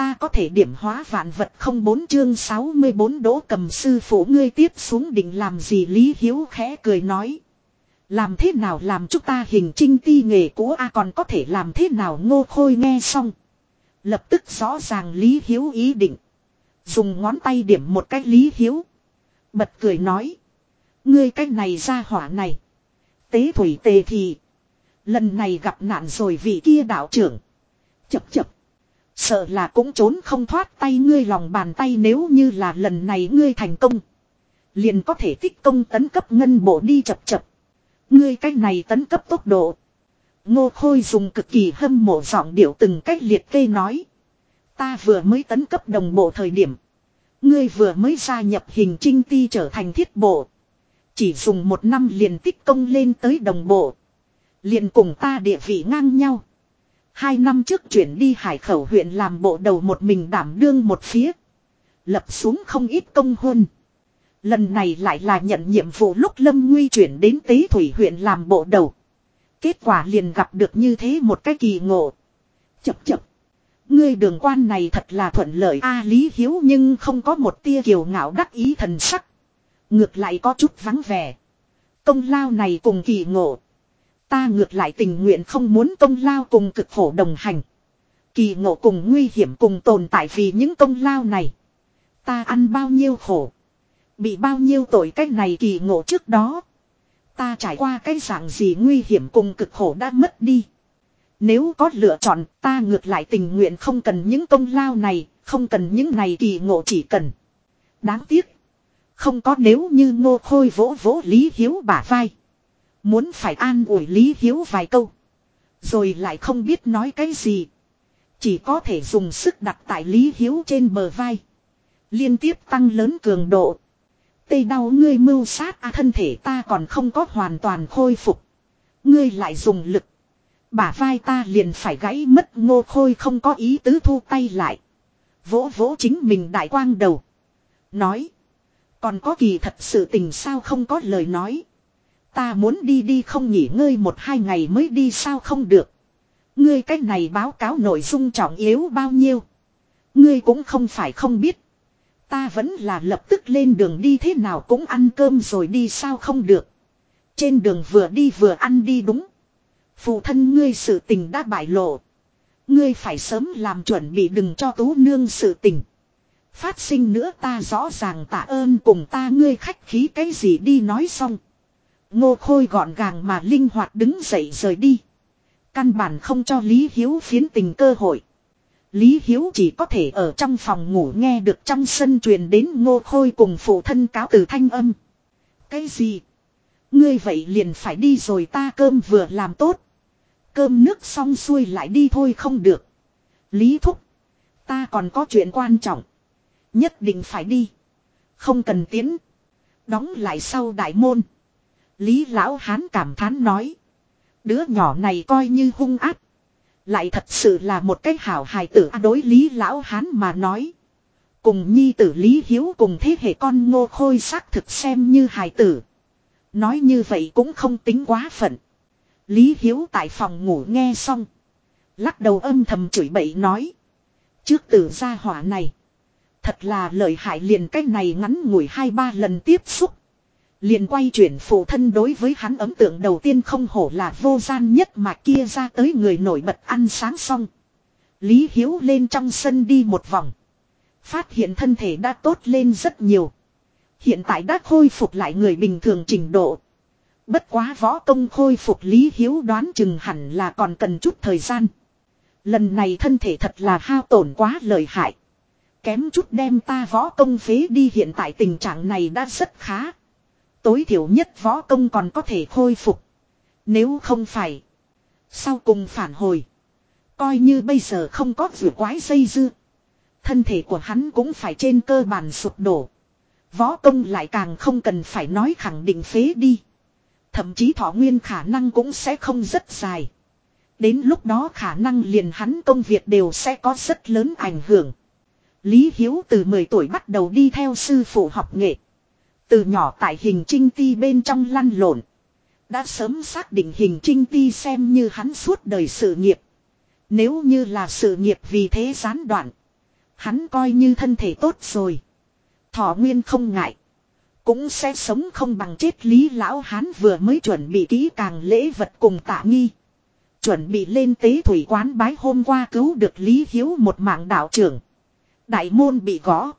Ta có thể điểm hóa vạn vật không bốn chương 64 đỗ cầm sư phụ ngươi tiếp xuống định làm gì Lý Hiếu khẽ cười nói. Làm thế nào làm chúng ta hình trinh ti nghề của A, còn có thể làm thế nào ngô khôi nghe xong. Lập tức rõ ràng Lý Hiếu ý định. Dùng ngón tay điểm một cách Lý Hiếu. Bật cười nói. Ngươi cách này ra hỏa này. Tế thủy tề thì. Lần này gặp nạn rồi vị kia đạo trưởng. Chập chập. Sợ là cũng trốn không thoát tay ngươi lòng bàn tay nếu như là lần này ngươi thành công. Liền có thể tích công tấn cấp ngân bộ đi chập chập. Ngươi cách này tấn cấp tốc độ. Ngô Khôi dùng cực kỳ hâm mộ giọng điệu từng cách liệt kê nói. Ta vừa mới tấn cấp đồng bộ thời điểm. Ngươi vừa mới gia nhập hình trinh ti trở thành thiết bộ. Chỉ dùng một năm liền tích công lên tới đồng bộ. Liền cùng ta địa vị ngang nhau. Hai năm trước chuyển đi hải khẩu huyện làm bộ đầu một mình đảm đương một phía. Lập xuống không ít công hôn. Lần này lại là nhận nhiệm vụ lúc Lâm Nguy chuyển đến Tế Thủy huyện làm bộ đầu. Kết quả liền gặp được như thế một cái kỳ ngộ. Chập chập. Ngươi đường quan này thật là thuận lợi a à, Lý Hiếu nhưng không có một tia kiều ngạo đắc ý thần sắc. Ngược lại có chút vắng vẻ. Công lao này cùng kỳ ngộ. Ta ngược lại tình nguyện không muốn công lao cùng cực khổ đồng hành. Kỳ ngộ cùng nguy hiểm cùng tồn tại vì những công lao này. Ta ăn bao nhiêu khổ. Bị bao nhiêu tội cách này kỳ ngộ trước đó. Ta trải qua cái dạng gì nguy hiểm cùng cực khổ đã mất đi. Nếu có lựa chọn ta ngược lại tình nguyện không cần những công lao này, không cần những này kỳ ngộ chỉ cần. Đáng tiếc. Không có nếu như ngô khôi vỗ vỗ Lý Hiếu bả vai. Muốn phải an ủi Lý Hiếu vài câu. Rồi lại không biết nói cái gì. Chỉ có thể dùng sức đặt tại Lý Hiếu trên bờ vai. Liên tiếp tăng lớn cường độ. Tây đau ngươi mưu sát à thân thể ta còn không có hoàn toàn khôi phục. Ngươi lại dùng lực. Bả vai ta liền phải gãy mất, ngô khôi không có ý tứ thu tay lại. Vỗ vỗ chính mình đại quang đầu. Nói. Còn có kỳ thật sự tình sao không có lời nói. Ta muốn đi đi không nghỉ ngơi một hai ngày mới đi sao không được. Ngươi cách này báo cáo nội dung trọng yếu bao nhiêu. Ngươi cũng không phải không biết. Ta vẫn là lập tức lên đường đi thế nào cũng ăn cơm rồi đi sao không được. Trên đường vừa đi vừa ăn đi đúng. Phụ thân ngươi sự tình đã bại lộ. Ngươi phải sớm làm chuẩn bị đừng cho tú nương sự tình. Phát sinh nữa ta rõ ràng tạ ơn cùng ta ngươi khách khí cái gì đi nói xong. Ngô Khôi gọn gàng mà linh hoạt đứng dậy rời đi. Căn bản không cho Lý Hiếu phiến tình cơ hội. Lý Hiếu chỉ có thể ở trong phòng ngủ nghe được trong sân truyền đến Ngô Khôi cùng phụ thân cáo từ thanh âm. Cái gì? Ngươi vậy liền phải đi rồi ta cơm vừa làm tốt. Cơm nước xong xuôi lại đi thôi không được. Lý Thúc. Ta còn có chuyện quan trọng. Nhất định phải đi. Không cần tiến. Đóng lại sau đại môn. Lý Lão Hán cảm thán nói. Đứa nhỏ này coi như hung áp. Lại thật sự là một cái hảo hài tử à, đối Lý Lão Hán mà nói. Cùng nhi tử Lý Hiếu cùng thế hệ con ngô khôi xác thực xem như hài tử. Nói như vậy cũng không tính quá phận. Lý Hiếu tại phòng ngủ nghe xong. Lắc đầu âm thầm chửi bậy nói. Trước tử gia hỏa này. Thật là lợi hại liền cách này ngắn ngủi hai ba lần tiếp xúc. Liền quay chuyển phụ thân đối với hắn ấn tượng đầu tiên không hổ là vô gian nhất mà kia ra tới người nổi bật ăn sáng xong. Lý Hiếu lên trong sân đi một vòng. Phát hiện thân thể đã tốt lên rất nhiều. Hiện tại đã khôi phục lại người bình thường trình độ. Bất quá võ công khôi phục Lý Hiếu đoán chừng hẳn là còn cần chút thời gian. Lần này thân thể thật là hao tổn quá lợi hại. Kém chút đem ta võ công phế đi hiện tại tình trạng này đã rất khá. Tối thiểu nhất võ công còn có thể khôi phục. Nếu không phải. Sau cùng phản hồi. Coi như bây giờ không có vừa quái dây dưa. Thân thể của hắn cũng phải trên cơ bản sụp đổ. Võ công lại càng không cần phải nói khẳng định phế đi. Thậm chí thọ nguyên khả năng cũng sẽ không rất dài. Đến lúc đó khả năng liền hắn công việc đều sẽ có rất lớn ảnh hưởng. Lý Hiếu từ 10 tuổi bắt đầu đi theo sư phụ học nghệ. Từ nhỏ tại hình trinh ti bên trong lăn lộn. Đã sớm xác định hình trinh ti xem như hắn suốt đời sự nghiệp. Nếu như là sự nghiệp vì thế gián đoạn. Hắn coi như thân thể tốt rồi. Thọ nguyên không ngại. Cũng sẽ sống không bằng chết lý lão hán vừa mới chuẩn bị kỹ càng lễ vật cùng tạ nghi. Chuẩn bị lên tế thủy quán bái hôm qua cứu được Lý Hiếu một mạng đạo trưởng. Đại môn bị gõ.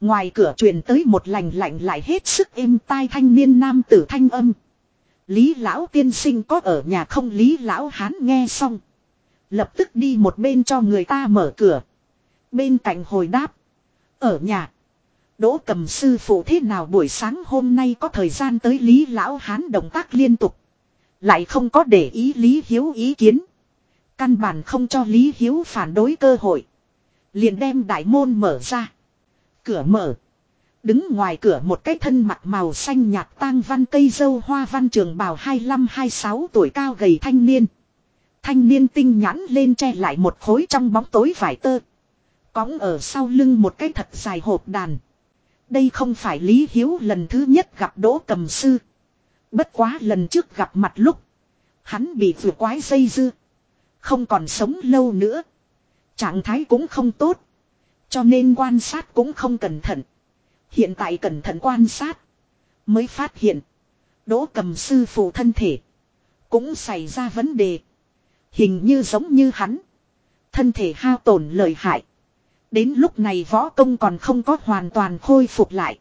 Ngoài cửa truyền tới một lành lạnh lại hết sức êm tai thanh niên nam tử thanh âm. Lý lão tiên sinh có ở nhà không Lý lão hán nghe xong. Lập tức đi một bên cho người ta mở cửa. Bên cạnh hồi đáp. Ở nhà. Đỗ cầm sư phụ thế nào buổi sáng hôm nay có thời gian tới Lý lão hán động tác liên tục. Lại không có để ý Lý Hiếu ý kiến. Căn bản không cho Lý Hiếu phản đối cơ hội. Liền đem đại môn mở ra. Cửa mở. Đứng ngoài cửa một cái thân mặt màu xanh nhạt tang văn cây dâu hoa văn trường bào 25-26 tuổi cao gầy thanh niên. Thanh niên tinh nhãn lên che lại một khối trong bóng tối vải tơ. Cóng ở sau lưng một cái thật dài hộp đàn. Đây không phải Lý Hiếu lần thứ nhất gặp Đỗ Cầm Sư. Bất quá lần trước gặp mặt lúc. Hắn bị vừa quái dây dưa. Không còn sống lâu nữa. Trạng thái cũng không tốt. Cho nên quan sát cũng không cẩn thận. Hiện tại cẩn thận quan sát. Mới phát hiện. Đỗ cầm sư phụ thân thể. Cũng xảy ra vấn đề. Hình như giống như hắn. Thân thể hao tổn lợi hại. Đến lúc này võ công còn không có hoàn toàn khôi phục lại.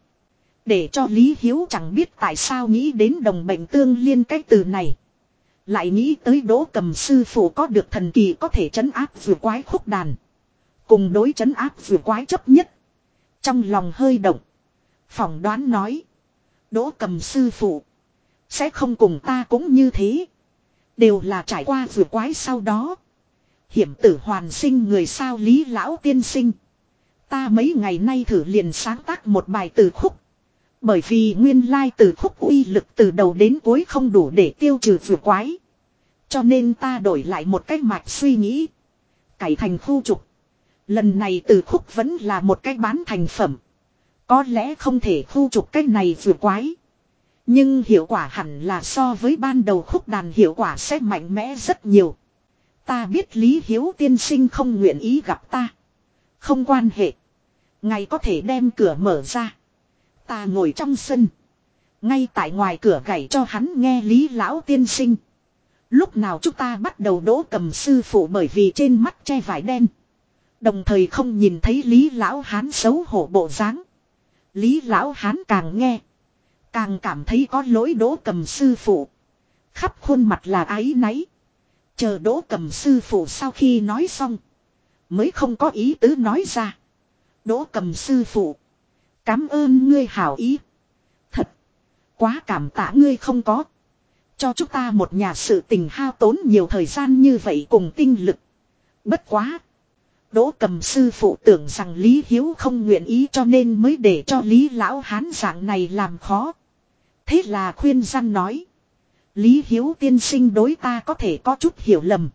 Để cho Lý Hiếu chẳng biết tại sao nghĩ đến đồng bệnh tương liên cái từ này. Lại nghĩ tới đỗ cầm sư phụ có được thần kỳ có thể chấn áp vừa quái khúc đàn. Cùng đối chấn áp vừa quái chấp nhất. Trong lòng hơi động. Phỏng đoán nói. Đỗ cầm sư phụ. Sẽ không cùng ta cũng như thế. Đều là trải qua vừa quái sau đó. Hiểm tử hoàn sinh người sao lý lão tiên sinh. Ta mấy ngày nay thử liền sáng tác một bài từ khúc. Bởi vì nguyên lai từ khúc uy lực từ đầu đến cuối không đủ để tiêu trừ vừa quái. Cho nên ta đổi lại một cách mạch suy nghĩ. Cải thành khu trục. Lần này từ khúc vẫn là một cách bán thành phẩm. Có lẽ không thể khu trục cái này vừa quái. Nhưng hiệu quả hẳn là so với ban đầu khúc đàn hiệu quả sẽ mạnh mẽ rất nhiều. Ta biết Lý Hiếu tiên sinh không nguyện ý gặp ta. Không quan hệ. Ngày có thể đem cửa mở ra. Ta ngồi trong sân. Ngay tại ngoài cửa gảy cho hắn nghe Lý Lão tiên sinh. Lúc nào chúng ta bắt đầu đỗ cầm sư phụ bởi vì trên mắt che vải đen. Đồng thời không nhìn thấy Lý Lão Hán xấu hổ bộ dáng. Lý Lão Hán càng nghe. Càng cảm thấy có lỗi đỗ cầm sư phụ. Khắp khuôn mặt là ái náy. Chờ đỗ cầm sư phụ sau khi nói xong. Mới không có ý tứ nói ra. Đỗ cầm sư phụ. Cám ơn ngươi hảo ý. Thật. Quá cảm tạ ngươi không có. Cho chúng ta một nhà sự tình hao tốn nhiều thời gian như vậy cùng tinh lực. Bất quá. Đỗ cầm sư phụ tưởng rằng Lý Hiếu không nguyện ý cho nên mới để cho Lý Lão Hán dạng này làm khó. Thế là khuyên răn nói. Lý Hiếu tiên sinh đối ta có thể có chút hiểu lầm.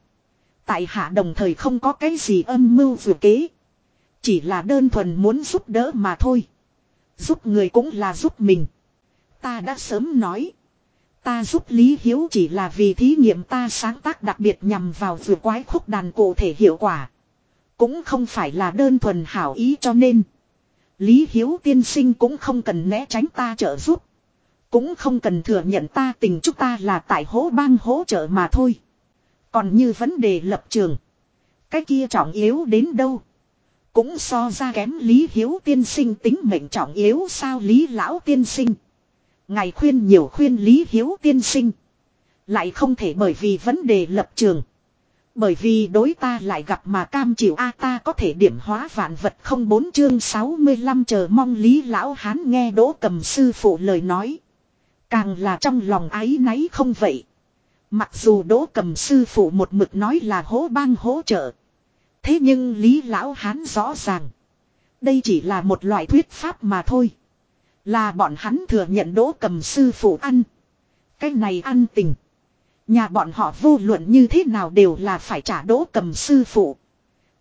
Tại hạ đồng thời không có cái gì âm mưu vừa kế. Chỉ là đơn thuần muốn giúp đỡ mà thôi. Giúp người cũng là giúp mình. Ta đã sớm nói. Ta giúp Lý Hiếu chỉ là vì thí nghiệm ta sáng tác đặc biệt nhằm vào vừa quái khúc đàn cụ thể hiệu quả. Cũng không phải là đơn thuần hảo ý cho nên. Lý Hiếu tiên sinh cũng không cần né tránh ta trợ giúp. Cũng không cần thừa nhận ta tình chúng ta là tại hố bang hỗ trợ mà thôi. Còn như vấn đề lập trường. Cái kia trọng yếu đến đâu. Cũng so ra kém Lý Hiếu tiên sinh tính mệnh trọng yếu sao Lý Lão tiên sinh. Ngài khuyên nhiều khuyên Lý Hiếu tiên sinh. Lại không thể bởi vì vấn đề lập trường. Bởi vì đối ta lại gặp mà cam chịu a ta có thể điểm hóa vạn vật không bốn chương 65 chờ mong Lý Lão Hán nghe đỗ cầm sư phụ lời nói. Càng là trong lòng ái náy không vậy. Mặc dù đỗ cầm sư phụ một mực nói là hố bang hỗ trợ. Thế nhưng Lý Lão Hán rõ ràng. Đây chỉ là một loại thuyết pháp mà thôi. Là bọn hắn thừa nhận đỗ cầm sư phụ ăn. Cái này ăn tình. Nhà bọn họ vô luận như thế nào đều là phải trả đỗ cầm sư phụ.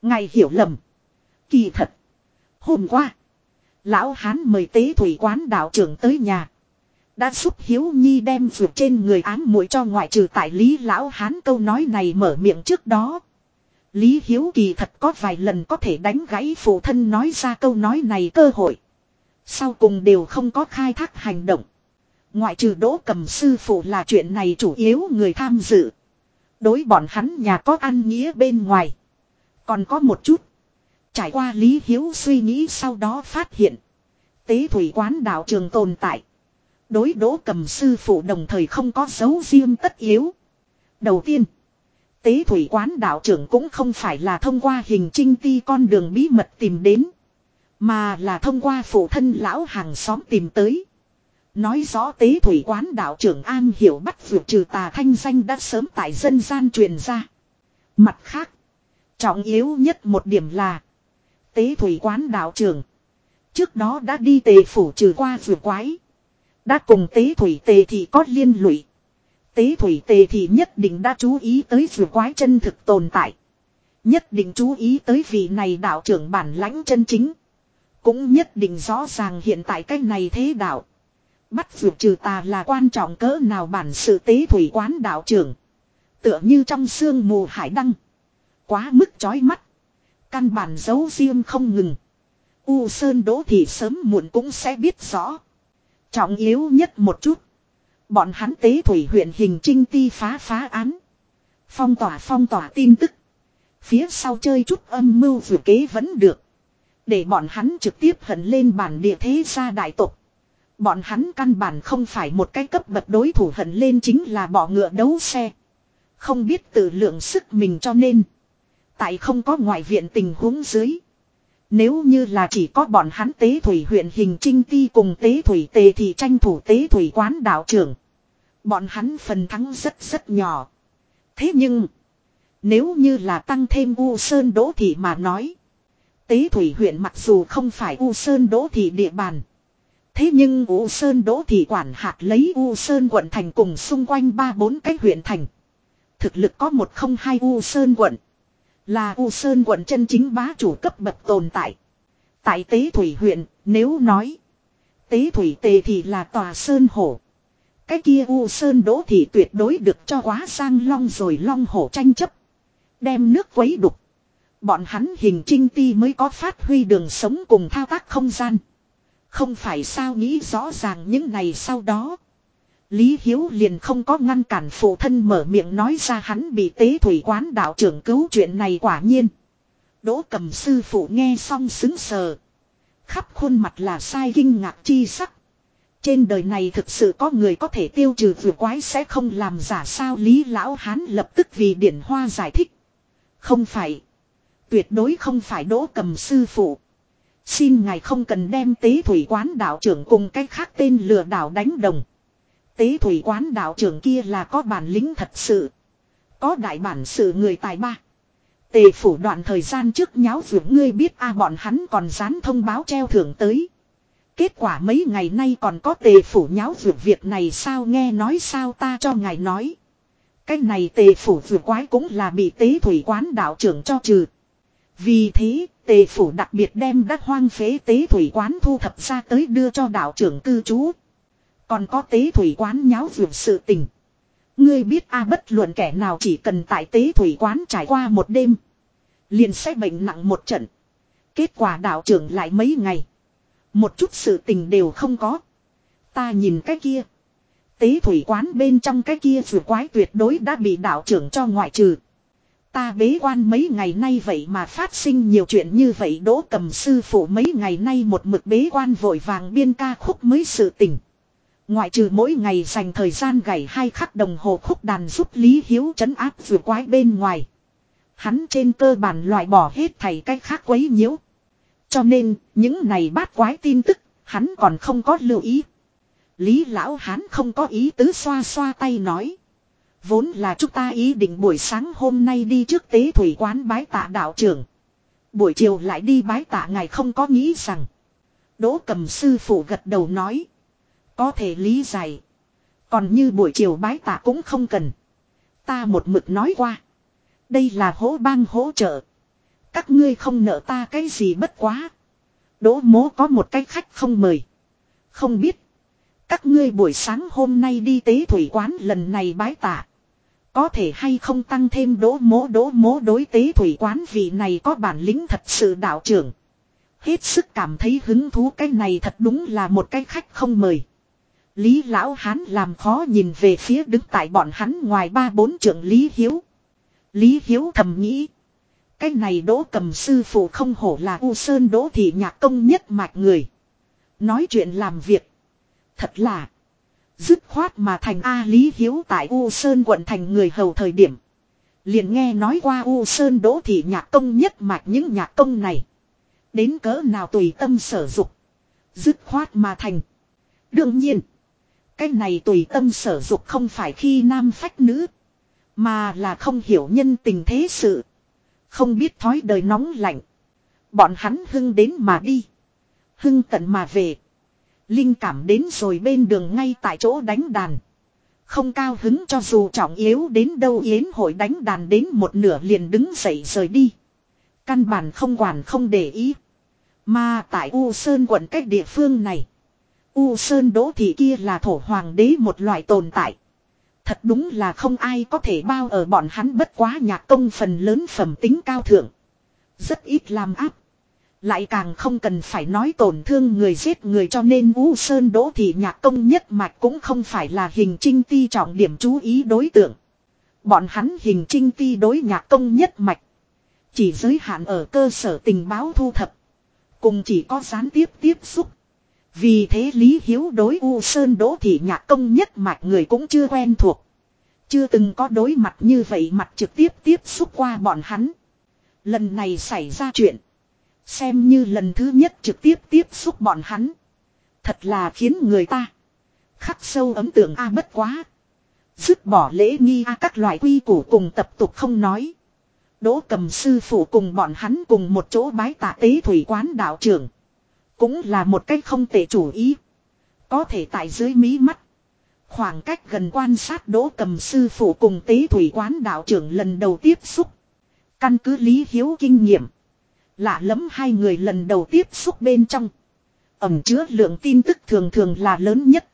Ngài hiểu lầm. Kỳ thật. Hôm qua. Lão Hán mời tế thủy quán đạo trưởng tới nhà. Đã giúp Hiếu Nhi đem vượt trên người ám muội cho ngoại trừ tại Lý Lão Hán câu nói này mở miệng trước đó. Lý Hiếu Kỳ thật có vài lần có thể đánh gãy phụ thân nói ra câu nói này cơ hội. Sau cùng đều không có khai thác hành động. Ngoại trừ đỗ cầm sư phụ là chuyện này chủ yếu người tham dự. Đối bọn hắn nhà có ăn nghĩa bên ngoài. Còn có một chút. Trải qua Lý Hiếu suy nghĩ sau đó phát hiện. Tế thủy quán đạo trường tồn tại. Đối đỗ cầm sư phụ đồng thời không có dấu riêng tất yếu. Đầu tiên. Tế thủy quán đạo trưởng cũng không phải là thông qua hình trinh ti con đường bí mật tìm đến. Mà là thông qua phụ thân lão hàng xóm tìm tới. Nói rõ tế thủy quán đạo trưởng an hiểu bắt vượt trừ tà thanh danh đã sớm tại dân gian truyền ra. Mặt khác. Trọng yếu nhất một điểm là. Tế thủy quán đạo trưởng. Trước đó đã đi tề phủ trừ qua vượt quái. Đã cùng tế thủy tề thì có liên lụy. Tế thủy tề thì nhất định đã chú ý tới vượt quái chân thực tồn tại. Nhất định chú ý tới vị này đạo trưởng bản lãnh chân chính. Cũng nhất định rõ ràng hiện tại cái này thế đạo. Bắt vượt trừ tà là quan trọng cỡ nào bản sự tế thủy quán đạo trưởng. Tựa như trong sương mù hải đăng. Quá mức chói mắt. Căn bản giấu riêng không ngừng. U Sơn Đỗ thì sớm muộn cũng sẽ biết rõ. Trọng yếu nhất một chút. Bọn hắn tế thủy huyện hình trinh ti phá phá án. Phong tỏa phong tỏa tin tức. Phía sau chơi chút âm mưu vừa kế vẫn được. Để bọn hắn trực tiếp hận lên bản địa thế gia đại tộc. Bọn hắn căn bản không phải một cái cấp bậc đối thủ hận lên chính là bỏ ngựa đấu xe. Không biết tự lượng sức mình cho nên. Tại không có ngoại viện tình huống dưới. Nếu như là chỉ có bọn hắn tế thủy huyện hình trinh ti cùng tế thủy tề thì tranh thủ tế thủy quán đạo trưởng. Bọn hắn phần thắng rất rất nhỏ. Thế nhưng. Nếu như là tăng thêm U Sơn Đỗ Thị mà nói. Tế thủy huyện mặc dù không phải U Sơn Đỗ Thị địa bàn. Thế nhưng U Sơn Đỗ Thị quản hạt lấy U Sơn quận thành cùng xung quanh ba bốn cái huyện thành. Thực lực có một không hai U Sơn quận. Là U Sơn quận chân chính bá chủ cấp bậc tồn tại. Tại Tế Thủy huyện, nếu nói. Tế Thủy Tề thì là tòa Sơn Hổ. Cái kia U Sơn Đỗ thì tuyệt đối được cho quá sang long rồi long hổ tranh chấp. Đem nước quấy đục. Bọn hắn hình trinh ti mới có phát huy đường sống cùng thao tác không gian. Không phải sao nghĩ rõ ràng những này sau đó. Lý Hiếu liền không có ngăn cản phụ thân mở miệng nói ra hắn bị tế thủy quán đạo trưởng cứu chuyện này quả nhiên. Đỗ cầm sư phụ nghe xong xứng sờ. Khắp khuôn mặt là sai kinh ngạc chi sắc. Trên đời này thực sự có người có thể tiêu trừ vừa quái sẽ không làm giả sao Lý Lão Hán lập tức vì điển hoa giải thích. Không phải. Tuyệt đối không phải đỗ cầm sư phụ. Xin ngài không cần đem tế thủy quán đạo trưởng cùng cách khác tên lừa đảo đánh đồng. Tế thủy quán đạo trưởng kia là có bản lĩnh thật sự. Có đại bản sự người tài ba. Tề phủ đoạn thời gian trước nháo vượt ngươi biết a à, bọn hắn còn dán thông báo treo thưởng tới. Kết quả mấy ngày nay còn có tề phủ nháo vượt việc này sao nghe nói sao ta cho ngài nói. Cái này tề phủ vượt quái cũng là bị tế thủy quán đạo trưởng cho trừ. Vì thế, tề phủ đặc biệt đem đắc hoang phế tế thủy quán thu thập ra tới đưa cho đạo trưởng cư trú. Còn có tế thủy quán nháo vượt sự tình. Ngươi biết a bất luận kẻ nào chỉ cần tại tế thủy quán trải qua một đêm. Liền sẽ bệnh nặng một trận. Kết quả đạo trưởng lại mấy ngày. Một chút sự tình đều không có. Ta nhìn cái kia. Tế thủy quán bên trong cái kia vừa quái tuyệt đối đã bị đạo trưởng cho ngoại trừ. Ta bế quan mấy ngày nay vậy mà phát sinh nhiều chuyện như vậy đỗ cầm sư phụ mấy ngày nay một mực bế quan vội vàng biên ca khúc mới sự tình. Ngoại trừ mỗi ngày dành thời gian gảy hai khắc đồng hồ khúc đàn giúp Lý Hiếu chấn áp vừa quái bên ngoài. Hắn trên cơ bản loại bỏ hết thầy cách khác quấy nhiễu. Cho nên, những này bát quái tin tức, hắn còn không có lưu ý. Lý lão hắn không có ý tứ xoa xoa tay nói. Vốn là chúng ta ý định buổi sáng hôm nay đi trước tế thủy quán bái tạ đạo trưởng. Buổi chiều lại đi bái tạ ngài không có nghĩ rằng. Đỗ cầm sư phụ gật đầu nói. Có thể lý giải. Còn như buổi chiều bái tạ cũng không cần. Ta một mực nói qua. Đây là hỗ bang hỗ trợ. Các ngươi không nợ ta cái gì bất quá. Đỗ mố có một cái khách không mời. Không biết. Các ngươi buổi sáng hôm nay đi tế thủy quán lần này bái tạ. Có thể hay không tăng thêm đỗ mố đỗ mố đối tế thủy quán vị này có bản lĩnh thật sự đạo trưởng. Hết sức cảm thấy hứng thú cái này thật đúng là một cái khách không mời. Lý lão hán làm khó nhìn về phía đứng tại bọn hắn ngoài ba bốn trưởng Lý Hiếu. Lý Hiếu thầm nghĩ. Cái này đỗ cầm sư phụ không hổ là U Sơn đỗ thị nhạc công nhất mạch người. Nói chuyện làm việc. Thật là. Dứt khoát mà thành A Lý Hiếu tại U Sơn quận thành người hầu thời điểm. Liền nghe nói qua U Sơn đỗ thị nhạc công nhất mạch những nhạc công này. Đến cỡ nào tùy tâm sở dục. Dứt khoát mà thành. Đương nhiên. Cái này tùy tâm sở dục không phải khi nam phách nữ. Mà là không hiểu nhân tình thế sự. Không biết thói đời nóng lạnh. Bọn hắn hưng đến mà đi. Hưng tận mà về. Linh cảm đến rồi bên đường ngay tại chỗ đánh đàn. Không cao hứng cho dù trọng yếu đến đâu yến hội đánh đàn đến một nửa liền đứng dậy rời đi. Căn bản không quản không để ý. Mà tại U Sơn quận cách địa phương này. U Sơn đỗ thị kia là thổ hoàng đế một loại tồn tại. Thật đúng là không ai có thể bao ở bọn hắn bất quá nhạc công phần lớn phẩm tính cao thượng. Rất ít làm áp. Lại càng không cần phải nói tổn thương người giết người cho nên U Sơn Đỗ Thị nhạc công nhất mạch cũng không phải là hình trinh ti trọng điểm chú ý đối tượng. Bọn hắn hình trinh ti đối nhạc công nhất mạch. Chỉ giới hạn ở cơ sở tình báo thu thập. Cùng chỉ có gián tiếp tiếp xúc. Vì thế Lý Hiếu đối U Sơn Đỗ Thị nhạc công nhất mạch người cũng chưa quen thuộc. Chưa từng có đối mặt như vậy mặt trực tiếp tiếp xúc qua bọn hắn. Lần này xảy ra chuyện. Xem như lần thứ nhất trực tiếp tiếp xúc bọn hắn. Thật là khiến người ta khắc sâu ấm tượng a bất quá. Dứt bỏ lễ nghi a các loại quy củ cùng tập tục không nói. Đỗ cầm sư phụ cùng bọn hắn cùng một chỗ bái tạ tế thủy quán đạo trưởng. Cũng là một cách không tệ chủ ý. Có thể tại dưới mí mắt. Khoảng cách gần quan sát đỗ cầm sư phụ cùng tế thủy quán đạo trưởng lần đầu tiếp xúc. Căn cứ lý hiếu kinh nghiệm. Lạ lẫm hai người lần đầu tiếp xúc bên trong. Ẩm chứa lượng tin tức thường thường là lớn nhất.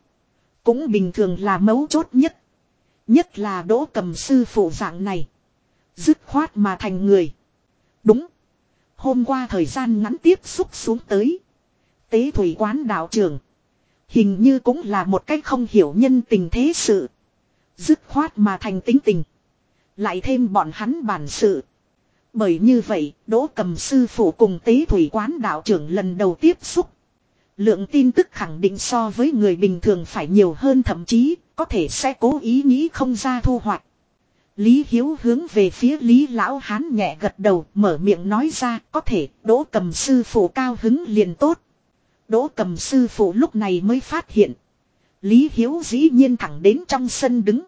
Cũng bình thường là mấu chốt nhất. Nhất là đỗ cầm sư phụ dạng này. Dứt khoát mà thành người. Đúng. Hôm qua thời gian ngắn tiếp xúc xuống tới. Tế thủy quán đạo trưởng. Hình như cũng là một cách không hiểu nhân tình thế sự. Dứt khoát mà thành tính tình. Lại thêm bọn hắn bản sự. Bởi như vậy, Đỗ Cầm sư phụ cùng tế thủy quán đạo trưởng lần đầu tiếp xúc. Lượng tin tức khẳng định so với người bình thường phải nhiều hơn thậm chí, có thể sẽ cố ý nghĩ không ra thu hoạch. Lý Hiếu hướng về phía Lý Lão Hán nhẹ gật đầu, mở miệng nói ra, có thể, Đỗ Cầm sư phụ cao hứng liền tốt. Đỗ Cầm sư phụ lúc này mới phát hiện. Lý Hiếu dĩ nhiên thẳng đến trong sân đứng.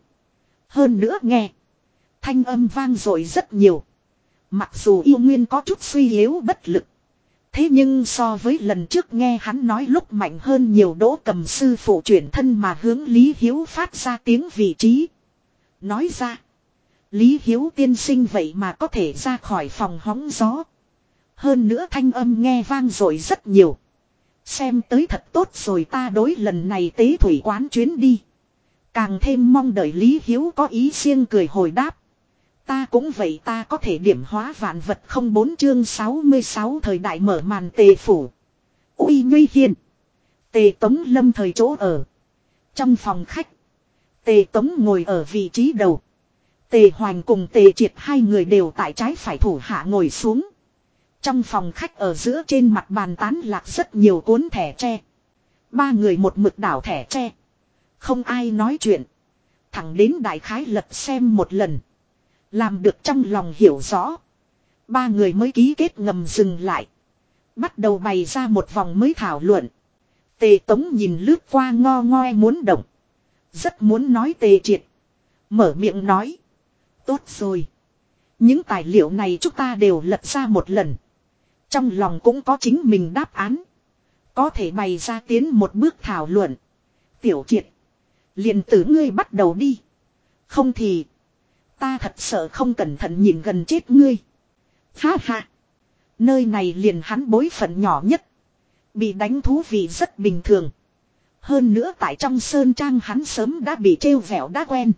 Hơn nữa nghe. Thanh âm vang dội rất nhiều. Mặc dù yêu nguyên có chút suy yếu bất lực. Thế nhưng so với lần trước nghe hắn nói lúc mạnh hơn nhiều đỗ cầm sư phụ chuyển thân mà hướng Lý Hiếu phát ra tiếng vị trí. Nói ra. Lý Hiếu tiên sinh vậy mà có thể ra khỏi phòng hóng gió. Hơn nữa thanh âm nghe vang rồi rất nhiều. Xem tới thật tốt rồi ta đối lần này tế thủy quán chuyến đi. Càng thêm mong đợi Lý Hiếu có ý riêng cười hồi đáp. Ta cũng vậy ta có thể điểm hóa vạn vật không bốn chương 66 thời đại mở màn tề phủ. uy nguy hiền. Tề tống lâm thời chỗ ở. Trong phòng khách. Tề tống ngồi ở vị trí đầu. Tề hoành cùng tề triệt hai người đều tại trái phải thủ hạ ngồi xuống. Trong phòng khách ở giữa trên mặt bàn tán lạc rất nhiều cuốn thẻ tre. Ba người một mực đảo thẻ tre. Không ai nói chuyện. Thẳng đến đại khái lật xem một lần. Làm được trong lòng hiểu rõ. Ba người mới ký kết ngầm dừng lại. Bắt đầu bày ra một vòng mới thảo luận. Tề Tống nhìn lướt qua ngo ngoe muốn động. Rất muốn nói tề triệt. Mở miệng nói. Tốt rồi. Những tài liệu này chúng ta đều lật ra một lần. Trong lòng cũng có chính mình đáp án. Có thể bày ra tiến một bước thảo luận. Tiểu triệt. liền tử ngươi bắt đầu đi. Không thì. Ta thật sợ không cẩn thận nhìn gần chết ngươi. Ha ha. Nơi này liền hắn bối phận nhỏ nhất. Bị đánh thú vị rất bình thường. Hơn nữa tại trong sơn trang hắn sớm đã bị trêu vẻo đã quen.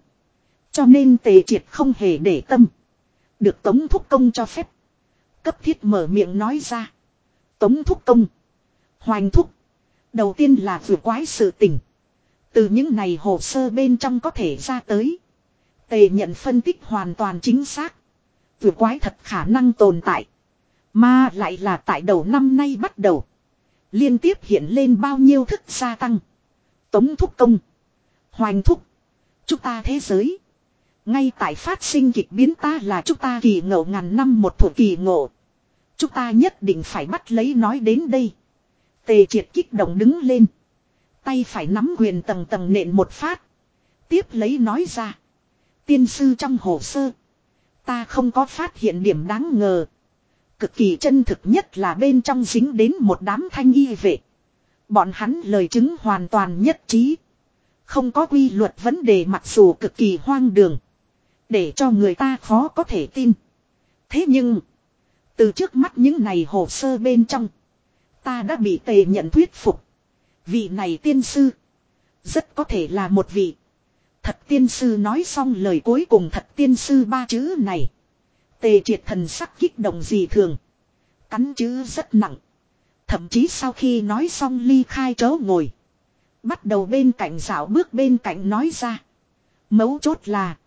Cho nên tề triệt không hề để tâm. Được tống thúc công cho phép. Cấp thiết mở miệng nói ra. Tống thúc công. Hoành thúc. Đầu tiên là vừa quái sự tình. Từ những này hồ sơ bên trong có thể ra tới. Tề nhận phân tích hoàn toàn chính xác. Vừa quái thật khả năng tồn tại. Mà lại là tại đầu năm nay bắt đầu. Liên tiếp hiện lên bao nhiêu thức gia tăng. Tống thúc công. Hoành thúc. Chúng ta thế giới. Ngay tại phát sinh kịch biến ta là chúng ta kỳ ngộ ngàn năm một thủ kỳ ngộ. Chúng ta nhất định phải bắt lấy nói đến đây. Tề triệt kích động đứng lên. Tay phải nắm quyền tầng tầng nện một phát. Tiếp lấy nói ra. Tiên sư trong hồ sơ. Ta không có phát hiện điểm đáng ngờ. Cực kỳ chân thực nhất là bên trong dính đến một đám thanh y vệ. Bọn hắn lời chứng hoàn toàn nhất trí. Không có quy luật vấn đề mặc dù cực kỳ hoang đường. Để cho người ta khó có thể tin. Thế nhưng. Từ trước mắt những này hồ sơ bên trong. Ta đã bị tề nhận thuyết phục. Vị này tiên sư. Rất có thể là một vị. Thật tiên sư nói xong lời cuối cùng thật tiên sư ba chữ này. Tề triệt thần sắc kích động gì thường. Cắn chữ rất nặng. Thậm chí sau khi nói xong ly khai chớ ngồi. Bắt đầu bên cạnh dạo bước bên cạnh nói ra. Mấu chốt là.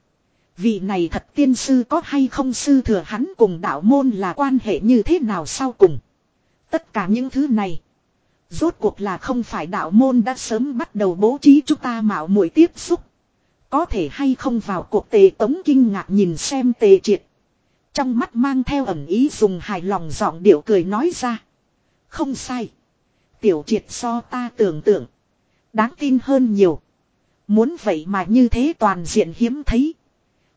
Vị này thật tiên sư có hay không sư thừa hắn cùng đạo môn là quan hệ như thế nào sau cùng. Tất cả những thứ này. Rốt cuộc là không phải đạo môn đã sớm bắt đầu bố trí chúng ta mạo muội tiếp xúc. Có thể hay không vào cuộc tề tống kinh ngạc nhìn xem tề triệt. Trong mắt mang theo ẩn ý dùng hài lòng giọng điệu cười nói ra. Không sai. Tiểu triệt so ta tưởng tượng. Đáng tin hơn nhiều. Muốn vậy mà như thế toàn diện hiếm thấy.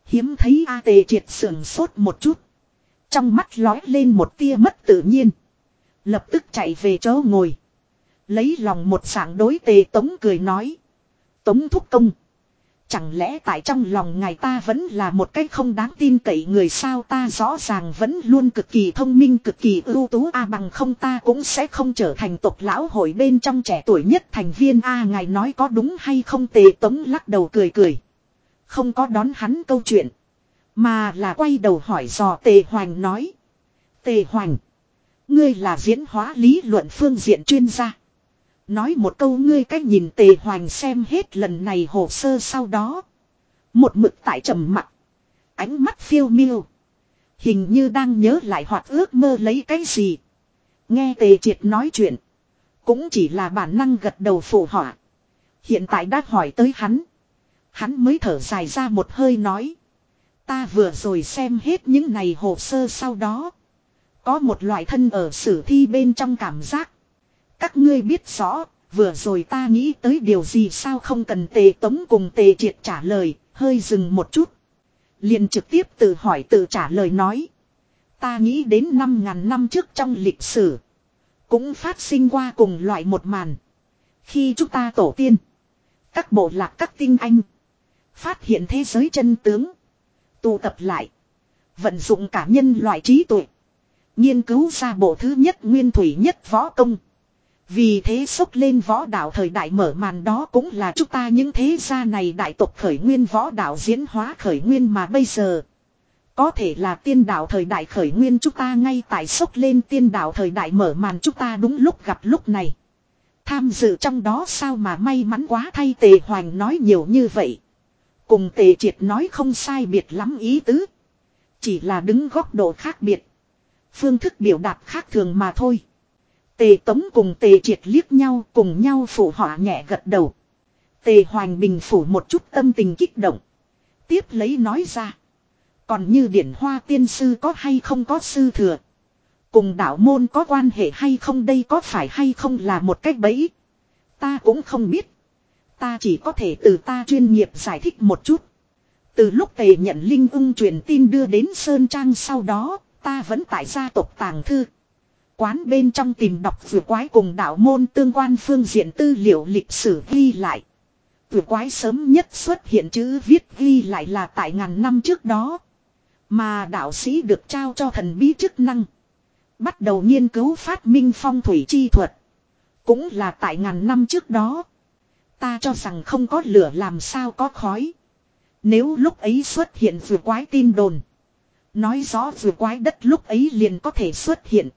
Hiếm thấy A tề triệt sườn sốt một chút. Trong mắt lói lên một tia mất tự nhiên. Lập tức chạy về chỗ ngồi. Lấy lòng một sảng đối tề tống cười nói. Tống thúc công. Chẳng lẽ tại trong lòng ngài ta vẫn là một cách không đáng tin cậy người sao ta rõ ràng vẫn luôn cực kỳ thông minh, cực kỳ ưu tú a bằng không ta cũng sẽ không trở thành tộc lão hội bên trong trẻ tuổi nhất thành viên a ngài nói có đúng hay không tề tống lắc đầu cười cười. Không có đón hắn câu chuyện. Mà là quay đầu hỏi dò tề hoành nói. Tề hoành. Ngươi là diễn hóa lý luận phương diện chuyên gia. Nói một câu ngươi cách nhìn tề hoành xem hết lần này hồ sơ sau đó. Một mực tại trầm mặt. Ánh mắt phiêu miêu. Hình như đang nhớ lại hoặc ước mơ lấy cái gì. Nghe tề triệt nói chuyện. Cũng chỉ là bản năng gật đầu phụ họa. Hiện tại đã hỏi tới hắn. Hắn mới thở dài ra một hơi nói. Ta vừa rồi xem hết những này hồ sơ sau đó. Có một loại thân ở sử thi bên trong cảm giác. Các ngươi biết rõ, vừa rồi ta nghĩ tới điều gì sao không cần tề tống cùng tề triệt trả lời, hơi dừng một chút. liền trực tiếp tự hỏi tự trả lời nói. Ta nghĩ đến năm ngàn năm trước trong lịch sử. Cũng phát sinh qua cùng loại một màn. Khi chúng ta tổ tiên. Các bộ lạc các tinh anh. Phát hiện thế giới chân tướng. Tụ tập lại. Vận dụng cả nhân loại trí tuệ. Nghiên cứu ra bộ thứ nhất nguyên thủy nhất võ công. Vì thế sốc lên võ đạo thời đại mở màn đó cũng là chúng ta những thế gia này đại tộc khởi nguyên võ đạo diễn hóa khởi nguyên mà bây giờ. Có thể là tiên đạo thời đại khởi nguyên chúng ta ngay tại sốc lên tiên đạo thời đại mở màn chúng ta đúng lúc gặp lúc này. Tham dự trong đó sao mà may mắn quá thay tề hoành nói nhiều như vậy. Cùng tề triệt nói không sai biệt lắm ý tứ. Chỉ là đứng góc độ khác biệt. Phương thức biểu đạt khác thường mà thôi. Tề Tống cùng Tề Triệt liếc nhau cùng nhau phủ họa nhẹ gật đầu. Tề Hoành Bình phủ một chút tâm tình kích động. Tiếp lấy nói ra. Còn như điển hoa tiên sư có hay không có sư thừa. Cùng đạo môn có quan hệ hay không đây có phải hay không là một cách bẫy. Ta cũng không biết. Ta chỉ có thể từ ta chuyên nghiệp giải thích một chút. Từ lúc tề nhận linh ung truyền tin đưa đến Sơn Trang sau đó, ta vẫn tại gia tộc tàng thư. Quán bên trong tìm đọc vừa quái cùng đạo môn tương quan phương diện tư liệu lịch sử ghi lại. Vừa quái sớm nhất xuất hiện chữ viết ghi lại là tại ngàn năm trước đó. Mà đạo sĩ được trao cho thần bí chức năng. Bắt đầu nghiên cứu phát minh phong thủy chi thuật. Cũng là tại ngàn năm trước đó. Ta cho rằng không có lửa làm sao có khói. Nếu lúc ấy xuất hiện vừa quái tin đồn. Nói rõ vừa quái đất lúc ấy liền có thể xuất hiện.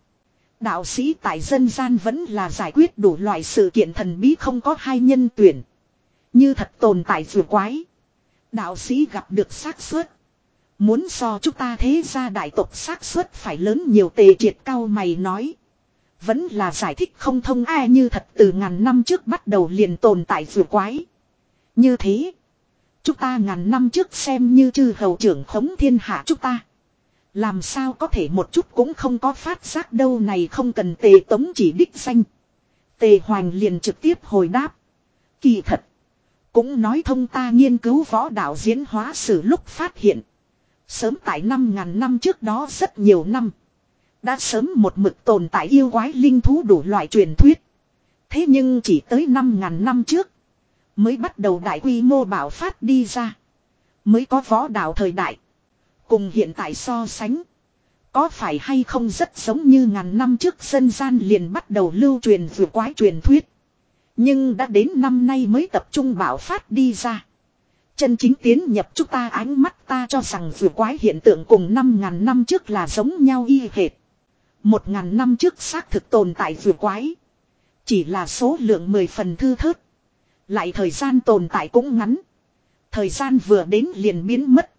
Đạo sĩ tại dân gian vẫn là giải quyết đủ loại sự kiện thần bí không có hai nhân tuyển. Như thật tồn tại dù quái. Đạo sĩ gặp được xác suất. Muốn so chúng ta thế ra đại tộc xác suất phải lớn nhiều tề triệt cao mày nói. Vẫn là giải thích không thông ai như thật từ ngàn năm trước bắt đầu liền tồn tại dù quái. Như thế. Chúng ta ngàn năm trước xem như chư hầu trưởng khống thiên hạ chúng ta. Làm sao có thể một chút cũng không có phát giác đâu này không cần tề tống chỉ đích danh. Tề hoành liền trực tiếp hồi đáp. Kỳ thật. Cũng nói thông ta nghiên cứu võ đạo diễn hóa sử lúc phát hiện. Sớm tại năm ngàn năm trước đó rất nhiều năm. Đã sớm một mực tồn tại yêu quái linh thú đủ loại truyền thuyết. Thế nhưng chỉ tới năm ngàn năm trước. Mới bắt đầu đại quy mô bảo phát đi ra. Mới có võ đạo thời đại. Cùng hiện tại so sánh. Có phải hay không rất giống như ngàn năm trước dân gian liền bắt đầu lưu truyền vừa quái truyền thuyết. Nhưng đã đến năm nay mới tập trung bảo phát đi ra. Chân chính tiến nhập chúng ta ánh mắt ta cho rằng vừa quái hiện tượng cùng năm ngàn năm trước là giống nhau y hệt. Một ngàn năm trước xác thực tồn tại vừa quái. Chỉ là số lượng mười phần thư thớt. Lại thời gian tồn tại cũng ngắn. Thời gian vừa đến liền biến mất.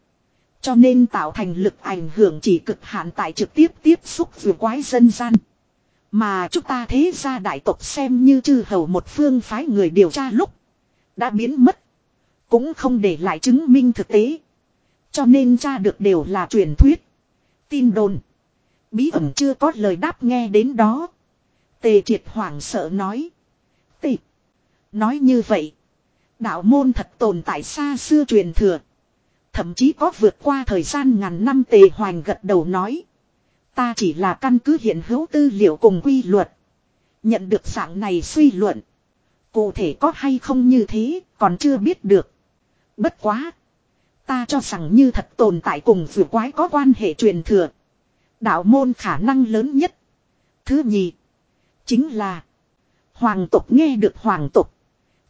Cho nên tạo thành lực ảnh hưởng chỉ cực hạn tại trực tiếp tiếp xúc vừa quái dân gian. Mà chúng ta thế ra đại tộc xem như chư hầu một phương phái người điều tra lúc. Đã biến mất. Cũng không để lại chứng minh thực tế. Cho nên tra được đều là truyền thuyết. Tin đồn. Bí ẩn chưa có lời đáp nghe đến đó. Tề triệt hoảng sợ nói. Tề. Nói như vậy. Đạo môn thật tồn tại xa xưa truyền thừa. Thậm chí có vượt qua thời gian ngàn năm tề hoành gật đầu nói. Ta chỉ là căn cứ hiện hữu tư liệu cùng quy luật. Nhận được dạng này suy luận. Cụ thể có hay không như thế, còn chưa biết được. Bất quá. Ta cho rằng như thật tồn tại cùng vừa quái có quan hệ truyền thừa. Đạo môn khả năng lớn nhất. Thứ nhì. Chính là. Hoàng tục nghe được hoàng tục.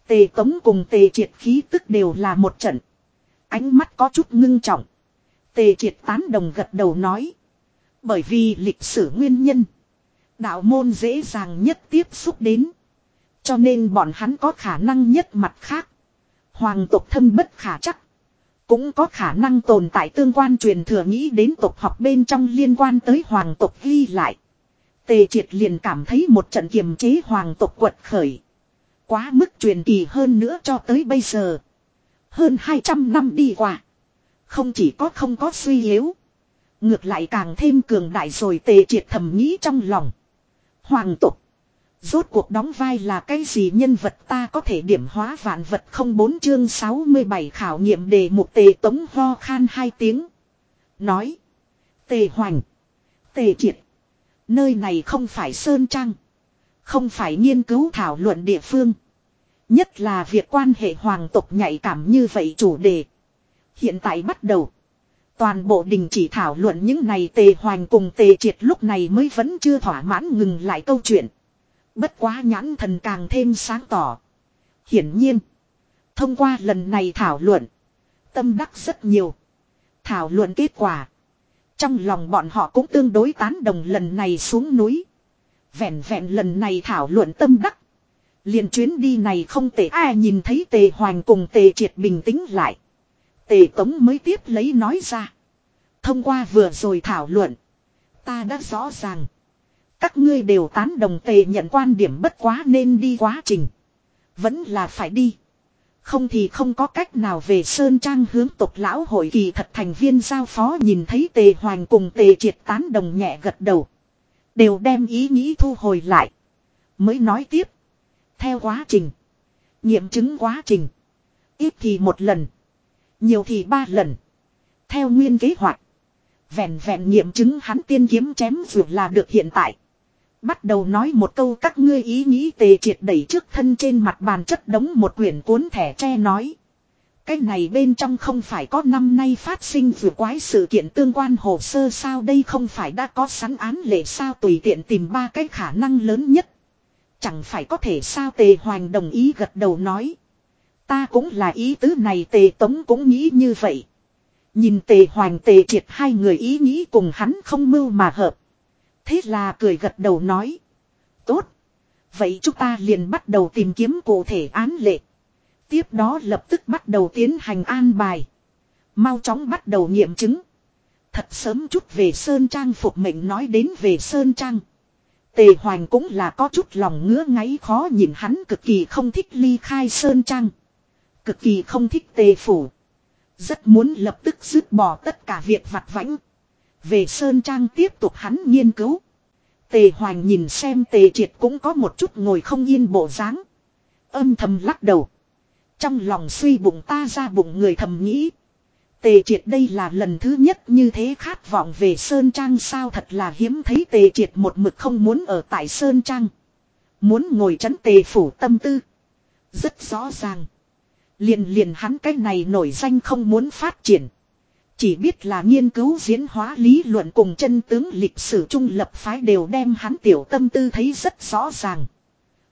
Tề tống cùng tề triệt khí tức đều là một trận. Ánh mắt có chút ngưng trọng. Tề triệt tán đồng gật đầu nói. Bởi vì lịch sử nguyên nhân. Đạo môn dễ dàng nhất tiếp xúc đến. Cho nên bọn hắn có khả năng nhất mặt khác. Hoàng tộc thâm bất khả chắc. Cũng có khả năng tồn tại tương quan truyền thừa nghĩ đến tộc học bên trong liên quan tới hoàng tộc ghi lại. Tề triệt liền cảm thấy một trận kiềm chế hoàng tộc quật khởi. Quá mức truyền kỳ hơn nữa cho tới bây giờ. Hơn 200 năm đi qua. Không chỉ có không có suy yếu. Ngược lại càng thêm cường đại rồi tề triệt thầm nghĩ trong lòng. Hoàng tục. Rốt cuộc đóng vai là cái gì nhân vật ta có thể điểm hóa vạn vật không bốn chương 67 khảo nghiệm đề mục tề tống ho khan hai tiếng. Nói. Tề hoành. Tề triệt. Nơi này không phải Sơn Trăng. Không phải nghiên cứu thảo luận địa phương. Nhất là việc quan hệ hoàng tộc nhạy cảm như vậy chủ đề. Hiện tại bắt đầu. Toàn bộ đình chỉ thảo luận những này tề hoành cùng tề triệt lúc này mới vẫn chưa thỏa mãn ngừng lại câu chuyện. Bất quá nhãn thần càng thêm sáng tỏ. Hiển nhiên. Thông qua lần này thảo luận. Tâm đắc rất nhiều. Thảo luận kết quả. Trong lòng bọn họ cũng tương đối tán đồng lần này xuống núi. Vẹn vẹn lần này thảo luận tâm đắc liền chuyến đi này không tệ, ai nhìn thấy tề hoành cùng tề triệt bình tĩnh lại. Tề tống mới tiếp lấy nói ra. Thông qua vừa rồi thảo luận. Ta đã rõ ràng. Các ngươi đều tán đồng tề nhận quan điểm bất quá nên đi quá trình. Vẫn là phải đi. Không thì không có cách nào về Sơn Trang hướng tộc lão hội kỳ thật thành viên giao phó nhìn thấy tề hoành cùng tề triệt tán đồng nhẹ gật đầu. Đều đem ý nghĩ thu hồi lại. Mới nói tiếp. Theo quá trình. Nghiệm chứng quá trình. Ít thì một lần. Nhiều thì ba lần. Theo nguyên kế hoạch. Vẹn vẹn nghiệm chứng hắn tiên kiếm chém vượt là được hiện tại. Bắt đầu nói một câu các ngươi ý nghĩ tề triệt đẩy trước thân trên mặt bàn chất đống một quyển cuốn thẻ tre nói. Cái này bên trong không phải có năm nay phát sinh vừa quái sự kiện tương quan hồ sơ sao đây không phải đã có sẵn án lệ sao tùy tiện tìm ba cái khả năng lớn nhất. Chẳng phải có thể sao tề hoành đồng ý gật đầu nói. Ta cũng là ý tứ này tề tống cũng nghĩ như vậy. Nhìn tề hoành tề triệt hai người ý nghĩ cùng hắn không mưu mà hợp. Thế là cười gật đầu nói. Tốt. Vậy chúng ta liền bắt đầu tìm kiếm cụ thể án lệ. Tiếp đó lập tức bắt đầu tiến hành an bài. Mau chóng bắt đầu nghiệm chứng. Thật sớm chút về Sơn Trang phục mệnh nói đến về Sơn Trang. Tề Hoành cũng là có chút lòng ngứa ngáy khó nhìn hắn cực kỳ không thích ly khai Sơn Trang. Cực kỳ không thích tề phủ. Rất muốn lập tức dứt bỏ tất cả việc vặt vãnh. Về Sơn Trang tiếp tục hắn nghiên cứu. Tề Hoành nhìn xem tề triệt cũng có một chút ngồi không yên bộ dáng, Âm thầm lắc đầu. Trong lòng suy bụng ta ra bụng người thầm nghĩ. Tề triệt đây là lần thứ nhất như thế khát vọng về Sơn Trang sao thật là hiếm thấy tề triệt một mực không muốn ở tại Sơn Trang. Muốn ngồi chấn tề phủ tâm tư. Rất rõ ràng. Liền liền hắn cái này nổi danh không muốn phát triển. Chỉ biết là nghiên cứu diễn hóa lý luận cùng chân tướng lịch sử trung lập phái đều đem hắn tiểu tâm tư thấy rất rõ ràng.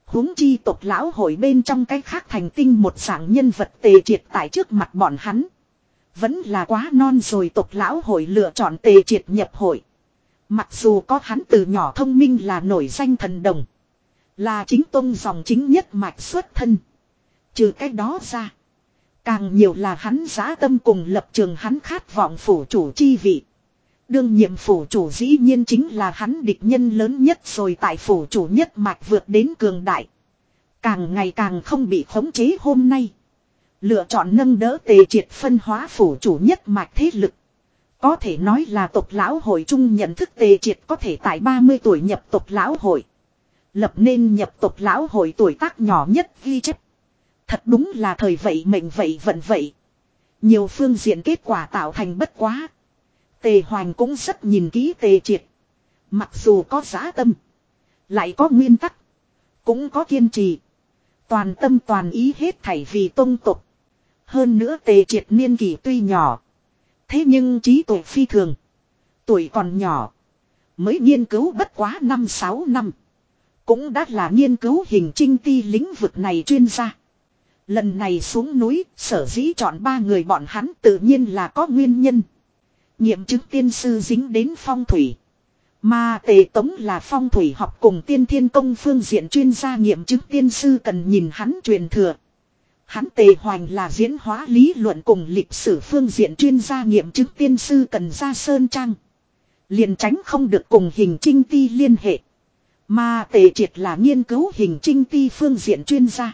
huống chi tộc lão hội bên trong cái khác thành tinh một dạng nhân vật tề triệt tại trước mặt bọn hắn. Vẫn là quá non rồi tộc lão hội lựa chọn tề triệt nhập hội. Mặc dù có hắn từ nhỏ thông minh là nổi danh thần đồng. Là chính tôn dòng chính nhất mạch xuất thân. Trừ cái đó ra. Càng nhiều là hắn giá tâm cùng lập trường hắn khát vọng phủ chủ chi vị. Đương nhiệm phủ chủ dĩ nhiên chính là hắn địch nhân lớn nhất rồi tại phủ chủ nhất mạch vượt đến cường đại. Càng ngày càng không bị khống chế hôm nay. Lựa chọn nâng đỡ tề triệt phân hóa phủ chủ nhất mạch thế lực. Có thể nói là tộc lão hội chung nhận thức tề triệt có thể tại 30 tuổi nhập tộc lão hội. Lập nên nhập tộc lão hội tuổi tác nhỏ nhất ghi chép. Thật đúng là thời vậy mệnh vậy vận vậy. Nhiều phương diện kết quả tạo thành bất quá. Tề Hoành cũng rất nhìn kỹ tề triệt. Mặc dù có giá tâm. Lại có nguyên tắc. Cũng có kiên trì. Toàn tâm toàn ý hết thảy vì tôn tục. Hơn nữa tề triệt niên kỷ tuy nhỏ. Thế nhưng trí tuệ phi thường. Tuổi còn nhỏ. Mới nghiên cứu bất quá 5-6 năm. Cũng đã là nghiên cứu hình trinh ti lĩnh vực này chuyên gia. Lần này xuống núi, sở dĩ chọn ba người bọn hắn tự nhiên là có nguyên nhân. Nhiệm chứng tiên sư dính đến phong thủy. Mà tề tống là phong thủy học cùng tiên thiên công phương diện chuyên gia nghiệm chứng tiên sư cần nhìn hắn truyền thừa. Hắn tề hoành là diễn hóa lý luận cùng lịch sử phương diện chuyên gia nghiệm chứng tiên sư cần ra sơn trang. Liền tránh không được cùng hình trinh ti liên hệ. Mà tề triệt là nghiên cứu hình trinh ti phương diện chuyên gia.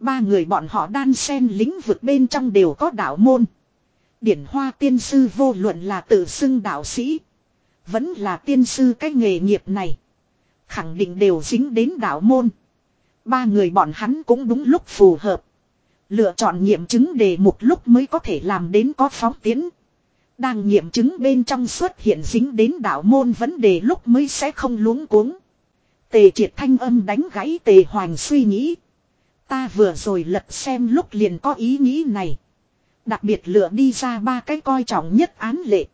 Ba người bọn họ đan xen lĩnh vực bên trong đều có đạo môn. Điển hoa tiên sư vô luận là tự xưng đạo sĩ. Vẫn là tiên sư cái nghề nghiệp này. Khẳng định đều dính đến đạo môn. Ba người bọn hắn cũng đúng lúc phù hợp. Lựa chọn nghiệm chứng đề một lúc mới có thể làm đến có phóng tiến. Đang nghiệm chứng bên trong xuất hiện dính đến đạo môn vấn đề lúc mới sẽ không luống cuống. Tề triệt thanh âm đánh gãy tề hoàng suy nghĩ. Ta vừa rồi lật xem lúc liền có ý nghĩ này. Đặc biệt lựa đi ra ba cái coi trọng nhất án lệ.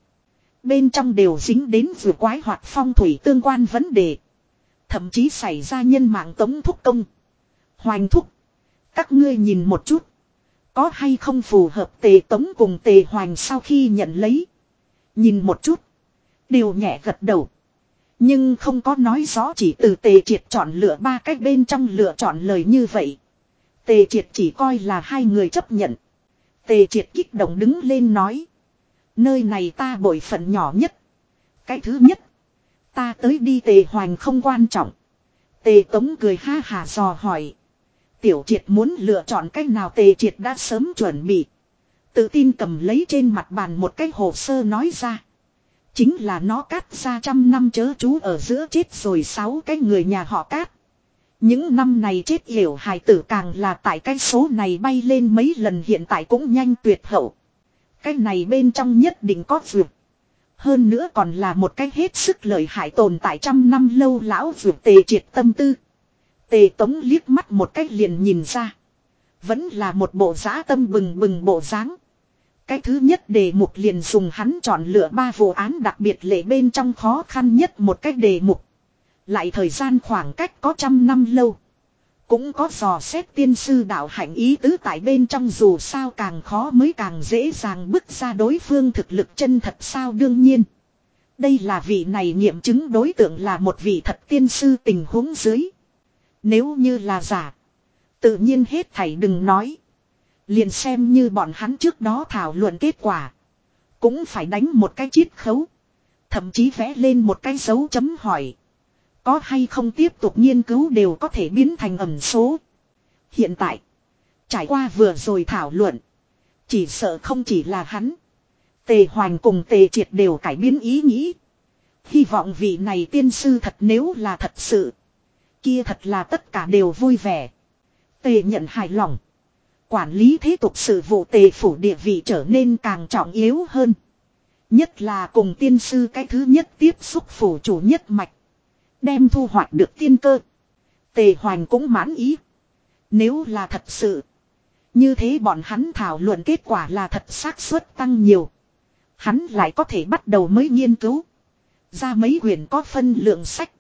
Bên trong đều dính đến vừa quái hoạt phong thủy tương quan vấn đề. Thậm chí xảy ra nhân mạng tống thúc công. Hoành thúc. Các ngươi nhìn một chút. Có hay không phù hợp tề tống cùng tề hoành sau khi nhận lấy. Nhìn một chút. Đều nhẹ gật đầu. Nhưng không có nói rõ chỉ từ tề triệt chọn lựa ba cách bên trong lựa chọn lời như vậy. Tề triệt chỉ coi là hai người chấp nhận. Tề triệt kích động đứng lên nói. Nơi này ta bội phận nhỏ nhất. Cái thứ nhất. Ta tới đi tề hoành không quan trọng. Tề tống cười ha hà dò hỏi. Tiểu triệt muốn lựa chọn cách nào tề triệt đã sớm chuẩn bị. Tự tin cầm lấy trên mặt bàn một cái hồ sơ nói ra. Chính là nó cắt ra trăm năm chớ chú ở giữa chết rồi sáu cái người nhà họ cát. Những năm này chết hiểu hài tử càng là tại cái số này bay lên mấy lần hiện tại cũng nhanh tuyệt hậu. Cái này bên trong nhất định có vượt. Hơn nữa còn là một cái hết sức lợi hại tồn tại trăm năm lâu lão vượt tề triệt tâm tư. Tề tống liếc mắt một cách liền nhìn ra. Vẫn là một bộ giá tâm bừng bừng bộ dáng. Cái thứ nhất đề mục liền dùng hắn chọn lựa ba vụ án đặc biệt lệ bên trong khó khăn nhất một cách đề mục. Lại thời gian khoảng cách có trăm năm lâu. Cũng có dò xét tiên sư đạo hạnh ý tứ tại bên trong dù sao càng khó mới càng dễ dàng bức ra đối phương thực lực chân thật sao đương nhiên. Đây là vị này nghiệm chứng đối tượng là một vị thật tiên sư tình huống dưới. Nếu như là giả. Tự nhiên hết thảy đừng nói. Liền xem như bọn hắn trước đó thảo luận kết quả. Cũng phải đánh một cái chiết khấu. Thậm chí vẽ lên một cái dấu chấm hỏi. Có hay không tiếp tục nghiên cứu đều có thể biến thành ẩn số. Hiện tại. Trải qua vừa rồi thảo luận. Chỉ sợ không chỉ là hắn. Tề Hoành cùng Tề Triệt đều cải biến ý nghĩ. Hy vọng vị này tiên sư thật nếu là thật sự. Kia thật là tất cả đều vui vẻ. Tề nhận hài lòng. Quản lý thế tục sự vụ tề phủ địa vị trở nên càng trọng yếu hơn. Nhất là cùng tiên sư cái thứ nhất tiếp xúc phủ chủ nhất mạch. Đem thu hoạch được tiên cơ. Tề hoành cũng mãn ý. Nếu là thật sự. Như thế bọn hắn thảo luận kết quả là thật xác suất tăng nhiều. Hắn lại có thể bắt đầu mới nghiên cứu. Ra mấy quyền có phân lượng sách.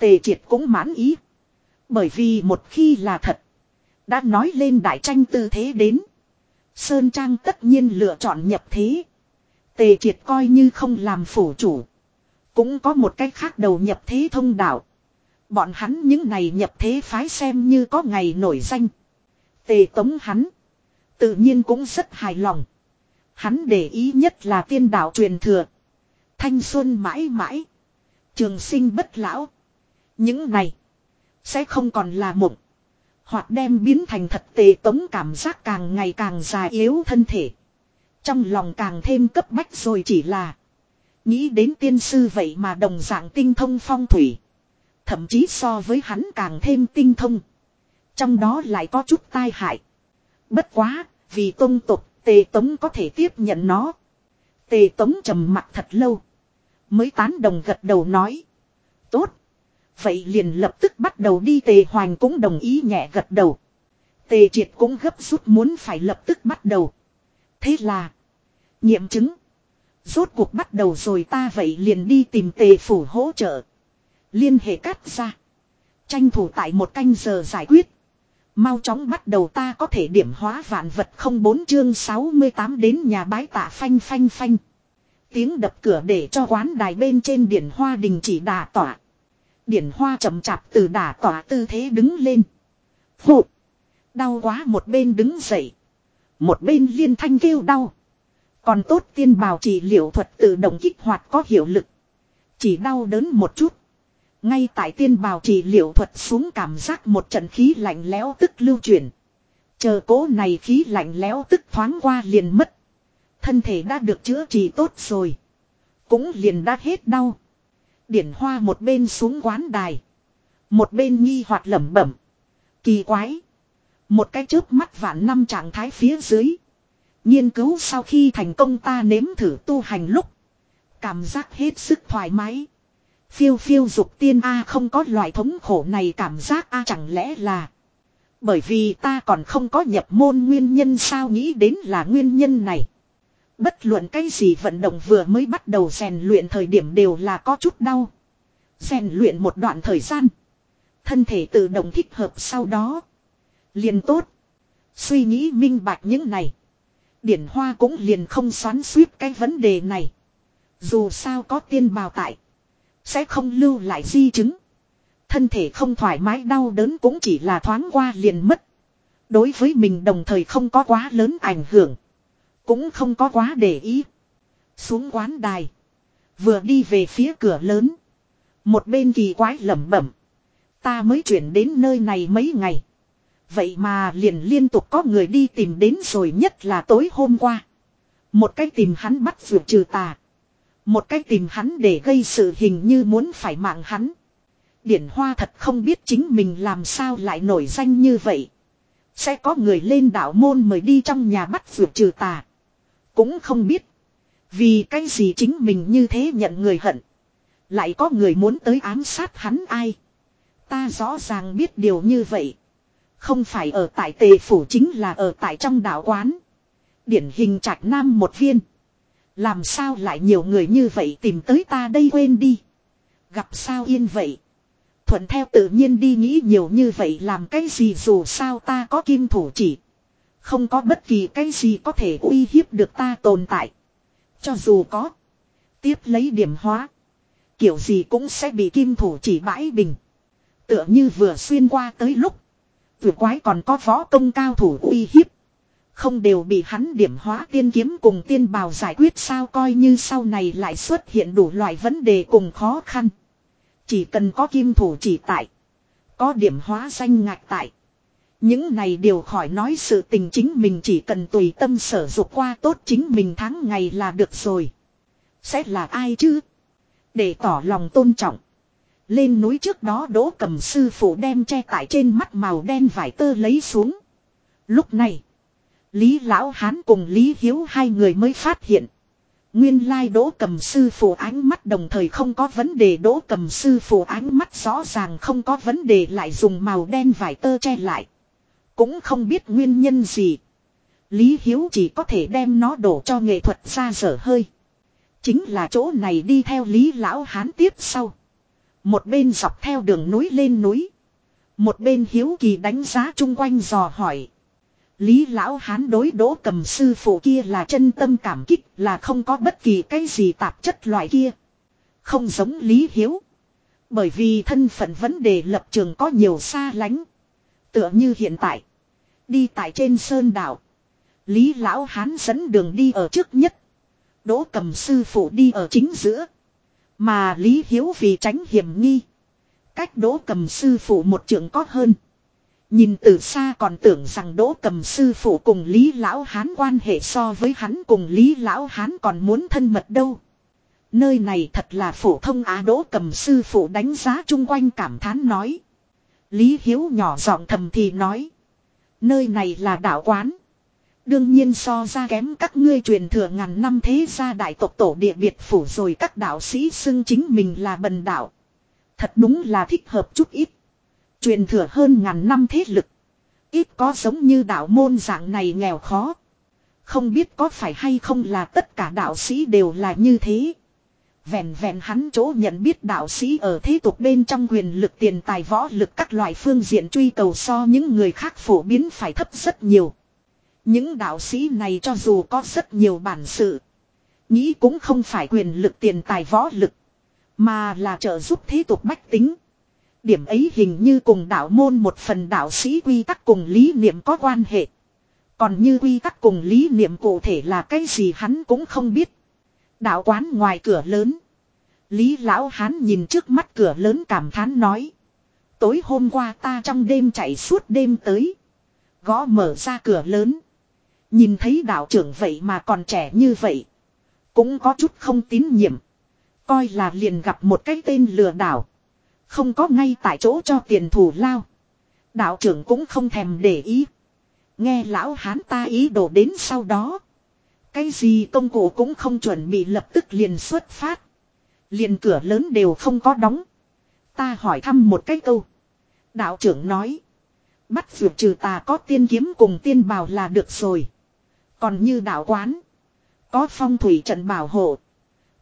Tề triệt cũng mãn ý. Bởi vì một khi là thật. Đã nói lên đại tranh tư thế đến. Sơn Trang tất nhiên lựa chọn nhập thế. Tề triệt coi như không làm phủ chủ. Cũng có một cách khác đầu nhập thế thông đạo. Bọn hắn những này nhập thế phái xem như có ngày nổi danh. Tề tống hắn. Tự nhiên cũng rất hài lòng. Hắn để ý nhất là tiên đạo truyền thừa. Thanh xuân mãi mãi. Trường sinh bất lão. Những này. Sẽ không còn là mộng. Hoặc đem biến thành thật tề tống cảm giác càng ngày càng già yếu thân thể. Trong lòng càng thêm cấp bách rồi chỉ là. Nghĩ đến tiên sư vậy mà đồng dạng tinh thông phong thủy. Thậm chí so với hắn càng thêm tinh thông. Trong đó lại có chút tai hại. Bất quá, vì tôn tục, tề tống có thể tiếp nhận nó. Tề tống trầm mặt thật lâu. Mới tán đồng gật đầu nói. Tốt. Vậy liền lập tức bắt đầu đi, tề hoành cũng đồng ý nhẹ gật đầu. Tề triệt cũng gấp rút muốn phải lập tức bắt đầu. Thế là. Nghiệm chứng. Rốt cuộc bắt đầu rồi, ta vậy liền đi tìm tề phủ hỗ trợ. Liên hệ cắt ra. Tranh thủ tại một canh giờ giải quyết. Mau chóng bắt đầu, ta có thể điểm hóa vạn vật không bốn chương 68 đến nhà bái tạ phanh phanh phanh. Tiếng đập cửa để cho quán đài bên trên điển hoa đình chỉ đà tỏa. Điển hoa chậm chạp từ đà tỏa tư thế đứng lên. Phụ. Đau quá một bên đứng dậy. Một bên liên thanh kêu đau. Còn tốt tiên bào trị liệu thuật tự động kích hoạt có hiệu lực. Chỉ đau đớn một chút. Ngay tại tiên bào trị liệu thuật xuống cảm giác một trận khí lạnh lẽo tức lưu chuyển. Chờ cố này khí lạnh lẽo tức thoáng qua liền mất. Thân thể đã được chữa trị tốt rồi. Cũng liền đã hết đau. Điển hoa một bên xuống quán đài. Một bên nghi hoặc lẩm bẩm. Kỳ quái. Một cái chớp mắt vạn năm trạng thái phía dưới. Nghiên cứu sau khi thành công ta nếm thử tu hành lúc. Cảm giác hết sức thoải mái. Phiêu phiêu dục tiên A không có loại thống khổ này cảm giác A chẳng lẽ là. Bởi vì ta còn không có nhập môn nguyên nhân sao nghĩ đến là nguyên nhân này. Bất luận cái gì vận động vừa mới bắt đầu rèn luyện thời điểm đều là có chút đau. Rèn luyện một đoạn thời gian. Thân thể tự động thích hợp sau đó. liền tốt. Suy nghĩ minh bạch những này. Điển Hoa cũng liền không xoắn suýt cái vấn đề này. Dù sao có tiên bào tại. Sẽ không lưu lại di chứng. Thân thể không thoải mái đau đớn cũng chỉ là thoáng qua liền mất. Đối với mình đồng thời không có quá lớn ảnh hưởng. Cũng không có quá để ý. Xuống quán đài. Vừa đi về phía cửa lớn. Một bên kỳ quái lẩm bẩm. Ta mới chuyển đến nơi này mấy ngày. Vậy mà liền liên tục có người đi tìm đến rồi nhất là tối hôm qua. Một cái tìm hắn bắt vượt trừ tà. Một cái tìm hắn để gây sự hình như muốn phải mạng hắn. Điển Hoa thật không biết chính mình làm sao lại nổi danh như vậy. Sẽ có người lên đạo môn mời đi trong nhà bắt vượt trừ tà. Cũng không biết. Vì cái gì chính mình như thế nhận người hận. Lại có người muốn tới ám sát hắn ai. Ta rõ ràng biết điều như vậy. Không phải ở tại tề phủ chính là ở tại trong đạo quán. Điển hình trạch nam một viên. Làm sao lại nhiều người như vậy tìm tới ta đây quên đi. Gặp sao yên vậy. thuận theo tự nhiên đi nghĩ nhiều như vậy làm cái gì dù sao ta có kim thủ chỉ. Không có bất kỳ cái gì có thể uy hiếp được ta tồn tại. Cho dù có. Tiếp lấy điểm hóa. Kiểu gì cũng sẽ bị kim thủ chỉ bãi bình. Tựa như vừa xuyên qua tới lúc. Vừa quái còn có võ công cao thủ uy hiếp. Không đều bị hắn điểm hóa tiên kiếm cùng tiên bào giải quyết sao coi như sau này lại xuất hiện đủ loại vấn đề cùng khó khăn. Chỉ cần có kim thủ chỉ tại. Có điểm hóa danh ngạch tại. Những này đều khỏi nói sự tình chính mình chỉ cần tùy tâm sở dục qua tốt chính mình tháng ngày là được rồi. Sẽ là ai chứ? Để tỏ lòng tôn trọng. Lên núi trước đó đỗ cầm sư phụ đem che tại trên mắt màu đen vải tơ lấy xuống. Lúc này. Lý Lão Hán cùng Lý Hiếu hai người mới phát hiện. Nguyên lai đỗ cầm sư phụ ánh mắt đồng thời không có vấn đề, đỗ cầm sư phụ ánh mắt rõ ràng không có vấn đề lại dùng màu đen vải tơ che lại. Cũng không biết nguyên nhân gì. Lý Hiếu chỉ có thể đem nó đổ cho nghệ thuật ra dở hơi. Chính là chỗ này đi theo Lý Lão Hán tiếp sau. Một bên dọc theo đường núi lên núi. Một bên Hiếu Kỳ đánh giá chung quanh dò hỏi. Lý Lão Hán đối đỗ cầm sư phụ kia là chân tâm cảm kích, là không có bất kỳ cái gì tạp chất loại kia. Không giống Lý Hiếu. Bởi vì thân phận vấn đề lập trường có nhiều xa lánh. Tựa như hiện tại. Đi tại trên sơn đảo. Lý Lão Hán dẫn đường đi ở trước nhất. Đỗ cầm sư phụ đi ở chính giữa. Mà Lý Hiếu vì tránh hiểm nghi. Cách đỗ cầm sư phụ một trường có hơn. Nhìn từ xa còn tưởng rằng đỗ cầm sư phụ cùng Lý Lão Hán quan hệ so với hắn cùng Lý Lão Hán còn muốn thân mật đâu. Nơi này thật là phổ thông á, đỗ cầm sư phụ đánh giá chung quanh cảm thán nói. Lý Hiếu nhỏ giọng thầm thì nói. Nơi này là đạo quán. Đương nhiên so ra kém các ngươi truyền thừa ngàn năm thế gia đại tộc tổ địa biệt phủ rồi các đạo sĩ xưng chính mình là bần đạo. Thật đúng là thích hợp chút ít. Truyền thừa hơn ngàn năm thế lực. Ít có giống như đạo môn dạng này nghèo khó. Không biết có phải hay không là tất cả đạo sĩ đều là như thế. Vẹn vẹn hắn chỗ nhận biết đạo sĩ ở thế tục bên trong quyền lực tiền tài võ lực các loại phương diện truy cầu so những người khác phổ biến phải thấp rất nhiều. Những đạo sĩ này cho dù có rất nhiều bản sự. Nghĩ cũng không phải quyền lực tiền tài võ lực. Mà là trợ giúp thế tục bách tính. Điểm ấy hình như cùng đạo môn một phần đạo sĩ quy tắc cùng lý niệm có quan hệ. Còn như quy tắc cùng lý niệm cụ thể là cái gì hắn cũng không biết. Đạo quán ngoài cửa lớn. Lý lão hán nhìn trước mắt cửa lớn cảm thán nói. Tối hôm qua ta trong đêm chạy suốt đêm tới. Gõ mở ra cửa lớn. Nhìn thấy đạo trưởng vậy mà còn trẻ như vậy. Cũng có chút không tín nhiệm. Coi là liền gặp một cái tên lừa đảo. Không có ngay tại chỗ cho tiền thủ lao. Đạo trưởng cũng không thèm để ý. Nghe lão hán ta ý đồ đến sau đó. Cái gì công cụ cũng không chuẩn bị lập tức liền xuất phát. Liền cửa lớn đều không có đóng. Ta hỏi thăm một cái câu. Đạo trưởng nói. Bắt vượt trừ tà có tiên kiếm cùng tiên bào là được rồi. Còn như đạo quán. Có phong thủy trận bảo hộ.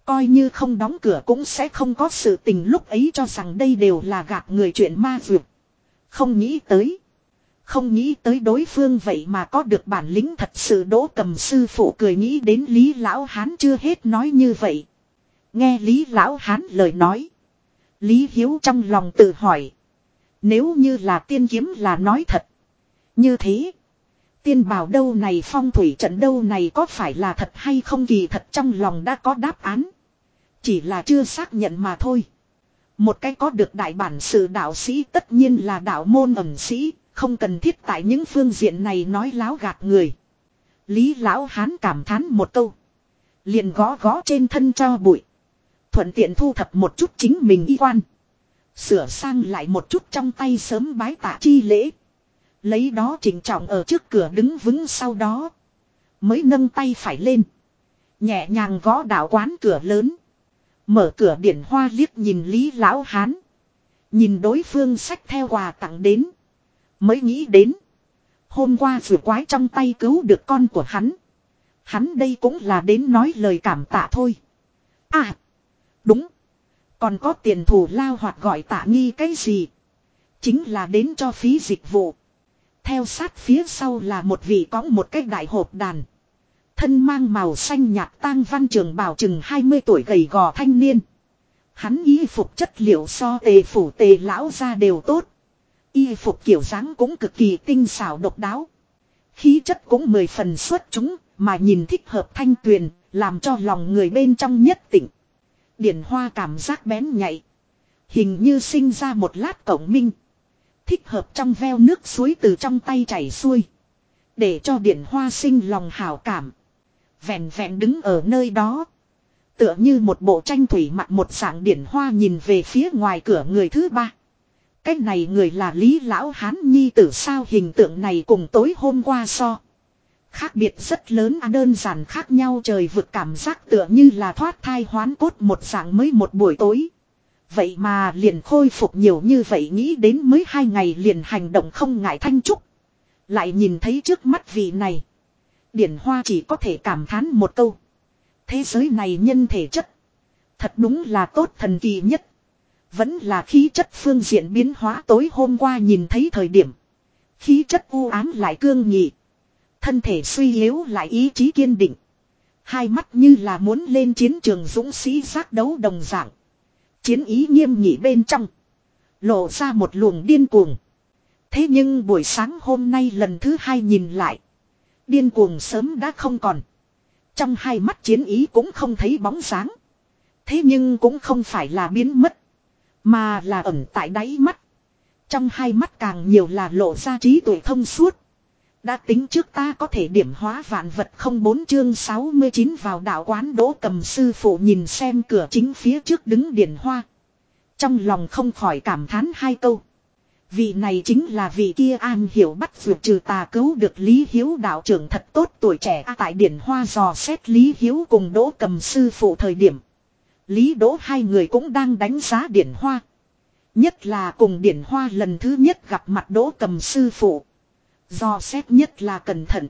Coi như không đóng cửa cũng sẽ không có sự tình lúc ấy cho rằng đây đều là gạt người chuyện ma vượt. Không nghĩ tới. Không nghĩ tới đối phương vậy mà có được bản lĩnh thật sự đỗ cầm sư phụ cười nghĩ đến Lý Lão Hán chưa hết nói như vậy. Nghe Lý Lão Hán lời nói. Lý Hiếu trong lòng tự hỏi. Nếu như là tiên kiếm là nói thật. Như thế. Tiên bảo đâu này phong thủy trận đâu này có phải là thật hay không kỳ thật trong lòng đã có đáp án. Chỉ là chưa xác nhận mà thôi. Một cái có được đại bản sự đạo sĩ tất nhiên là đạo môn ẩm sĩ, không cần thiết tại những phương diện này nói láo gạt người. Lý lão hán cảm thán một câu. Liền gõ gõ trên thân cho bụi. Thuận tiện thu thập một chút chính mình y quan. Sửa sang lại một chút trong tay sớm bái tạ chi lễ. Lấy đó chỉnh trọng ở trước cửa đứng vững sau đó. Mới nâng tay phải lên. Nhẹ nhàng gõ đạo quán cửa lớn. Mở cửa điển hoa liếc nhìn Lý Lão Hán. Nhìn đối phương sách theo quà tặng đến. Mới nghĩ đến. Hôm qua vừa quái trong tay cứu được con của hắn. Hắn đây cũng là đến nói lời cảm tạ thôi. À. Đúng. Còn có tiền thù lao hoặc gọi tạ nghi cái gì. Chính là đến cho phí dịch vụ. Theo sát phía sau là một vị có một cái đại hộp đàn. Thân mang màu xanh nhạt tang văn trường bảo chừng 20 tuổi gầy gò thanh niên. Hắn y phục chất liệu so tề phủ tề lão ra đều tốt. Y phục kiểu dáng cũng cực kỳ tinh xảo độc đáo. Khí chất cũng mười phần xuất chúng, mà nhìn thích hợp thanh tuyền, làm cho lòng người bên trong nhất tỉnh. Điển hoa cảm giác bén nhạy. Hình như sinh ra một lát cổng minh. Thích hợp trong veo nước suối từ trong tay chảy xuôi. Để cho điển hoa sinh lòng hảo cảm. Vẹn vẹn đứng ở nơi đó. Tựa như một bộ tranh thủy mặt một dạng điển hoa nhìn về phía ngoài cửa người thứ ba. Cái này người là Lý Lão Hán Nhi tử sao hình tượng này cùng tối hôm qua so. Khác biệt rất lớn à đơn giản khác nhau, trời vực cảm giác tựa như là thoát thai hoán cốt một dạng mới một buổi tối. Vậy mà liền khôi phục nhiều như vậy, nghĩ đến mới hai ngày liền hành động không ngại thanh trúc. Lại nhìn thấy trước mắt vị này. Điển Hoa chỉ có thể cảm thán một câu. Thế giới này nhân thể chất. Thật đúng là tốt thần kỳ nhất. Vẫn là khí chất phương diện biến hóa tối hôm qua nhìn thấy thời điểm. Khí chất u ám lại cương nghị. Thân thể suy yếu lại ý chí kiên định. Hai mắt như là muốn lên chiến trường dũng sĩ giác đấu đồng dạng. Chiến ý nghiêm nghị bên trong. Lộ ra một luồng điên cuồng. Thế nhưng buổi sáng hôm nay lần thứ hai nhìn lại. Điên cuồng sớm đã không còn. Trong hai mắt chiến ý cũng không thấy bóng sáng Thế nhưng cũng không phải là biến mất. Mà là ẩn tại đáy mắt. Trong hai mắt càng nhiều là lộ ra trí tuệ thông suốt. Đã tính trước ta có thể điểm hóa vạn vật không bốn chương 69 vào đạo quán đỗ cầm sư phụ nhìn xem cửa chính phía trước đứng điển hoa. Trong lòng không khỏi cảm thán hai câu. Vị này chính là vị kia an hiểu bắt vượt trừ tà cứu được Lý Hiếu đạo trưởng thật tốt tuổi trẻ à, tại điển hoa dò xét Lý Hiếu cùng đỗ cầm sư phụ thời điểm. Lý đỗ hai người cũng đang đánh giá điển hoa. Nhất là cùng điển hoa lần thứ nhất gặp mặt đỗ cầm sư phụ. Do xét nhất là cẩn thận.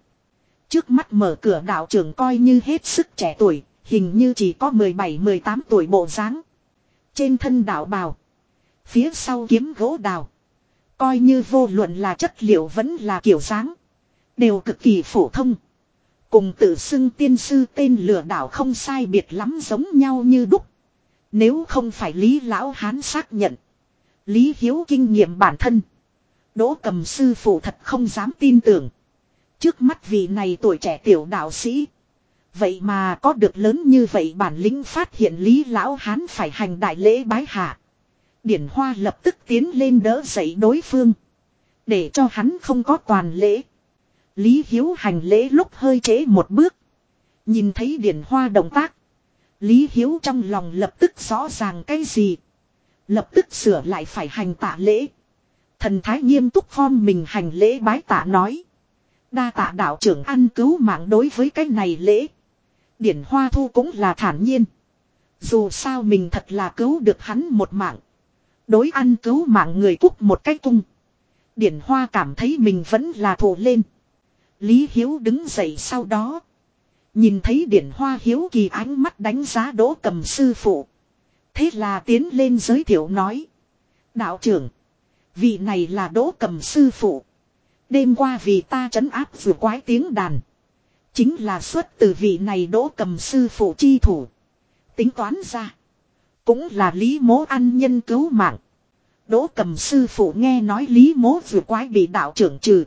Trước mắt mở cửa đạo trưởng coi như hết sức trẻ tuổi, hình như chỉ có 17-18 tuổi bộ dáng. Trên thân đạo bào. Phía sau kiếm gỗ đào. Coi như vô luận là chất liệu vẫn là kiểu dáng. Đều cực kỳ phổ thông. Cùng tự xưng tiên sư tên lừa đảo không sai biệt lắm giống nhau như đúc. Nếu không phải Lý Lão Hán xác nhận. Lý Hiếu kinh nghiệm bản thân. Đỗ cầm sư phụ thật không dám tin tưởng. Trước mắt vị này tuổi trẻ tiểu đạo sĩ. Vậy mà có được lớn như vậy bản lĩnh phát hiện Lý Lão Hán phải hành đại lễ bái hạ. Điển Hoa lập tức tiến lên đỡ dậy đối phương. Để cho hắn không có toàn lễ. Lý Hiếu hành lễ lúc hơi chế một bước. Nhìn thấy Điển Hoa động tác. Lý Hiếu trong lòng lập tức rõ ràng cái gì. Lập tức sửa lại phải hành tạ lễ. Thần thái nghiêm túc form mình hành lễ bái tạ nói. Đa tạ đạo trưởng ăn cứu mạng đối với cái này lễ. Điển Hoa Thu cũng là thản nhiên. Dù sao mình thật là cứu được hắn một mạng. Đối ăn cứu mạng người cúc một cái cung. Điển Hoa cảm thấy mình vẫn là thổ lên. Lý Hiếu đứng dậy sau đó. Nhìn thấy Điển Hoa Hiếu kỳ ánh mắt đánh giá đỗ cầm sư phụ. Thế là tiến lên giới thiệu nói. Đạo trưởng. Vị này là đỗ cầm sư phụ. Đêm qua vì ta trấn áp vừa quái tiếng đàn. Chính là xuất từ vị này đỗ cầm sư phụ chi thủ. Tính toán ra. Cũng là lý mố ăn nhân cứu mạng. Đỗ cầm sư phụ nghe nói lý mố vừa quái bị đạo trưởng trừ.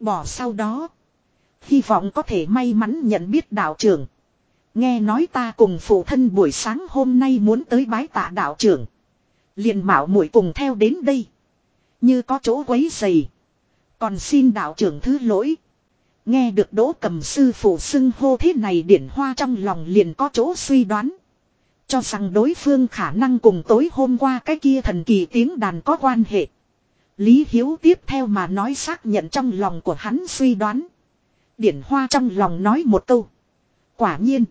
Bỏ sau đó. Hy vọng có thể may mắn nhận biết đạo trưởng. Nghe nói ta cùng phụ thân buổi sáng hôm nay muốn tới bái tạ đạo trưởng. liền mạo muội cùng theo đến đây. Như có chỗ quấy dày. Còn xin đạo trưởng thứ lỗi. Nghe được đỗ cầm sư phụ xưng hô thế này điển hoa trong lòng liền có chỗ suy đoán. Cho rằng đối phương khả năng cùng tối hôm qua cái kia thần kỳ tiếng đàn có quan hệ. Lý Hiếu tiếp theo mà nói xác nhận trong lòng của hắn suy đoán. Điển hoa trong lòng nói một câu. Quả nhiên.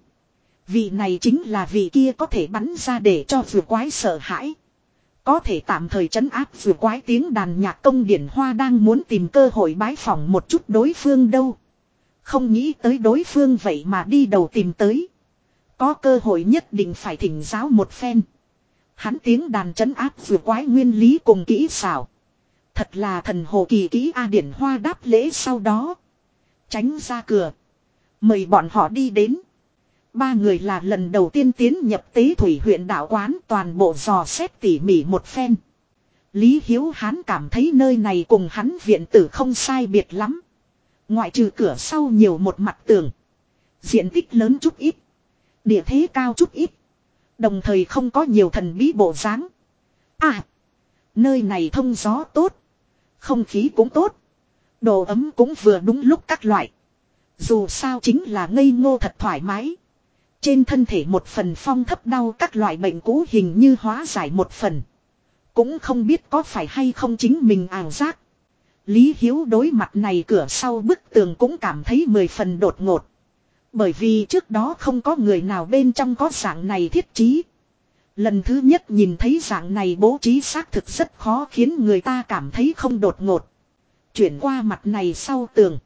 Vị này chính là vị kia có thể bắn ra để cho vừa quái sợ hãi. Có thể tạm thời chấn áp vừa quái tiếng đàn nhạc công điển hoa đang muốn tìm cơ hội bái phỏng một chút đối phương đâu. Không nghĩ tới đối phương vậy mà đi đầu tìm tới. Có cơ hội nhất định phải thỉnh giáo một phen. Hắn tiếng đàn chấn áp vừa quái nguyên lý cùng kỹ xảo. Thật là thần hồ kỳ kỹ A Điển Hoa đáp lễ sau đó. Tránh ra cửa. Mời bọn họ đi đến. Ba người là lần đầu tiên tiến nhập tế thủy huyện đạo quán toàn bộ dò xét tỉ mỉ một phen. Lý Hiếu Hán cảm thấy nơi này cùng hắn viện tử không sai biệt lắm. Ngoại trừ cửa sau nhiều một mặt tường. Diện tích lớn chút ít. Địa thế cao chút ít. Đồng thời không có nhiều thần bí bộ dáng. À. Nơi này thông gió tốt. Không khí cũng tốt. Đồ ấm cũng vừa đúng lúc các loại. Dù sao chính là ngây ngô thật thoải mái. Trên thân thể một phần phong thấp đau các loại bệnh cũ hình như hóa giải một phần. Cũng không biết có phải hay không chính mình ảo giác. Lý Hiếu đối mặt này cửa sau bức tường cũng cảm thấy mười phần đột ngột. Bởi vì trước đó không có người nào bên trong có dạng này thiết trí. Lần thứ nhất nhìn thấy dạng này bố trí xác thực rất khó khiến người ta cảm thấy không đột ngột. Chuyển qua mặt này sau tường.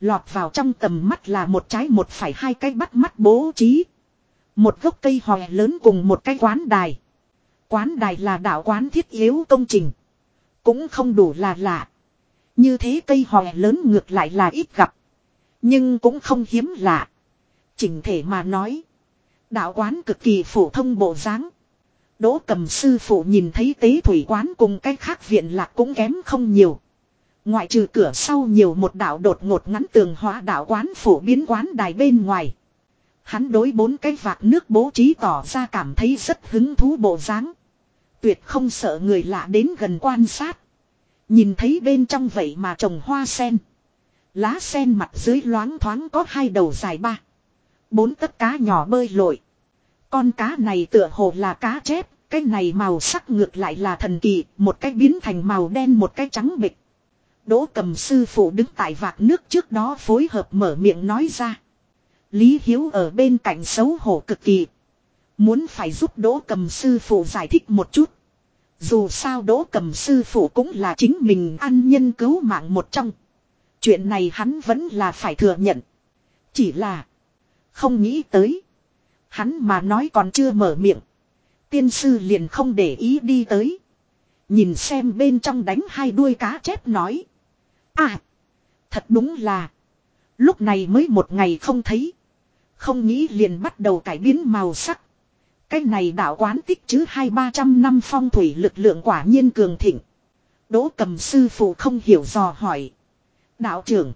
Lọt vào trong tầm mắt là một trái một phải hai cái bắt mắt bố trí. Một gốc cây hòe lớn cùng một cái quán đài. Quán đài là đạo quán thiết yếu công trình. Cũng không đủ là lạ. Như thế cây hòe lớn ngược lại là ít gặp. Nhưng cũng không hiếm lạ. Chỉnh thể mà nói. Đạo quán cực kỳ phổ thông bộ dáng. Đỗ cầm sư phụ nhìn thấy tế thủy quán cùng cái khác viện lạc cũng kém không nhiều. Ngoại trừ cửa sau nhiều một đạo đột ngột ngắn tường hóa đạo quán phổ biến quán đài bên ngoài. Hắn đối bốn cái vạc nước bố trí tỏ ra cảm thấy rất hứng thú bộ dáng. Tuyệt không sợ người lạ đến gần quan sát. Nhìn thấy bên trong vậy mà trồng hoa sen. Lá sen mặt dưới loáng thoáng có hai đầu dài ba. Bốn tấc cá nhỏ bơi lội. Con cá này tựa hồ là cá chép, cái này màu sắc ngược lại là thần kỳ, một cái biến thành màu đen một cái trắng bịch. Đỗ cầm sư phụ đứng tại vạc nước trước đó phối hợp mở miệng nói ra. Lý Hiếu ở bên cạnh xấu hổ cực kỳ. Muốn phải giúp đỗ cầm sư phụ giải thích một chút. Dù sao đỗ cầm sư phụ cũng là chính mình ăn nhân cứu mạng một trong. Chuyện này hắn vẫn là phải thừa nhận. Chỉ là không nghĩ tới. Hắn mà nói còn chưa mở miệng. Tiên sư liền không để ý đi tới. Nhìn xem bên trong đánh hai đuôi cá chép nói. À. Thật đúng là. Lúc này mới một ngày không thấy. Không nghĩ liền bắt đầu cải biến màu sắc. Cái này đạo quán tích chứ hai ba trăm năm phong thủy lực lượng quả nhiên cường thịnh. Đỗ cầm sư phụ không hiểu dò hỏi. Đạo trưởng.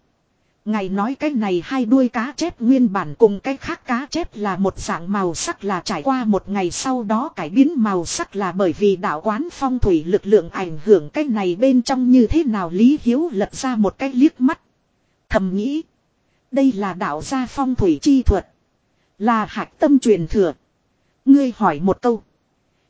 Ngài nói cái này hai đuôi cá chép nguyên bản cùng cái khác cá chép là một dạng màu sắc là trải qua một ngày sau đó cải biến màu sắc là bởi vì đạo quán phong thủy lực lượng ảnh hưởng cái này bên trong như thế nào Lý Hiếu lật ra một cái liếc mắt. Thầm nghĩ. Đây là đạo gia phong thủy chi thuật. Là hạch tâm truyền thừa. Ngươi hỏi một câu.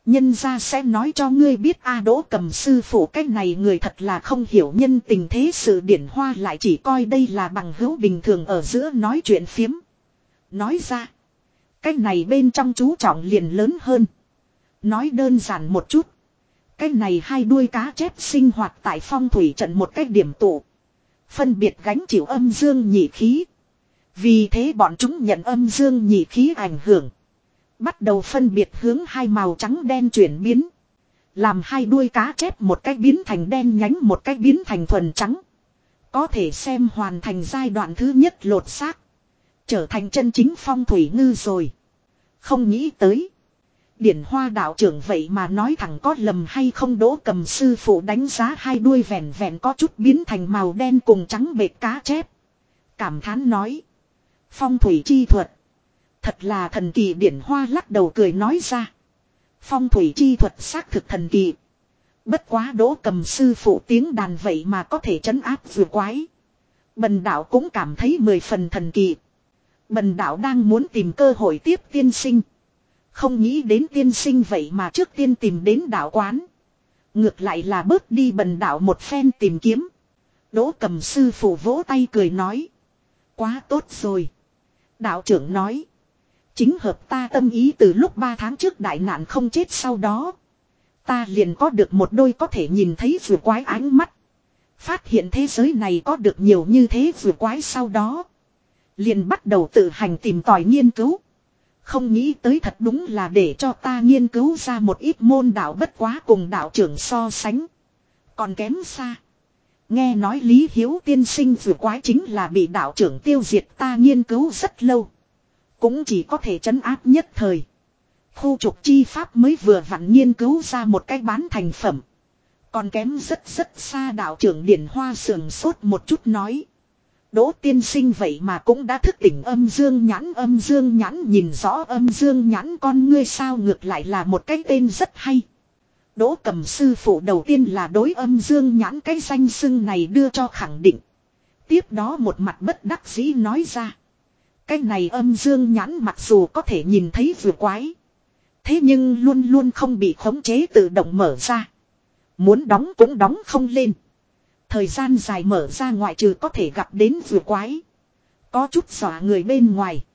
Nhân ra sẽ nói cho ngươi biết A Đỗ cầm sư phụ cách này người thật là không hiểu nhân tình thế sự điển hoa lại chỉ coi đây là bằng hữu bình thường ở giữa nói chuyện phiếm. Nói ra. Cách này bên trong chú trọng liền lớn hơn. Nói đơn giản một chút. Cái này hai đuôi cá chép sinh hoạt tại phong thủy trận một cách điểm tụ. Phân biệt gánh chịu âm dương nhị khí. Vì thế bọn chúng nhận âm dương nhị khí ảnh hưởng. Bắt đầu phân biệt hướng hai màu trắng đen chuyển biến. Làm hai đuôi cá chép một cách biến thành đen nhánh một cách biến thành thuần trắng. Có thể xem hoàn thành giai đoạn thứ nhất lột xác. Trở thành chân chính phong thủy ngư rồi. Không nghĩ tới. Điển hoa đạo trưởng vậy mà nói thẳng có lầm hay không đỗ cầm sư phụ đánh giá hai đuôi vẹn vẹn có chút biến thành màu đen cùng trắng bệt cá chép. Cảm thán nói. Phong thủy chi thuật. Thật là thần kỳ điển hoa lắc đầu cười nói ra. Phong thủy chi thuật xác thực thần kỳ. Bất quá đỗ cầm sư phụ tiếng đàn vậy mà có thể chấn áp vừa quái. Bần đạo cũng cảm thấy mười phần thần kỳ. Bần đạo đang muốn tìm cơ hội tiếp tiên sinh. Không nghĩ đến tiên sinh vậy mà trước tiên tìm đến đạo quán. Ngược lại là bớt đi bần đạo một phen tìm kiếm. Đỗ cầm sư phụ vỗ tay cười nói. Quá tốt rồi. Đạo trưởng nói. Chính hợp ta tâm ý từ lúc 3 tháng trước đại nạn không chết sau đó. Ta liền có được một đôi có thể nhìn thấy vừa quái ánh mắt. Phát hiện thế giới này có được nhiều như thế vừa quái sau đó. Liền bắt đầu tự hành tìm tòi nghiên cứu. Không nghĩ tới thật đúng là để cho ta nghiên cứu ra một ít môn đạo bất quá cùng đạo trưởng so sánh. Còn kém xa. Nghe nói Lý Hiếu tiên sinh vừa quái chính là bị đạo trưởng tiêu diệt ta nghiên cứu rất lâu. Cũng chỉ có thể chấn áp nhất thời. Khu trục chi pháp mới vừa vặn nghiên cứu ra một cái bán thành phẩm. Còn kém rất rất xa đạo trưởng Điển Hoa sườn sốt một chút nói. Đỗ tiên sinh vậy mà cũng đã thức tỉnh âm dương nhãn, âm dương nhãn nhìn rõ âm dương nhãn con ngươi sao ngược lại là một cái tên rất hay. Đỗ cầm sư phụ đầu tiên là đối âm dương nhãn cái danh xưng này đưa cho khẳng định. Tiếp đó một mặt bất đắc dĩ nói ra. Cái này âm dương nhãn mặc dù có thể nhìn thấy vừa quái. Thế nhưng luôn luôn không bị khống chế tự động mở ra. Muốn đóng cũng đóng không lên. Thời gian dài mở ra ngoại trừ có thể gặp đến vừa quái. Có chút xỏa người bên ngoài.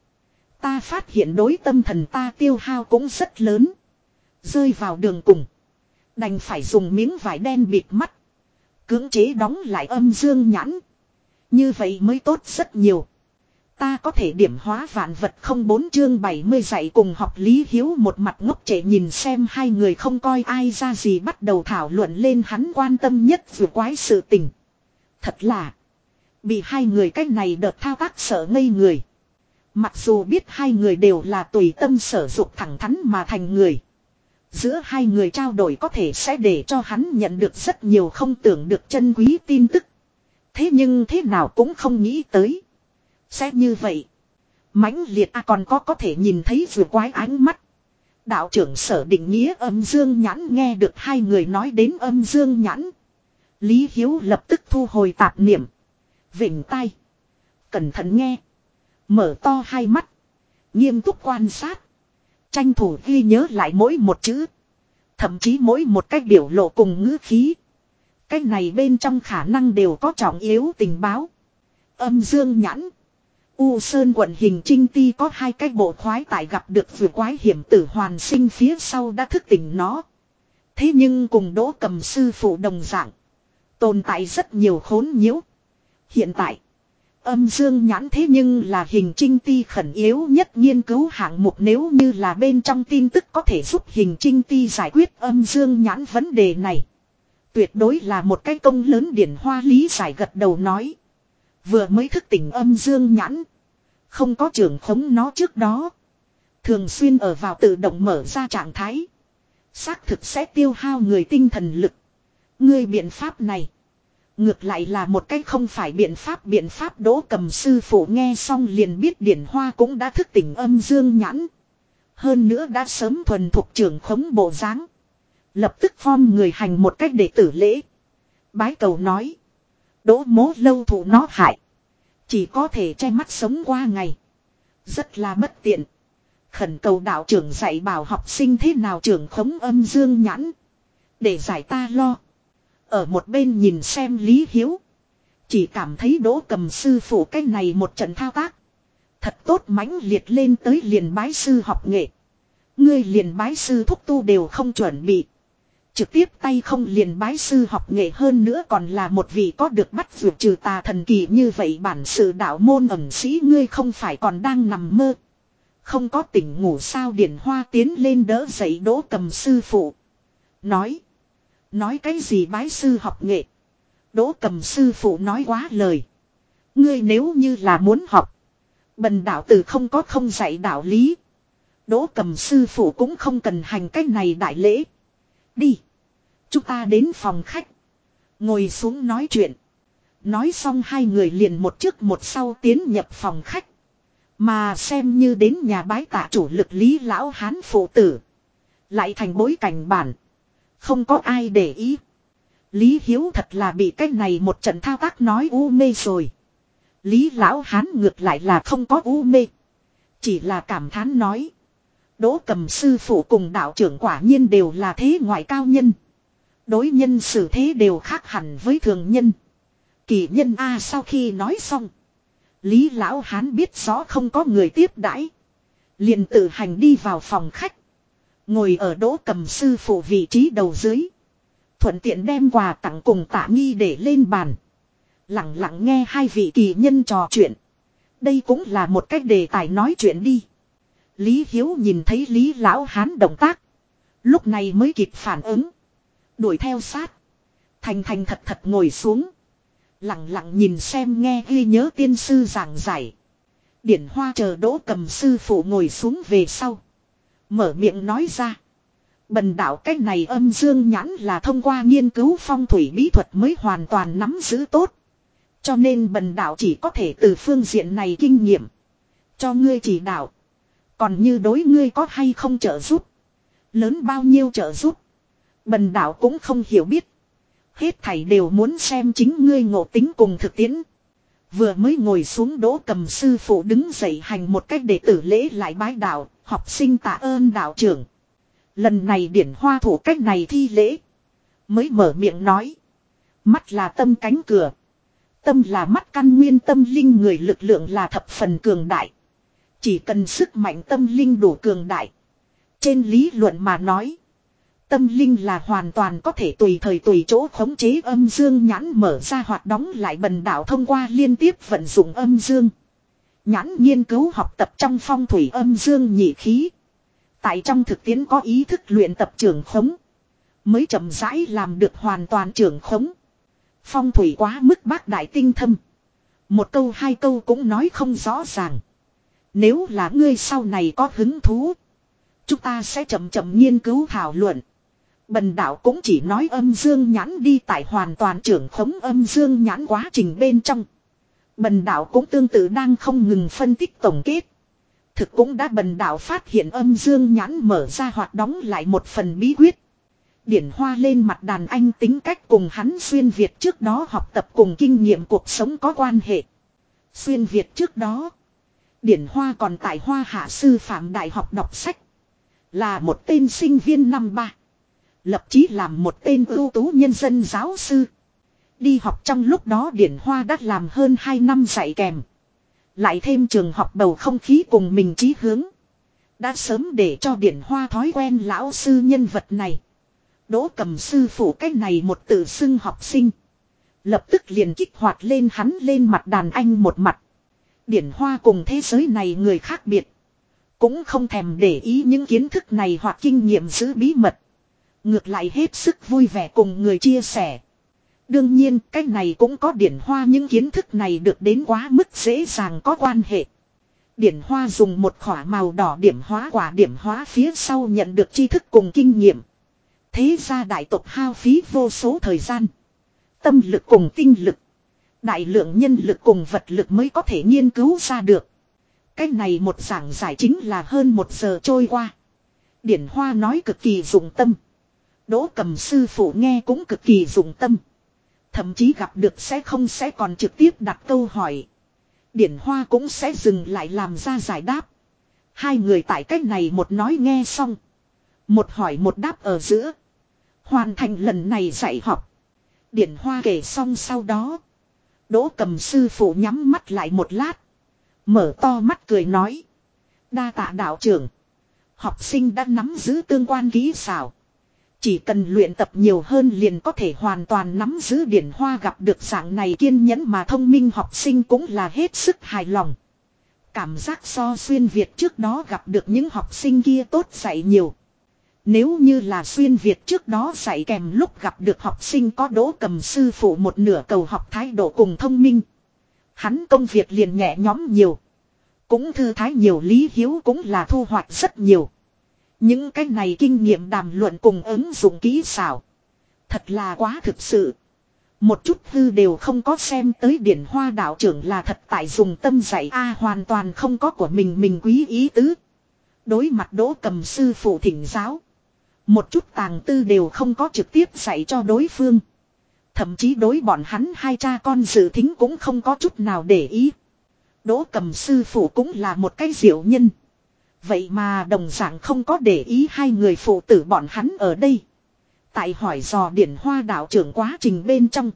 Ta phát hiện đối tâm thần ta tiêu hao cũng rất lớn. Rơi vào đường cùng. Đành phải dùng miếng vải đen bịt mắt. Cưỡng chế đóng lại âm dương nhãn. Như vậy mới tốt rất nhiều. Ta có thể điểm hóa vạn vật không bốn chương 70 dạy cùng học Lý Hiếu một mặt ngốc trẻ nhìn xem hai người không coi ai ra gì bắt đầu thảo luận lên hắn quan tâm nhất vừa quái sự tình. Thật là. Bị hai người cách này đợt thao tác sợ ngây người. Mặc dù biết hai người đều là tùy tâm sở dục thẳng thắn mà thành người. Giữa hai người trao đổi có thể sẽ để cho hắn nhận được rất nhiều không tưởng được chân quý tin tức. Thế nhưng thế nào cũng không nghĩ tới. Sẽ như vậy. mãnh liệt a còn có có thể nhìn thấy vừa quái ánh mắt. Đạo trưởng sở định nghĩa âm dương nhãn nghe được hai người nói đến âm dương nhãn. Lý Hiếu lập tức thu hồi tạp niệm. Vịnh tay. Cẩn thận nghe. Mở to hai mắt. Nghiêm túc quan sát. Tranh thủ ghi nhớ lại mỗi một chữ. Thậm chí mỗi một cách biểu lộ cùng ngữ khí. Cách này bên trong khả năng đều có trọng yếu tình báo. Âm dương nhãn. U Sơn quận hình trinh ti có hai cái bộ khoái tại gặp được vừa quái hiểm tử hoàn sinh phía sau đã thức tỉnh nó. Thế nhưng cùng đỗ cầm sư phụ đồng dạng. Tồn tại rất nhiều khốn nhiễu. Hiện tại. Âm dương nhãn thế nhưng là hình trinh ti khẩn yếu nhất nghiên cứu hạng mục nếu như là bên trong tin tức có thể giúp hình trinh ti giải quyết âm dương nhãn vấn đề này. Tuyệt đối là một cái công lớn điển hoa lý giải gật đầu nói. Vừa mới thức tỉnh âm dương nhãn. Không có trưởng khống nó trước đó. Thường xuyên ở vào tự động mở ra trạng thái. Xác thực sẽ tiêu hao người tinh thần lực. Người biện pháp này. Ngược lại là một cách không phải biện pháp biện pháp đỗ cầm sư phụ nghe xong liền biết điển hoa cũng đã thức tỉnh âm dương nhãn. Hơn nữa đã sớm thuần thuộc trưởng khống bộ dáng Lập tức form người hành một cách để tử lễ. Bái cầu nói. Đỗ mố lâu thủ nó hại. Chỉ có thể che mắt sống qua ngày. Rất là bất tiện. Khẩn cầu đạo trưởng dạy bảo học sinh thế nào trưởng khống âm dương nhãn. Để giải ta lo. Ở một bên nhìn xem Lý Hiếu. Chỉ cảm thấy đỗ cầm sư phụ cái này một trận thao tác. Thật tốt mãnh liệt lên tới liền bái sư học nghệ. Ngươi liền bái sư thúc tu đều không chuẩn bị. Trực tiếp tay không liền bái sư học nghệ hơn nữa còn là một vị có được bắt vượt trừ tà thần kỳ như vậy bản sự đạo môn ẩn sĩ ngươi không phải còn đang nằm mơ. Không có tỉnh ngủ sao điển hoa tiến lên đỡ dậy đỗ cầm sư phụ. Nói. Nói cái gì bái sư học nghệ. Đỗ cầm sư phụ nói quá lời. Ngươi nếu như là muốn học. Bần đạo tử không có không dạy đạo lý. Đỗ cầm sư phụ cũng không cần hành cái này đại lễ. Đi. Chúng ta đến phòng khách. Ngồi xuống nói chuyện. Nói xong hai người liền một trước một sau tiến nhập phòng khách. Mà xem như đến nhà bái tạ chủ lực lý lão hán phụ tử. Lại thành bối cảnh bản. Không có ai để ý. Lý Hiếu thật là bị cái này một trận thao tác nói u mê rồi. Lý lão hán ngược lại là không có u mê. Chỉ là cảm thán nói. Đỗ cầm sư phụ cùng đạo trưởng quả nhiên đều là thế ngoại cao nhân. Đối nhân xử thế đều khác hẳn với thường nhân. Kỳ nhân A sau khi nói xong. Lý lão hán biết rõ không có người tiếp đãi. liền tự hành đi vào phòng khách. Ngồi ở đỗ cầm sư phụ vị trí đầu dưới. Thuận tiện đem quà tặng cùng tạ nghi để lên bàn. Lặng lặng nghe hai vị kỳ nhân trò chuyện. Đây cũng là một cách đề tài nói chuyện đi. Lý Hiếu nhìn thấy Lý Lão Hán động tác. Lúc này mới kịp phản ứng. Đuổi theo sát. Thành thành thật thật ngồi xuống. Lặng lặng nhìn xem nghe ghi nhớ tiên sư giảng giải. Điển hoa chờ đỗ cầm sư phụ ngồi xuống về sau. Mở miệng nói ra. Bần đạo cách này âm dương nhãn là thông qua nghiên cứu phong thủy bí thuật mới hoàn toàn nắm giữ tốt. Cho nên bần đạo chỉ có thể từ phương diện này kinh nghiệm. Cho ngươi chỉ đạo. Còn như đối ngươi có hay không trợ giúp. Lớn bao nhiêu trợ giúp. Bần đạo cũng không hiểu biết. Hết thảy đều muốn xem chính ngươi ngộ tính cùng thực tiễn. Vừa mới ngồi xuống đỗ cầm sư phụ đứng dậy hành một cách để tử lễ lại bái đạo, học sinh tạ ơn đạo trưởng. Lần này điển hoa thủ cách này thi lễ. Mới mở miệng nói. Mắt là tâm cánh cửa. Tâm là mắt căn nguyên tâm linh người lực lượng là thập phần cường đại. Chỉ cần sức mạnh tâm linh đủ cường đại. Trên lý luận mà nói. Tâm linh là hoàn toàn có thể tùy thời tùy chỗ khống chế âm dương nhãn mở ra hoặc đóng lại bần đảo thông qua liên tiếp vận dụng âm dương. Nhãn nghiên cứu học tập trong phong thủy âm dương nhị khí. Tại trong thực tiễn có ý thức luyện tập trưởng khống. Mới chậm rãi làm được hoàn toàn trưởng khống. Phong thủy quá mức bác đại tinh thâm. Một câu hai câu cũng nói không rõ ràng. Nếu là ngươi sau này có hứng thú. Chúng ta sẽ chậm chậm nghiên cứu thảo luận. Bần đạo cũng chỉ nói âm dương nhãn đi tại hoàn toàn trưởng khống âm dương nhãn quá trình bên trong. Bần đạo cũng tương tự đang không ngừng phân tích tổng kết. Thực cũng đã bần đạo phát hiện âm dương nhãn mở ra hoạt đóng lại một phần bí quyết. Điển hoa lên mặt đàn anh tính cách cùng hắn xuyên Việt trước đó học tập cùng kinh nghiệm cuộc sống có quan hệ. Xuyên Việt trước đó. Điển hoa còn tại hoa hạ sư phạm đại học đọc sách. Là một tên sinh viên năm ba. Lập chí làm một tên ưu tú nhân dân giáo sư. Đi học trong lúc đó Điển Hoa đã làm hơn 2 năm dạy kèm. Lại thêm trường học bầu không khí cùng mình chí hướng. Đã sớm để cho Điển Hoa thói quen lão sư nhân vật này. Đỗ cầm sư phụ cách này một tự xưng học sinh. Lập tức liền kích hoạt lên hắn lên mặt đàn anh một mặt. Điển Hoa cùng thế giới này người khác biệt. Cũng không thèm để ý những kiến thức này hoặc kinh nghiệm giữ bí mật. Ngược lại hết sức vui vẻ cùng người chia sẻ. Đương nhiên, cái này cũng có điển hoa, những kiến thức này được đến quá mức dễ dàng có quan hệ. Điển hoa dùng một khỏa màu đỏ điểm hóa quả điểm hóa phía sau nhận được tri thức cùng kinh nghiệm. Thế ra đại tộc hao phí vô số thời gian. Tâm lực cùng tinh lực. Đại lượng nhân lực cùng vật lực mới có thể nghiên cứu ra được. Cái này một giảng giải chính là hơn một giờ trôi qua. Điển Hoa nói cực kỳ dụng tâm. Đỗ cầm sư phụ nghe cũng cực kỳ dụng tâm. Thậm chí gặp được sẽ không sẽ còn trực tiếp đặt câu hỏi. Điển Hoa cũng sẽ dừng lại làm ra giải đáp. Hai người tại cách này một nói nghe xong. Một hỏi một đáp ở giữa. Hoàn thành lần này dạy học. Điển Hoa kể xong sau đó. Đỗ cầm sư phụ nhắm mắt lại một lát. Mở to mắt cười nói. Đa tạ đạo trưởng. Học sinh đã nắm giữ tương quan ký xảo. Chỉ cần luyện tập nhiều hơn liền có thể hoàn toàn nắm giữ điển hoa gặp được dạng này kiên nhẫn mà thông minh học sinh cũng là hết sức hài lòng. Cảm giác so xuyên Việt trước đó gặp được những học sinh kia tốt dạy nhiều. Nếu như là xuyên Việt trước đó dạy kèm lúc gặp được học sinh có đỗ cầm sư phụ một nửa cầu học thái độ cùng thông minh. Hắn công việc liền nhẹ nhóm nhiều. Cũng thư thái nhiều, lý hiếu cũng là thu hoạch rất nhiều. Những cái này kinh nghiệm đàm luận cùng ứng dụng kỹ xảo. Thật là quá thực sự. Một chút hư đều không có xem tới điển hoa đạo trưởng là thật tại dùng tâm dạy A hoàn toàn không có của mình mình quý ý tứ. Đối mặt đỗ cầm sư phụ thỉnh giáo. Một chút tàng tư đều không có trực tiếp dạy cho đối phương. Thậm chí đối bọn hắn hai cha con dự thính cũng không có chút nào để ý. Đỗ cầm sư phụ cũng là một cái diệu nhân. Vậy mà đồng dạng không có để ý hai người phụ tử bọn hắn ở đây. Tại hỏi dò điển hoa đạo trưởng quá trình bên trong.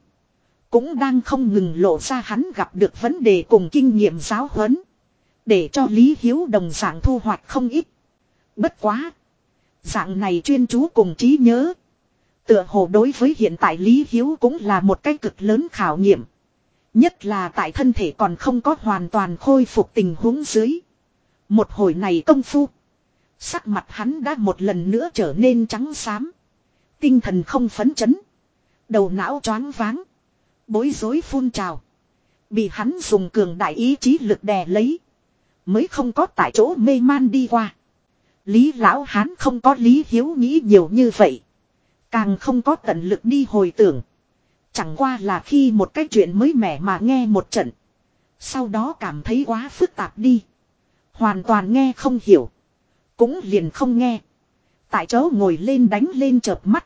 Cũng đang không ngừng lộ ra hắn gặp được vấn đề cùng kinh nghiệm giáo huấn. Để cho Lý Hiếu đồng dạng thu hoạch không ít. Bất quá. Dạng này chuyên chú cùng trí nhớ. Tựa hồ đối với hiện tại Lý Hiếu cũng là một cái cực lớn khảo nghiệm. Nhất là tại thân thể còn không có hoàn toàn khôi phục tình huống dưới. Một hồi này công phu. Sắc mặt hắn đã một lần nữa trở nên trắng xám. Tinh thần không phấn chấn. Đầu não choáng váng. Bối rối phun trào. Bị hắn dùng cường đại ý chí lực đè lấy. Mới không có tại chỗ mê man đi qua. Lý lão hán không có lý hiếu nghĩ nhiều như vậy. Càng không có tận lực đi hồi tưởng. Chẳng qua là khi một cái chuyện mới mẻ mà nghe một trận. Sau đó cảm thấy quá phức tạp đi. Hoàn toàn nghe không hiểu. Cũng liền không nghe. Tại chỗ ngồi lên đánh lên chợp mắt.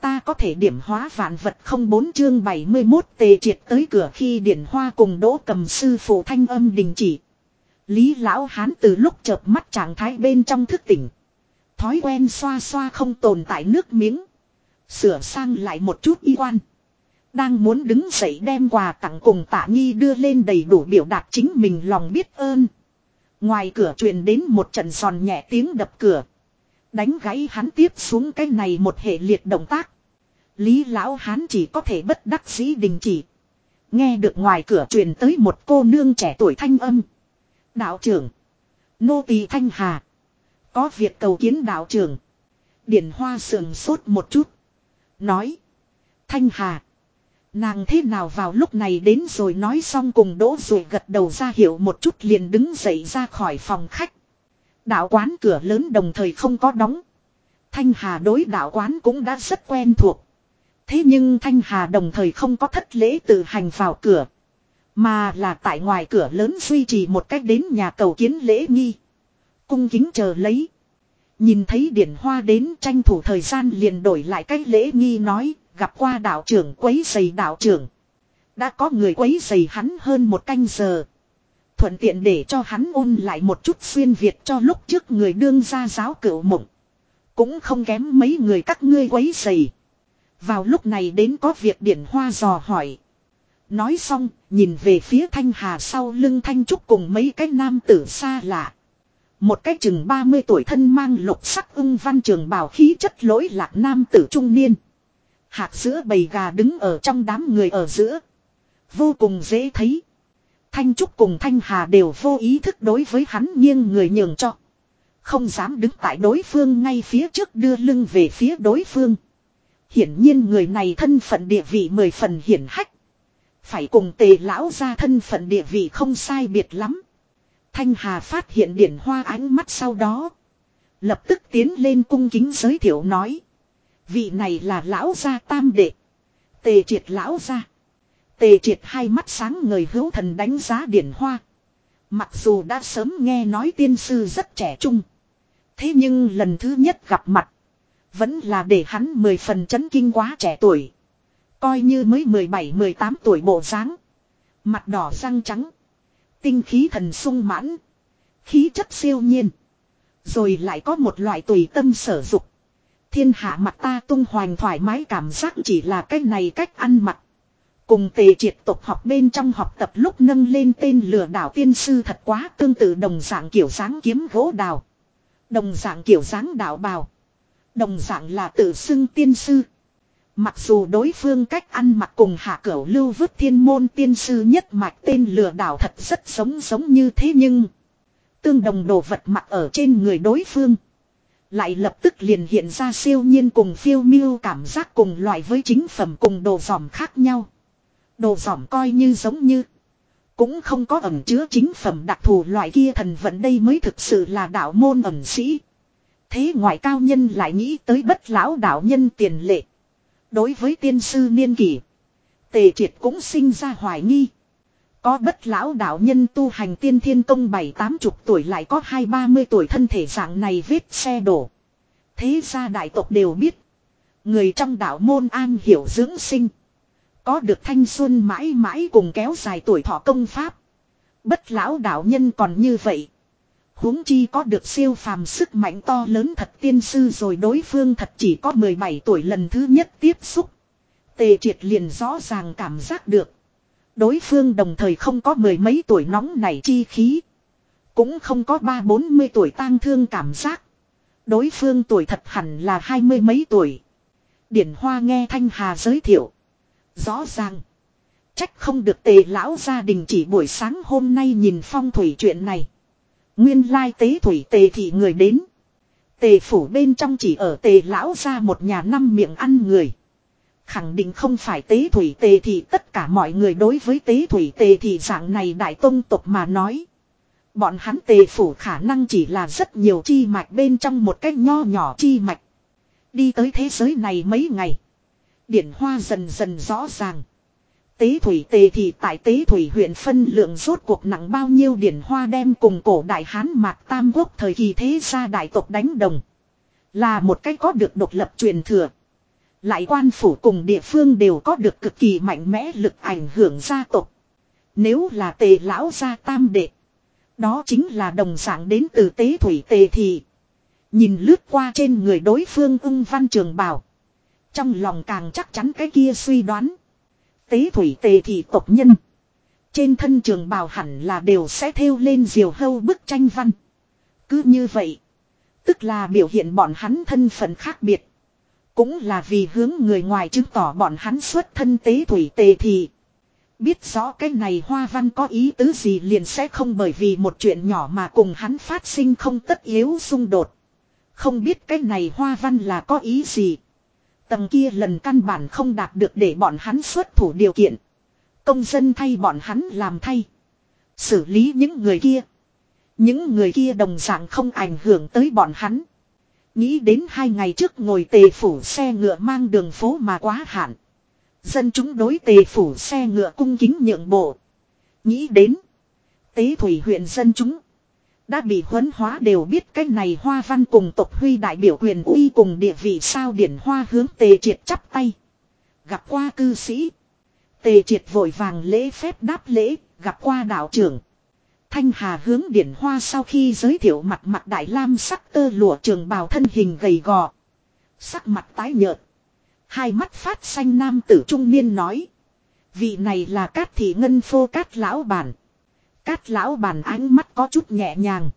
Ta có thể điểm hóa vạn vật không bốn chương 71 tề triệt tới cửa khi điển hoa cùng đỗ cầm sư phụ thanh âm đình chỉ. Lý lão hán từ lúc chợp mắt trạng thái bên trong thức tỉnh. Thói quen xoa xoa không tồn tại nước miếng. Sửa sang lại một chút y quan. Đang muốn đứng dậy đem quà tặng cùng tạ nghi đưa lên đầy đủ biểu đạt chính mình lòng biết ơn. Ngoài cửa truyền đến một trận giòn nhẹ tiếng đập cửa. Đánh gãy hắn tiếp xuống cái này một hệ liệt động tác. Lý lão hán chỉ có thể bất đắc dĩ đình chỉ. Nghe được ngoài cửa truyền tới một cô nương trẻ tuổi thanh âm. Đạo trưởng. Nô tỳ Thanh Hà. Có việc cầu kiến đạo trưởng. Điển hoa sườn sốt một chút. Nói. Thanh Hà. Nàng thế nào vào lúc này đến rồi nói xong cùng đỗ rồi gật đầu ra hiệu một chút liền đứng dậy ra khỏi phòng khách. Đạo quán cửa lớn đồng thời không có đóng. Thanh Hà đối đạo quán cũng đã rất quen thuộc. Thế nhưng Thanh Hà đồng thời không có thất lễ tự hành vào cửa. Mà là tại ngoài cửa lớn duy trì một cách đến nhà cầu kiến lễ nghi. Cung kính chờ lấy. Nhìn thấy điển hoa đến tranh thủ thời gian liền đổi lại cách lễ nghi nói, gặp qua đạo trưởng quấy giày đạo trưởng. Đã có người quấy giày hắn hơn một canh giờ. Thuận tiện để cho hắn ôn lại một chút xuyên Việt cho lúc trước người đương ra giáo cửu mộng. Cũng không kém mấy người các ngươi quấy giày. Vào lúc này đến có việc điển hoa dò hỏi. Nói xong, nhìn về phía Thanh Hà sau lưng Thanh Trúc cùng mấy cái nam tử xa lạ. Một cái chừng 30 tuổi thân mang lục sắc ưng văn trường bào khí chất lỗi lạc nam tử trung niên. Hạt giữa bầy gà đứng ở trong đám người ở giữa. Vô cùng dễ thấy. Thanh Trúc cùng Thanh Hà đều vô ý thức đối với hắn nghiêng người nhường cho. Không dám đứng tại đối phương ngay phía trước đưa lưng về phía đối phương. Hiển nhiên người này thân phận địa vị mười phần hiển hách. Phải cùng tề lão ra thân phận địa vị không sai biệt lắm. Thanh Hà phát hiện điển hoa ánh mắt sau đó. Lập tức tiến lên cung kính giới thiệu nói. Vị này là lão gia tam đệ. Tề triệt lão gia. Tề triệt hai mắt sáng người hữu thần đánh giá điển hoa. Mặc dù đã sớm nghe nói tiên sư rất trẻ trung. Thế nhưng lần thứ nhất gặp mặt. Vẫn là để hắn mười phần chấn kinh quá trẻ tuổi. Coi như mới 17-18 tuổi bộ dáng Mặt đỏ răng trắng. Tinh khí thần sung mãn. Khí chất siêu nhiên. Rồi lại có một loại tùy tâm sở dục. Thiên hạ mặt ta tung hoành thoải mái cảm giác chỉ là cách này cách ăn mặc. Cùng tề triệt tục học bên trong học tập lúc nâng lên tên lừa đảo tiên sư thật quá tương tự đồng dạng kiểu dáng kiếm gỗ đào. Đồng dạng kiểu dáng đạo bào. Đồng dạng là tự xưng tiên sư. Mặc dù đối phương cách ăn mặc cùng hạ cửu lưu vứt thiên môn tiên sư nhất mạch tên lừa đảo thật rất giống giống như thế nhưng. Tương đồng đồ vật mặc ở trên người đối phương. Lại lập tức liền hiện ra siêu nhiên cùng phiêu miêu cảm giác cùng loại với chính phẩm cùng đồ giỏm khác nhau. Đồ giỏm coi như giống như. Cũng không có ẩm chứa chính phẩm đặc thù loại kia thần vận đây mới thực sự là đạo môn ẩm sĩ. Thế ngoại cao nhân lại nghĩ tới bất lão đạo nhân tiền lệ. Đối với tiên sư niên kỷ. Tề triệt cũng sinh ra hoài nghi. Có bất lão đạo nhân tu hành tiên thiên công bảy tám chục tuổi lại có hai ba mươi tuổi thân thể dạng này vết xe đổ. Thế ra đại tộc đều biết. Người trong đạo môn an hiểu dưỡng sinh. Có được thanh xuân mãi mãi cùng kéo dài tuổi thọ công pháp. Bất lão đạo nhân còn như vậy huống chi có được siêu phàm sức mạnh to lớn thật tiên sư rồi đối phương thật chỉ có 17 tuổi lần thứ nhất tiếp xúc. Tề triệt liền rõ ràng cảm giác được. Đối phương đồng thời không có mười mấy tuổi nóng nảy chi khí. Cũng không có ba bốn mươi tuổi tang thương cảm giác. Đối phương tuổi thật hẳn là hai mươi mấy tuổi. Điển Hoa nghe Thanh Hà giới thiệu. Rõ ràng. Trách không được tề lão gia đình chỉ buổi sáng hôm nay nhìn phong thủy chuyện này. Nguyên lai tế thủy tề thị người đến. Tề phủ bên trong chỉ ở tề lão ra một nhà năm miệng ăn người. Khẳng định không phải tế thủy tề thì tất cả mọi người đối với tế thủy tề thì dạng này đại tông tục mà nói. Bọn hắn tề phủ khả năng chỉ là rất nhiều chi mạch bên trong một cách nho nhỏ chi mạch. Đi tới thế giới này mấy ngày. Điển hoa dần dần rõ ràng. Tế thủy tề thì tại tế thủy huyện phân lượng rốt cuộc nặng bao nhiêu điển hoa đem cùng cổ đại hán mạc tam quốc thời kỳ thế gia đại tộc đánh đồng. Là một cách có được độc lập truyền thừa. Lại quan phủ cùng địa phương đều có được cực kỳ mạnh mẽ lực ảnh hưởng gia tộc. Nếu là tề lão gia tam đệ. Đó chính là đồng dạng đến từ tế thủy tề thì. Nhìn lướt qua trên người đối phương ung văn trường bảo. Trong lòng càng chắc chắn cái kia suy đoán. Tế thủy tề thị tộc nhân. Trên thân trường bào hẳn là đều sẽ theo lên diều hâu bức tranh văn. Cứ như vậy. Tức là biểu hiện bọn hắn thân phận khác biệt. Cũng là vì hướng người ngoài chứng tỏ bọn hắn xuất thân tế thủy tề thị. Biết rõ cái này hoa văn có ý tứ gì liền sẽ không bởi vì một chuyện nhỏ mà cùng hắn phát sinh không tất yếu xung đột. Không biết cái này hoa văn là có ý gì. Tầng kia lần căn bản không đạt được để bọn hắn xuất thủ điều kiện. Công dân thay bọn hắn làm thay. Xử lý những người kia. Những người kia đồng dạng không ảnh hưởng tới bọn hắn. Nghĩ đến hai ngày trước ngồi tề phủ xe ngựa mang đường phố mà quá hạn. Dân chúng đối tề phủ xe ngựa cung kính nhượng bộ. Nghĩ đến. Tế thủy huyện dân chúng. Đã bị huấn hóa đều biết cái này hoa văn cùng tộc huy đại biểu quyền uy cùng địa vị sao điển hoa hướng tề triệt chắp tay. Gặp qua cư sĩ. Tề triệt vội vàng lễ phép đáp lễ, gặp qua đạo trưởng. Thanh Hà hướng điển hoa sau khi giới thiệu mặt mặt đại lam sắc tơ lụa trường bào thân hình gầy gò. Sắc mặt tái nhợt. Hai mắt phát xanh nam tử trung niên nói. Vị này là cát thị ngân phô cát lão bản. Cát lão bản ánh mắt có chút nhẹ nhàng.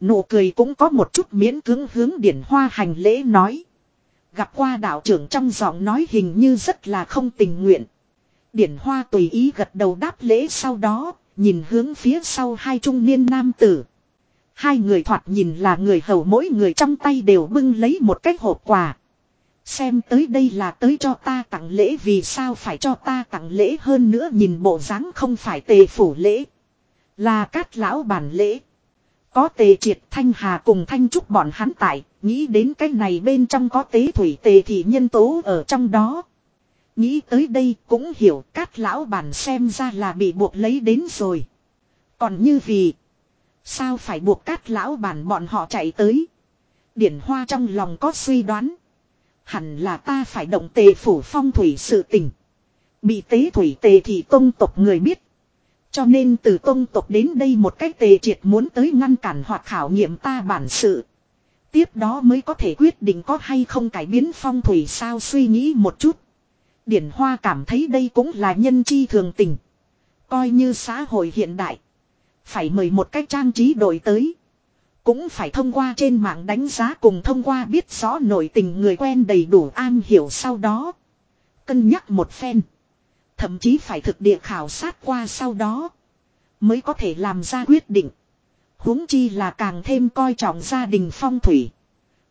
Nụ cười cũng có một chút miễn cứng hướng điển hoa hành lễ nói. Gặp qua đạo trưởng trong giọng nói hình như rất là không tình nguyện. Điển hoa tùy ý gật đầu đáp lễ sau đó, nhìn hướng phía sau hai trung niên nam tử. Hai người thoạt nhìn là người hầu mỗi người trong tay đều bưng lấy một cái hộp quà. Xem tới đây là tới cho ta tặng lễ vì sao phải cho ta tặng lễ hơn nữa nhìn bộ dáng không phải tề phủ lễ. Là cát lão bản lễ. Có tề triệt thanh hà cùng thanh trúc bọn hắn tại, nghĩ đến cái này bên trong có tế thủy tề thị nhân tố ở trong đó. Nghĩ tới đây cũng hiểu cát lão bản xem ra là bị buộc lấy đến rồi. Còn như vì, sao phải buộc cát lão bản bọn họ chạy tới. Điển hoa trong lòng có suy đoán. Hẳn là ta phải động tề phủ phong thủy sự tình. Bị tế thủy tề thì tông tộc người biết. Cho nên từ tông tộc đến đây một cách tề triệt muốn tới ngăn cản hoặc khảo nghiệm ta bản sự. Tiếp đó mới có thể quyết định có hay không cải biến phong thủy sao suy nghĩ một chút. Điển Hoa cảm thấy đây cũng là nhân chi thường tình. Coi như xã hội hiện đại. Phải mời một cách trang trí đổi tới. Cũng phải thông qua trên mạng đánh giá cùng thông qua biết rõ nội tình người quen đầy đủ an hiểu sau đó. Cân nhắc một phen. Thậm chí phải thực địa khảo sát qua sau đó. Mới có thể làm ra quyết định. huống chi là càng thêm coi trọng gia đình phong thủy.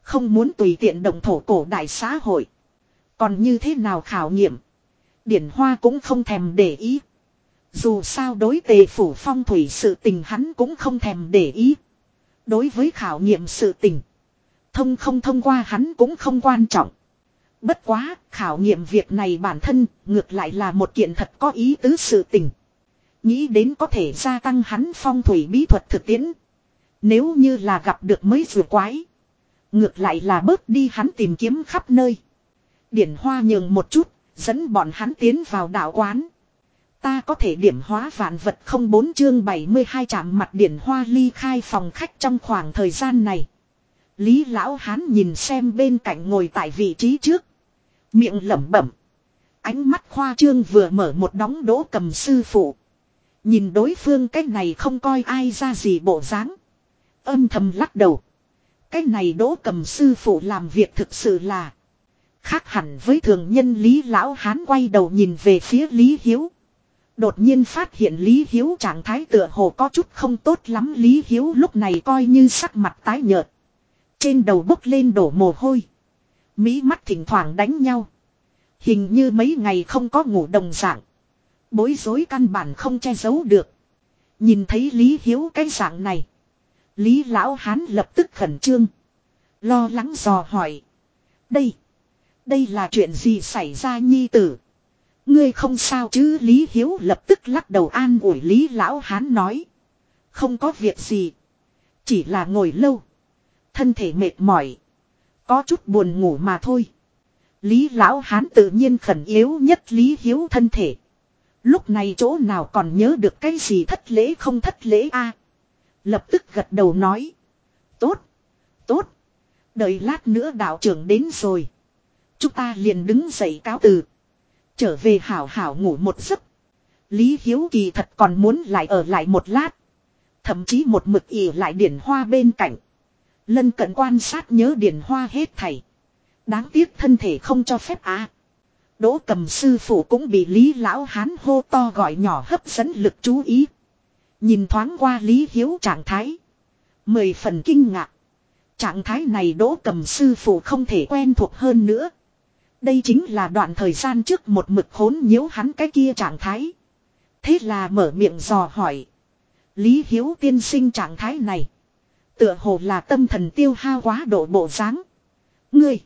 Không muốn tùy tiện động thổ cổ đại xã hội. Còn như thế nào khảo nghiệm. Điển Hoa cũng không thèm để ý. Dù sao đối tề phủ phong thủy sự tình hắn cũng không thèm để ý. Đối với khảo nghiệm sự tình. Thông không thông qua hắn cũng không quan trọng. Bất quá, khảo nghiệm việc này bản thân, ngược lại là một kiện thật có ý tứ sự tình. Nghĩ đến có thể gia tăng hắn phong thủy bí thuật thực tiễn. Nếu như là gặp được mấy rùa quái. Ngược lại là bớt đi hắn tìm kiếm khắp nơi. Điển hoa nhường một chút, dẫn bọn hắn tiến vào đạo quán. Ta có thể điểm hóa vạn vật không bốn chương 72 chạm mặt điển hoa ly khai phòng khách trong khoảng thời gian này. Lý lão hán nhìn xem bên cạnh ngồi tại vị trí trước. Miệng lẩm bẩm. Ánh mắt khoa trương vừa mở một đóng đỗ cầm sư phụ. Nhìn đối phương cách này không coi ai ra gì bộ dáng. Âm thầm lắc đầu. Cách này đỗ cầm sư phụ làm việc thực sự là. Khác hẳn với thường nhân Lý Lão Hán quay đầu nhìn về phía Lý Hiếu. Đột nhiên phát hiện Lý Hiếu trạng thái tựa hồ có chút không tốt lắm Lý Hiếu lúc này coi như sắc mặt tái nhợt. Trên đầu bốc lên đổ mồ hôi. Mỹ mắt thỉnh thoảng đánh nhau. Hình như mấy ngày không có ngủ đồng dạng. Bối rối căn bản không che giấu được. Nhìn thấy Lý Hiếu cái dạng này. Lý Lão Hán lập tức khẩn trương. Lo lắng dò hỏi. Đây. Đây là chuyện gì xảy ra nhi tử. Ngươi không sao chứ Lý Hiếu lập tức lắc đầu an ủi Lý Lão Hán nói. Không có việc gì. Chỉ là ngồi lâu. Thân thể mệt mỏi. Có chút buồn ngủ mà thôi. Lý Lão Hán tự nhiên khẩn yếu nhất Lý Hiếu thân thể. Lúc này chỗ nào còn nhớ được cái gì thất lễ không thất lễ a à, Lập tức gật đầu nói. Tốt. Tốt. Đợi lát nữa đạo trưởng đến rồi. Chúng ta liền đứng dậy cáo từ. Trở về hảo hảo ngủ một giấc. Lý Hiếu kỳ thật còn muốn lại ở lại một lát. Thậm chí một mực ỉ lại điển hoa bên cạnh. Lân cận quan sát nhớ điển hoa hết thảy. Đáng tiếc thân thể không cho phép á. Đỗ cầm sư phụ cũng bị Lý Lão Hán hô to gọi nhỏ hấp dẫn lực chú ý. Nhìn thoáng qua Lý Hiếu trạng thái. Mười phần kinh ngạc. Trạng thái này đỗ cầm sư phụ không thể quen thuộc hơn nữa. Đây chính là đoạn thời gian trước một mực khốn nhiễu hắn cái kia trạng thái. Thế là mở miệng dò hỏi. Lý Hiếu tiên sinh trạng thái này. Tựa hồ là tâm thần tiêu hao quá độ bộ dáng. Ngươi.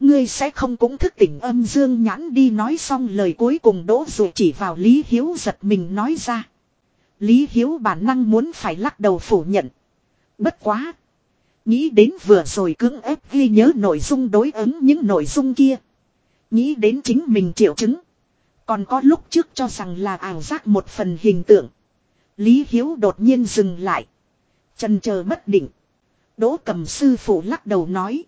Ngươi sẽ không cũng thức tỉnh âm dương nhãn đi nói xong lời cuối cùng đỗ rồi chỉ vào Lý Hiếu giật mình nói ra. Lý Hiếu bản năng muốn phải lắc đầu phủ nhận. Bất quá. Nghĩ đến vừa rồi cưỡng ép ghi nhớ nội dung đối ứng những nội dung kia. Nghĩ đến chính mình triệu chứng. Còn có lúc trước cho rằng là ảo giác một phần hình tượng. Lý Hiếu đột nhiên dừng lại. Chân chờ bất định. Đỗ cầm sư phụ lắc đầu nói.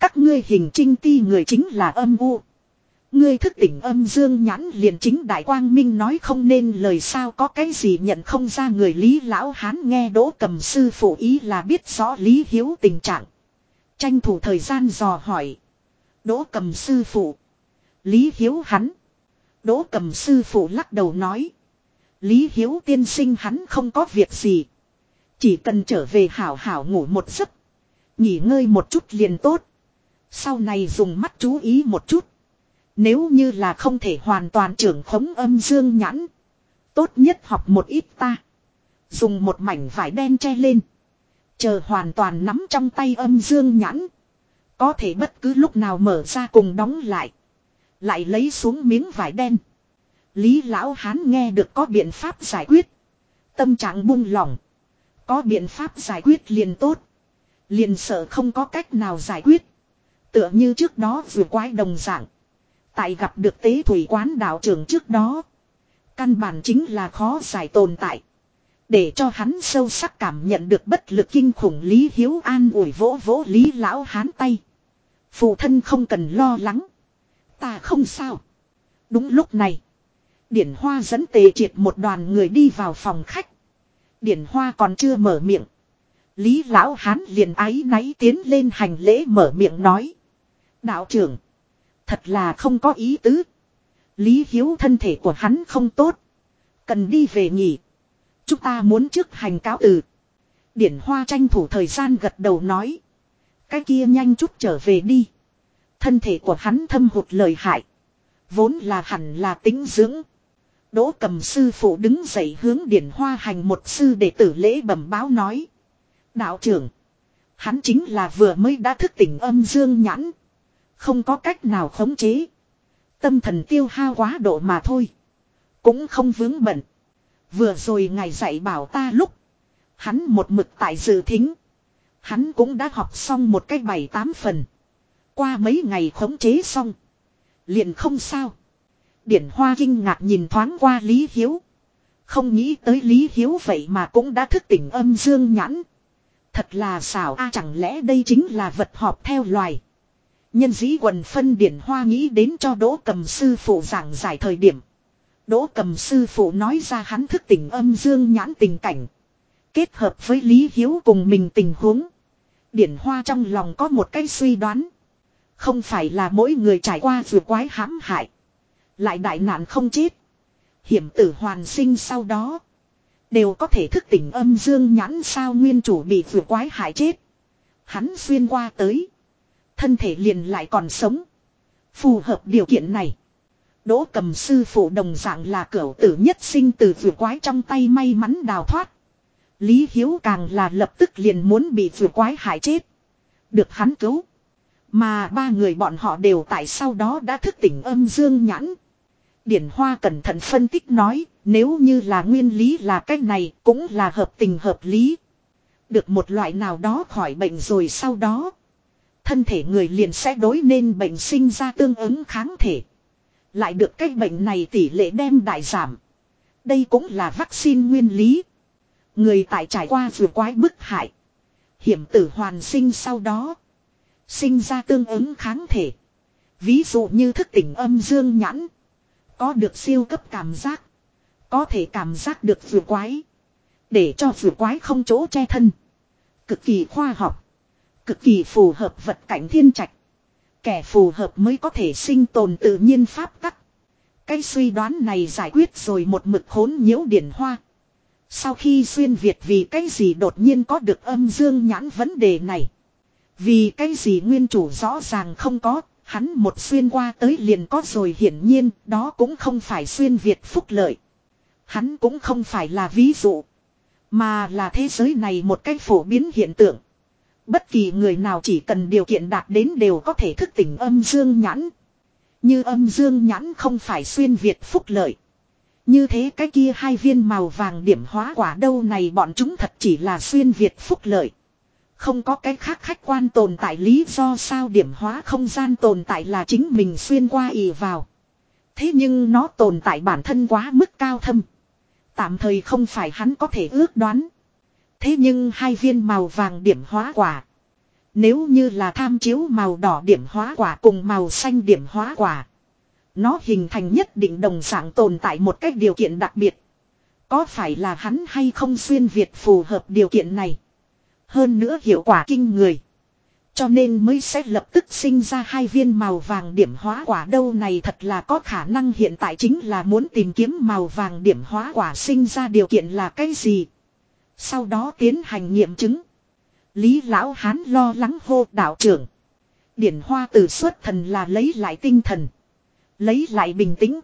Các ngươi hình trinh ti người chính là âm u. Ngươi thức tỉnh âm dương nhãn liền chính đại quang minh nói không nên lời sao có cái gì nhận không ra người lý lão hán nghe đỗ cầm sư phụ ý là biết rõ lý hiếu tình trạng. Tranh thủ thời gian dò hỏi. Đỗ cầm sư phụ. Lý hiếu hắn. Đỗ cầm sư phụ lắc đầu nói. Lý hiếu tiên sinh hắn không có việc gì. Chỉ cần trở về hảo hảo ngủ một giấc. Nghỉ ngơi một chút liền tốt. Sau này dùng mắt chú ý một chút. Nếu như là không thể hoàn toàn trưởng khống âm dương nhãn. Tốt nhất học một ít ta. Dùng một mảnh vải đen che lên. Chờ hoàn toàn nắm trong tay âm dương nhãn. Có thể bất cứ lúc nào mở ra cùng đóng lại. Lại lấy xuống miếng vải đen. Lý lão hán nghe được có biện pháp giải quyết. Tâm trạng buông lỏng. Có biện pháp giải quyết liền tốt. Liền sợ không có cách nào giải quyết. Tựa như trước đó vừa quái đồng dạng. Tại gặp được tế thủy quán đạo trưởng trước đó. Căn bản chính là khó giải tồn tại. Để cho hắn sâu sắc cảm nhận được bất lực kinh khủng Lý Hiếu an ủi vỗ vỗ Lý Lão Hán tay. Phụ thân không cần lo lắng. Ta không sao. Đúng lúc này. Điển Hoa dẫn tề triệt một đoàn người đi vào phòng khách. Điển Hoa còn chưa mở miệng. Lý Lão Hán liền ái náy tiến lên hành lễ mở miệng nói. Đạo trưởng. Thật là không có ý tứ. Lý Hiếu thân thể của hắn không tốt. Cần đi về nghỉ. Chúng ta muốn trước hành cáo từ. Điển Hoa tranh thủ thời gian gật đầu nói. Cái kia nhanh chút trở về đi. Thân thể của hắn thâm hụt lời hại. Vốn là hẳn là tính dưỡng. Đỗ cầm sư phụ đứng dậy hướng điển hoa hành một sư đệ tử lễ bẩm báo nói. Đạo trưởng. Hắn chính là vừa mới đã thức tỉnh âm dương nhãn. Không có cách nào khống chế. Tâm thần tiêu hao quá độ mà thôi. Cũng không vướng bận. Vừa rồi ngài dạy bảo ta lúc. Hắn một mực tại dự thính. Hắn cũng đã học xong một cách bảy tám phần. Qua mấy ngày khống chế xong. Liền không sao. Điển Hoa kinh ngạc nhìn thoáng qua Lý Hiếu. Không nghĩ tới Lý Hiếu vậy mà cũng đã thức tỉnh âm dương nhãn. Thật là xảo a, chẳng lẽ đây chính là vật họp theo loài. Nhân dĩ quần phân điển hoa nghĩ đến cho đỗ cầm sư phụ giảng giải thời điểm. Đỗ cầm sư phụ nói ra hắn thức tỉnh âm dương nhãn tình cảnh. Kết hợp với Lý Hiếu cùng mình tình huống. Điển hoa trong lòng có một cái suy đoán. Không phải là mỗi người trải qua vừa quái hãm hại. Lại đại nạn không chết. Hiểm tử hoàn sinh sau đó. Đều có thể thức tỉnh âm dương nhãn sao nguyên chủ bị vừa quái hại chết. Hắn xuyên qua tới. Thân thể liền lại còn sống. Phù hợp điều kiện này. Đỗ cầm sư phụ đồng dạng là cửu tử nhất sinh từ vừa quái trong tay may mắn đào thoát. Lý Hiếu càng là lập tức liền muốn bị vừa quái hại chết. Được hắn cứu. Mà ba người bọn họ đều tại sau đó đã thức tỉnh âm dương nhãn. Điển Hoa cẩn thận phân tích nói, nếu như là nguyên lý là cách này cũng là hợp tình hợp lý. Được một loại nào đó khỏi bệnh rồi sau đó. Thân thể người liền sẽ đối nên bệnh sinh ra tương ứng kháng thể. Lại được cái bệnh này tỷ lệ đem đại giảm. Đây cũng là vaccine nguyên lý. Người tại trải qua vừa quái bức hại. Hiểm tử hoàn sinh sau đó. Sinh ra tương ứng kháng thể. Ví dụ như thức tỉnh âm dương nhãn. Có được siêu cấp cảm giác. Có thể cảm giác được vừa quái. Để cho vừa quái không chỗ che thân. Cực kỳ khoa học. Cực kỳ phù hợp vật cảnh thiên trạch. Kẻ phù hợp mới có thể sinh tồn tự nhiên pháp tắc. Cái suy đoán này giải quyết rồi một mực hốn nhiễu điển hoa. Sau khi xuyên Việt vì cái gì đột nhiên có được âm dương nhãn vấn đề này. Vì cái gì nguyên chủ rõ ràng không có, hắn một xuyên qua tới liền có rồi hiển nhiên, đó cũng không phải xuyên Việt phúc lợi. Hắn cũng không phải là ví dụ, mà là thế giới này một cách phổ biến hiện tượng. Bất kỳ người nào chỉ cần điều kiện đạt đến đều có thể thức tỉnh âm dương nhãn. Như âm dương nhãn không phải xuyên Việt phúc lợi. Như thế cái kia hai viên màu vàng điểm hóa quả đâu này bọn chúng thật chỉ là xuyên Việt phúc lợi. Không có cái khác khách quan tồn tại, lý do sao điểm hóa không gian tồn tại là chính mình xuyên qua ì vào. Thế nhưng nó tồn tại bản thân quá mức cao thâm. Tạm thời không phải hắn có thể ước đoán. Thế nhưng hai viên màu vàng điểm hóa quả. Nếu như là tham chiếu màu đỏ điểm hóa quả cùng màu xanh điểm hóa quả. Nó hình thành nhất định đồng dạng tồn tại một cách điều kiện đặc biệt. Có phải là hắn hay không xuyên Việt phù hợp điều kiện này? Hơn nữa hiệu quả kinh người. Cho nên mới sẽ lập tức sinh ra hai viên màu vàng điểm hóa quả đâu này thật là có khả năng hiện tại chính là muốn tìm kiếm màu vàng điểm hóa quả sinh ra điều kiện là cái gì. Sau đó tiến hành nghiệm chứng. Lý lão hán lo lắng hô, đạo trưởng. Điển hoa từ xuất thần là lấy lại tinh thần. Lấy lại bình tĩnh.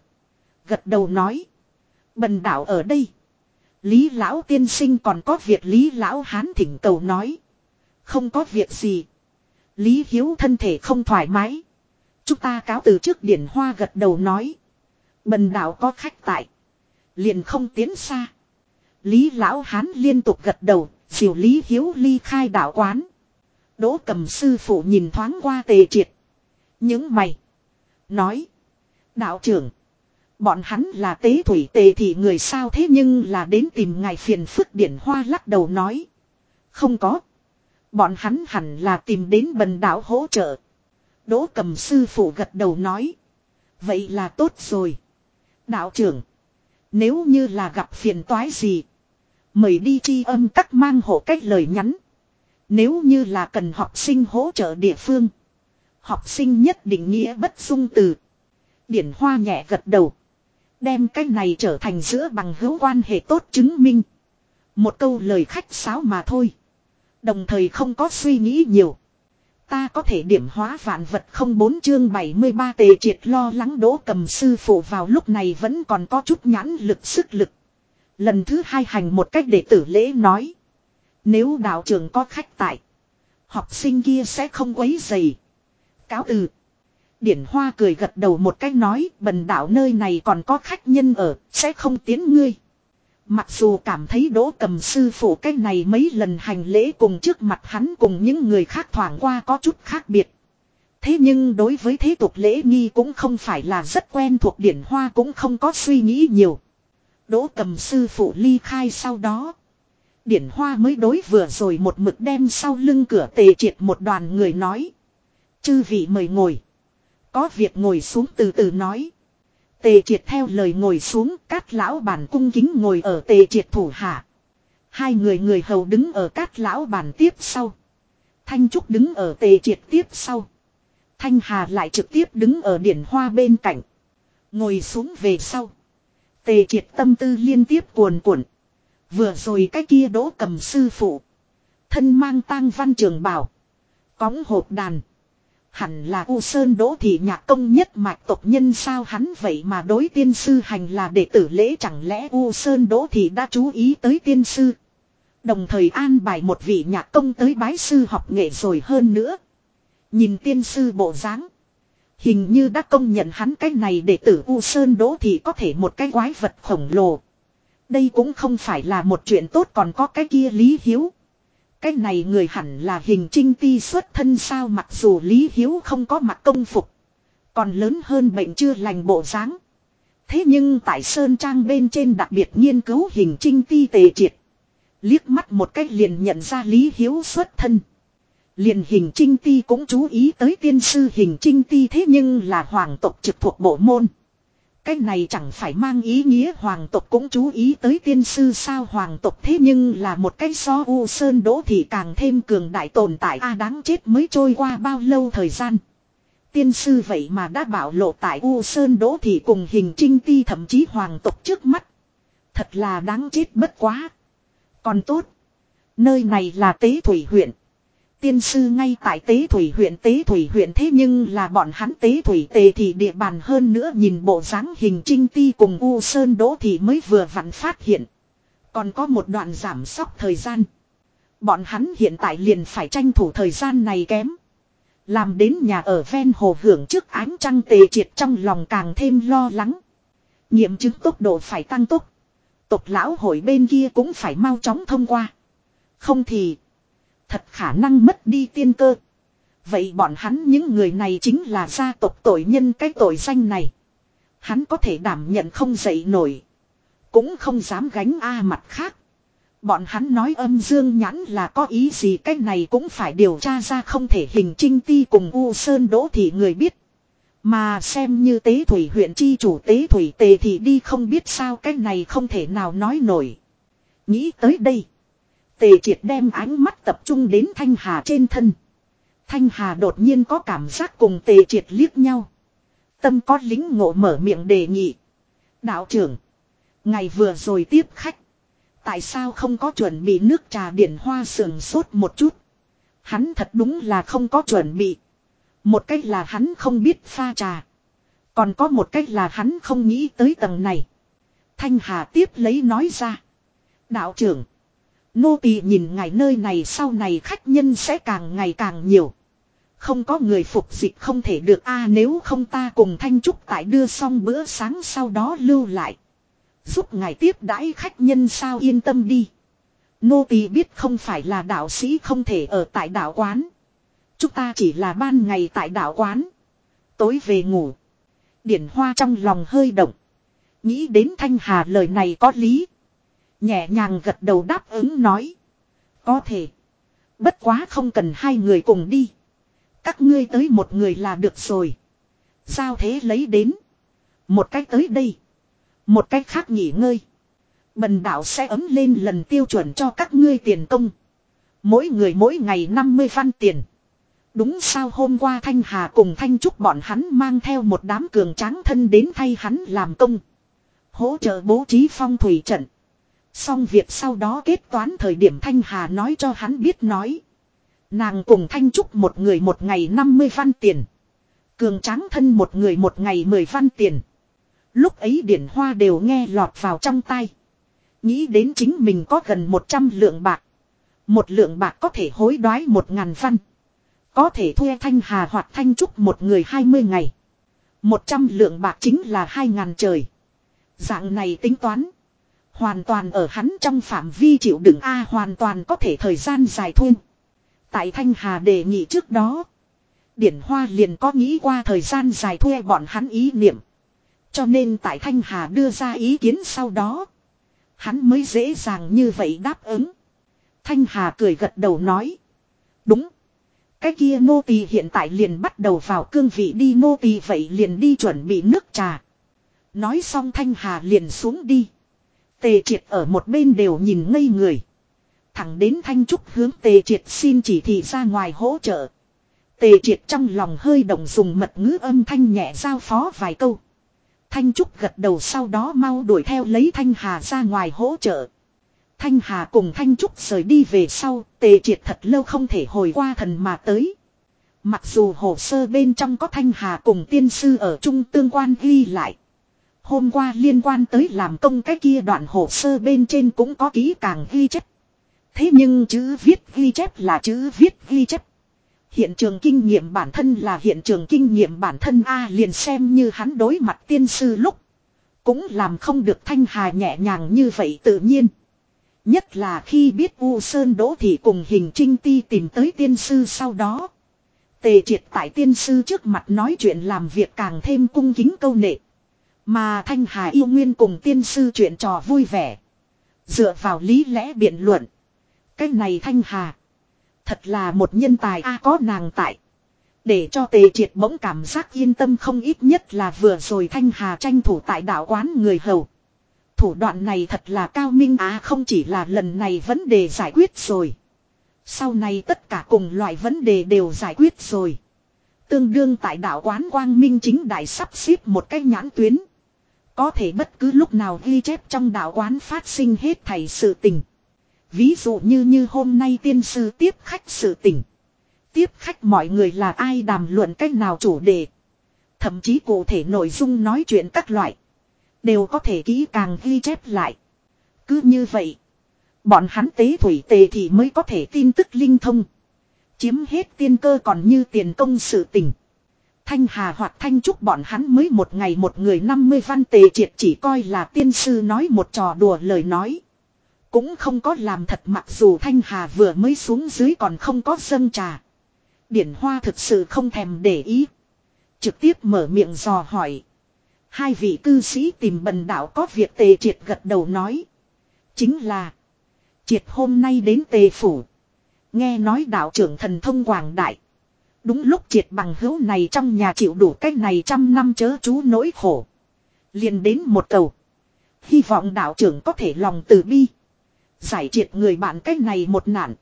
Gật đầu nói. Bần đạo ở đây. Lý lão tiên sinh còn có việc Lý lão hán thỉnh cầu nói. Không có việc gì. Lý hiếu thân thể không thoải mái. Chúng ta cáo từ trước điển hoa gật đầu nói. Bần đạo có khách tại. Liền không tiến xa. Lý lão hán liên tục gật đầu. Diều Lý hiếu ly khai đạo quán. Đỗ cầm sư phụ nhìn thoáng qua tề triệt. Những mày. Nói. Đạo trưởng. Bọn hắn là tế thủy tề thì người sao thế nhưng là đến tìm ngài phiền phức điển hoa lắc đầu nói. Không có. Bọn hắn hẳn là tìm đến bần đảo hỗ trợ. Đỗ cầm sư phụ gật đầu nói. Vậy là tốt rồi. Đạo trưởng. Nếu như là gặp phiền toái gì. Mời đi chi âm các mang hộ cách lời nhắn. Nếu như là cần học sinh hỗ trợ địa phương. Học sinh nhất định nghĩa bất dung từ. Điển hoa nhẹ gật đầu. Đem cái này trở thành giữa bằng hữu quan hệ tốt chứng minh. Một câu lời khách sáo mà thôi. Đồng thời không có suy nghĩ nhiều. Ta có thể điểm hóa vạn vật không bốn chương 73 tề triệt lo lắng đỗ cầm sư phụ vào lúc này vẫn còn có chút nhãn lực sức lực. Lần thứ hai hành một cách để tử lễ nói. Nếu đạo trường có khách tại. Học sinh kia sẽ không quấy dày. Cáo từ. Điển Hoa cười gật đầu một cách nói bần đạo nơi này còn có khách nhân ở, sẽ không tiến ngươi. Mặc dù cảm thấy đỗ cầm sư phụ cách này mấy lần hành lễ cùng trước mặt hắn cùng những người khác thoảng qua có chút khác biệt. Thế nhưng đối với thế tục lễ nghi cũng không phải là rất quen thuộc điển hoa cũng không có suy nghĩ nhiều. Đỗ cầm sư phụ ly khai sau đó. Điển hoa mới đối vừa rồi một mực đem sau lưng cửa tề triệt một đoàn người nói. Chư vị mời ngồi. Có việc ngồi xuống từ từ nói. Tề triệt theo lời ngồi xuống, cát lão bản cung kính ngồi ở tề triệt thủ hạ. Hai người người hầu đứng ở cát lão bản tiếp sau. Thanh Trúc đứng ở tề triệt tiếp sau. Thanh Hà lại trực tiếp đứng ở điển hoa bên cạnh. Ngồi xuống về sau. Tề triệt tâm tư liên tiếp cuồn cuộn. Vừa rồi cái kia đỗ cầm sư phụ. Thân mang tang văn trường bảo. Cóng hộp đàn. Hẳn là U Sơn Đỗ Thị nhạc công nhất mạch tộc nhân sao hắn vậy mà đối tiên sư hành là đệ tử lễ chẳng lẽ U Sơn Đỗ Thị đã chú ý tới tiên sư. Đồng thời an bài một vị nhạc công tới bái sư học nghệ rồi hơn nữa. Nhìn tiên sư bộ dáng, Hình như đã công nhận hắn cái này đệ tử U Sơn Đỗ Thị có thể một cái quái vật khổng lồ. Đây cũng không phải là một chuyện tốt còn có cái kia Lý Hiếu. Cái này người hẳn là hình trinh ti xuất thân sao mặc dù Lý Hiếu không có mặt công phục. Còn lớn hơn bệnh chưa lành bộ dáng. Thế nhưng tại Sơn Trang bên trên đặc biệt nghiên cứu hình trinh ti tề triệt. Liếc mắt một cách liền nhận ra Lý Hiếu xuất thân. Liền hình trinh ti cũng chú ý tới tiên sư hình trinh ti thế nhưng là hoàng tộc trực thuộc bộ môn. Cái này chẳng phải mang ý nghĩa hoàng tộc cũng chú ý tới tiên sư sao hoàng tộc thế nhưng là một cái so u sơn đỗ thì càng thêm cường đại tồn tại a đáng chết mới trôi qua bao lâu thời gian. Tiên sư vậy mà đã bảo lộ tại u sơn đỗ thì cùng hình trinh ti thậm chí hoàng tộc trước mắt. Thật là đáng chết bất quá. Còn tốt. Nơi này là tế thủy huyện. Tiên sư ngay tại tế thủy huyện, tế thủy huyện thế nhưng là bọn hắn tế thủy tề thì địa bàn hơn nữa nhìn bộ dáng hình trinh ti cùng U Sơn Đỗ thì mới vừa vặn phát hiện. Còn có một đoạn giảm sóc thời gian. Bọn hắn hiện tại liền phải tranh thủ thời gian này kém. Làm đến nhà ở ven hồ hưởng trước ánh trăng tề triệt trong lòng càng thêm lo lắng. Nghiệm chứng tốc độ phải tăng tốc. Tộc lão hội bên kia cũng phải mau chóng thông qua. Không thì Thật khả năng mất đi tiên cơ. Vậy bọn hắn những người này chính là gia tộc tội nhân cái tội danh này. Hắn có thể đảm nhận không dậy nổi. Cũng không dám gánh A mặt khác. Bọn hắn nói âm dương nhãn là có ý gì cái này cũng phải điều tra ra không thể hình trinh ti cùng U Sơn Đỗ Thị người biết. Mà xem như tế thủy huyện chi chủ tế thủy tề thì đi không biết sao cái này không thể nào nói nổi. Nghĩ tới đây. Tề triệt đem ánh mắt tập trung đến Thanh Hà trên thân. Thanh Hà đột nhiên có cảm giác cùng tề triệt liếc nhau. Tâm có lính ngộ mở miệng đề nghị. Đạo trưởng. Ngày vừa rồi tiếp khách. Tại sao không có chuẩn bị nước trà điển hoa sườn sốt một chút. Hắn thật đúng là không có chuẩn bị. Một cách là hắn không biết pha trà. Còn có một cách là hắn không nghĩ tới tầng này. Thanh Hà tiếp lấy nói ra. Đạo trưởng. Nô tỳ nhìn ngài nơi này sau này khách nhân sẽ càng ngày càng nhiều. Không có người phục dịch không thể được a, nếu không ta cùng Thanh Trúc tại đưa xong bữa sáng sau đó lưu lại. Giúp ngài tiếp đãi khách nhân sao yên tâm đi. Nô tỳ biết không phải là đạo sĩ không thể ở tại đạo quán. Chúng ta chỉ là ban ngày tại đạo quán. Tối về ngủ. Điển hoa trong lòng hơi động. Nghĩ đến Thanh Hà lời này có lý. Nhẹ nhàng gật đầu đáp ứng nói. Có thể. Bất quá không cần hai người cùng đi. Các ngươi tới một người là được rồi. Sao thế lấy đến. Một cách tới đây. Một cách khác nghỉ ngơi. Bần đạo sẽ ấm lên lần tiêu chuẩn cho các ngươi tiền công. Mỗi người mỗi ngày 50 văn tiền. Đúng sao hôm qua Thanh Hà cùng Thanh Trúc bọn hắn mang theo một đám cường tráng thân đến thay hắn làm công. Hỗ trợ bố trí phong thủy trận. Xong việc sau đó kết toán thời điểm Thanh Hà nói cho hắn biết nói. Nàng cùng Thanh Trúc một người một ngày 50 văn tiền. Cường tráng thân một người một ngày 10 văn tiền. Lúc ấy điển hoa đều nghe lọt vào trong tay. Nghĩ đến chính mình có gần 100 lượng bạc. Một lượng bạc có thể hối đoái một ngàn văn. Có thể thuê Thanh Hà hoặc Thanh Trúc một người 20 ngày. 100 lượng bạc chính là 2 ngàn trời. Dạng này tính toán. Hoàn toàn ở hắn trong phạm vi chịu đựng A hoàn toàn có thể thời gian dài thuê. Tại Thanh Hà đề nghị trước đó. Điển Hoa liền có nghĩ qua thời gian dài thuê bọn hắn ý niệm. Cho nên tại Thanh Hà đưa ra ý kiến sau đó. Hắn mới dễ dàng như vậy đáp ứng. Thanh Hà cười gật đầu nói. Đúng. Cái kia nô tỳ hiện tại liền bắt đầu vào cương vị đi nô tỳ vậy liền đi chuẩn bị nước trà. Nói xong Thanh Hà liền xuống đi. Tề triệt ở một bên đều nhìn ngây người. Thẳng đến thanh trúc hướng tề triệt xin chỉ thị ra ngoài hỗ trợ. Tề triệt trong lòng hơi động dùng mật ngữ âm thanh nhẹ giao phó vài câu. Thanh Trúc gật đầu sau đó mau đuổi theo lấy Thanh Hà ra ngoài hỗ trợ. Thanh Hà cùng Thanh Trúc rời đi về sau, tề triệt thật lâu không thể hồi qua thần mà tới. Mặc dù hồ sơ bên trong có Thanh Hà cùng tiên sư ở chung tương quan ghi lại. Hôm qua liên quan tới làm công cái kia đoạn hồ sơ bên trên cũng có ký càng ghi chép. Thế nhưng chữ viết ghi chép là chữ viết ghi chép. Hiện trường kinh nghiệm bản thân là hiện trường kinh nghiệm bản thân A liền xem như hắn đối mặt tiên sư lúc. Cũng làm không được thanh hà nhẹ nhàng như vậy tự nhiên. Nhất là khi biết U Sơn Đỗ Thị cùng hình trinh ti tìm tới tiên sư sau đó. Tề triệt tại tiên sư trước mặt nói chuyện làm việc càng thêm cung kính câu nệ. Mà Thanh Hà yêu nguyên cùng tiên sư chuyện trò vui vẻ. Dựa vào lý lẽ biện luận. Cái này Thanh Hà. Thật là một nhân tài a có nàng tại. Để cho tề triệt bỗng cảm giác yên tâm không ít nhất là vừa rồi Thanh Hà tranh thủ tại đạo quán người hầu. Thủ đoạn này thật là cao minh á không chỉ là lần này vấn đề giải quyết rồi. Sau này tất cả cùng loại vấn đề đều giải quyết rồi. Tương đương tại đạo quán quang minh chính đại sắp xếp một cái nhãn tuyến. Có thể bất cứ lúc nào ghi chép trong đạo quán phát sinh hết thảy sự tình. Ví dụ như như hôm nay tiên sư tiếp khách sự tình. Tiếp khách mọi người là ai đàm luận cách nào chủ đề. Thậm chí cụ thể nội dung nói chuyện các loại. Đều có thể kỹ càng ghi chép lại. Cứ như vậy. Bọn hắn tế thủy tề thì mới có thể tin tức linh thông. Chiếm hết tiên cơ còn như tiền công sự tình. Thanh Hà hoặc Thanh Trúc bọn hắn mới một ngày một người 50 văn tề triệt chỉ coi là tiên sư nói một trò đùa lời nói. Cũng không có làm thật mặc dù Thanh Hà vừa mới xuống dưới còn không có dâng trà. Điển Hoa thực sự không thèm để ý. Trực tiếp mở miệng dò hỏi. Hai vị cư sĩ tìm bần đạo có việc tề triệt gật đầu nói. Chính là. Triệt hôm nay đến tề phủ. Nghe nói đạo trưởng thần thông quảng đại. Đúng lúc triệt bằng hữu này trong nhà chịu đủ cách này trăm năm chớ chú nỗi khổ. liền đến một cầu. Hy vọng đạo trưởng có thể lòng từ bi. Giải triệt người bạn cách này một nạn.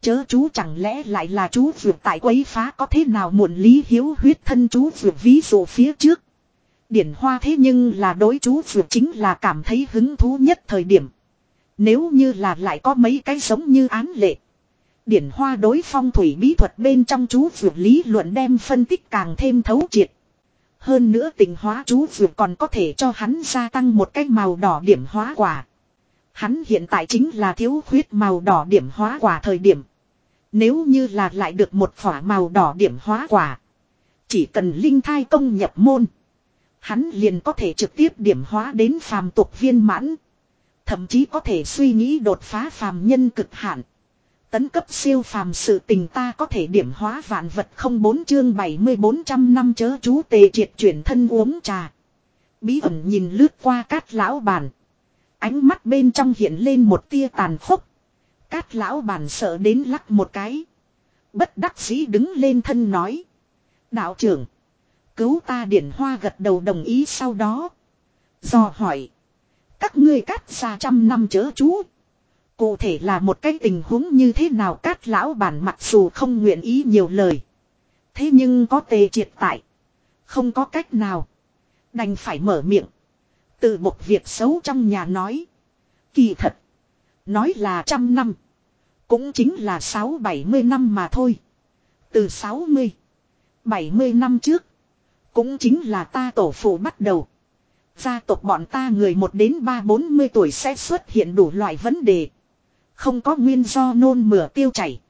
Chớ chú chẳng lẽ lại là chú vượt tại quấy phá có thế nào muộn lý hiếu huyết thân chú vượt ví dụ phía trước. Điển hoa thế nhưng là đối chú vượt chính là cảm thấy hứng thú nhất thời điểm. Nếu như là lại có mấy cái giống như án lệ. Điển hoa đối phong thủy bí thuật bên trong chú vượt lý luận đem phân tích càng thêm thấu triệt. Hơn nữa tình hóa chú vượt còn có thể cho hắn gia tăng một cái màu đỏ điểm hóa quả. Hắn hiện tại chính là thiếu khuyết màu đỏ điểm hóa quả thời điểm. Nếu như là lại được một khỏa màu đỏ điểm hóa quả. Chỉ cần linh thai công nhập môn. Hắn liền có thể trực tiếp điểm hóa đến phàm tục viên mãn. Thậm chí có thể suy nghĩ đột phá phàm nhân cực hạn. Tấn cấp siêu phàm sự tình ta có thể điểm hóa vạn vật không bốn chương 7400 năm chớ chú tề triệt chuyển thân uống trà. Bí ẩn nhìn lướt qua cát lão bàn. Ánh mắt bên trong hiện lên một tia tàn khốc. Cát lão bàn sợ đến lắc một cái. Bất đắc dĩ đứng lên thân nói. Đạo trưởng. Cứu ta điển hoa gật đầu đồng ý sau đó. Do hỏi. Các ngươi cát xa trăm năm chớ chú. Cụ thể là một cái tình huống như thế nào cát lão bản mặc dù không nguyện ý nhiều lời. Thế nhưng có tề triệt tại. Không có cách nào. Đành phải mở miệng. Từ một việc xấu trong nhà nói. Kỳ thật. Nói là trăm năm. Cũng chính là sáu bảy mươi năm mà thôi. Từ sáu mươi. Bảy mươi năm trước. Cũng chính là ta tổ phụ bắt đầu. Gia tộc bọn ta người một đến ba bốn mươi tuổi sẽ xuất hiện đủ loại vấn đề. Không có nguyên do nôn mửa tiêu chảy.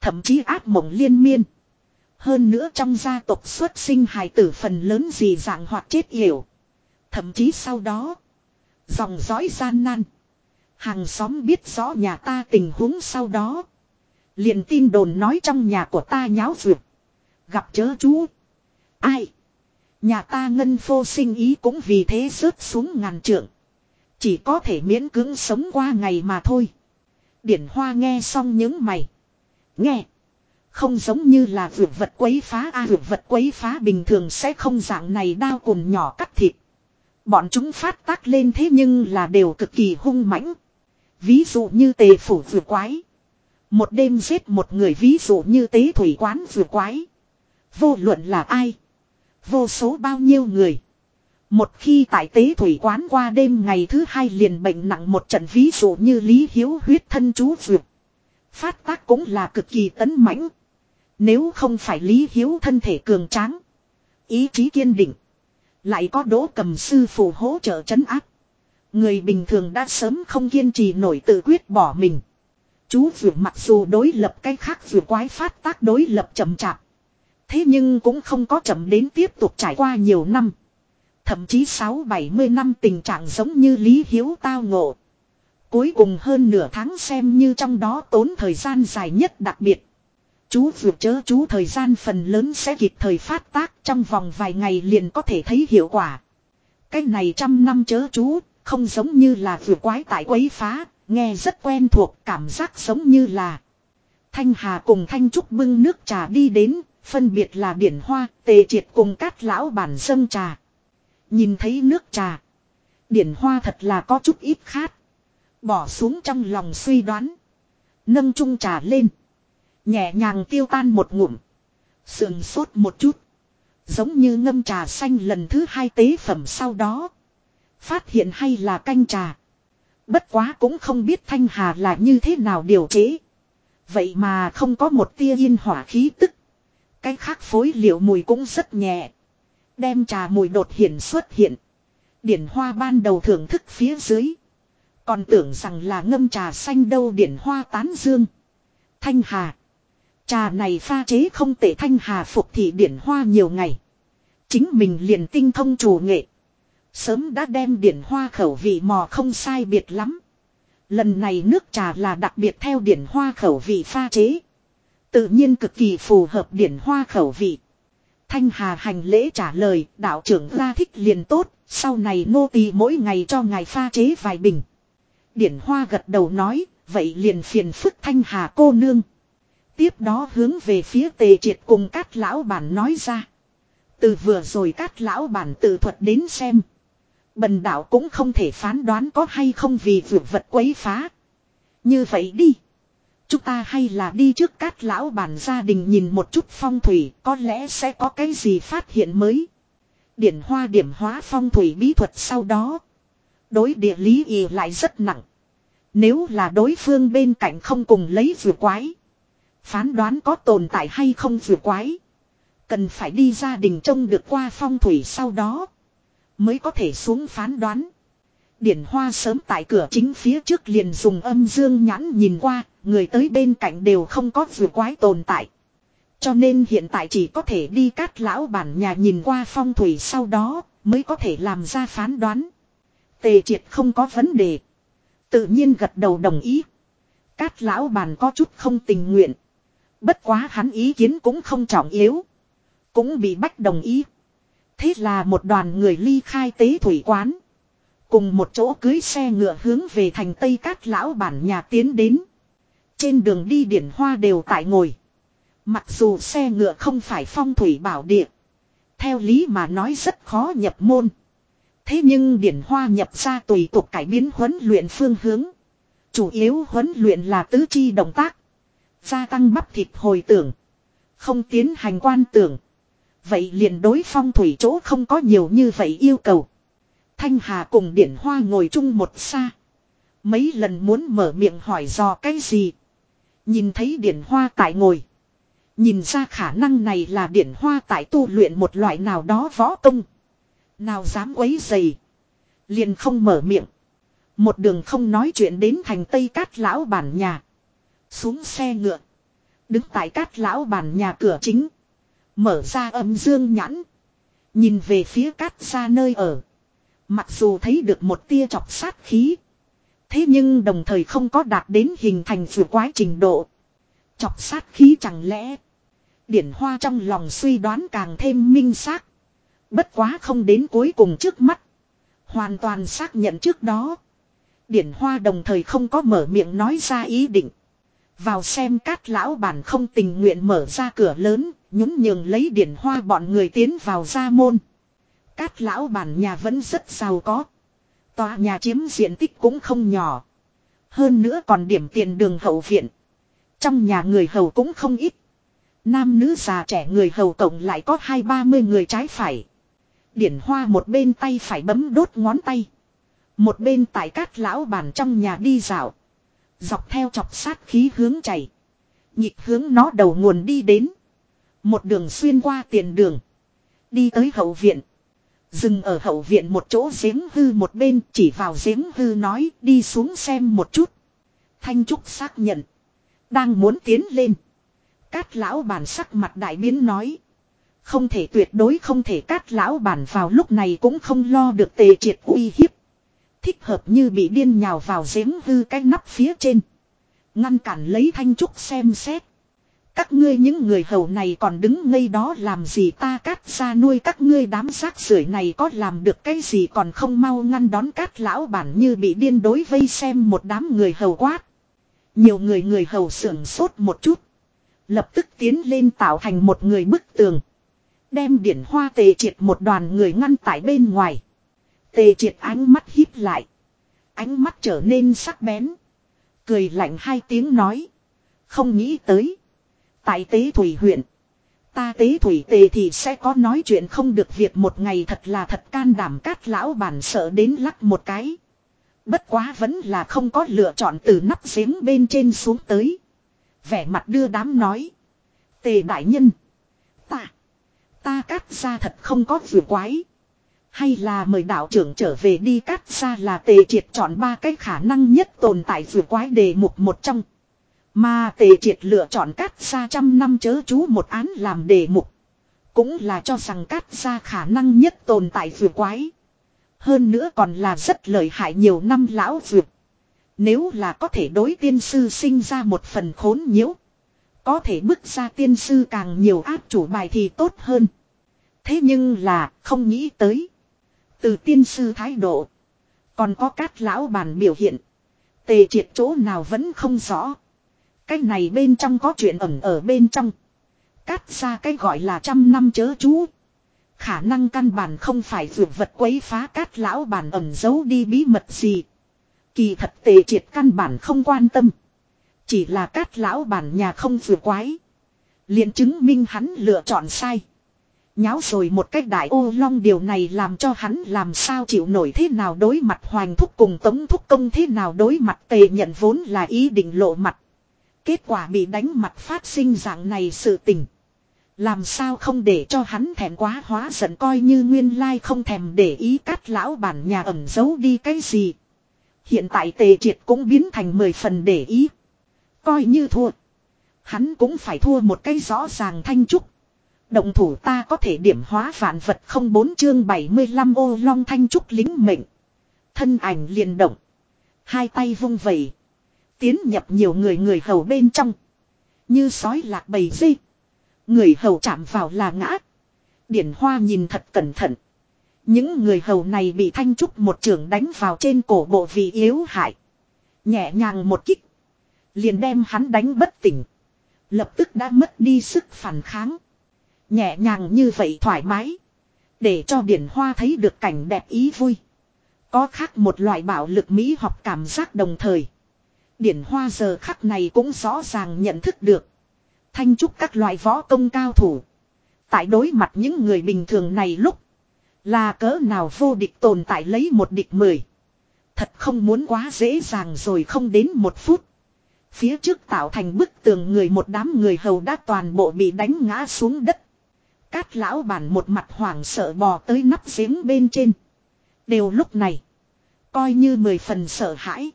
Thậm chí ác mộng liên miên. Hơn nữa trong gia tộc xuất sinh hài tử phần lớn gì dạng hoặc chết yểu. Thậm chí sau đó. Dòng dõi gian nan. Hàng xóm biết rõ nhà ta tình huống sau đó. liền tin đồn nói trong nhà của ta nháo vượt. Gặp chớ chú. Ai? Nhà ta ngân phô sinh ý cũng vì thế rớt xuống ngàn trượng. Chỉ có thể miễn cưỡng sống qua ngày mà thôi. Điển hoa nghe xong những mày. Nghe. Không giống như là vượt vật quấy phá a à, vượt vật quấy phá bình thường sẽ không dạng này đao cùng nhỏ cắt thịt. Bọn chúng phát tác lên thế nhưng là đều cực kỳ hung mãnh. Ví dụ như tề phủ vượt quái. Một đêm giết một người ví dụ như tế thủy quán vượt quái. Vô luận là ai. Vô số bao nhiêu người. Một khi tại tế thủy quán qua đêm ngày thứ hai liền bệnh nặng một trận ví dụ như Lý Hiếu huyết thân chú vượt. Phát tác cũng là cực kỳ tấn mãnh. Nếu không phải Lý Hiếu thân thể cường tráng. Ý chí kiên định. Lại có đỗ cầm sư phụ hỗ trợ chấn áp. Người bình thường đã sớm không kiên trì nổi tự quyết bỏ mình. Chú vượt mặc dù đối lập cái khác vượt quái phát tác đối lập chậm chạp. Thế nhưng cũng không có chậm đến tiếp tục trải qua nhiều năm. Thậm chí 6-70 năm tình trạng giống như Lý Hiếu tao ngộ. Cuối cùng hơn nửa tháng xem như trong đó tốn thời gian dài nhất đặc biệt. Chú vượt chớ chú thời gian phần lớn sẽ kịp thời phát tác trong vòng vài ngày liền có thể thấy hiệu quả. Cái này trăm năm chớ chú, không giống như là vượt quái tại quấy phá, nghe rất quen thuộc cảm giác giống như là. Thanh Hà cùng Thanh Trúc bưng nước trà đi đến, phân biệt là điển hoa, tề triệt cùng cát lão bản dâng trà. Nhìn thấy nước trà. Điển hoa thật là có chút ít khát. Bỏ xuống trong lòng suy đoán. Nâng chung trà lên. Nhẹ nhàng tiêu tan một ngụm. Sườn sốt một chút. Giống như ngâm trà xanh lần thứ hai tế phẩm sau đó. Phát hiện hay là canh trà. Bất quá cũng không biết Thanh Hà là như thế nào điều chế. Vậy mà không có một tia yên hỏa khí tức. Cái khác phối liệu mùi cũng rất nhẹ. Đem trà mùi đột hiện xuất hiện. Điển hoa ban đầu thưởng thức phía dưới. Còn tưởng rằng là ngâm trà xanh đâu điển hoa tán dương. Thanh Hà. Trà này pha chế không tệ Thanh Hà phục thị điển hoa nhiều ngày. Chính mình liền tinh thông chủ nghệ. Sớm đã đem điển hoa khẩu vị mò không sai biệt lắm. Lần này nước trà là đặc biệt theo điển hoa khẩu vị pha chế. Tự nhiên cực kỳ phù hợp điển hoa khẩu vị. Thanh Hà hành lễ trả lời, đạo trưởng ra thích liền tốt, sau này nô tỳ mỗi ngày cho ngài pha chế vài bình. Điển Hoa gật đầu nói, vậy liền phiền phức Thanh Hà cô nương. Tiếp đó hướng về phía tề triệt cùng các lão bản nói ra. Từ vừa rồi các lão bản tự thuật đến xem. Bần đạo cũng không thể phán đoán có hay không vì vượt vật quấy phá. Như vậy đi. Chúng ta hay là đi trước cát lão bản gia đình nhìn một chút phong thủy, có lẽ sẽ có cái gì phát hiện mới. Điển hoa điểm hóa phong thủy bí thuật sau đó. Đối địa lý ý lại rất nặng. Nếu là đối phương bên cạnh không cùng lấy vừa quái. Phán đoán có tồn tại hay không vừa quái. Cần phải đi gia đình trông được qua phong thủy sau đó. Mới có thể xuống phán đoán. Điển hoa sớm tại cửa chính phía trước liền dùng âm dương nhãn nhìn qua, người tới bên cạnh đều không có vừa quái tồn tại. Cho nên hiện tại chỉ có thể đi cát lão bản nhà nhìn qua phong thủy sau đó, mới có thể làm ra phán đoán. Tề triệt không có vấn đề. Tự nhiên gật đầu đồng ý. Cát lão bàn có chút không tình nguyện. Bất quá hắn ý kiến cũng không trọng yếu. Cũng bị bách đồng ý. Thế là một đoàn người ly khai tế thủy quán. Cùng một chỗ cưới xe ngựa hướng về thành Tây Cát lão bản nhà tiến đến. Trên đường đi điển hoa đều tại ngồi. Mặc dù xe ngựa không phải phong thủy bảo địa. Theo lý mà nói rất khó nhập môn. Thế nhưng điển hoa nhập ra tùy tục cải biến huấn luyện phương hướng. Chủ yếu huấn luyện là tứ chi động tác. Gia tăng bắp thịt hồi tưởng. Không tiến hành quan tưởng. Vậy liền đối phong thủy chỗ không có nhiều như vậy yêu cầu. Thanh Hà cùng Điển Hoa ngồi chung một xa. Mấy lần muốn mở miệng hỏi dò cái gì. Nhìn thấy Điển Hoa tại ngồi. Nhìn ra khả năng này là Điển Hoa tại tu luyện một loại nào đó võ công. Nào dám quấy dày. Liền không mở miệng. Một đường không nói chuyện đến thành Tây Cát Lão bản nhà. Xuống xe ngựa. Đứng tại Cát Lão bản nhà cửa chính. Mở ra âm dương nhãn. Nhìn về phía Cát ra nơi ở. Mặc dù thấy được một tia chọc sát khí. Thế nhưng đồng thời không có đạt đến hình thành vừa quái trình độ. Chọc sát khí chẳng lẽ. Điển hoa trong lòng suy đoán càng thêm minh xác. Bất quá không đến cuối cùng trước mắt. Hoàn toàn xác nhận trước đó. Điển hoa đồng thời không có mở miệng nói ra ý định. Vào xem cát lão bản không tình nguyện mở ra cửa lớn, nhún nhường lấy điển hoa bọn người tiến vào gia môn. Cát lão bản nhà vẫn rất giàu có. Tòa nhà chiếm diện tích cũng không nhỏ. Hơn nữa còn điểm tiền đường hậu viện. Trong nhà người hầu cũng không ít. Nam nữ già trẻ người hầu cộng lại có hai ba mươi người trái phải. Điển hoa một bên tay phải bấm đốt ngón tay. Một bên tại cát lão bản trong nhà đi dạo. Dọc theo chọc sát khí hướng chảy. Nhịp hướng nó đầu nguồn đi đến. Một đường xuyên qua tiền đường. Đi tới hậu viện. Dừng ở hậu viện một chỗ giếng hư một bên, chỉ vào giếng hư nói, đi xuống xem một chút. Thanh Trúc xác nhận. Đang muốn tiến lên. Cát lão bản sắc mặt đại biến nói. Không thể tuyệt đối không thể, cát lão bản vào lúc này cũng không lo được tề triệt uy hiếp. Thích hợp như bị điên nhào vào giếng hư cái nắp phía trên. Ngăn cản lấy thanh trúc xem xét. Các ngươi những người hầu này còn đứng ngây đó làm gì ta cắt ra nuôi các ngươi đám rác rưởi này có làm được cái gì còn không mau ngăn đón cát lão bản như bị điên đối vây xem một đám người hầu quát. Nhiều người người hầu sưởng sốt một chút. Lập tức tiến lên tạo thành một người bức tường. Đem điển hoa tề triệt một đoàn người ngăn tại bên ngoài. Tề triệt ánh mắt híp lại. Ánh mắt trở nên sắc bén. Cười lạnh hai tiếng nói. Không nghĩ tới. Tại tế thủy huyện. Ta tế thủy tề thì sẽ có nói chuyện không được việc một ngày thật là thật can đảm cát lão bản sợ đến lắc một cái. Bất quá vẫn là không có lựa chọn từ nắp giếng bên trên xuống tới. Vẻ mặt đưa đám nói. Tề đại nhân. Ta. Ta cắt ra thật không có vừa quái. Hay là mời đạo trưởng trở về đi cắt ra là tề triệt chọn ba cái khả năng nhất tồn tại vừa quái đề mục một trong. Mà tề triệt lựa chọn cát ra trăm năm chớ chú một án làm đề mục. Cũng là cho rằng cát ra khả năng nhất tồn tại vừa quái. Hơn nữa còn là rất lợi hại nhiều năm lão vượt. Nếu là có thể đối tiên sư sinh ra một phần khốn nhiễu. Có thể bước ra tiên sư càng nhiều áp chủ bài thì tốt hơn. Thế nhưng là không nghĩ tới. Từ tiên sư thái độ. Còn có các lão bàn biểu hiện. Tề triệt chỗ nào vẫn không rõ. Cái này bên trong có chuyện ẩn ở bên trong. Cắt ra cái gọi là trăm năm chớ chú. Khả năng căn bản không phải dược vật quấy phá cát lão bản ẩn giấu đi bí mật gì. Kỳ thật tề triệt căn bản không quan tâm. Chỉ là cát lão bản nhà không vừa quái. liền chứng minh hắn lựa chọn sai. Nháo rồi một cách đại ô long điều này làm cho hắn làm sao chịu nổi thế nào đối mặt hoàng thúc cùng tống thúc công thế nào đối mặt tề nhận vốn là ý định lộ mặt. Kết quả bị đánh mặt phát sinh dạng này sự tình. Làm sao không để cho hắn thèm quá hóa giận coi như nguyên lai không thèm để ý cắt lão bản nhà ẩn giấu đi cái gì. Hiện tại tề triệt cũng biến thành mười phần để ý. Coi như thua. Hắn cũng phải thua một cái rõ ràng thanh trúc. Động thủ ta có thể điểm hóa vạn vật không bốn chương 75 ô long thanh trúc lính mệnh. Thân ảnh liền động. Hai tay vung vẩy. Tiến nhập nhiều người người hầu bên trong. Như sói lạc bầy dây. Người hầu chạm vào là ngã. Điển hoa nhìn thật cẩn thận. Những người hầu này bị thanh trúc một trường đánh vào trên cổ bộ vì yếu hại. Nhẹ nhàng một kích. Liền đem hắn đánh bất tỉnh. Lập tức đã mất đi sức phản kháng. Nhẹ nhàng như vậy thoải mái. Để cho điển hoa thấy được cảnh đẹp ý vui. Có khác một loại bạo lực mỹ học cảm giác đồng thời. Điển hoa giờ khắc này cũng rõ ràng nhận thức được. Thanh trúc các loại võ công cao thủ. Tại đối mặt những người bình thường này lúc. Là cỡ nào vô địch tồn tại lấy một địch mười. Thật không muốn quá dễ dàng rồi không đến một phút. Phía trước tạo thành bức tường người một đám người hầu đã toàn bộ bị đánh ngã xuống đất. Cát lão bản một mặt hoảng sợ bò tới nắp giếng bên trên. Đều lúc này. Coi như mười phần sợ hãi.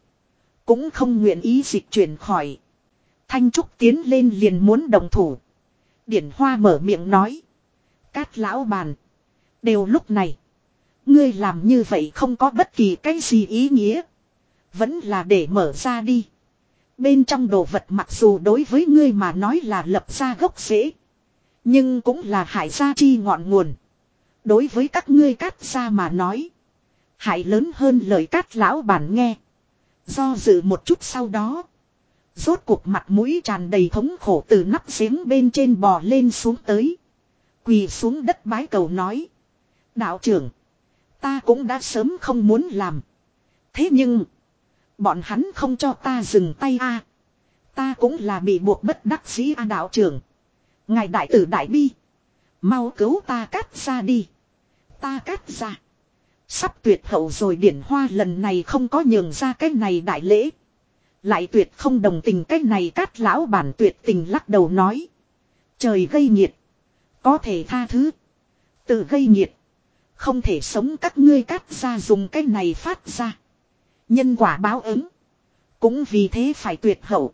Cũng không nguyện ý dịch chuyển khỏi. Thanh Trúc tiến lên liền muốn đồng thủ. Điển Hoa mở miệng nói. Cát lão bàn. Đều lúc này. Ngươi làm như vậy không có bất kỳ cái gì ý nghĩa. Vẫn là để mở ra đi. Bên trong đồ vật mặc dù đối với ngươi mà nói là lập ra gốc rễ. Nhưng cũng là hại gia chi ngọn nguồn. Đối với các ngươi cát ra mà nói. Hại lớn hơn lời cát lão bản nghe. Do dự một chút sau đó. Rốt cuộc mặt mũi tràn đầy thống khổ từ nắp giếng bên trên bò lên xuống tới. Quỳ xuống đất bái cầu nói. Đạo trưởng. Ta cũng đã sớm không muốn làm. Thế nhưng. Bọn hắn không cho ta dừng tay a. Ta cũng là bị buộc bất đắc dĩ a đạo trưởng. Ngài đại tử đại bi. Mau cứu ta cắt ra đi. Ta cắt ra. Sắp tuyệt hậu rồi điển hoa lần này không có nhường ra cái này đại lễ. Lại tuyệt không đồng tình cái này cát lão bản tuyệt tình lắc đầu nói. Trời gây nhiệt. Có thể tha thứ. Tự gây nhiệt. Không thể sống các ngươi cắt ra dùng cái này phát ra. Nhân quả báo ứng. Cũng vì thế phải tuyệt hậu.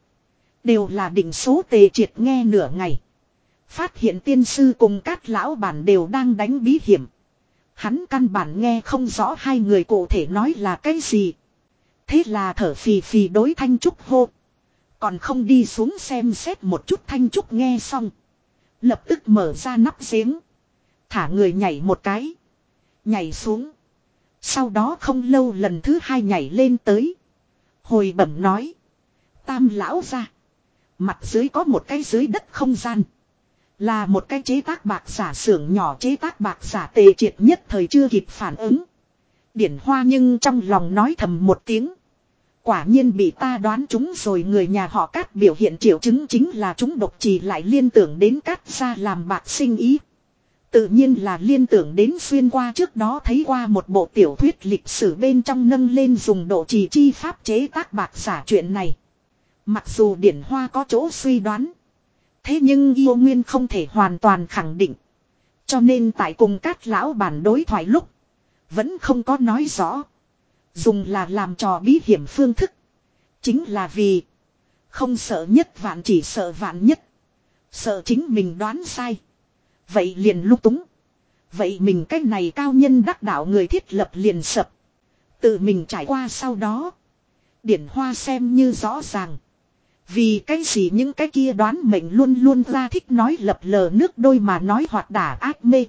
Đều là định số tề triệt nghe nửa ngày. Phát hiện tiên sư cùng các lão bản đều đang đánh bí hiểm. Hắn căn bản nghe không rõ hai người cụ thể nói là cái gì. Thế là thở phì phì đối Thanh Trúc hô. Còn không đi xuống xem xét một chút Thanh Trúc nghe xong. Lập tức mở ra nắp giếng. Thả người nhảy một cái. Nhảy xuống. Sau đó không lâu lần thứ hai nhảy lên tới. Hồi bẩm nói. Tam lão ra. Mặt dưới có một cái dưới đất không gian. Là một cái chế tác bạc giả xưởng nhỏ, chế tác bạc giả tề triệt nhất thời chưa kịp phản ứng. Điển hoa nhưng trong lòng nói thầm một tiếng. Quả nhiên bị ta đoán chúng rồi, người nhà họ cát biểu hiện triệu chứng chính là chúng độc trì lại liên tưởng đến cát ra làm bạc sinh ý. Tự nhiên là liên tưởng đến xuyên qua trước đó thấy qua một bộ tiểu thuyết lịch sử bên trong nâng lên dùng độ trì chi pháp chế tác bạc giả chuyện này. Mặc dù điển hoa có chỗ suy đoán. Thế nhưng yêu nguyên không thể hoàn toàn khẳng định. Cho nên tại cùng các lão bản đối thoại lúc. Vẫn không có nói rõ. Dùng là làm trò bí hiểm phương thức. Chính là vì. Không sợ nhất vạn chỉ sợ vạn nhất. Sợ chính mình đoán sai. Vậy liền lúc túng. Vậy mình cách này cao nhân đắc đạo người thiết lập liền sập. Tự mình trải qua sau đó. Điển hoa xem như rõ ràng. Vì cái gì những cái kia đoán mệnh luôn luôn ra thích nói lập lờ nước đôi mà nói hoạt đả ác mê.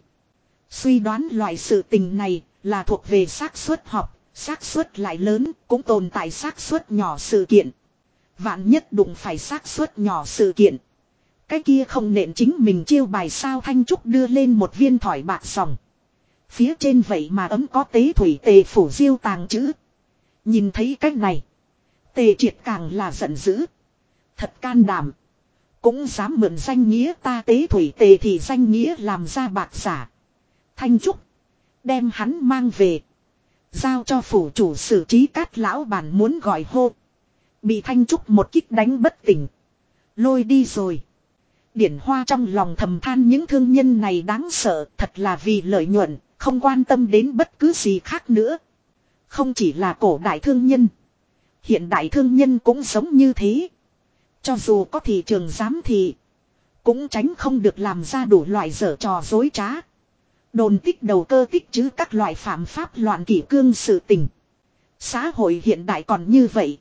Suy đoán loại sự tình này là thuộc về xác suất học, xác suất lại lớn, cũng tồn tại xác suất nhỏ sự kiện. Vạn nhất đụng phải xác suất nhỏ sự kiện. Cái kia không nện chính mình chiêu bài sao Thanh Trúc đưa lên một viên thỏi bạc sòng. Phía trên vậy mà ấm có tế thủy tề phủ diêu tàng chữ. Nhìn thấy cách này. Tề triệt càng là giận dữ. Thật can đảm. Cũng dám mượn danh nghĩa ta tế thủy tề thì danh nghĩa làm ra bạc giả. Thanh Trúc. Đem hắn mang về. Giao cho phủ chủ xử trí cát lão bản muốn gọi hô. Bị Thanh Trúc một kích đánh bất tỉnh. Lôi đi rồi. Điển hoa trong lòng thầm than những thương nhân này đáng sợ thật là vì lợi nhuận, không quan tâm đến bất cứ gì khác nữa. Không chỉ là cổ đại thương nhân. Hiện đại thương nhân cũng giống như thế. Cho dù có thị trường dám thì cũng tránh không được làm ra đủ loại dở trò dối trá. Đồn tích đầu cơ tích chứ các loại phạm pháp loạn kỷ cương sự tình. Xã hội hiện đại còn như vậy.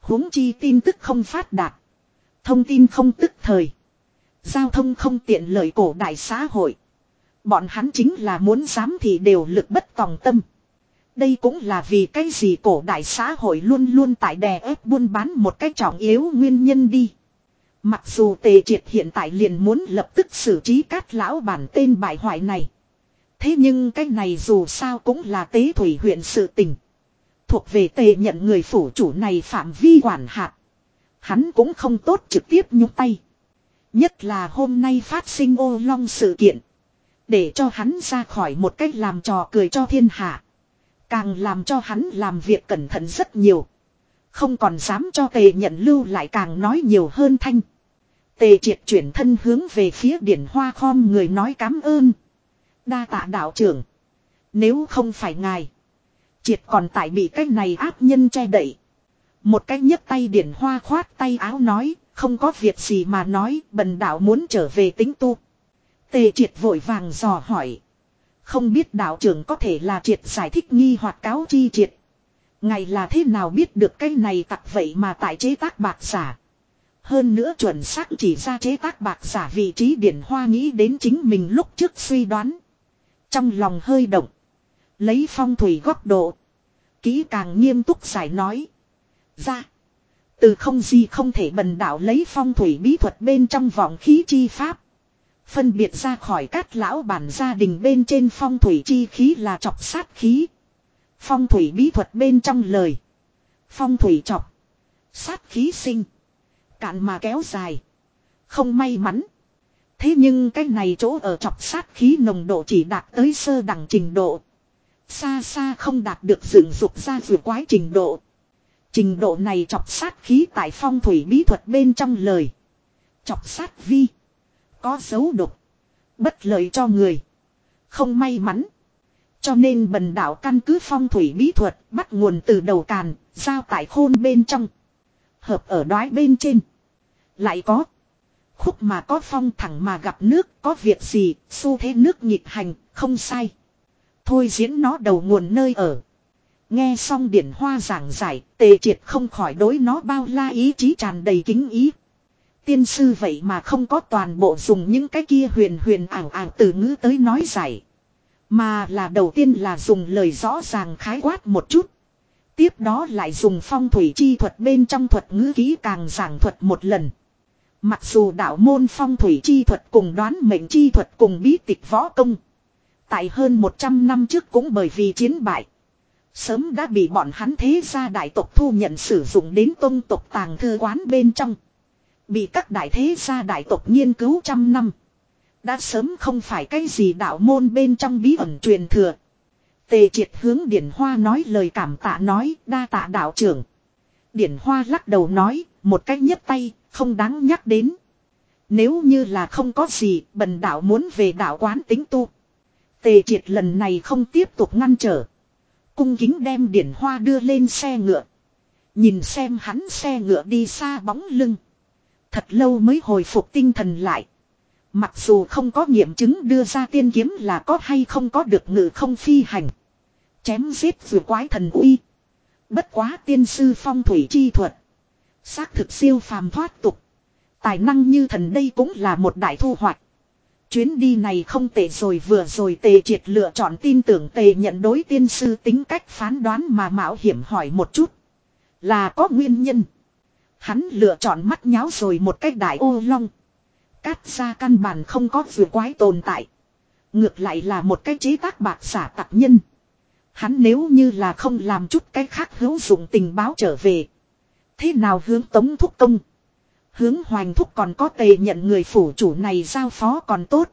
huống chi tin tức không phát đạt. Thông tin không tức thời. Giao thông không tiện lợi cổ đại xã hội. Bọn hắn chính là muốn dám thì đều lực bất tòng tâm. Đây cũng là vì cái gì cổ đại xã hội luôn luôn tại đè ép buôn bán một cách trọng yếu nguyên nhân đi. Mặc dù tề triệt hiện tại liền muốn lập tức xử trí cát lão bản tên bại hoại này. Thế nhưng cái này dù sao cũng là tế thủy huyện sự tình. Thuộc về tề nhận người phủ chủ này phạm vi quản hạt. Hắn cũng không tốt trực tiếp nhúc tay. Nhất là hôm nay phát sinh ô long sự kiện. Để cho hắn ra khỏi một cách làm trò cười cho thiên hạ. Càng làm cho hắn làm việc cẩn thận rất nhiều. Không còn dám cho tề nhận lưu lại càng nói nhiều hơn thanh. Tề triệt chuyển thân hướng về phía điển hoa khom người nói cám ơn. Đa tạ đạo trưởng. Nếu không phải ngài. Triệt còn tại bị cái này áp nhân che đậy. Một cách nhấc tay điển hoa khoát tay áo nói. Không có việc gì mà nói, bần đạo muốn trở về tính tu. Tề triệt vội vàng dò hỏi. Không biết đạo trưởng có thể là triệt giải thích nghi hoặc cáo chi triệt. Ngày là thế nào biết được cái này tặc vậy mà tại chế tác bạc giả. Hơn nữa chuẩn xác chỉ ra chế tác bạc giả vị trí điển hoa nghĩ đến chính mình lúc trước suy đoán. Trong lòng hơi động. Lấy phong thủy góc độ. Kỹ càng nghiêm túc giải nói. Ra. Từ không gì không thể bần đạo lấy phong thủy bí thuật bên trong vòng khí chi pháp. Phân biệt ra khỏi các lão bản gia đình bên trên phong thủy chi khí là chọc sát khí. Phong thủy bí thuật bên trong lời. Phong thủy chọc. Sát khí sinh. Cạn mà kéo dài. Không may mắn. Thế nhưng cái này chỗ ở chọc sát khí nồng độ chỉ đạt tới sơ đẳng trình độ. Xa xa không đạt được dựng dục ra vừa quái trình độ. Trình độ này chọc sát khí tại phong thủy bí thuật bên trong lời. Chọc sát vi. Có dấu độc. Bất lợi cho người. Không may mắn. Cho nên bần đạo căn cứ phong thủy bí thuật bắt nguồn từ đầu càn, giao tại khôn bên trong. Hợp ở đoái bên trên. Lại có. Khúc mà có phong thẳng mà gặp nước, có việc gì, xu thế nước nhịp hành, không sai. Thôi diễn nó đầu nguồn nơi ở. Nghe xong điển hoa giảng giải, tề triệt không khỏi đối nó bao la ý chí tràn đầy kính ý. Tiên sư vậy mà không có toàn bộ dùng những cái kia huyền huyền ảo ảo từ ngữ tới nói giải. Mà là đầu tiên là dùng lời rõ ràng khái quát một chút. Tiếp đó lại dùng phong thủy chi thuật bên trong thuật ngữ ký càng giảng thuật một lần. Mặc dù đạo môn phong thủy chi thuật cùng đoán mệnh chi thuật cùng bí tịch võ công. Tại hơn 100 năm trước cũng bởi vì chiến bại. Sớm đã bị bọn hắn thế gia đại tộc thu nhận sử dụng đến tôn tộc tàng thư quán bên trong. Bị các đại thế gia đại tộc nghiên cứu trăm năm. Đã sớm không phải cái gì đạo môn bên trong bí ẩn truyền thừa. Tề triệt hướng Điển Hoa nói lời cảm tạ nói, đa tạ đạo trưởng. Điển Hoa lắc đầu nói, một cách nhấp tay, không đáng nhắc đến. Nếu như là không có gì, bần đạo muốn về đạo quán tính tu. Tề triệt lần này không tiếp tục ngăn trở. Cung kính đem Điển Hoa đưa lên xe ngựa. Nhìn xem hắn xe ngựa đi xa bóng lưng. Thật lâu mới hồi phục tinh thần lại. Mặc dù không có nghiệm chứng đưa ra tiên kiếm là có hay không có được ngự không phi hành. Chém giết vừa quái thần uy. Bất quá tiên sư phong thủy chi thuật. Xác thực siêu phàm thoát tục. Tài năng như thần đây cũng là một đại thu hoạch. Chuyến đi này không tệ rồi vừa rồi tề triệt lựa chọn tin tưởng tề nhận đối tiên sư tính cách phán đoán mà mạo hiểm hỏi một chút. Là có nguyên nhân. Hắn lựa chọn mắt nháo rồi một cách đại ô long. Cát ra căn bản không có vừa quái tồn tại. Ngược lại là một cái chế tác bạc xả tạp nhân. Hắn nếu như là không làm chút cái khác hữu dụng tình báo trở về. Thế nào hướng tống thúc công. Hướng hoành thúc còn có tề nhận người phủ chủ này giao phó còn tốt.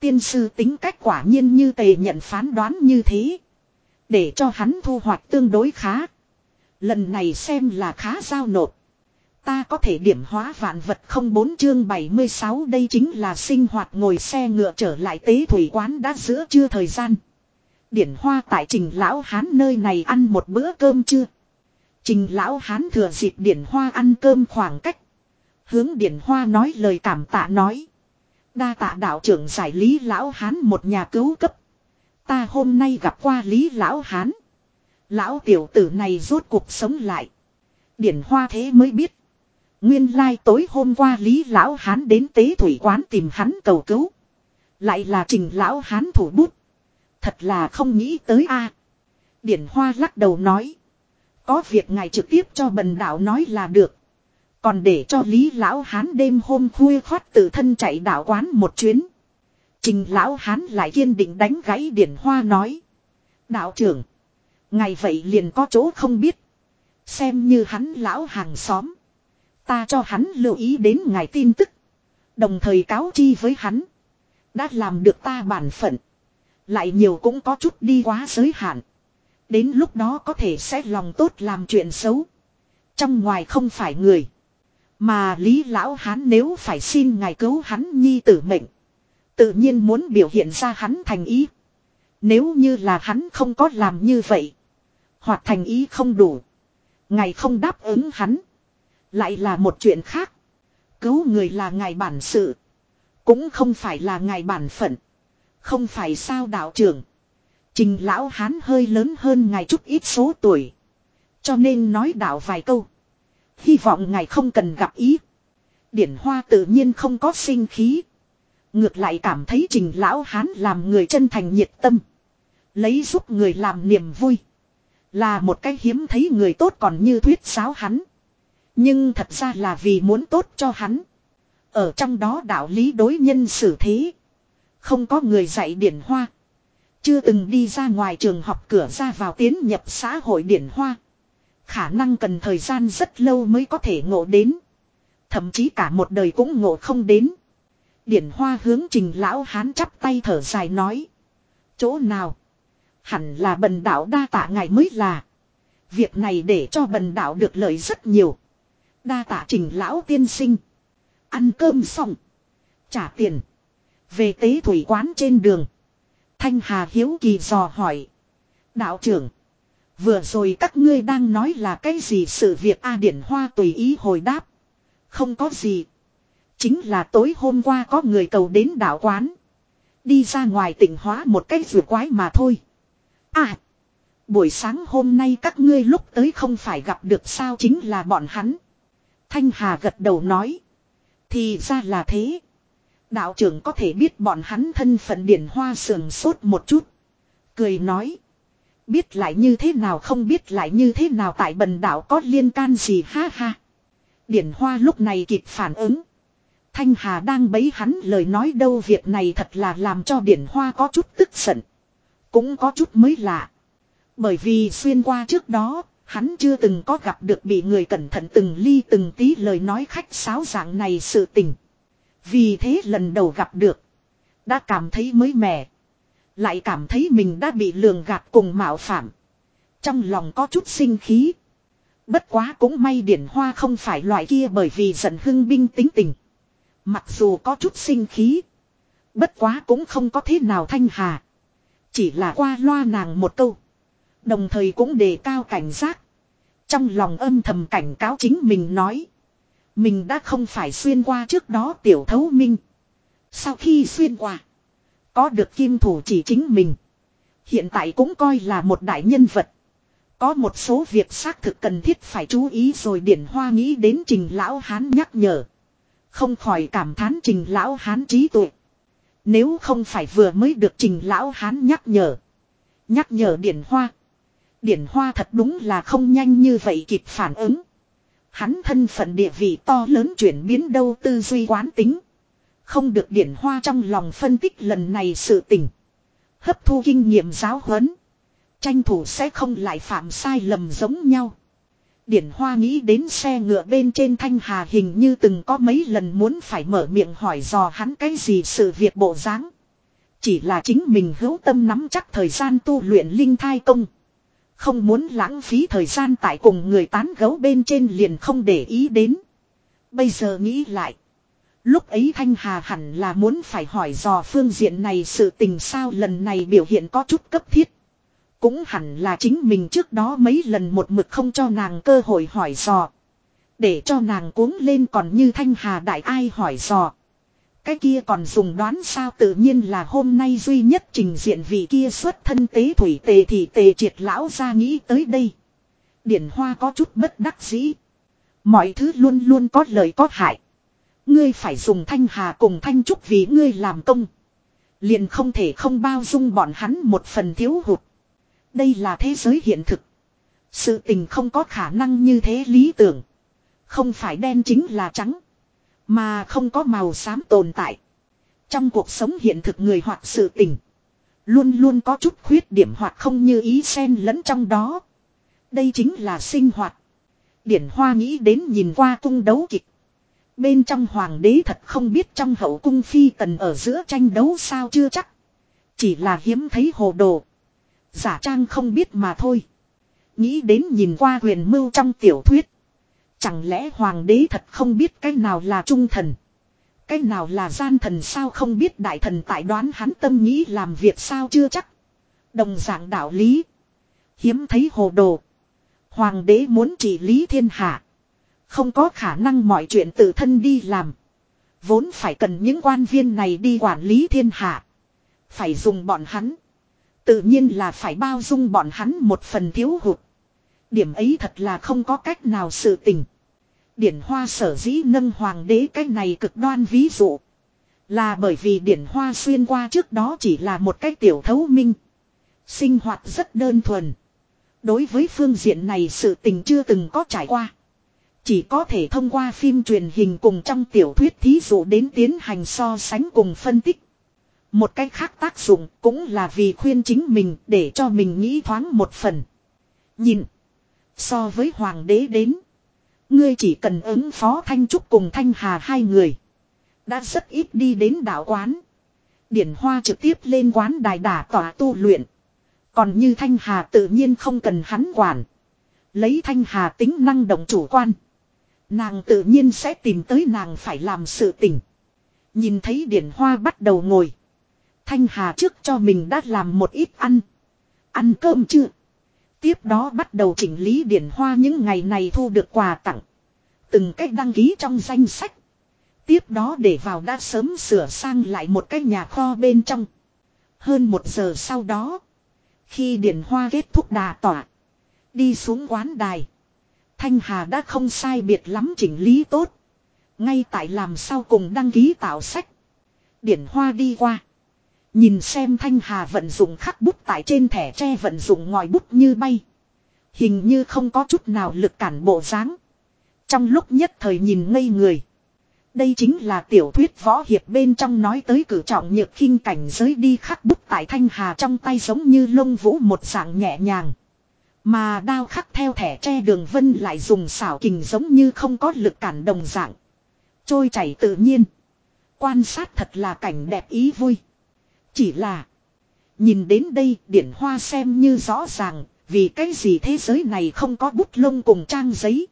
Tiên sư tính cách quả nhiên như tề nhận phán đoán như thế. Để cho hắn thu hoạch tương đối khá. Lần này xem là khá giao nộp. Ta có thể điểm hóa vạn vật không bốn chương 76 đây chính là sinh hoạt ngồi xe ngựa trở lại tế thủy quán đã giữa trưa thời gian. Điển hoa tại trình lão hán nơi này ăn một bữa cơm chưa? Trình lão hán thừa dịp điển hoa ăn cơm khoảng cách. Hướng điển hoa nói lời cảm tạ nói. Đa tạ đạo trưởng giải lý lão hán một nhà cứu cấp. Ta hôm nay gặp qua lý lão hán. Lão tiểu tử này rốt cuộc sống lại. Điển hoa thế mới biết. Nguyên lai tối hôm qua Lý Lão Hán đến tế thủy quán tìm hắn cầu cứu. Lại là trình Lão Hán thủ bút. Thật là không nghĩ tới a. Điển Hoa lắc đầu nói. Có việc ngài trực tiếp cho bần đạo nói là được. Còn để cho Lý Lão Hán đêm hôm khuya khoát tự thân chạy đạo quán một chuyến. Trình Lão Hán lại kiên định đánh gãy Điển Hoa nói. Đạo trưởng. Ngày vậy liền có chỗ không biết. Xem như hắn lão hàng xóm. Ta cho hắn lưu ý đến ngài tin tức. Đồng thời cáo chi với hắn. Đã làm được ta bản phận. Lại nhiều cũng có chút đi quá giới hạn. Đến lúc đó có thể sẽ lòng tốt làm chuyện xấu. Trong ngoài không phải người. Mà Lý Lão Hán nếu phải xin ngài cứu hắn nhi tử mệnh. Tự nhiên muốn biểu hiện ra hắn thành ý. Nếu như là hắn không có làm như vậy. Hoặc thành ý không đủ. Ngài không đáp ứng hắn. Lại là một chuyện khác. Cứu người là ngài bản sự. Cũng không phải là ngài bản phận. Không phải sao đạo trưởng. Trình lão hán hơi lớn hơn ngài chút ít số tuổi. Cho nên nói đạo vài câu. Hy vọng ngài không cần gặp ý. Điển hoa tự nhiên không có sinh khí. Ngược lại cảm thấy trình lão hán làm người chân thành nhiệt tâm. Lấy giúp người làm niềm vui. Là một cái hiếm thấy người tốt còn như thuyết giáo hắn. Nhưng thật ra là vì muốn tốt cho hắn. Ở trong đó đạo lý đối nhân xử thế. Không có người dạy điển hoa. Chưa từng đi ra ngoài trường học cửa ra vào tiến nhập xã hội điển hoa. Khả năng cần thời gian rất lâu mới có thể ngộ đến. Thậm chí cả một đời cũng ngộ không đến. Điển hoa hướng trình lão hán chắp tay thở dài nói. Chỗ nào? Hẳn là bần đạo đa tạ ngài mới là. Việc này để cho bần đạo được lợi rất nhiều. Đa tạ trình lão tiên sinh. Ăn cơm xong. Trả tiền. Về tế thủy quán trên đường. Thanh Hà hiếu kỳ dò hỏi. Đạo trưởng. Vừa rồi các ngươi đang nói là cái gì sự việc A Điển Hoa tùy ý hồi đáp. Không có gì. Chính là tối hôm qua có người cầu đến đạo quán. Đi ra ngoài tỉnh hóa một cái vừa quái mà thôi. À. Buổi sáng hôm nay các ngươi lúc tới không phải gặp được sao chính là bọn hắn. Thanh Hà gật đầu nói. Thì ra là thế. Đạo trưởng có thể biết bọn hắn thân phận điển hoa sườn sốt một chút. Cười nói. Biết lại như thế nào không biết lại như thế nào tại bần đạo có liên can gì ha ha. Điển hoa lúc này kịp phản ứng. Thanh Hà đang bấy hắn lời nói đâu việc này thật là làm cho điển hoa có chút tức giận. Cũng có chút mới lạ. Bởi vì xuyên qua trước đó, hắn chưa từng có gặp được bị người cẩn thận từng ly từng tí lời nói khách sáo dạng này sự tình. Vì thế lần đầu gặp được, đã cảm thấy mới mẻ. Lại cảm thấy mình đã bị lường gạt cùng mạo phạm. Trong lòng có chút sinh khí. Bất quá cũng may điển hoa không phải loại kia bởi vì giận hưng binh tính tình. Mặc dù có chút sinh khí. Bất quá cũng không có thế nào thanh hà. Chỉ là qua loa nàng một câu. Đồng thời cũng đề cao cảnh giác. Trong lòng âm thầm cảnh cáo chính mình nói. Mình đã không phải xuyên qua trước đó tiểu thấu minh. Sau khi xuyên qua. Có được kim thủ chỉ chính mình. Hiện tại cũng coi là một đại nhân vật. Có một số việc xác thực cần thiết phải chú ý rồi điển hoa nghĩ đến trình lão hán nhắc nhở. Không khỏi cảm thán trình lão hán trí tuệ. Nếu không phải vừa mới được trình lão hán nhắc nhở. Nhắc nhở điển hoa. Điển hoa thật đúng là không nhanh như vậy kịp phản ứng. Hắn thân phận địa vị to lớn chuyển biến đâu tư duy quán tính. Không được điển hoa trong lòng phân tích lần này sự tình. Hấp thu kinh nghiệm giáo huấn. Tranh thủ sẽ không lại phạm sai lầm giống nhau. Điển Hoa nghĩ đến xe ngựa bên trên Thanh Hà hình như từng có mấy lần muốn phải mở miệng hỏi dò hắn cái gì sự việc bộ dáng. Chỉ là chính mình hữu tâm nắm chắc thời gian tu luyện linh thai công. Không muốn lãng phí thời gian tại cùng người tán gấu bên trên liền không để ý đến. Bây giờ nghĩ lại. Lúc ấy Thanh Hà hẳn là muốn phải hỏi dò phương diện này sự tình sao lần này biểu hiện có chút cấp thiết. Cũng hẳn là chính mình trước đó mấy lần một mực không cho nàng cơ hội hỏi dò. Để cho nàng cuống lên còn như Thanh Hà đại ai hỏi dò. Cái kia còn dùng đoán sao tự nhiên là hôm nay duy nhất trình diện vị kia xuất thân tế thủy tề thì tề triệt lão ra nghĩ tới đây. Điển hoa có chút bất đắc dĩ. Mọi thứ luôn luôn có lợi có hại. Ngươi phải dùng thanh hà cùng thanh trúc vì ngươi làm công. Liền không thể không bao dung bọn hắn một phần thiếu hụt. Đây là thế giới hiện thực. Sự tình không có khả năng như thế lý tưởng. Không phải đen chính là trắng. Mà không có màu xám tồn tại. Trong cuộc sống hiện thực người hoặc sự tình. Luôn luôn có chút khuyết điểm hoặc không như ý xen lẫn trong đó. Đây chính là sinh hoạt. Điển Hoa nghĩ đến nhìn qua cung đấu kịch. Bên trong hoàng đế thật không biết trong hậu cung phi tần ở giữa tranh đấu sao chưa chắc. Chỉ là hiếm thấy hồ đồ. Giả trang không biết mà thôi. Nghĩ đến nhìn qua huyền mưu trong tiểu thuyết. Chẳng lẽ hoàng đế thật không biết cái nào là trung thần. Cái nào là gian thần sao không biết đại thần tại đoán hắn tâm nghĩ làm việc sao chưa chắc. Đồng dạng đạo lý. Hiếm thấy hồ đồ. Hoàng đế muốn trị lý thiên hạ. Không có khả năng mọi chuyện tự thân đi làm. Vốn phải cần những quan viên này đi quản lý thiên hạ. Phải dùng bọn hắn. Tự nhiên là phải bao dung bọn hắn một phần thiếu hụt. Điểm ấy thật là không có cách nào sự tình. Điển hoa sở dĩ nâng hoàng đế cái này cực đoan ví dụ. Là bởi vì điển hoa xuyên qua trước đó chỉ là một cái tiểu thấu minh. Sinh hoạt rất đơn thuần. Đối với phương diện này sự tình chưa từng có trải qua. Chỉ có thể thông qua phim truyền hình cùng trong tiểu thuyết thí dụ đến tiến hành so sánh cùng phân tích. Một cách khác tác dụng cũng là vì khuyên chính mình để cho mình nghĩ thoáng một phần. Nhìn. So với hoàng đế đến. Ngươi chỉ cần ứng phó Thanh Trúc cùng Thanh Hà hai người. Đã rất ít đi đến đạo quán. Điển Hoa trực tiếp lên quán đài đả tỏa tu luyện. Còn như Thanh Hà tự nhiên không cần hắn quản. Lấy Thanh Hà tính năng động chủ quan. Nàng tự nhiên sẽ tìm tới nàng phải làm sự tình. Nhìn thấy Điển Hoa bắt đầu ngồi. Thanh Hà trước cho mình đã làm một ít ăn. Ăn cơm chưa? Tiếp đó bắt đầu chỉnh lý Điển Hoa những ngày này thu được quà tặng. Từng cách đăng ký trong danh sách. Tiếp đó để vào đã sớm sửa sang lại một cái nhà kho bên trong. Hơn một giờ sau đó. Khi Điển Hoa kết thúc đà tỏa. Đi xuống quán đài. Thanh Hà đã không sai biệt lắm chỉnh lý tốt. Ngay tại làm sau cùng đăng ký tạo sách. Điển Hoa đi qua. Nhìn xem Thanh Hà vận dụng khắc bút tại trên thẻ tre vận dụng ngòi bút như bay. Hình như không có chút nào lực cản bộ dáng. Trong lúc nhất thời nhìn ngây người. Đây chính là tiểu thuyết võ hiệp bên trong nói tới cử trọng nhược khinh cảnh giới đi khắc bút tại Thanh Hà trong tay giống như lông vũ một dạng nhẹ nhàng. Mà đao khắc theo thẻ tre đường vân lại dùng xảo kình giống như không có lực cản đồng dạng. Trôi chảy tự nhiên. Quan sát thật là cảnh đẹp ý vui. Chỉ là. Nhìn đến đây điển hoa xem như rõ ràng. Vì cái gì thế giới này không có bút lông cùng trang giấy.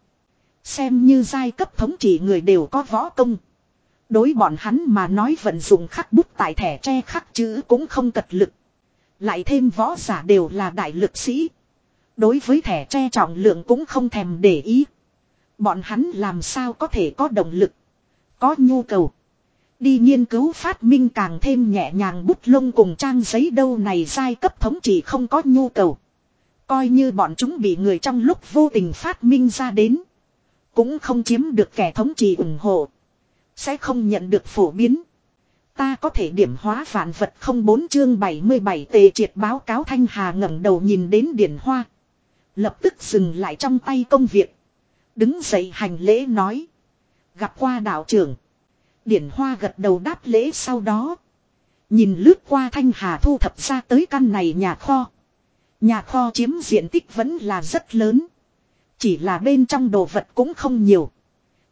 Xem như giai cấp thống trị người đều có võ công. Đối bọn hắn mà nói vận dụng khắc bút tại thẻ tre khắc chữ cũng không cật lực. Lại thêm võ giả đều là đại lực sĩ. Đối với thẻ tre trọng lượng cũng không thèm để ý. Bọn hắn làm sao có thể có động lực. Có nhu cầu. Đi nghiên cứu phát minh càng thêm nhẹ nhàng bút lông cùng trang giấy đâu này giai cấp thống trị không có nhu cầu. Coi như bọn chúng bị người trong lúc vô tình phát minh ra đến. Cũng không chiếm được kẻ thống trị ủng hộ. Sẽ không nhận được phổ biến. Ta có thể điểm hóa vạn vật không bốn chương 77 tề triệt báo cáo Thanh Hà ngẩng đầu nhìn đến điển hoa. Lập tức dừng lại trong tay công việc. Đứng dậy hành lễ nói. Gặp qua đạo trưởng. Điển hoa gật đầu đáp lễ sau đó. Nhìn lướt qua Thanh Hà thu thập ra tới căn này nhà kho. Nhà kho chiếm diện tích vẫn là rất lớn. Chỉ là bên trong đồ vật cũng không nhiều.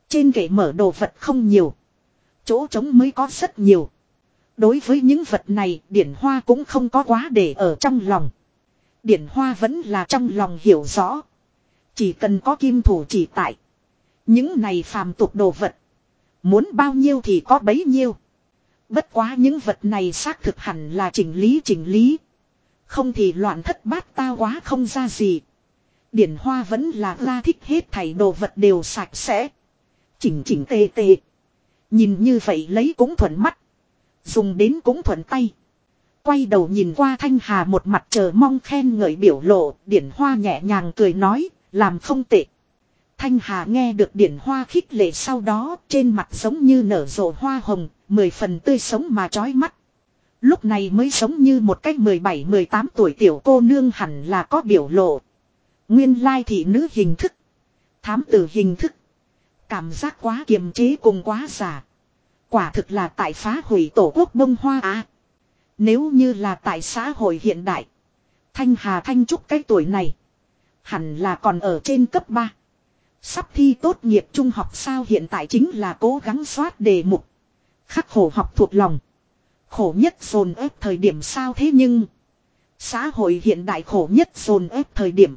Trên kệ mở đồ vật không nhiều. Chỗ trống mới có rất nhiều. Đối với những vật này, điển hoa cũng không có quá để ở trong lòng. Điển hoa vẫn là trong lòng hiểu rõ. Chỉ cần có kim thủ chỉ tại. Những này phàm tục đồ vật. Muốn bao nhiêu thì có bấy nhiêu. Bất quá những vật này xác thực hẳn là chỉnh lý chỉnh lý. Không thì loạn thất bát ta quá không ra gì. Điển hoa vẫn là ra thích hết thảy đồ vật đều sạch sẽ. Chỉnh chỉnh tê tê. Nhìn như vậy lấy cũng thuận mắt. Dùng đến cũng thuận tay. Quay đầu nhìn qua Thanh Hà một mặt chờ mong khen ngợi biểu lộ, điển hoa nhẹ nhàng cười nói, làm không tệ. Thanh Hà nghe được điển hoa khích lệ sau đó, trên mặt giống như nở rộ hoa hồng, mười phần tươi sống mà trói mắt. Lúc này mới giống như một cách 17-18 tuổi tiểu cô nương hẳn là có biểu lộ. Nguyên lai thị nữ hình thức. Thám tử hình thức. Cảm giác quá kiềm chế cùng quá giả. Quả thực là tại phá hủy tổ quốc bông hoa à. Nếu như là tại xã hội hiện đại. Thanh Hà Thanh Trúc cái tuổi này. Hẳn là còn ở trên cấp 3. Sắp thi tốt nghiệp trung học sao hiện tại chính là cố gắng soát đề mục. Khắc khổ học thuộc lòng. Khổ nhất dồn ép thời điểm sao thế nhưng. Xã hội hiện đại khổ nhất dồn ép thời điểm.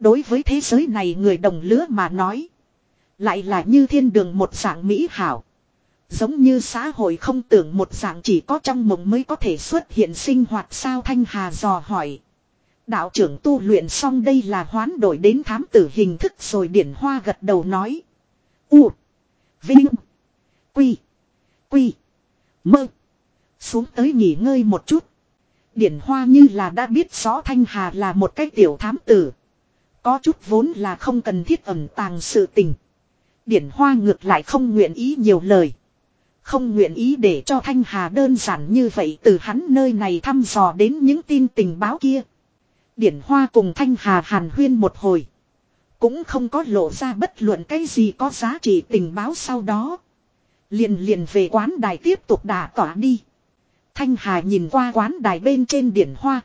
Đối với thế giới này người đồng lứa mà nói. Lại là như thiên đường một dạng mỹ hảo. Giống như xã hội không tưởng một dạng chỉ có trong mộng mới có thể xuất hiện sinh hoạt sao Thanh Hà dò hỏi. Đạo trưởng tu luyện xong đây là hoán đổi đến thám tử hình thức rồi điển hoa gật đầu nói. U. Vinh. Quy. Quy. Mơ. Xuống tới nghỉ ngơi một chút. Điển hoa như là đã biết rõ Thanh Hà là một cái tiểu thám tử. Có chút vốn là không cần thiết ẩn tàng sự tình. Điển hoa ngược lại không nguyện ý nhiều lời. Không nguyện ý để cho Thanh Hà đơn giản như vậy từ hắn nơi này thăm dò đến những tin tình báo kia. Điển Hoa cùng Thanh Hà hàn huyên một hồi. Cũng không có lộ ra bất luận cái gì có giá trị tình báo sau đó. Liền liền về quán đài tiếp tục đả tỏa đi. Thanh Hà nhìn qua quán đài bên trên điển hoa.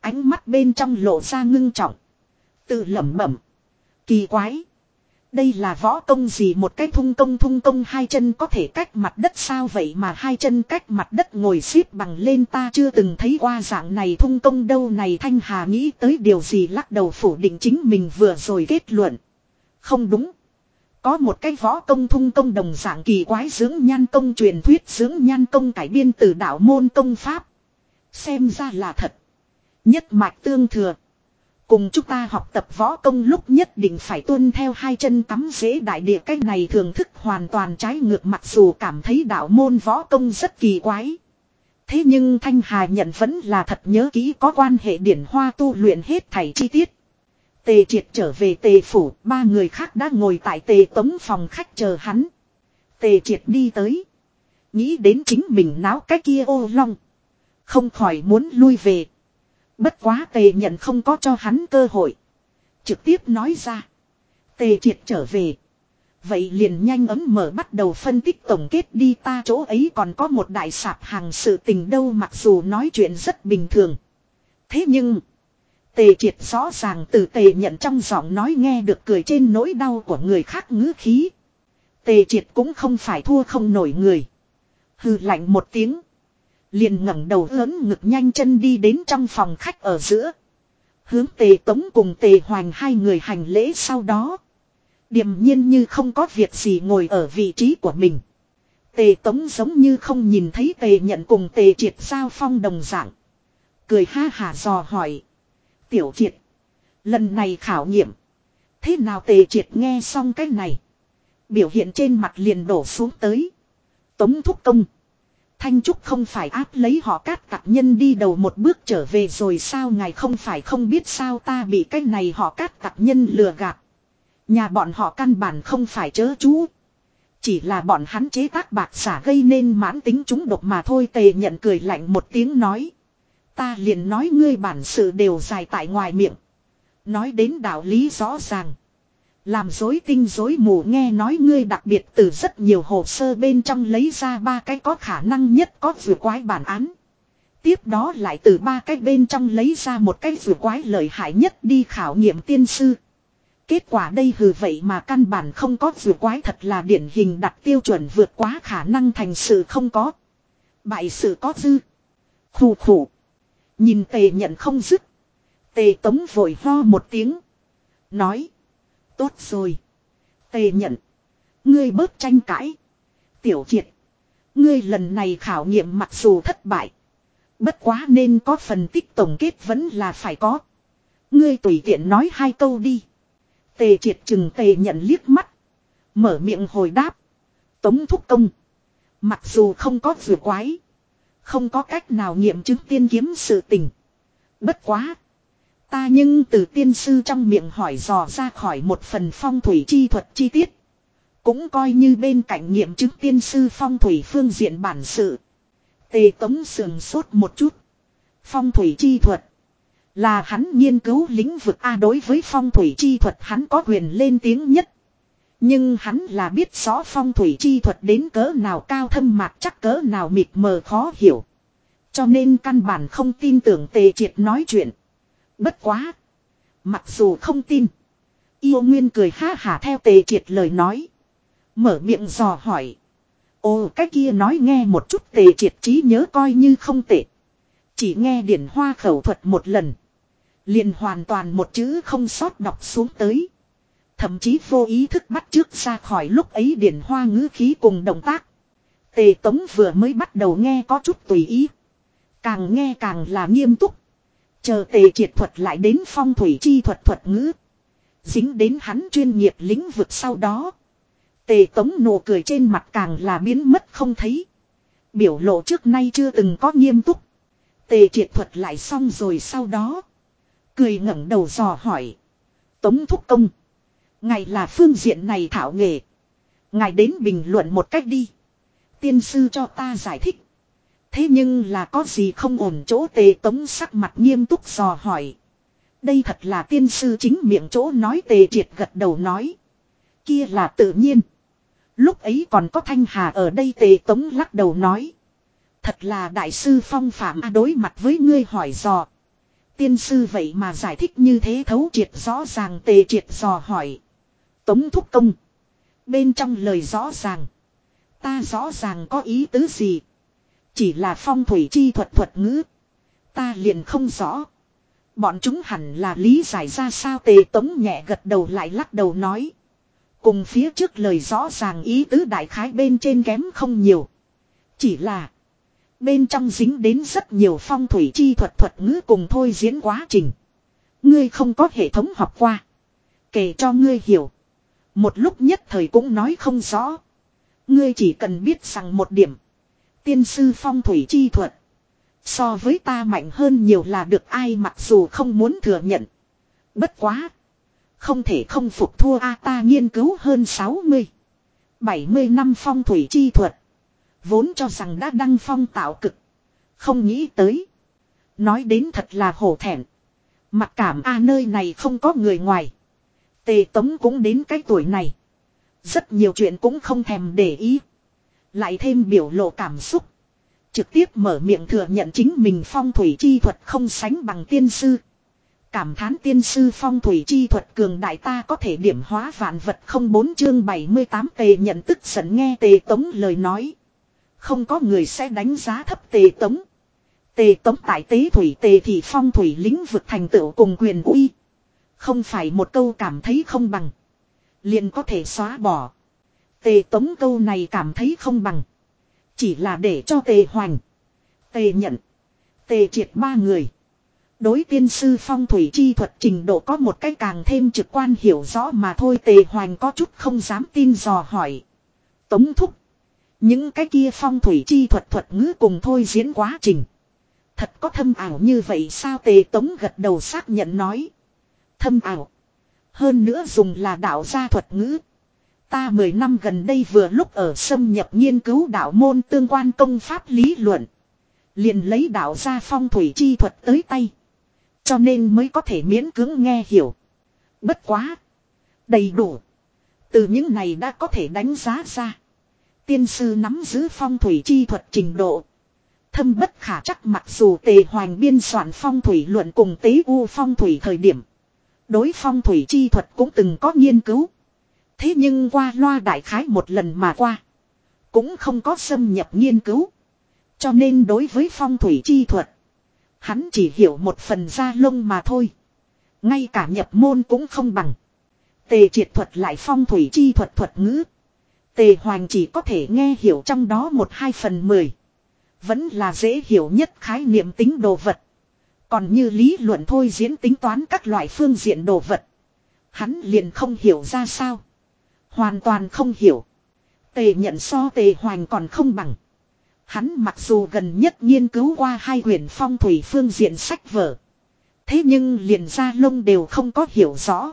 Ánh mắt bên trong lộ ra ngưng trọng. Tự lẩm bẩm. Kỳ quái. Đây là võ công gì một cái thung công thung công hai chân có thể cách mặt đất sao vậy mà hai chân cách mặt đất ngồi xếp bằng lên ta chưa từng thấy qua dạng này thung công đâu này Thanh Hà nghĩ tới điều gì lắc đầu phủ định chính mình vừa rồi kết luận. Không đúng. Có một cái võ công, thung công đồng dạng kỳ quái dưỡng nhan công truyền thuyết dưỡng nhan công cải biên từ đạo môn công pháp. Xem ra là thật. Nhất mạch tương thừa. Cùng chúng ta học tập võ công lúc nhất định phải tuân theo hai chân tắm dễ đại địa cách này thường thức hoàn toàn trái ngược mặc dù cảm thấy đạo môn võ công rất kỳ quái. Thế nhưng Thanh Hà nhận vẫn là thật nhớ kỹ có quan hệ điển hoa tu luyện hết thảy chi tiết. Tề triệt trở về tề phủ, ba người khác đã ngồi tại tề tống phòng khách chờ hắn. Tề triệt đi tới. Nghĩ đến chính mình náo cái kia ô long. Không khỏi muốn lui về. Bất quá tề nhận không có cho hắn cơ hội. Trực tiếp nói ra. Tề triệt trở về. Vậy liền nhanh ấm mở bắt đầu phân tích tổng kết đi ta chỗ ấy còn có một đại sạp hàng sự tình đâu mặc dù nói chuyện rất bình thường. Thế nhưng. Tề triệt rõ ràng từ tề nhận trong giọng nói nghe được cười trên nỗi đau của người khác ngữ khí. Tề triệt cũng không phải thua không nổi người. Hừ lạnh một tiếng. Liền ngẩng đầu lớn ngực nhanh chân đi đến trong phòng khách ở giữa. Hướng tề tống cùng tề hoành hai người hành lễ sau đó. Điềm nhiên như không có việc gì ngồi ở vị trí của mình. Tề tống giống như không nhìn thấy tề nhận cùng tề triệt giao phong đồng dạng. Cười ha hà dò hỏi. Tiểu triệt. Lần này khảo nghiệm. Thế nào tề triệt nghe xong cái này. Biểu hiện trên mặt liền đổ xuống tới. Tống thúc công. Thanh Trúc không phải áp lấy họ cát tặc nhân đi đầu một bước trở về rồi sao ngài không phải không biết sao ta bị cái này họ cát tặc nhân lừa gạt. Nhà bọn họ căn bản không phải chớ chú. Chỉ là bọn hắn chế tác bạc xả gây nên mãn tính chúng độc mà thôi, tề nhận cười lạnh một tiếng nói. Ta liền nói ngươi bản sự đều dài tại ngoài miệng. Nói đến đạo lý rõ ràng. Làm dối tinh dối mù nghe nói ngươi đặc biệt từ rất nhiều hồ sơ bên trong lấy ra ba cái có khả năng nhất có vừa quái bản án. Tiếp đó lại từ ba cái bên trong lấy ra một cái vừa quái lợi hại nhất đi khảo nghiệm tiên sư. Kết quả đây hừ vậy mà căn bản không có vừa quái thật là điển hình đặt tiêu chuẩn vượt quá khả năng thành sự không có. Bại sự có dư. Khủ khủ. Nhìn tề nhận không dứt. Tề tống vội ho một tiếng. Nói. Tốt rồi. Tề nhận. Ngươi bớt tranh cãi. Tiểu triệt. Ngươi lần này khảo nghiệm mặc dù thất bại. Bất quá nên có phần tích tổng kết vẫn là phải có. Ngươi tùy tiện nói hai câu đi. Tề triệt chừng tề nhận liếc mắt. Mở miệng hồi đáp. Tống thúc công. Mặc dù không có vừa quái. Không có cách nào nghiệm chứng tiên kiếm sự tình. Bất quá. Ta nhưng từ tiên sư trong miệng hỏi dò ra khỏi một phần phong thủy chi thuật chi tiết. Cũng coi như bên cạnh nghiệm chứng tiên sư phong thủy phương diện bản sự. Tề tống sườn sốt một chút. Phong thủy chi thuật. Là hắn nghiên cứu lĩnh vực A đối với phong thủy chi thuật hắn có quyền lên tiếng nhất. Nhưng hắn là biết rõ phong thủy chi thuật đến cỡ nào cao thâm mạc chắc cỡ nào mịt mờ khó hiểu. Cho nên căn bản không tin tưởng tề triệt nói chuyện. Bất quá. Mặc dù không tin. Yêu Nguyên cười ha hả theo tề triệt lời nói. Mở miệng dò hỏi. Ồ, cái kia nói nghe một chút tề triệt trí nhớ coi như không tệ. Chỉ nghe điển hoa khẩu thuật một lần. Liền hoàn toàn một chữ không sót đọc xuống tới. Thậm chí vô ý thức bắt trước ra khỏi lúc ấy điển hoa ngữ khí cùng động tác. Tề Tống vừa mới bắt đầu nghe có chút tùy ý. Càng nghe càng là nghiêm túc. Chờ tề triệt thuật lại đến phong thủy chi thuật thuật ngữ. Dính đến hắn chuyên nghiệp lĩnh vực sau đó. Tề tống nụ cười trên mặt càng là biến mất không thấy. Biểu lộ trước nay chưa từng có nghiêm túc. Tề triệt thuật lại xong rồi sau đó. Cười ngẩng đầu dò hỏi. Tống thúc công. Ngài là phương diện này thảo nghề Ngài đến bình luận một cách đi. Tiên sư cho ta giải thích. Thế nhưng là có gì không ổn chỗ tề tống sắc mặt nghiêm túc dò hỏi. Đây thật là tiên sư chính miệng chỗ nói tề triệt gật đầu nói. Kia là tự nhiên. Lúc ấy còn có thanh hà ở đây tề tống lắc đầu nói. Thật là đại sư phong phạm đối mặt với ngươi hỏi dò. Tiên sư vậy mà giải thích như thế thấu triệt rõ ràng tề triệt dò hỏi. Tống thúc công. Bên trong lời rõ ràng. Ta rõ ràng có ý tứ gì. Chỉ là phong thủy chi thuật thuật ngữ. Ta liền không rõ. Bọn chúng hẳn là lý giải ra sao tề tống nhẹ gật đầu lại lắc đầu nói. Cùng phía trước lời rõ ràng ý tứ đại khái bên trên kém không nhiều. Chỉ là. Bên trong dính đến rất nhiều phong thủy chi thuật thuật ngữ cùng thôi diễn quá trình. Ngươi không có hệ thống học qua. Kể cho ngươi hiểu. Một lúc nhất thời cũng nói không rõ. Ngươi chỉ cần biết rằng một điểm. Tiên sư phong thủy chi thuật. So với ta mạnh hơn nhiều là được ai mặc dù không muốn thừa nhận. Bất quá. Không thể không phục thua a ta nghiên cứu hơn 60. 70 năm phong thủy chi thuật. Vốn cho rằng đã đăng phong tạo cực. Không nghĩ tới. Nói đến thật là hổ thẹn. Mặc cảm a nơi này không có người ngoài. Tề Tống cũng đến cái tuổi này. Rất nhiều chuyện cũng không thèm để ý. Lại thêm biểu lộ cảm xúc. Trực tiếp mở miệng thừa nhận chính mình phong thủy chi thuật không sánh bằng tiên sư. Cảm thán tiên sư phong thủy chi thuật cường đại ta có thể điểm hóa vạn vật không bốn chương 78 tề nhận tức giận nghe tề tống lời nói. Không có người sẽ đánh giá thấp tề tống. Tề tống tại tế thủy, tề thì phong thủy lĩnh vực thành tựu cùng quyền uy. Không phải một câu cảm thấy không bằng. Liền có thể xóa bỏ. Tề tống câu này cảm thấy không bằng. Chỉ là để cho tề hoành. Tề nhận. Tề triệt ba người. Đối tiên sư phong thủy chi thuật trình độ có một cái càng thêm trực quan hiểu rõ mà thôi tề hoành có chút không dám tin dò hỏi. Tống thúc. Những cái kia phong thủy chi thuật thuật ngữ cùng thôi diễn quá trình. Thật có thâm ảo như vậy sao tề tống gật đầu xác nhận nói. Thâm ảo. Hơn nữa dùng là đạo gia thuật ngữ. Ta mười năm gần đây vừa lúc ở xâm nhập nghiên cứu đạo môn tương quan công pháp lý luận. Liền lấy đạo gia phong thủy chi thuật tới tay. Cho nên mới có thể miễn cưỡng nghe hiểu. Bất quá. Đầy đủ. Từ những này đã có thể đánh giá ra. Tiên sư nắm giữ phong thủy chi thuật trình độ. Thâm bất khả chắc mặc dù tề hoành biên soạn phong thủy luận cùng tế u phong thủy thời điểm. Đối phong thủy chi thuật cũng từng có nghiên cứu. Thế nhưng qua loa đại khái một lần mà qua. Cũng không có xâm nhập nghiên cứu. Cho nên đối với phong thủy chi thuật. Hắn chỉ hiểu một phần da lông mà thôi. Ngay cả nhập môn cũng không bằng. Tề triệt thuật lại phong thủy chi thuật thuật ngữ. Tề hoàng chỉ có thể nghe hiểu trong đó một hai phần mười. Vẫn là dễ hiểu nhất khái niệm tính đồ vật. Còn như lý luận thôi diễn tính toán các loại phương diện đồ vật. Hắn liền không hiểu ra sao. Hoàn toàn không hiểu. Tề nhận so tề hoành còn không bằng. Hắn mặc dù gần nhất nghiên cứu qua hai quyển phong thủy phương diện sách vở. Thế nhưng liền ra lông đều không có hiểu rõ.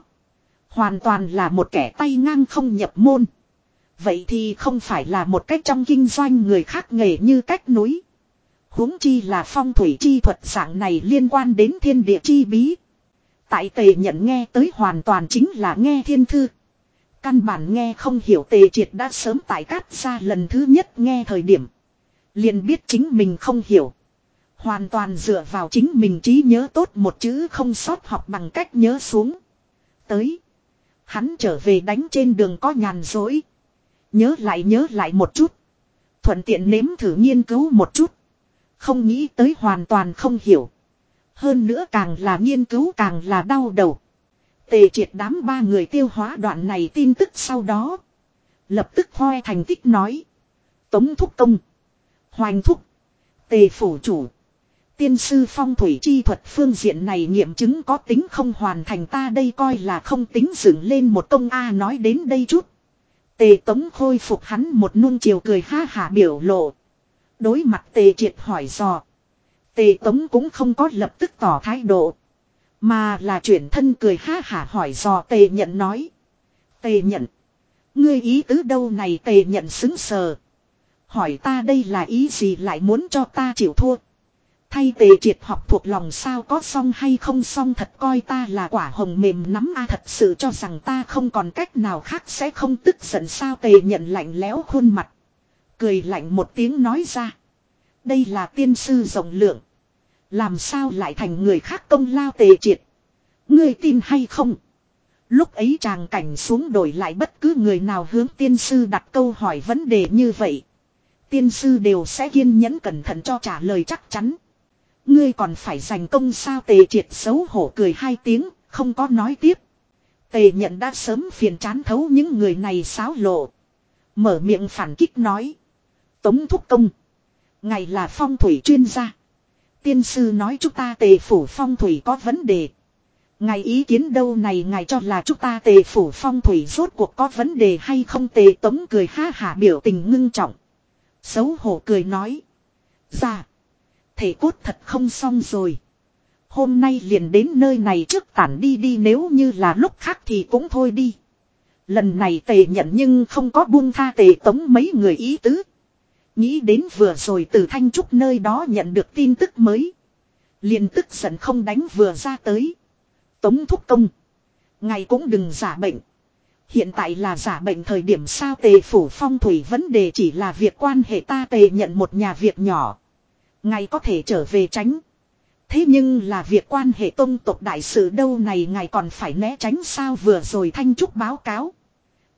Hoàn toàn là một kẻ tay ngang không nhập môn. Vậy thì không phải là một cách trong kinh doanh người khác nghề như cách núi huống chi là phong thủy chi thuật dạng này liên quan đến thiên địa chi bí. Tại tề nhận nghe tới hoàn toàn chính là nghe thiên thư. Căn bản nghe không hiểu tề triệt đã sớm tại cát ra lần thứ nhất nghe thời điểm. liền biết chính mình không hiểu. Hoàn toàn dựa vào chính mình trí nhớ tốt một chữ không sót học bằng cách nhớ xuống. Tới. Hắn trở về đánh trên đường có nhàn dối. Nhớ lại nhớ lại một chút. Thuận tiện nếm thử nghiên cứu một chút. Không nghĩ tới hoàn toàn không hiểu. Hơn nữa càng là nghiên cứu càng là đau đầu. Tề triệt đám ba người tiêu hóa đoạn này tin tức sau đó. Lập tức hoe thành tích nói. Tống thúc công. Hoành thúc. Tề phủ chủ. Tiên sư phong thủy chi thuật phương diện này nghiệm chứng có tính không hoàn thành ta đây coi là không tính dựng lên một công A nói đến đây chút. Tề tống khôi phục hắn một nuông chiều cười ha hả biểu lộ. Đối mặt tề triệt hỏi dò. Tề tống cũng không có lập tức tỏ thái độ. Mà là chuyển thân cười ha hả hỏi dò tề nhận nói. Tề nhận. Ngươi ý tứ đâu này tề nhận xứng sờ. Hỏi ta đây là ý gì lại muốn cho ta chịu thua. Thay tề triệt học thuộc lòng sao có xong hay không xong thật coi ta là quả hồng mềm nắm a à, thật sự cho rằng ta không còn cách nào khác sẽ không tức giận sao tề nhận lạnh lẽo khuôn mặt. Cười lạnh một tiếng nói ra. Đây là tiên sư rộng lượng. Làm sao lại thành người khác công lao tề triệt. Ngươi tin hay không? Lúc ấy chàng cảnh xuống đổi lại bất cứ người nào hướng tiên sư đặt câu hỏi vấn đề như vậy. Tiên sư đều sẽ kiên nhẫn cẩn thận cho trả lời chắc chắn. Ngươi còn phải giành công sao tề triệt xấu hổ cười hai tiếng, không có nói tiếp. Tề nhận đã sớm phiền chán thấu những người này xáo lộ. Mở miệng phản kích nói. Tống thúc công. Ngày là phong thủy chuyên gia. Tiên sư nói chúng ta tề phủ phong thủy có vấn đề. Ngài ý kiến đâu này ngài cho là chúng ta tề phủ phong thủy rốt cuộc có vấn đề hay không tề tống cười ha hả biểu tình ngưng trọng. Xấu hổ cười nói. Dạ. Thể cốt thật không xong rồi. Hôm nay liền đến nơi này trước tản đi đi, nếu như là lúc khác thì cũng thôi đi. Lần này tề nhận nhưng không có buông tha tề tống mấy người ý tứ. Nghĩ đến vừa rồi từ Thanh Trúc nơi đó nhận được tin tức mới. liền tức giận không đánh vừa ra tới. Tống thúc công. Ngày cũng đừng giả bệnh. Hiện tại là giả bệnh thời điểm sao tề phủ phong thủy vấn đề chỉ là việc quan hệ ta tề nhận một nhà việc nhỏ. Ngày có thể trở về tránh. Thế nhưng là việc quan hệ tông tộc đại sự đâu này ngài còn phải né tránh sao vừa rồi Thanh Trúc báo cáo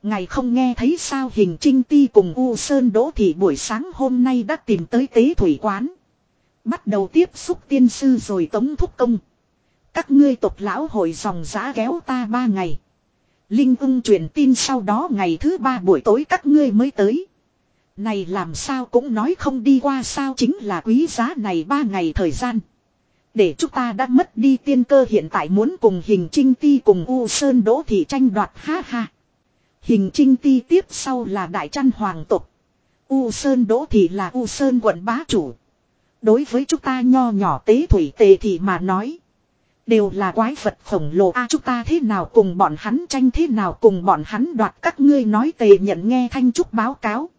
ngày không nghe thấy sao hình trinh ti cùng U Sơn Đỗ Thị buổi sáng hôm nay đã tìm tới tế thủy quán. Bắt đầu tiếp xúc tiên sư rồi tống thúc công. Các ngươi tộc lão hội dòng giá kéo ta ba ngày. Linh ung truyền tin sau đó ngày thứ ba buổi tối các ngươi mới tới. Này làm sao cũng nói không đi qua sao chính là quý giá này ba ngày thời gian. Để chúng ta đã mất đi tiên cơ hiện tại muốn cùng hình trinh ti cùng U Sơn Đỗ Thị tranh đoạt, ha ha. Hình trinh ti tiếp sau là Đại Trăn Hoàng tục. U Sơn Đỗ Thị là U Sơn quận bá chủ. Đối với chúng ta nho nhỏ tế thủy tề thì mà nói. Đều là quái vật khổng lồ a, chúng ta thế nào cùng bọn hắn tranh, thế nào cùng bọn hắn đoạt các ngươi nói tề nhận nghe thanh trúc báo cáo.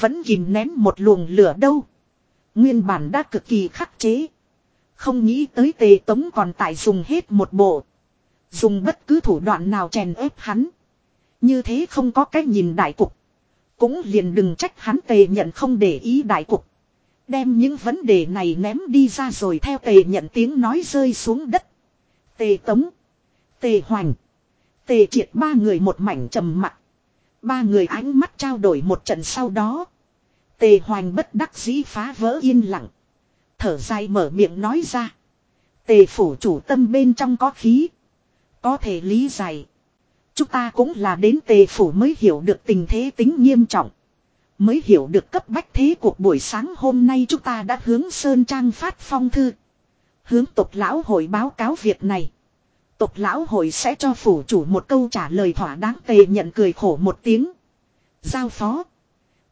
Vẫn kìm nén một luồng lửa đâu. Nguyên bản đã cực kỳ khắc chế. Không nghĩ tới tề tống còn tại dùng hết một bộ. Dùng bất cứ thủ đoạn nào chèn ép hắn. Như thế không có cách nhìn đại cục. Cũng liền đừng trách hắn tề nhận không để ý đại cục. Đem những vấn đề này ném đi ra rồi theo tề nhận tiếng nói rơi xuống đất. Tề tống. Tề hoành. Tề triệt ba người một mảnh trầm mặt. Ba người ánh mắt trao đổi một trận sau đó. Tề hoành bất đắc dĩ phá vỡ yên lặng. Thở dài mở miệng nói ra. Tề phủ chủ tâm bên trong có khí. Có thể lý giải. Chúng ta cũng là đến tề phủ mới hiểu được tình thế tính nghiêm trọng. Mới hiểu được cấp bách thế cuộc buổi sáng hôm nay chúng ta đã hướng Sơn Trang phát phong thư. Hướng tộc lão hội báo cáo việc này. Tộc lão hội sẽ cho phủ chủ một câu trả lời thỏa đáng tề nhận cười khổ một tiếng. Giao phó.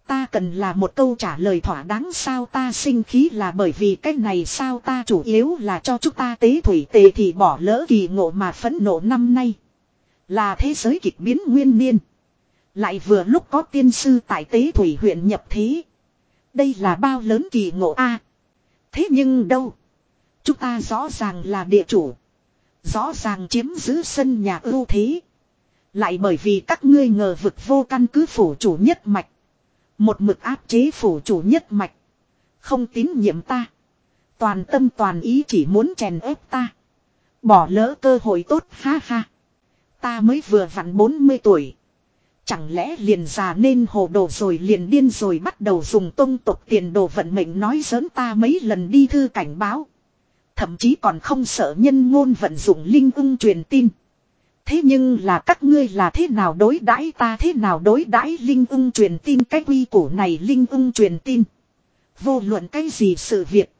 Ta cần là một câu trả lời thỏa đáng sao ta sinh khí là bởi vì cái này sao ta chủ yếu là cho chúng ta tế thủy tề thì bỏ lỡ kỳ ngộ mà phẫn nộ năm nay. Là thế giới kịch biến nguyên niên. Lại vừa lúc có tiên sư tại tế thủy huyện nhập thế. Đây là bao lớn kỳ ngộ a Thế nhưng đâu? Chúng ta rõ ràng là địa chủ. Rõ ràng chiếm giữ sân nhà ưu thế. Lại bởi vì các ngươi ngờ vực vô căn cứ phủ chủ nhất mạch. Một mực áp chế phủ chủ nhất mạch. Không tín nhiệm ta. Toàn tâm toàn ý chỉ muốn chèn ép ta. Bỏ lỡ cơ hội tốt, ha ha. Ta mới vừa vặn 40 tuổi. Chẳng lẽ liền già nên hồ đồ rồi liền điên rồi bắt đầu dùng tông tục tiền đồ vận mệnh nói giỡn ta mấy lần đi thư cảnh báo. Thậm chí còn không sợ nhân ngôn vận dụng linh ưng truyền tin. Thế nhưng là các ngươi là thế nào đối đãi ta thế nào đối đãi linh ưng truyền tin cái quy củ này linh ưng truyền tin. Vô luận cái gì sự việc.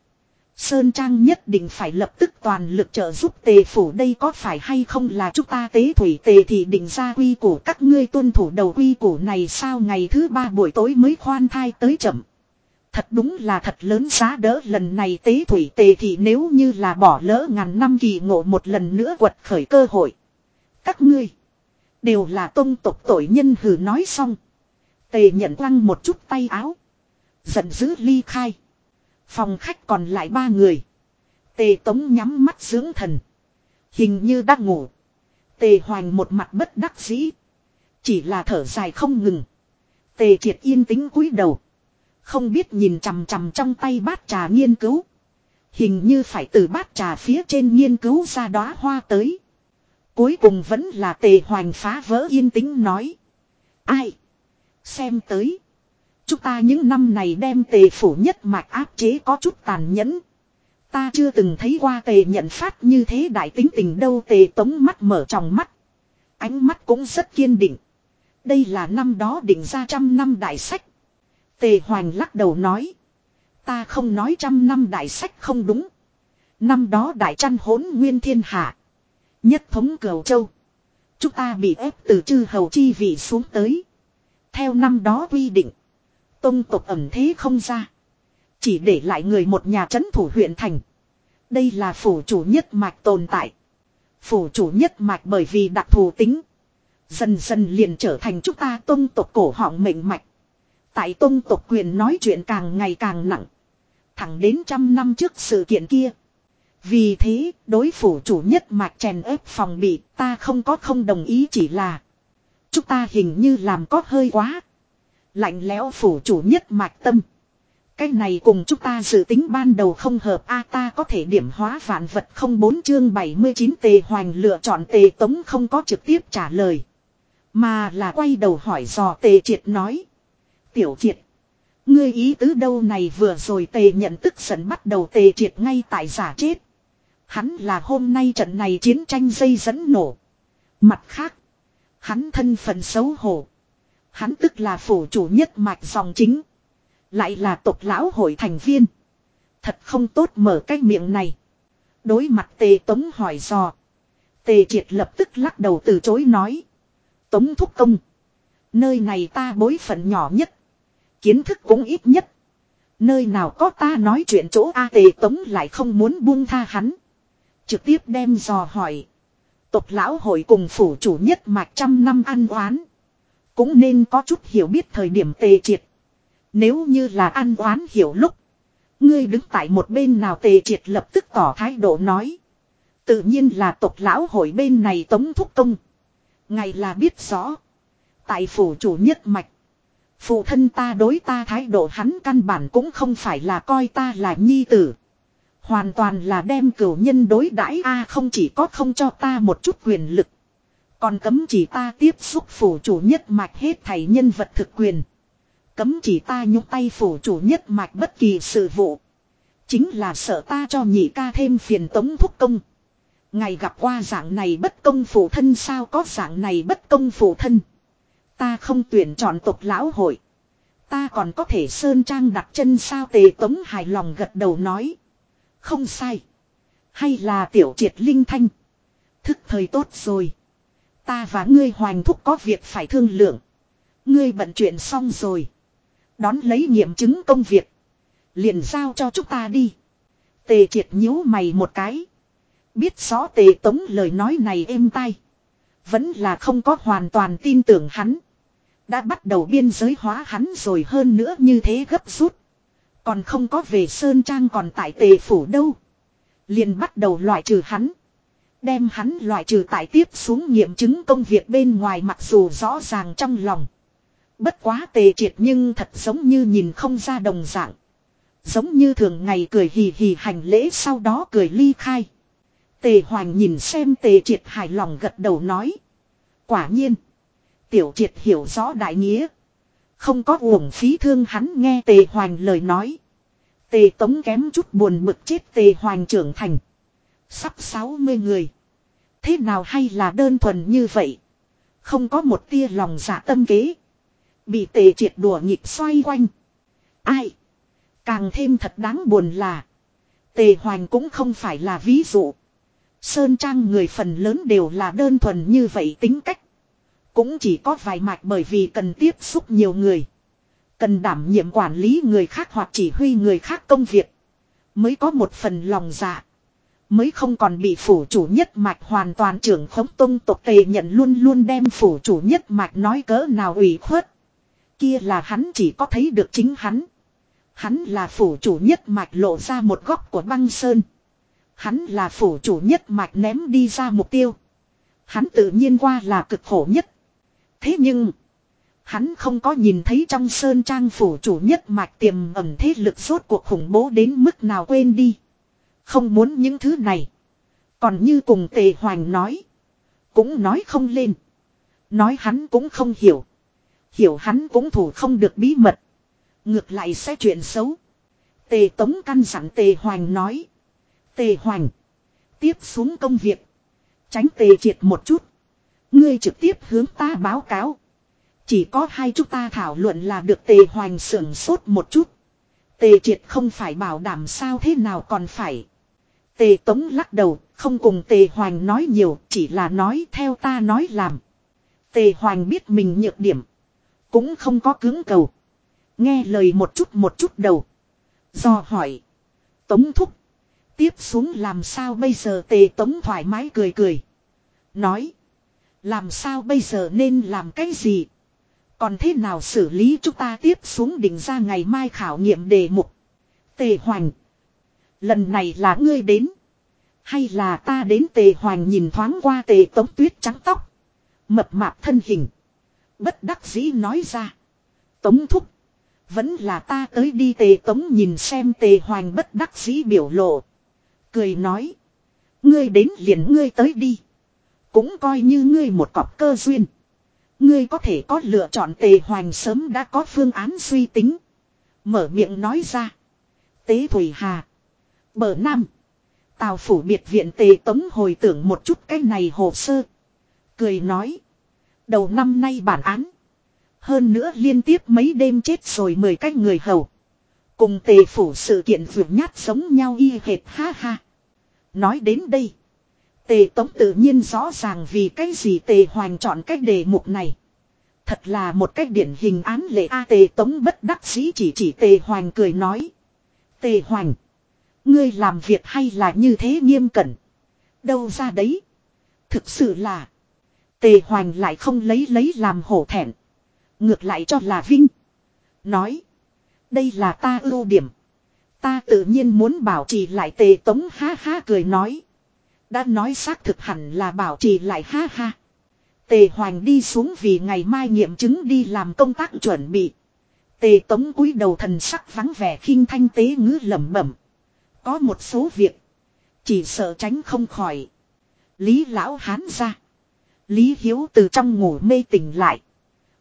Sơn Trang nhất định phải lập tức toàn lực trợ giúp tề phủ đây có phải hay không là chúng ta tế thủy tề thì định ra quy củ các ngươi tuân thủ đầu quy củ này sao ngày thứ ba buổi tối mới khoan thai tới chậm. Thật đúng là thật lớn giá đỡ lần này tế thủy tề thì nếu như là bỏ lỡ ngàn năm kỳ ngộ một lần nữa quật khởi cơ hội. Các ngươi đều là tôn tộc tội nhân hử nói xong. Tề nhận quăng một chút tay áo. Giận dữ ly khai. Phòng khách còn lại ba người. Tề tống nhắm mắt dưỡng thần. Hình như đang ngủ. Tề hoành một mặt bất đắc dĩ. Chỉ là thở dài không ngừng. Tề triệt yên tĩnh cúi đầu. Không biết nhìn chằm chằm trong tay bát trà nghiên cứu. Hình như phải từ bát trà phía trên nghiên cứu ra đóa hoa tới. Cuối cùng vẫn là tề hoành phá vỡ yên tĩnh nói. Ai? Xem tới. Chúng ta những năm này đem tề phủ nhất mạch áp chế có chút tàn nhẫn. Ta chưa từng thấy qua tề nhận phát như thế đại tính tình đâu, tề tống mắt mở tròng mắt. Ánh mắt cũng rất kiên định. Đây là năm đó định ra trăm năm đại sách. Tề Hoành lắc đầu nói. Ta không nói trăm năm đại sách không đúng. Năm đó đại trăn hỗn nguyên thiên hạ. Nhất thống cửu châu. Chúng ta bị ép từ chư hầu chi vị xuống tới. Theo năm đó quy định. Tông tộc ẩm thế không ra. Chỉ để lại người một nhà trấn thủ huyện thành. Đây là phủ chủ nhất mạch tồn tại. Phủ chủ nhất mạch bởi vì đặc thù tính. Dần dần liền trở thành chúng ta tông tộc cổ họng mệnh mạch. Tại tông tộc quyền nói chuyện càng ngày càng nặng. Thẳng đến trăm năm trước sự kiện kia. Vì thế, đối phủ chủ nhất mạch chèn ép phòng bị, ta không có không đồng ý chỉ là. Chúng ta hình như làm có hơi quá. Lạnh lẽo phủ chủ nhất mạch tâm. Cái này cùng chúng ta dự tính ban đầu không hợp, a ta có thể điểm hóa vạn vật không bốn chương 79 tề hoành lựa chọn tề tống không có trực tiếp trả lời. Mà là quay đầu hỏi dò tề triệt nói. Tiểu triệt. Ngươi ý tứ đâu này vừa rồi tề nhận tức giận bắt đầu tề triệt ngay tại giả chết. Hắn là hôm nay trận này chiến tranh dây dẫn nổ. Mặt khác. Hắn thân phận xấu hổ. Hắn tức là phủ chủ nhất mạch dòng chính. Lại là tộc lão hội thành viên. Thật không tốt mở cái miệng này. Đối mặt tề tống hỏi dò. Tề triệt lập tức lắc đầu từ chối nói. Tống thúc công. Nơi này ta bối phận nhỏ nhất. Kiến thức cũng ít nhất. Nơi nào có ta nói chuyện chỗ A tề tống lại không muốn buông tha hắn. Trực tiếp đem dò hỏi. Tộc lão hội cùng phủ chủ nhất mạch trăm năm ăn oán. Cũng nên có chút hiểu biết thời điểm tề triệt. Nếu như là ăn oán hiểu lúc. Ngươi đứng tại một bên nào tề triệt lập tức tỏ thái độ nói. Tự nhiên là tộc lão hội bên này tống thúc công. Ngày là biết rõ. Tại phủ chủ nhất mạch. Phụ thân ta đối ta thái độ hắn căn bản cũng không phải là coi ta là nhi tử. Hoàn toàn là đem cửu nhân đối đãi a không chỉ có không cho ta một chút quyền lực. Còn cấm chỉ ta tiếp xúc phủ chủ nhất mạch hết thảy nhân vật thực quyền. Cấm chỉ ta nhúc tay phủ chủ nhất mạch bất kỳ sự vụ. Chính là sợ ta cho nhị ca thêm phiền tống thúc công. Ngày gặp qua dạng này bất công phủ thân sao có dạng này bất công phủ thân. Ta không tuyển chọn tộc lão hội. Ta còn có thể sơn trang đặt chân sao tề tống hài lòng gật đầu nói. Không sai. Hay là tiểu triệt linh thanh. Thức thời tốt rồi. Ta và ngươi hoành thúc có việc phải thương lượng. Ngươi bận chuyện xong rồi. Đón lấy nghiệm chứng công việc. Liền giao cho chúng ta đi. Tề triệt nhíu mày một cái. Biết rõ tề tống lời nói này êm tai. Vẫn là không có hoàn toàn tin tưởng hắn. Đã bắt đầu biên giới hóa hắn rồi hơn nữa như thế gấp rút. Còn không có về Sơn Trang còn tại tề phủ đâu. Liền bắt đầu loại trừ hắn. Đem hắn loại trừ tại tiếp xuống nghiệm chứng công việc bên ngoài mặc dù rõ ràng trong lòng. Bất quá tề triệt nhưng thật giống như nhìn không ra đồng dạng. Giống như thường ngày cười hì hì hành lễ sau đó cười ly khai. Tề Hoành nhìn xem tề triệt hài lòng gật đầu nói. Quả nhiên. Tiểu triệt hiểu rõ đại nghĩa. Không có uổng phí thương hắn nghe tề Hoành lời nói. Tề tống kém chút buồn bực chết tề Hoành trưởng thành. Sắp 60 người. Thế nào hay là đơn thuần như vậy. Không có một tia lòng dạ tâm kế. Bị tề triệt đùa nhịp xoay quanh. Ai? Càng thêm thật đáng buồn là. Tề Hoành cũng không phải là ví dụ. Sơn Trang người phần lớn đều là đơn thuần như vậy tính cách. Cũng chỉ có vài mạch bởi vì cần tiếp xúc nhiều người. Cần đảm nhiệm quản lý người khác hoặc chỉ huy người khác công việc. Mới có một phần lòng dạ. Mới không còn bị phủ chủ nhất mạch hoàn toàn trưởng khống tông tộc tề nhận luôn luôn đem phủ chủ nhất mạch nói cỡ nào ủy khuất. Kia là hắn chỉ có thấy được chính hắn. Hắn là phủ chủ nhất mạch lộ ra một góc của băng sơn. Hắn là phủ chủ nhất mạch ném đi ra mục tiêu. Hắn tự nhiên qua là cực khổ nhất. Thế nhưng. Hắn không có nhìn thấy trong sơn trang phủ chủ nhất mạch tiềm ẩn thế lực rốt cuộc khủng bố đến mức nào quên đi. Không muốn những thứ này. Còn như cùng tề hoành nói. Cũng nói không lên. Nói hắn cũng không hiểu. Hiểu hắn cũng thủ không được bí mật. Ngược lại sẽ chuyện xấu. Tề Tống căn dặn Tề Hoành nói. Tề Hoành. Tiếp xuống công việc. Tránh Tề triệt một chút. Ngươi trực tiếp hướng ta báo cáo. Chỉ có hai chúng ta thảo luận là được Tề Hoành sưởng sốt một chút. Tề triệt không phải bảo đảm sao thế nào còn phải. Tề Tống lắc đầu, không cùng Tề Hoành nói nhiều, chỉ là nói theo ta nói làm. Tề Hoành biết mình nhược điểm. Cũng không có cứng cầu. Nghe lời một chút một chút đầu. Do hỏi. Tống thúc. Tiếp xuống làm sao bây giờ tề tống thoải mái cười cười. Nói. Làm sao bây giờ nên làm cái gì. Còn thế nào xử lý chúng ta tiếp xuống định ra ngày mai khảo nghiệm đề mục. Tề Hoành. Lần này là ngươi đến. Hay là ta đến Tề hoàng nhìn thoáng qua Tề Tống Tuyết trắng tóc. Mập mạp thân hình. Bất đắc dĩ nói ra. Tống thúc. Vẫn là ta tới đi Tề Tống nhìn xem Tề hoàng bất đắc dĩ biểu lộ. Cười nói. Ngươi đến liền ngươi tới đi. Cũng coi như ngươi một cọp cơ duyên. Ngươi có thể có lựa chọn tề hoàng sớm đã có phương án suy tính. Mở miệng nói ra. Tế Thủy Hà. Bờ Nam. Tào phủ biệt viện tề tống hồi tưởng một chút cái này hồ sơ. Cười nói. Đầu năm nay bản án. Hơn nữa liên tiếp mấy đêm chết rồi mười cái người hầu. Cùng tề phủ sự kiện vượt nhát sống nhau y hệt ha ha. Nói đến đây. Tề Tống tự nhiên rõ ràng vì cái gì Tề Hoành chọn cách đề mục này. Thật là một cách điển hình án lệ A, Tề Tống bất đắc dĩ chỉ chỉ Tề Hoành cười nói. Tề Hoành. Ngươi làm việc hay là như thế nghiêm cẩn. Đâu ra đấy. Thực sự là. Tề Hoành lại không lấy lấy làm hổ thẹn. Ngược lại cho là vinh. Nói. Đây là ta ưu điểm. Ta tự nhiên muốn bảo trì lại tề tống ha ha cười nói. Đã nói xác thực hẳn là bảo trì lại ha ha. Tề Hoành đi xuống vì ngày mai nghiệm chứng đi làm công tác chuẩn bị. Tề Tống cúi đầu thần sắc vắng vẻ khinh thanh tế ngữ lẩm bẩm. Có một số việc. Chỉ sợ tránh không khỏi. Lý lão hán ra. Lý Hiếu từ trong ngủ mê tỉnh lại.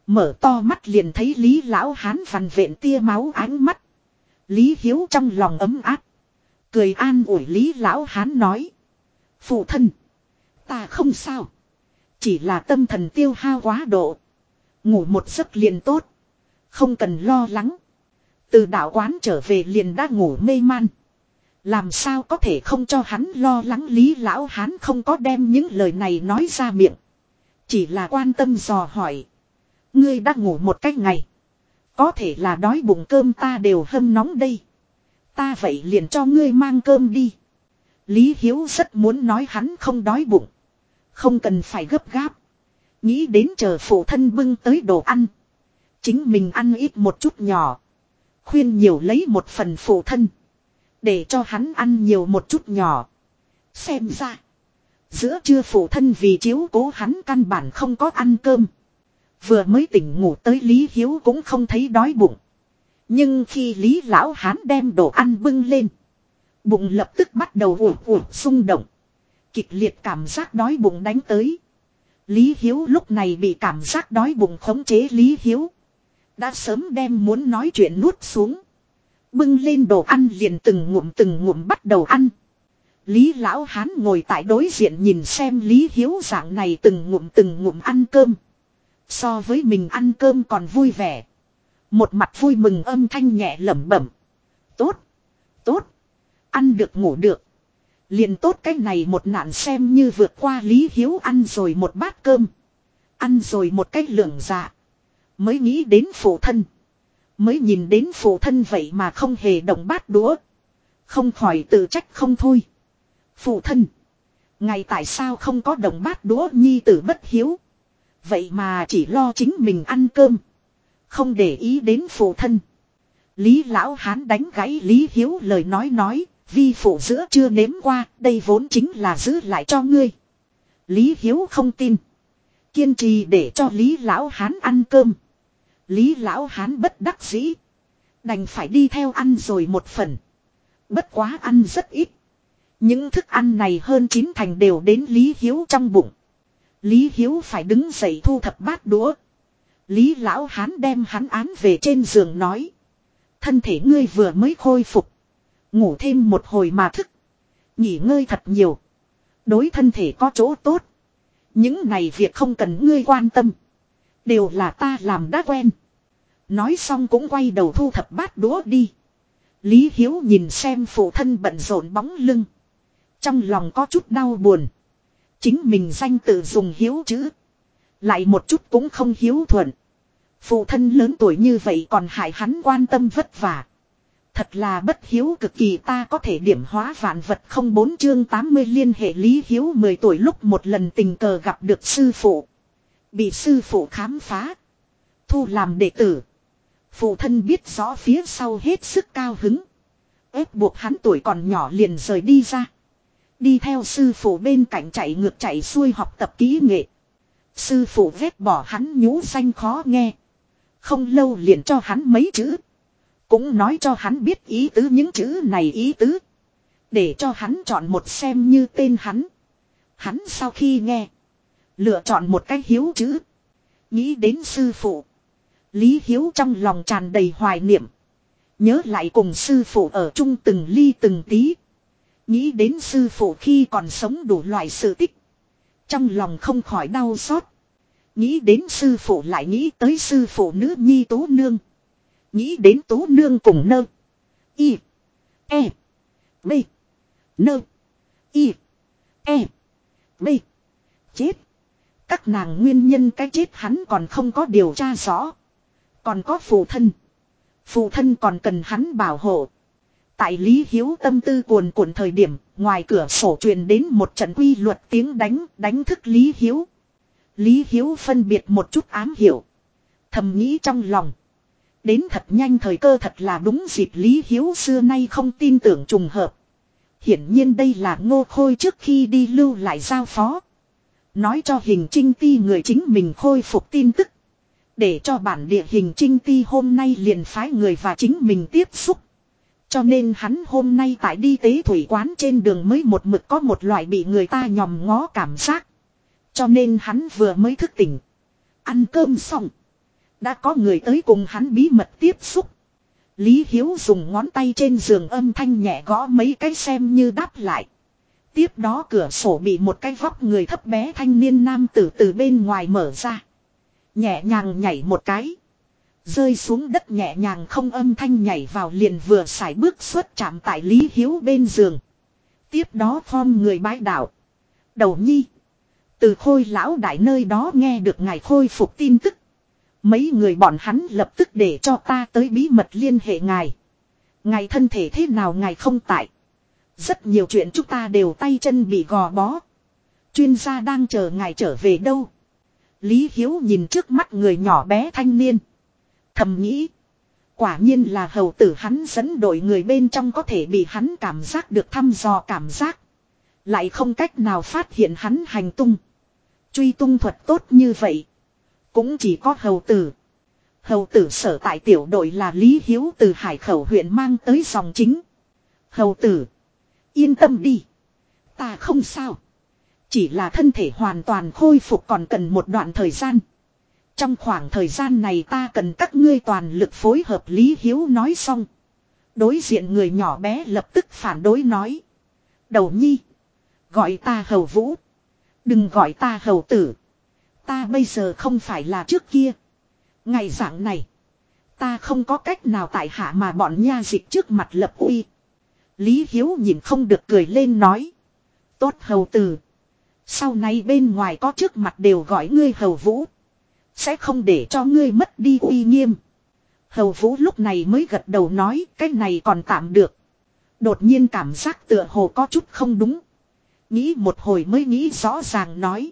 Mở to mắt liền thấy Lý lão hán vằn vện tia máu ánh mắt. Lý Hiếu trong lòng ấm áp. Cười an ủi Lý lão hán nói. Phụ thân. Ta không sao. Chỉ là tâm thần tiêu hao quá độ. Ngủ một giấc liền tốt. Không cần lo lắng. Từ đạo quán trở về liền đã ngủ mê man. Làm sao có thể không cho hắn lo lắng lý lão hán không có đem những lời này nói ra miệng. Chỉ là quan tâm dò hỏi. Ngươi đã ngủ một cách ngày. Có thể là đói bụng cơm ta đều hâm nóng đây. Ta vậy liền cho ngươi mang cơm đi. Lý Hiếu rất muốn nói hắn không đói bụng. Không cần phải gấp gáp. Nghĩ đến chờ phụ thân bưng tới đồ ăn. Chính mình ăn ít một chút nhỏ. Khuyên nhiều lấy một phần phụ thân. Để cho hắn ăn nhiều một chút nhỏ. Xem ra. Giữa trưa phụ thân vì chiếu cố hắn căn bản không có ăn cơm. Vừa mới tỉnh ngủ tới Lý Hiếu cũng không thấy đói bụng. Nhưng khi Lý Lão Hán đem đồ ăn bưng lên. Bụng lập tức bắt đầu ủ ủ xung động. Kịch liệt cảm giác đói bụng đánh tới. Lý Hiếu lúc này bị cảm giác đói bụng khống chế Lý Hiếu. Đã sớm đem muốn nói chuyện nuốt xuống. Bưng lên đồ ăn liền từng ngụm từng ngụm bắt đầu ăn. Lý Lão Hán ngồi tại đối diện nhìn xem Lý Hiếu dạng này từng ngụm từng ngụm ăn cơm. So với mình ăn cơm còn vui vẻ. Một mặt vui mừng âm thanh nhẹ lẩm bẩm. Tốt. Tốt. Ăn được ngủ được. liền tốt cái này một nạn xem như vượt qua Lý Hiếu ăn rồi một bát cơm. Ăn rồi một cái lượng dạ. Mới nghĩ đến phụ thân. Mới nhìn đến phụ thân vậy mà không hề động bát đũa. Không khỏi tự trách không thôi. Phụ thân. Ngày tại sao không có động bát đũa nhi tử bất hiếu. Vậy mà chỉ lo chính mình ăn cơm. Không để ý đến phụ thân. Lý lão hán đánh gãy Lý Hiếu lời nói nói, vi phụ giữa chưa nếm qua, đây vốn chính là giữ lại cho ngươi. Lý Hiếu không tin. Kiên trì để cho Lý lão hán ăn cơm. Lý lão hán bất đắc dĩ. Đành phải đi theo ăn rồi một phần. Bất quá ăn rất ít. Những thức ăn này hơn chín thành đều đến Lý Hiếu trong bụng. Lý Hiếu phải đứng dậy thu thập bát đũa. Lý Lão Hán đem hắn án về trên giường nói. Thân thể ngươi vừa mới khôi phục. Ngủ thêm một hồi mà thức. Nghỉ ngơi thật nhiều. Đối thân thể có chỗ tốt. Những này việc không cần ngươi quan tâm. Đều là ta làm đã quen. Nói xong cũng quay đầu thu thập bát đũa đi. Lý Hiếu nhìn xem phụ thân bận rộn bóng lưng. Trong lòng có chút đau buồn. Chính mình danh tự dùng hiếu chữ. Lại một chút cũng không hiếu thuận. Phụ thân lớn tuổi như vậy còn hại hắn quan tâm vất vả. Thật là bất hiếu cực kỳ ta có thể điểm hóa vạn vật không bốn chương 80 liên hệ Lý Hiếu 10 tuổi lúc một lần tình cờ gặp được sư phụ. Bị sư phụ khám phá. Thu làm đệ tử. Phụ thân biết rõ phía sau hết sức cao hứng. ép buộc hắn tuổi còn nhỏ liền rời đi ra. Đi theo sư phụ bên cạnh chạy ngược chạy xuôi học tập kỹ nghệ. Sư phụ vét bỏ hắn nhũ danh khó nghe. Không lâu liền cho hắn mấy chữ. Cũng nói cho hắn biết ý tứ những chữ này ý tứ. Để cho hắn chọn một xem như tên hắn. Hắn sau khi nghe. Lựa chọn một cái hiếu chữ. Nghĩ đến sư phụ. Lý Hiếu trong lòng tràn đầy hoài niệm. Nhớ lại cùng sư phụ ở chung từng ly từng tí. Nghĩ đến sư phụ khi còn sống đủ loại sự tích. Trong lòng không khỏi đau xót. Nghĩ đến sư phụ lại nghĩ tới sư phụ nữ nhi tú nương. Nghĩ đến tú nương cùng nơ. Y. E. B. Nơ. Y. E. B. Chết. Các nàng nguyên nhân cái chết hắn còn không có điều tra rõ. Còn có phụ thân. Phụ thân còn cần hắn bảo hộ. Tại Lý Hiếu tâm tư cuồn cuộn thời điểm, ngoài cửa sổ truyền đến một trận quy luật tiếng đánh, đánh thức Lý Hiếu. Lý Hiếu phân biệt một chút ám hiểu. Thầm nghĩ trong lòng. Đến thật nhanh thời cơ thật là đúng dịp Lý Hiếu xưa nay không tin tưởng trùng hợp. Hiển nhiên đây là ngô khôi trước khi đi lưu lại giao phó. Nói cho hình trinh ti người chính mình khôi phục tin tức. Để cho bản địa hình trinh ti hôm nay liền phái người và chính mình tiếp xúc. Cho nên hắn hôm nay tại đi tế thủy quán trên đường mới một mực có một loại bị người ta nhòm ngó cảm giác. Cho nên hắn vừa mới thức tỉnh. Ăn cơm xong. Đã có người tới cùng hắn bí mật tiếp xúc. Lý Hiếu dùng ngón tay trên giường âm thanh nhẹ gõ mấy cái xem như đáp lại. Tiếp đó cửa sổ bị một cái vóc người thấp bé thanh niên nam tử từ bên ngoài mở ra. Nhẹ nhàng nhảy một cái. Rơi xuống đất nhẹ nhàng không âm thanh nhảy vào liền vừa xài bước xuất chạm tại Lý Hiếu bên giường. Tiếp đó phong người bái đạo. Đầu nhi. Từ khôi lão đại nơi đó nghe được ngài khôi phục tin tức. Mấy người bọn hắn lập tức để cho ta tới bí mật liên hệ ngài. Ngài thân thể thế nào ngài không tại. Rất nhiều chuyện chúng ta đều tay chân bị gò bó. Chuyên gia đang chờ ngài trở về đâu. Lý Hiếu nhìn trước mắt người nhỏ bé thanh niên. Thầm nghĩ. Quả nhiên là hầu tử hắn dẫn đội người bên trong có thể bị hắn cảm giác được thăm dò cảm giác. Lại không cách nào phát hiện hắn hành tung. Truy tung thuật tốt như vậy. Cũng chỉ có hầu tử. Hầu tử sở tại tiểu đội là Lý Hiếu từ hải khẩu huyện mang tới dòng chính. Hầu tử. Yên tâm đi. Ta không sao. Chỉ là thân thể hoàn toàn khôi phục còn cần một đoạn thời gian. Trong khoảng thời gian này ta cần các ngươi toàn lực phối hợp Lý Hiếu nói xong. Đối diện người nhỏ bé lập tức phản đối nói. Đầu nhi. Gọi ta hầu vũ. Đừng gọi ta hầu tử. Ta bây giờ không phải là trước kia. Ngày dạng này. Ta không có cách nào tại hạ mà bọn nha dịch trước mặt lập uy. Lý Hiếu nhìn không được cười lên nói. Tốt hầu tử. Sau này bên ngoài có trước mặt đều gọi ngươi hầu vũ. Sẽ không để cho ngươi mất đi uy nghiêm. Hầu vũ lúc này mới gật đầu nói, cái này còn tạm được. Đột nhiên cảm giác tựa hồ có chút không đúng. Nghĩ một hồi mới nghĩ rõ ràng nói.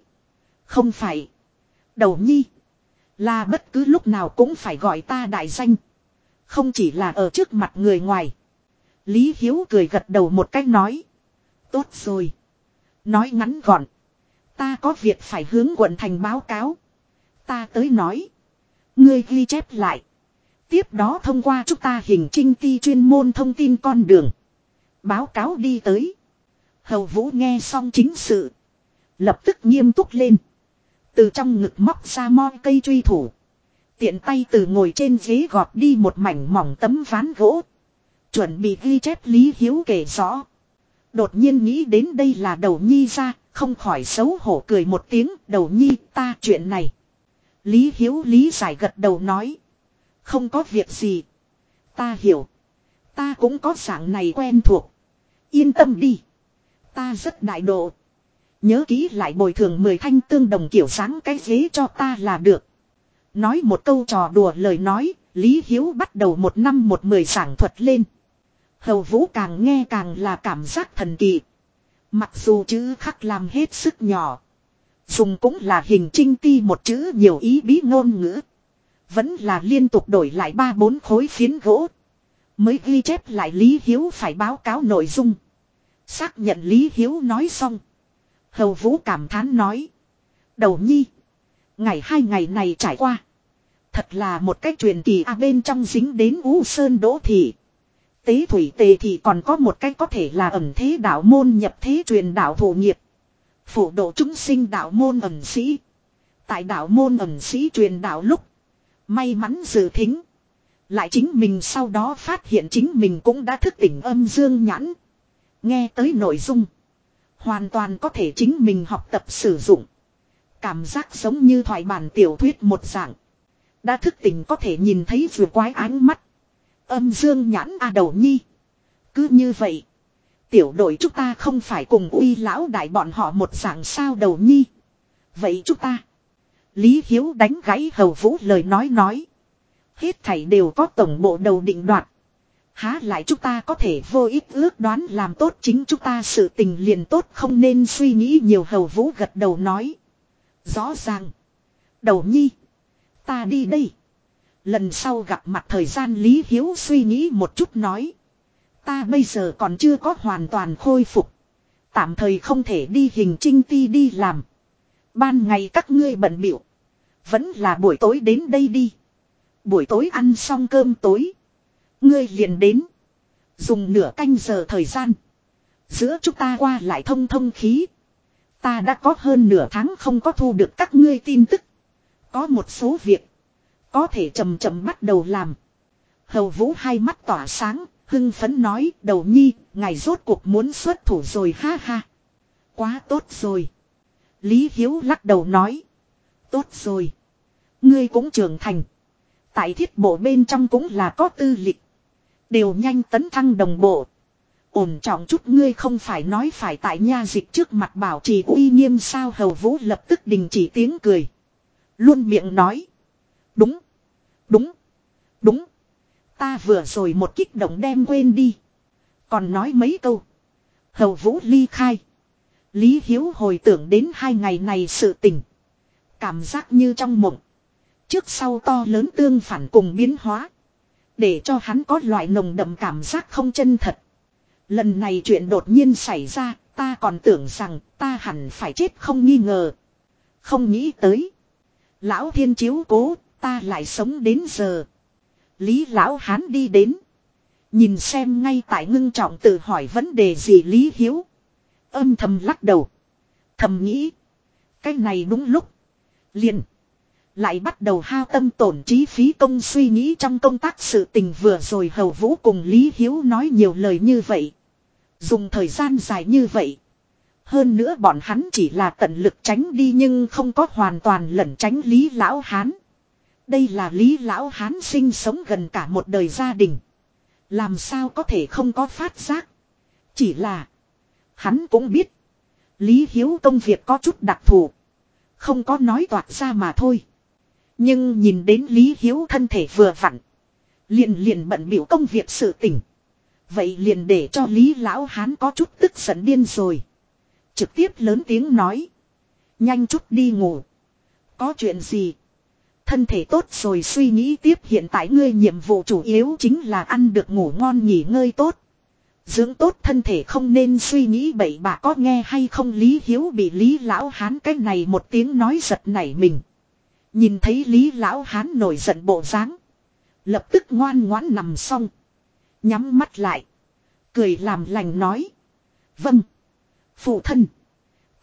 Không phải. Đầu nhi. Là bất cứ lúc nào cũng phải gọi ta đại danh. Không chỉ là ở trước mặt người ngoài. Lý Hiếu cười gật đầu một cách nói. Tốt rồi. Nói ngắn gọn. Ta có việc phải hướng quận thành báo cáo. Ta tới nói. Ngươi ghi chép lại. Tiếp đó thông qua chúng ta hình trinh ti chuyên môn thông tin con đường. Báo cáo đi tới. Hầu Vũ nghe xong chính sự. Lập tức nghiêm túc lên. Từ trong ngực móc ra mo cây truy thủ. Tiện tay từ ngồi trên ghế gọt đi một mảnh mỏng tấm ván gỗ. Chuẩn bị ghi chép Lý Hiếu kể rõ. Đột nhiên nghĩ đến đây là đầu nhi ra, không khỏi xấu hổ cười một tiếng, đầu nhi ta chuyện này. Lý Hiếu lý giải gật đầu nói. Không có việc gì. Ta hiểu. Ta cũng có dạng này quen thuộc. Yên tâm đi. Ta rất đại độ. Nhớ kỹ lại bồi thường mười thanh tương đồng kiểu sáng cái ghế cho ta là được. Nói một câu trò đùa lời nói, Lý Hiếu bắt đầu một năm một mười giảng thuật lên. Hầu Vũ càng nghe càng là cảm giác thần kỳ. Mặc dù chữ khắc làm hết sức nhỏ. Dùng cũng là hình trinh ti một chữ nhiều ý bí ngôn ngữ. Vẫn là liên tục đổi lại ba bốn khối phiến gỗ. Mới ghi chép lại Lý Hiếu phải báo cáo nội dung. Xác nhận Lý Hiếu nói xong. Hầu Vũ cảm thán nói. Đầu nhi. Ngày hai ngày này trải qua. Thật là một cách truyền kỳ a bên trong dính đến U Sơn Đỗ Thị. Tế Thủy Tề thì còn có một cách có thể là ẩn thế đạo môn nhập thế truyền đạo thổ nghiệp. Phổ độ chúng sinh đạo môn ẩn sĩ. Tại đạo môn ẩn sĩ truyền đạo lúc. May mắn dự thính. Lại chính mình sau đó phát hiện chính mình cũng đã thức tỉnh âm dương nhãn. Nghe tới nội dung. Hoàn toàn có thể chính mình học tập sử dụng. Cảm giác giống như thoại bản tiểu thuyết một dạng. Đã thức tỉnh có thể nhìn thấy vừa quái ánh mắt. Âm dương nhãn A đầu nhi. Cứ như vậy. Tiểu đội chúng ta không phải cùng uy lão đại bọn họ một dạng sao đầu nhi. Vậy chúng ta. Lý Hiếu đánh gãy hầu vũ lời nói nói. Hết thảy đều có tổng bộ đầu định đoạt. Há lại chúng ta có thể vô ích ước đoán làm tốt chính chúng ta sự tình liền tốt không nên suy nghĩ nhiều hầu vũ gật đầu nói. Rõ ràng. Đầu nhi. Ta đi đây. Lần sau gặp mặt thời gian Lý Hiếu suy nghĩ một chút nói. Ta bây giờ còn chưa có hoàn toàn khôi phục. Tạm thời không thể đi hình trinh ti đi làm. Ban ngày các ngươi bận biểu. Vẫn là buổi tối đến đây đi. Buổi tối ăn xong cơm tối. Ngươi liền đến. Dùng nửa canh giờ thời gian. Giữa chúng ta qua lại thông thông khí. Ta đã có hơn nửa tháng không có thu được các ngươi tin tức. Có một số việc. Có thể chậm chậm bắt đầu làm. Hầu vũ hai mắt tỏa sáng. Hưng phấn nói, đầu nhi. Ngài rốt cuộc muốn xuất thủ rồi ha ha. Quá tốt rồi. Lý Hiếu lắc đầu nói. Tốt rồi. Ngươi cũng trưởng thành. Tại thiết bộ bên trong cũng là có tư lịch. Đều nhanh tấn thăng đồng bộ. Ổn trọng chút ngươi không phải nói phải tại nha dịch trước mặt bảo trì uy nghiêm sao hầu vũ lập tức đình chỉ tiếng cười. Luôn miệng nói. Đúng. Đúng. Đúng. Ta vừa rồi một kích động đem quên đi. Còn nói mấy câu. Hầu vũ ly khai. Lý Hiếu hồi tưởng đến hai ngày này sự tình. Cảm giác như trong mộng. Trước sau to lớn tương phản cùng biến hóa. Để cho hắn có loại nồng đậm cảm giác không chân thật. Lần này chuyện đột nhiên xảy ra, ta còn tưởng rằng ta hẳn phải chết không nghi ngờ. Không nghĩ tới. Lão thiên chiếu cố, ta lại sống đến giờ. Lý lão hán đi đến. Nhìn xem ngay tại ngưng trọng tự hỏi vấn đề gì Lý Hiếu. Âm thầm lắc đầu. Thầm nghĩ. Cái này đúng lúc. Liền. Lại bắt đầu hao tâm tổn trí phí công suy nghĩ trong công tác sự tình vừa rồi hầu vũ cùng Lý Hiếu nói nhiều lời như vậy. Dùng thời gian dài như vậy. Hơn nữa bọn hắn chỉ là tận lực tránh đi nhưng không có hoàn toàn lẩn tránh Lý Lão Hán. Đây là Lý Lão Hán sinh sống gần cả một đời gia đình. Làm sao có thể không có phát giác. Chỉ là. Hắn cũng biết. Lý Hiếu công việc có chút đặc thù. Không có nói toạc ra mà thôi. Nhưng nhìn đến Lý Hiếu thân thể vừa vặn. Liền liền bận biểu công việc sự tỉnh. Vậy liền để cho Lý Lão Hán có chút tức giận điên rồi. Trực tiếp lớn tiếng nói. Nhanh chút đi ngủ. Có chuyện gì? Thân thể tốt rồi suy nghĩ tiếp hiện tại ngươi nhiệm vụ chủ yếu chính là ăn được ngủ ngon nghỉ ngơi tốt. Dưỡng tốt thân thể không nên suy nghĩ bậy bạ có nghe hay không Lý Hiếu bị Lý Lão Hán cái này một tiếng nói giật nảy mình. Nhìn thấy Lý Lão Hán nổi giận bộ dáng, Lập tức ngoan ngoãn nằm xong. Nhắm mắt lại. Cười làm lành nói. Vâng. Phụ thân.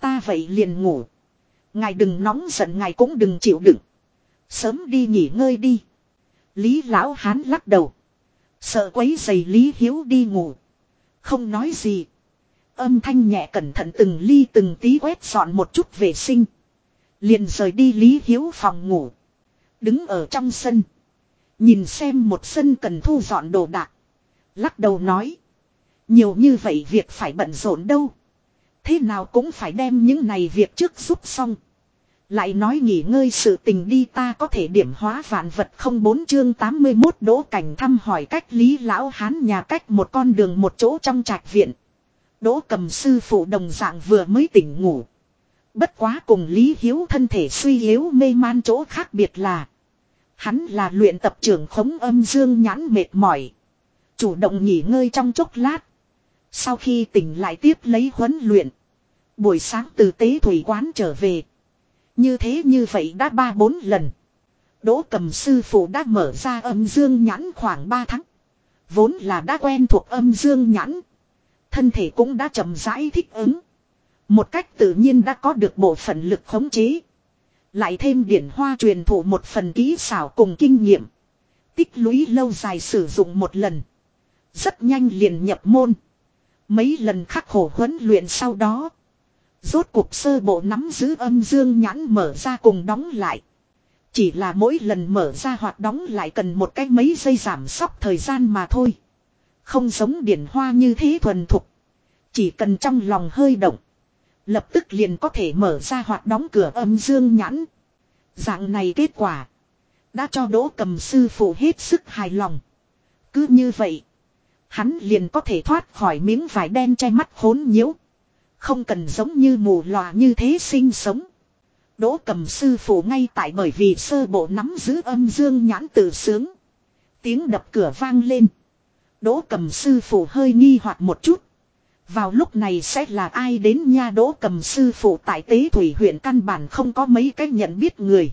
Ta vậy liền ngủ. Ngài đừng nóng giận, ngài cũng đừng chịu đựng. Sớm đi nghỉ ngơi đi. Lý lão hán lắc đầu. Sợ quấy giày Lý Hiếu đi ngủ. Không nói gì. Âm thanh nhẹ cẩn thận từng ly từng tí quét dọn một chút vệ sinh. Liền rời đi Lý Hiếu phòng ngủ. Đứng ở trong sân. Nhìn xem một sân cần thu dọn đồ đạc. Lắc đầu nói. Nhiều như vậy việc phải bận rộn đâu. Thế nào cũng phải đem những này việc trước giúp xong. Lại nói nghỉ ngơi sự tình đi ta có thể điểm hóa vạn vật không bốn chương 81 đỗ cảnh thăm hỏi cách lý lão hán nhà cách một con đường một chỗ trong trạch viện. Đỗ cầm sư phụ đồng dạng vừa mới tỉnh ngủ. Bất quá cùng Lý Hiếu thân thể suy yếu mê man chỗ khác biệt là. Hắn là luyện tập trưởng khống âm dương nhãn mệt mỏi. Chủ động nghỉ ngơi trong chốc lát. Sau khi tỉnh lại tiếp lấy huấn luyện. Buổi sáng từ tế thủy quán trở về. Như thế như vậy đã ba bốn lần. Đỗ cầm sư phụ đã mở ra âm dương nhãn khoảng 3 tháng. Vốn là đã quen thuộc âm dương nhãn. Thân thể cũng đã chậm rãi thích ứng. Một cách tự nhiên đã có được bộ phận lực khống chế. Lại thêm điển hoa truyền thụ một phần kỹ xảo cùng kinh nghiệm. Tích lũy lâu dài sử dụng một lần. Rất nhanh liền nhập môn. Mấy lần khắc khổ huấn luyện sau đó. Rốt cuộc sơ bộ nắm giữ âm dương nhãn mở ra cùng đóng lại. Chỉ là mỗi lần mở ra hoặc đóng lại cần một cái mấy giây giảm sóc thời gian mà thôi. Không giống điển hoa như thế thuần thục. Chỉ cần trong lòng hơi động. Lập tức liền có thể mở ra hoặc đóng cửa âm dương nhãn. Dạng này kết quả. Đã cho đỗ cầm sư phụ hết sức hài lòng. Cứ như vậy. Hắn liền có thể thoát khỏi miếng vải đen che mắt khốn nhiễu. Không cần giống như mù lòa như thế sinh sống. Đỗ cầm sư phụ ngay tại bởi vì sơ bộ nắm giữ âm dương nhãn tự sướng. Tiếng đập cửa vang lên. Đỗ cầm sư phụ hơi nghi hoặc một chút. Vào lúc này sẽ là ai đến nha đỗ cầm sư phụ tại tế thủy huyện căn bản không có mấy cách nhận biết người.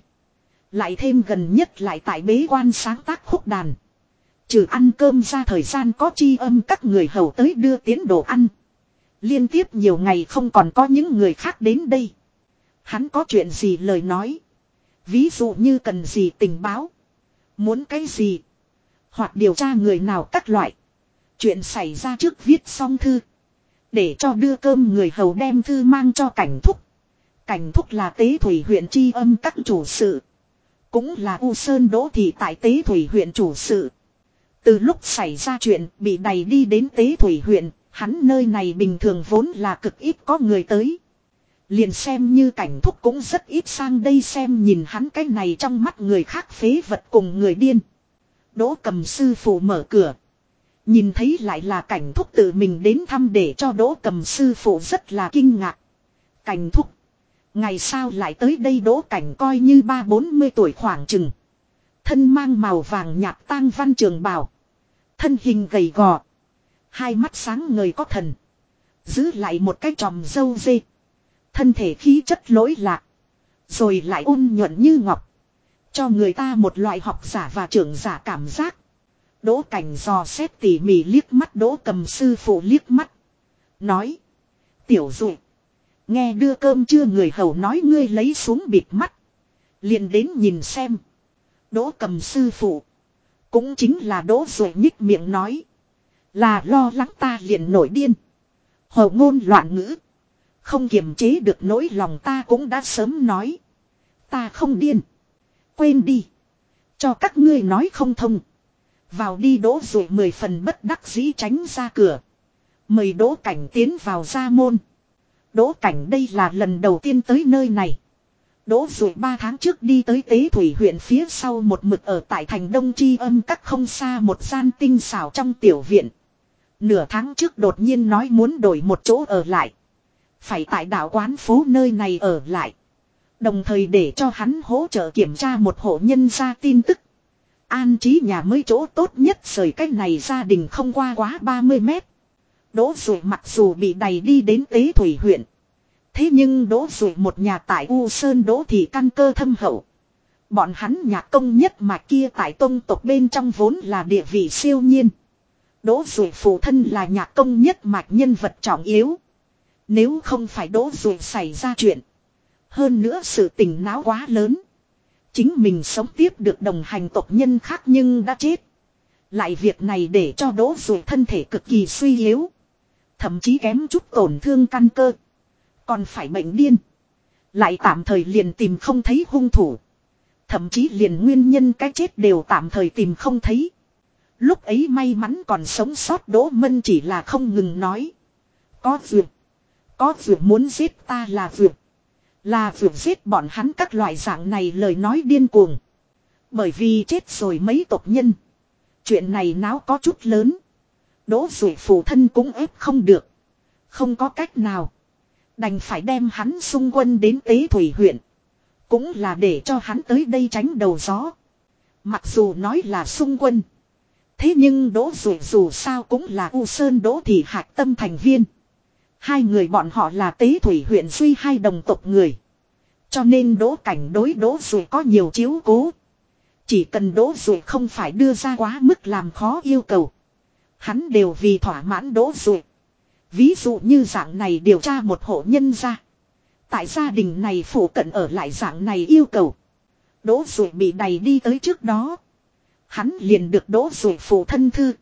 Lại thêm gần nhất lại tại bế quan sáng tác khúc đàn. Trừ ăn cơm ra thời gian có chi âm các người hầu tới đưa tiến đồ ăn. Liên tiếp nhiều ngày không còn có những người khác đến đây. Hắn có chuyện gì lời nói. Ví dụ như cần gì tình báo. Muốn cái gì. Hoặc điều tra người nào các loại. Chuyện xảy ra trước viết xong thư. Để cho đưa cơm người hầu đem thư mang cho cảnh thúc. Cảnh thúc là tế thủy huyện tri âm các chủ sự. Cũng là U Sơn Đỗ Thị tại tế thủy huyện chủ sự. Từ lúc xảy ra chuyện bị đẩy đi đến tế thủy huyện, hắn nơi này bình thường vốn là cực ít có người tới. Liền xem như cảnh thúc cũng rất ít sang đây xem nhìn hắn cái này trong mắt người khác phế vật cùng người điên. Đỗ cầm sư phụ mở cửa. Nhìn thấy lại là cảnh thúc tự mình đến thăm để cho đỗ cầm sư phụ rất là kinh ngạc. Cảnh thúc. Ngày sao lại tới đây đỗ cảnh coi như ba bốn mươi tuổi khoảng chừng. Thân mang màu vàng nhạt tang văn trường bào. Thân hình gầy gò. Hai mắt sáng ngời có thần. Giữ lại một cái tròm dâu dê. Thân thể khí chất lỗi lạc. Rồi lại ôn nhuận như ngọc. Cho người ta một loại học giả và trưởng giả cảm giác. Đỗ cảnh dò xét tỉ mỉ liếc mắt, đỗ cầm sư phụ liếc mắt. Nói. Tiểu dụ. Nghe đưa cơm chưa người hầu nói ngươi lấy xuống bịt mắt. liền đến nhìn xem. Đỗ cầm sư phụ. Cũng chính là đỗ dụ nhích miệng nói. Là lo lắng ta liền nổi điên. Hồ ngôn loạn ngữ. Không kiềm chế được nỗi lòng ta cũng đã sớm nói. Ta không điên. Quên đi. Cho các ngươi nói không thông. Vào đi đỗ rồi mười phần bất đắc dĩ tránh ra cửa. Mời đỗ cảnh tiến vào ra môn. Đỗ cảnh đây là lần đầu tiên tới nơi này. Đỗ rồi ba tháng trước đi tới tế thủy huyện phía sau một mực ở tại thành đông chi âm các không xa một gian tinh xảo trong tiểu viện. Nửa tháng trước đột nhiên nói muốn đổi một chỗ ở lại. Phải tại đảo quán phố nơi này ở lại. Đồng thời để cho hắn hỗ trợ kiểm tra một hộ nhân ra tin tức. An trí nhà mới chỗ tốt nhất rời cách này gia đình không qua quá 30 mét. Đỗ Dụ mặc dù bị đẩy đi đến tế thủy huyện. Thế nhưng đỗ Dụ một nhà tại U Sơn đỗ thì căn cơ thâm hậu. Bọn hắn nhạc công nhất mà kia tại tông tộc bên trong vốn là địa vị siêu nhiên. Đỗ rủi phụ thân là nhạc công nhất mạch nhân vật trọng yếu. Nếu không phải đỗ rủi xảy ra chuyện. Hơn nữa sự tình náo quá lớn. Chính mình sống tiếp được đồng hành tộc nhân khác nhưng đã chết. Lại việc này để cho đỗ rùi thân thể cực kỳ suy yếu. Thậm chí kém chút tổn thương căn cơ. Còn phải bệnh điên. Lại tạm thời liền tìm không thấy hung thủ. Thậm chí liền nguyên nhân cái chết đều tạm thời tìm không thấy. Lúc ấy may mắn còn sống sót Đỗ Mân chỉ là không ngừng nói. Có vượt. Có vượt muốn giết ta là vượt. Là vượt giết bọn hắn các loại dạng này lời nói điên cuồng. Bởi vì chết rồi mấy tộc nhân. Chuyện này náo có chút lớn. Đỗ rủi phụ thân cũng ép không được. Không có cách nào. Đành phải đem hắn xung quân đến tế thủy huyện. Cũng là để cho hắn tới đây tránh đầu gió. Mặc dù nói là xung quân. Thế nhưng Đỗ Dụ dù sao cũng là U Sơn Đỗ Thị Hạc Tâm thành viên. Hai người bọn họ là tế thủy huyện duy hai đồng tộc người. Cho nên Đỗ Cảnh đối Đỗ Dụ có nhiều chiếu cố. Chỉ cần Đỗ Dụ không phải đưa ra quá mức làm khó yêu cầu. Hắn đều vì thỏa mãn Đỗ Dụ. Ví dụ như dạng này điều tra một hộ nhân ra. Tại gia đình này phủ cận ở lại dạng này yêu cầu. Đỗ Dụ bị đẩy đi tới trước đó. Hắn liền được đỗ rủi phụ thân thư.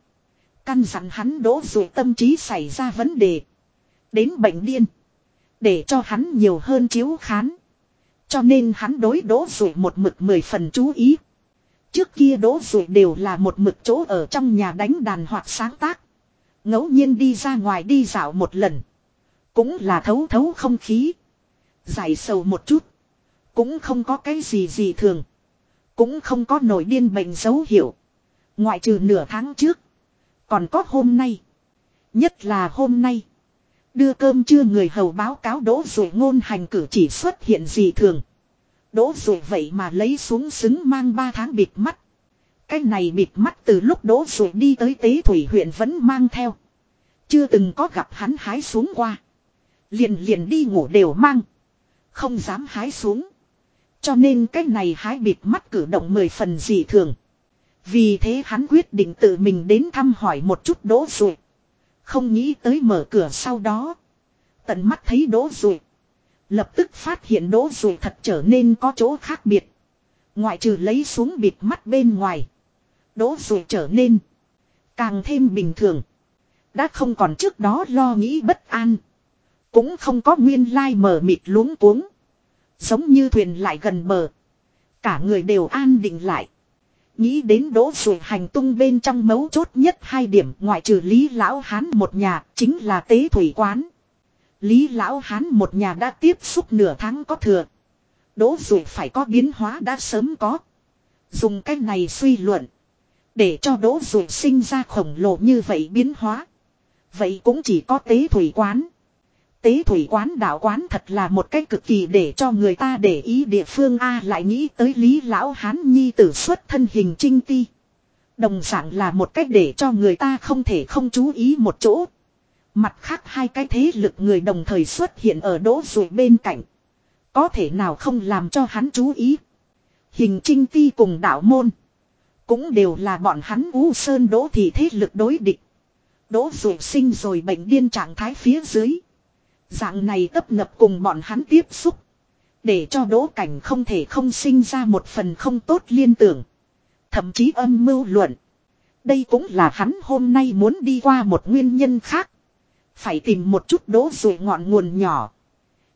Căn dặn hắn đỗ rủi tâm trí xảy ra vấn đề. Đến bệnh điên. Để cho hắn nhiều hơn chiếu khán. Cho nên hắn đối đỗ rủi một mực mười phần chú ý. Trước kia đỗ rủi đều là một mực chỗ ở trong nhà đánh đàn hoặc sáng tác. ngẫu nhiên đi ra ngoài đi dạo một lần. Cũng là thấu thấu không khí. Giải sầu một chút. Cũng không có cái gì gì thường. Cũng không có nổi điên bệnh dấu hiệu. Ngoại trừ nửa tháng trước. Còn có hôm nay. Nhất là hôm nay. Đưa cơm trưa người hầu báo cáo đỗ rồi ngôn hành cử chỉ xuất hiện gì thường. Đỗ rồi vậy mà lấy xuống xứng mang ba tháng bịt mắt. Cái này bịt mắt từ lúc đỗ rồi đi tới tế thủy huyện vẫn mang theo. Chưa từng có gặp hắn hái xuống qua. Liền liền đi ngủ đều mang. Không dám hái xuống. Cho nên cái này hái bịt mắt cử động mười phần dị thường. Vì thế hắn quyết định tự mình đến thăm hỏi một chút đỗ ruột. Không nghĩ tới mở cửa sau đó. Tận mắt thấy đỗ ruột. Lập tức phát hiện đỗ ruột thật trở nên có chỗ khác biệt. Ngoại trừ lấy xuống bịt mắt bên ngoài. Đỗ ruột trở nên càng thêm bình thường. Đã không còn trước đó lo nghĩ bất an. Cũng không có nguyên lai mở mịt luống cuống. Giống như thuyền lại gần bờ. Cả người đều an định lại. Nghĩ đến đỗ rồi hành tung bên trong mấu chốt nhất hai điểm, ngoại trừ Lý Lão Hán một nhà, chính là tế thủy quán. Lý Lão Hán một nhà đã tiếp xúc nửa tháng có thừa. Đỗ rồi phải có biến hóa đã sớm có. Dùng cách này suy luận. Để cho đỗ rồi sinh ra khổng lồ như vậy biến hóa. Vậy cũng chỉ có tế thủy quán tế thủy quán đạo quán thật là một cách cực kỳ để cho người ta để ý địa phương A lại nghĩ tới Lý Lão Hán Nhi tử xuất thân hình trinh ti. Đồng dạng là một cách để cho người ta không thể không chú ý một chỗ. Mặt khác hai cái thế lực người đồng thời xuất hiện ở đỗ rùi bên cạnh. Có thể nào không làm cho hắn chú ý. Hình trinh ti cùng đạo môn. Cũng đều là bọn hắn U Sơn đỗ thì thế lực đối địch. Đỗ rùi sinh rồi bệnh điên trạng thái phía dưới. Dạng này tấp nập cùng bọn hắn tiếp xúc. Để cho đỗ cảnh không thể không sinh ra một phần không tốt liên tưởng. Thậm chí âm mưu luận. Đây cũng là hắn hôm nay muốn đi qua một nguyên nhân khác. Phải tìm một chút đỗ rồi ngọn nguồn nhỏ.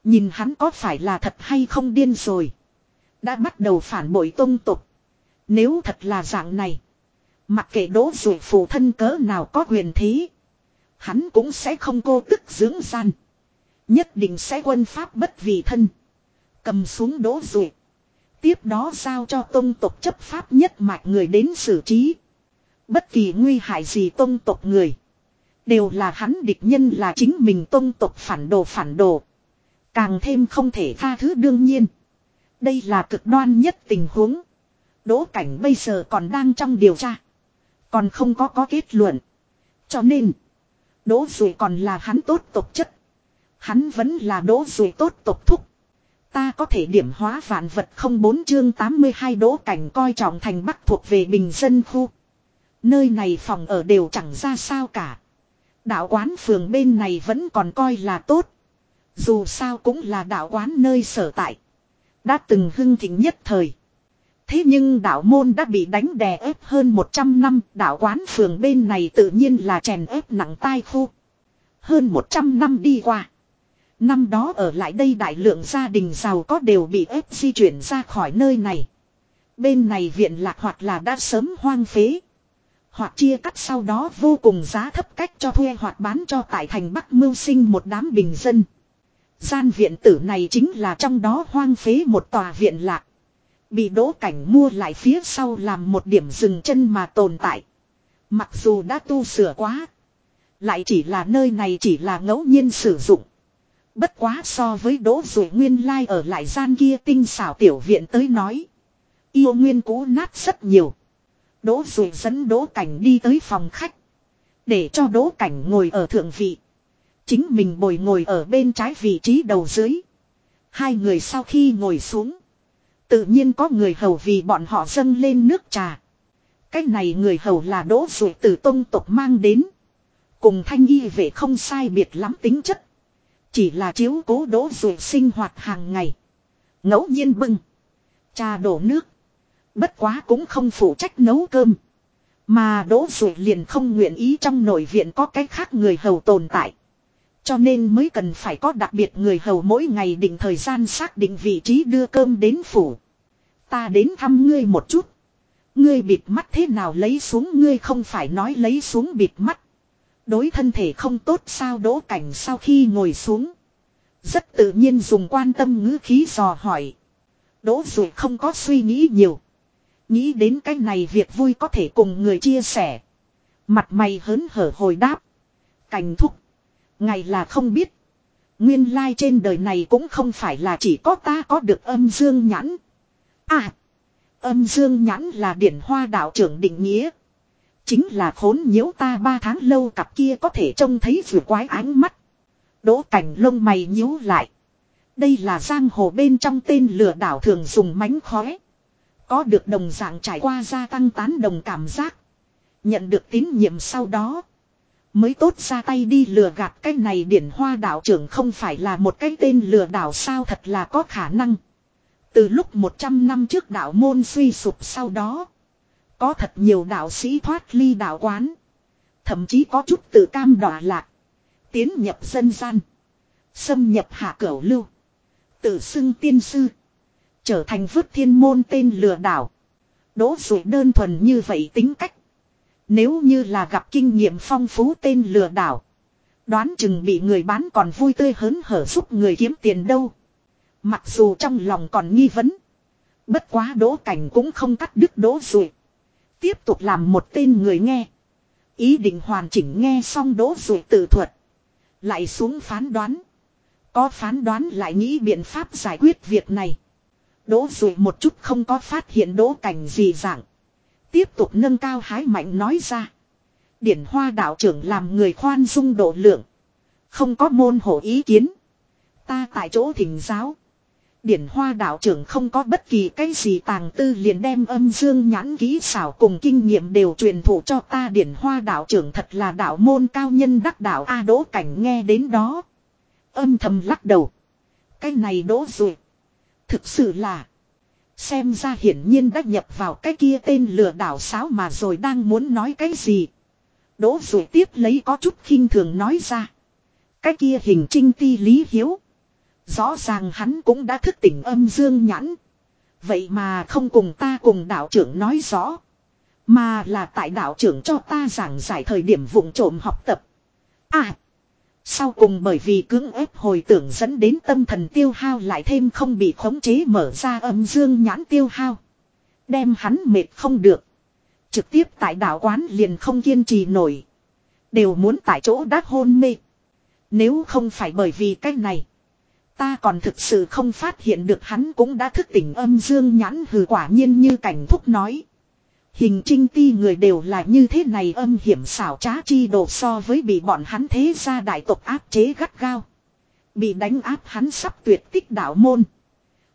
Nhìn hắn có phải là thật hay không điên rồi. Đã bắt đầu phản bội tôn tục. Nếu thật là dạng này. Mặc kệ đỗ rồi phụ thân cỡ nào có quyền thế. Hắn cũng sẽ không cô tức dưỡng gian. Nhất định sẽ quân pháp bất vì thân. Cầm xuống đỗ rụi. Tiếp đó giao cho tông tộc chấp pháp nhất mạch người đến xử trí. Bất kỳ nguy hại gì tông tộc người. Đều là hắn địch nhân là chính mình tông tộc phản đồ phản đồ. Càng thêm không thể tha thứ đương nhiên. Đây là cực đoan nhất tình huống. Đỗ cảnh bây giờ còn đang trong điều tra. Còn không có có kết luận. Cho nên. Đỗ rùi còn là hắn tốt tộc chất. Hắn vẫn là đỗ rồi tốt tộc thúc. Ta có thể điểm hóa vạn vật không bốn chương 82 đỗ cảnh coi trọng thành bắc thuộc về bình dân khu. Nơi này phòng ở đều chẳng ra sao cả. Đạo quán phường bên này vẫn còn coi là tốt. Dù sao cũng là đạo quán nơi sở tại. Đã từng hưng thịnh nhất thời. Thế nhưng đạo môn đã bị đánh đè ép hơn 100 năm, đạo quán phường bên này tự nhiên là chèn ép nặng tai khu. Hơn 100 năm đi qua. Năm đó ở lại đây đại lượng gia đình giàu có đều bị ép di chuyển ra khỏi nơi này. Bên này viện lạc hoặc là đã sớm hoang phế. Hoặc chia cắt sau đó vô cùng giá thấp cách cho thuê hoặc bán cho tại thành Bắc mưu sinh một đám bình dân. Gian viện tử này chính là trong đó hoang phế một tòa viện lạc. Bị đỗ cảnh mua lại phía sau làm một điểm dừng chân mà tồn tại. Mặc dù đã tu sửa quá. Lại chỉ là nơi này chỉ là ngẫu nhiên sử dụng. Bất quá so với đỗ rồi nguyên lai ở lại gian kia tinh xảo tiểu viện tới nói. Yêu nguyên cũ nát rất nhiều. Đỗ rồi dẫn đỗ cảnh đi tới phòng khách. Để cho đỗ cảnh ngồi ở thượng vị. Chính mình bồi ngồi ở bên trái vị trí đầu dưới. Hai người sau khi ngồi xuống. Tự nhiên có người hầu vì bọn họ dâng lên nước trà. Cái này người hầu là đỗ rồi từ tông tộc mang đến. Cùng thanh y vệ không sai biệt lắm tính chất. Chỉ là chiếu cố đỗ rồi sinh hoạt hàng ngày. ngẫu nhiên bưng. Trà đổ nước. Bất quá cũng không phụ trách nấu cơm. Mà đỗ rồi liền không nguyện ý trong nội viện có cái khác người hầu tồn tại. Cho nên mới cần phải có đặc biệt người hầu mỗi ngày định thời gian xác định vị trí đưa cơm đến phủ. Ta đến thăm ngươi một chút. Ngươi bịt mắt thế nào lấy xuống, ngươi không phải nói lấy xuống bịt mắt. Đối thân thể không tốt sao đỗ cảnh sau khi ngồi xuống. Rất tự nhiên dùng quan tâm ngữ khí dò hỏi. Đỗ dù không có suy nghĩ nhiều. Nghĩ đến cái này việc vui có thể cùng người chia sẻ. Mặt mày hớn hở hồi đáp. Cảnh thúc. Ngày là không biết. Nguyên lai trên đời này cũng không phải là chỉ có ta có được âm dương nhãn. À. Âm dương nhãn là điển hoa đạo trưởng định nghĩa. Chính là khốn nhiễu ta ba tháng lâu cặp kia có thể trông thấy vừa quái ánh mắt. Đỗ cảnh lông mày nhíu lại. Đây là giang hồ bên trong tên lừa đảo thường dùng mánh khóe. Có được đồng dạng trải qua gia tăng tán đồng cảm giác. Nhận được tín nhiệm sau đó. Mới tốt ra tay đi lừa gạt cái này điển hoa đạo trưởng không phải là một cái tên lừa đảo sao thật là có khả năng. Từ lúc 100 năm trước đạo môn suy sụp sau đó. Có thật nhiều đạo sĩ thoát ly đạo quán. Thậm chí có chút tự cam đọa lạc. Tiến nhập dân gian. Xâm nhập hạ cửu lưu. Tự xưng tiên sư. Trở thành vứt thiên môn tên lừa đảo. Đỗ dụ đơn thuần như vậy tính cách. Nếu như là gặp kinh nghiệm phong phú tên lừa đảo. Đoán chừng bị người bán còn vui tươi hớn hở giúp người kiếm tiền đâu. Mặc dù trong lòng còn nghi vấn. Bất quá đỗ cảnh cũng không cắt đứt đỗ rủi. Tiếp tục làm một tên người nghe. Ý định hoàn chỉnh nghe xong đỗ rủi tự thuật. Lại xuống phán đoán. Có phán đoán lại nghĩ biện pháp giải quyết việc này. Đỗ rủi một chút không có phát hiện đỗ cảnh gì dạng. Tiếp tục nâng cao hái mạnh nói ra. Điển hoa đạo trưởng làm người khoan dung độ lượng. Không có môn hộ ý kiến. Ta tại chỗ thỉnh giáo. Điển hoa đạo trưởng không có bất kỳ cái gì tàng tư liền đem âm dương nhãn ký xảo cùng kinh nghiệm đều truyền thụ cho ta điển hoa đạo trưởng thật là đạo môn cao nhân đắc đạo A đỗ cảnh nghe đến đó. Âm thầm lắc đầu. Cái này đỗ rồi. Thực sự là. Xem ra hiển nhiên đã nhập vào cái kia tên lừa đảo sáo mà rồi đang muốn nói cái gì. Đỗ rồi tiếp lấy có chút khinh thường nói ra. Cái kia hình trinh ti lý hiếu. Rõ ràng hắn cũng đã thức tỉnh âm dương nhãn. Vậy mà không cùng ta cùng đạo trưởng nói rõ. Mà là tại đạo trưởng cho ta giảng giải thời điểm vụng trộm học tập. À. Sau cùng bởi vì cưỡng ép hồi tưởng dẫn đến tâm thần tiêu hao lại thêm không bị khống chế mở ra âm dương nhãn tiêu hao. Đem hắn mệt không được. Trực tiếp tại đạo quán liền không kiên trì nổi. Đều muốn tại chỗ đắc hôn mê. Nếu không phải bởi vì cách này. Ta còn thực sự không phát hiện được hắn cũng đã thức tỉnh âm dương nhãn hừ quả nhiên như cảnh thúc nói. Hình trinh ti người đều là như thế này âm hiểm xảo trá chi đồ so với bị bọn hắn thế gia đại tộc áp chế gắt gao. Bị đánh áp hắn sắp tuyệt tích đạo môn.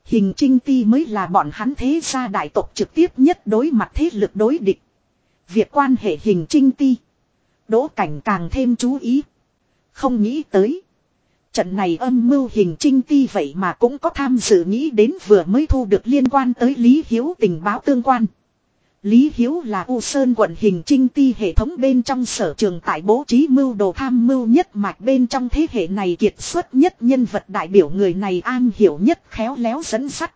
Hình trinh ti mới là bọn hắn thế gia đại tộc trực tiếp nhất đối mặt thế lực đối địch. Việc quan hệ hình trinh ti. Đỗ cảnh càng thêm chú ý. Không nghĩ tới. Trận này âm mưu hình trinh ti vậy mà cũng có tham dự nghĩ đến vừa mới thu được liên quan tới Lý Hiếu tình báo tương quan. Lý Hiếu là U Sơn quận hình trinh ti hệ thống bên trong sở trường tại bố trí mưu đồ tham mưu nhất mạch bên trong thế hệ này kiệt xuất nhất nhân vật đại biểu người này an hiểu nhất khéo léo dẫn sắt.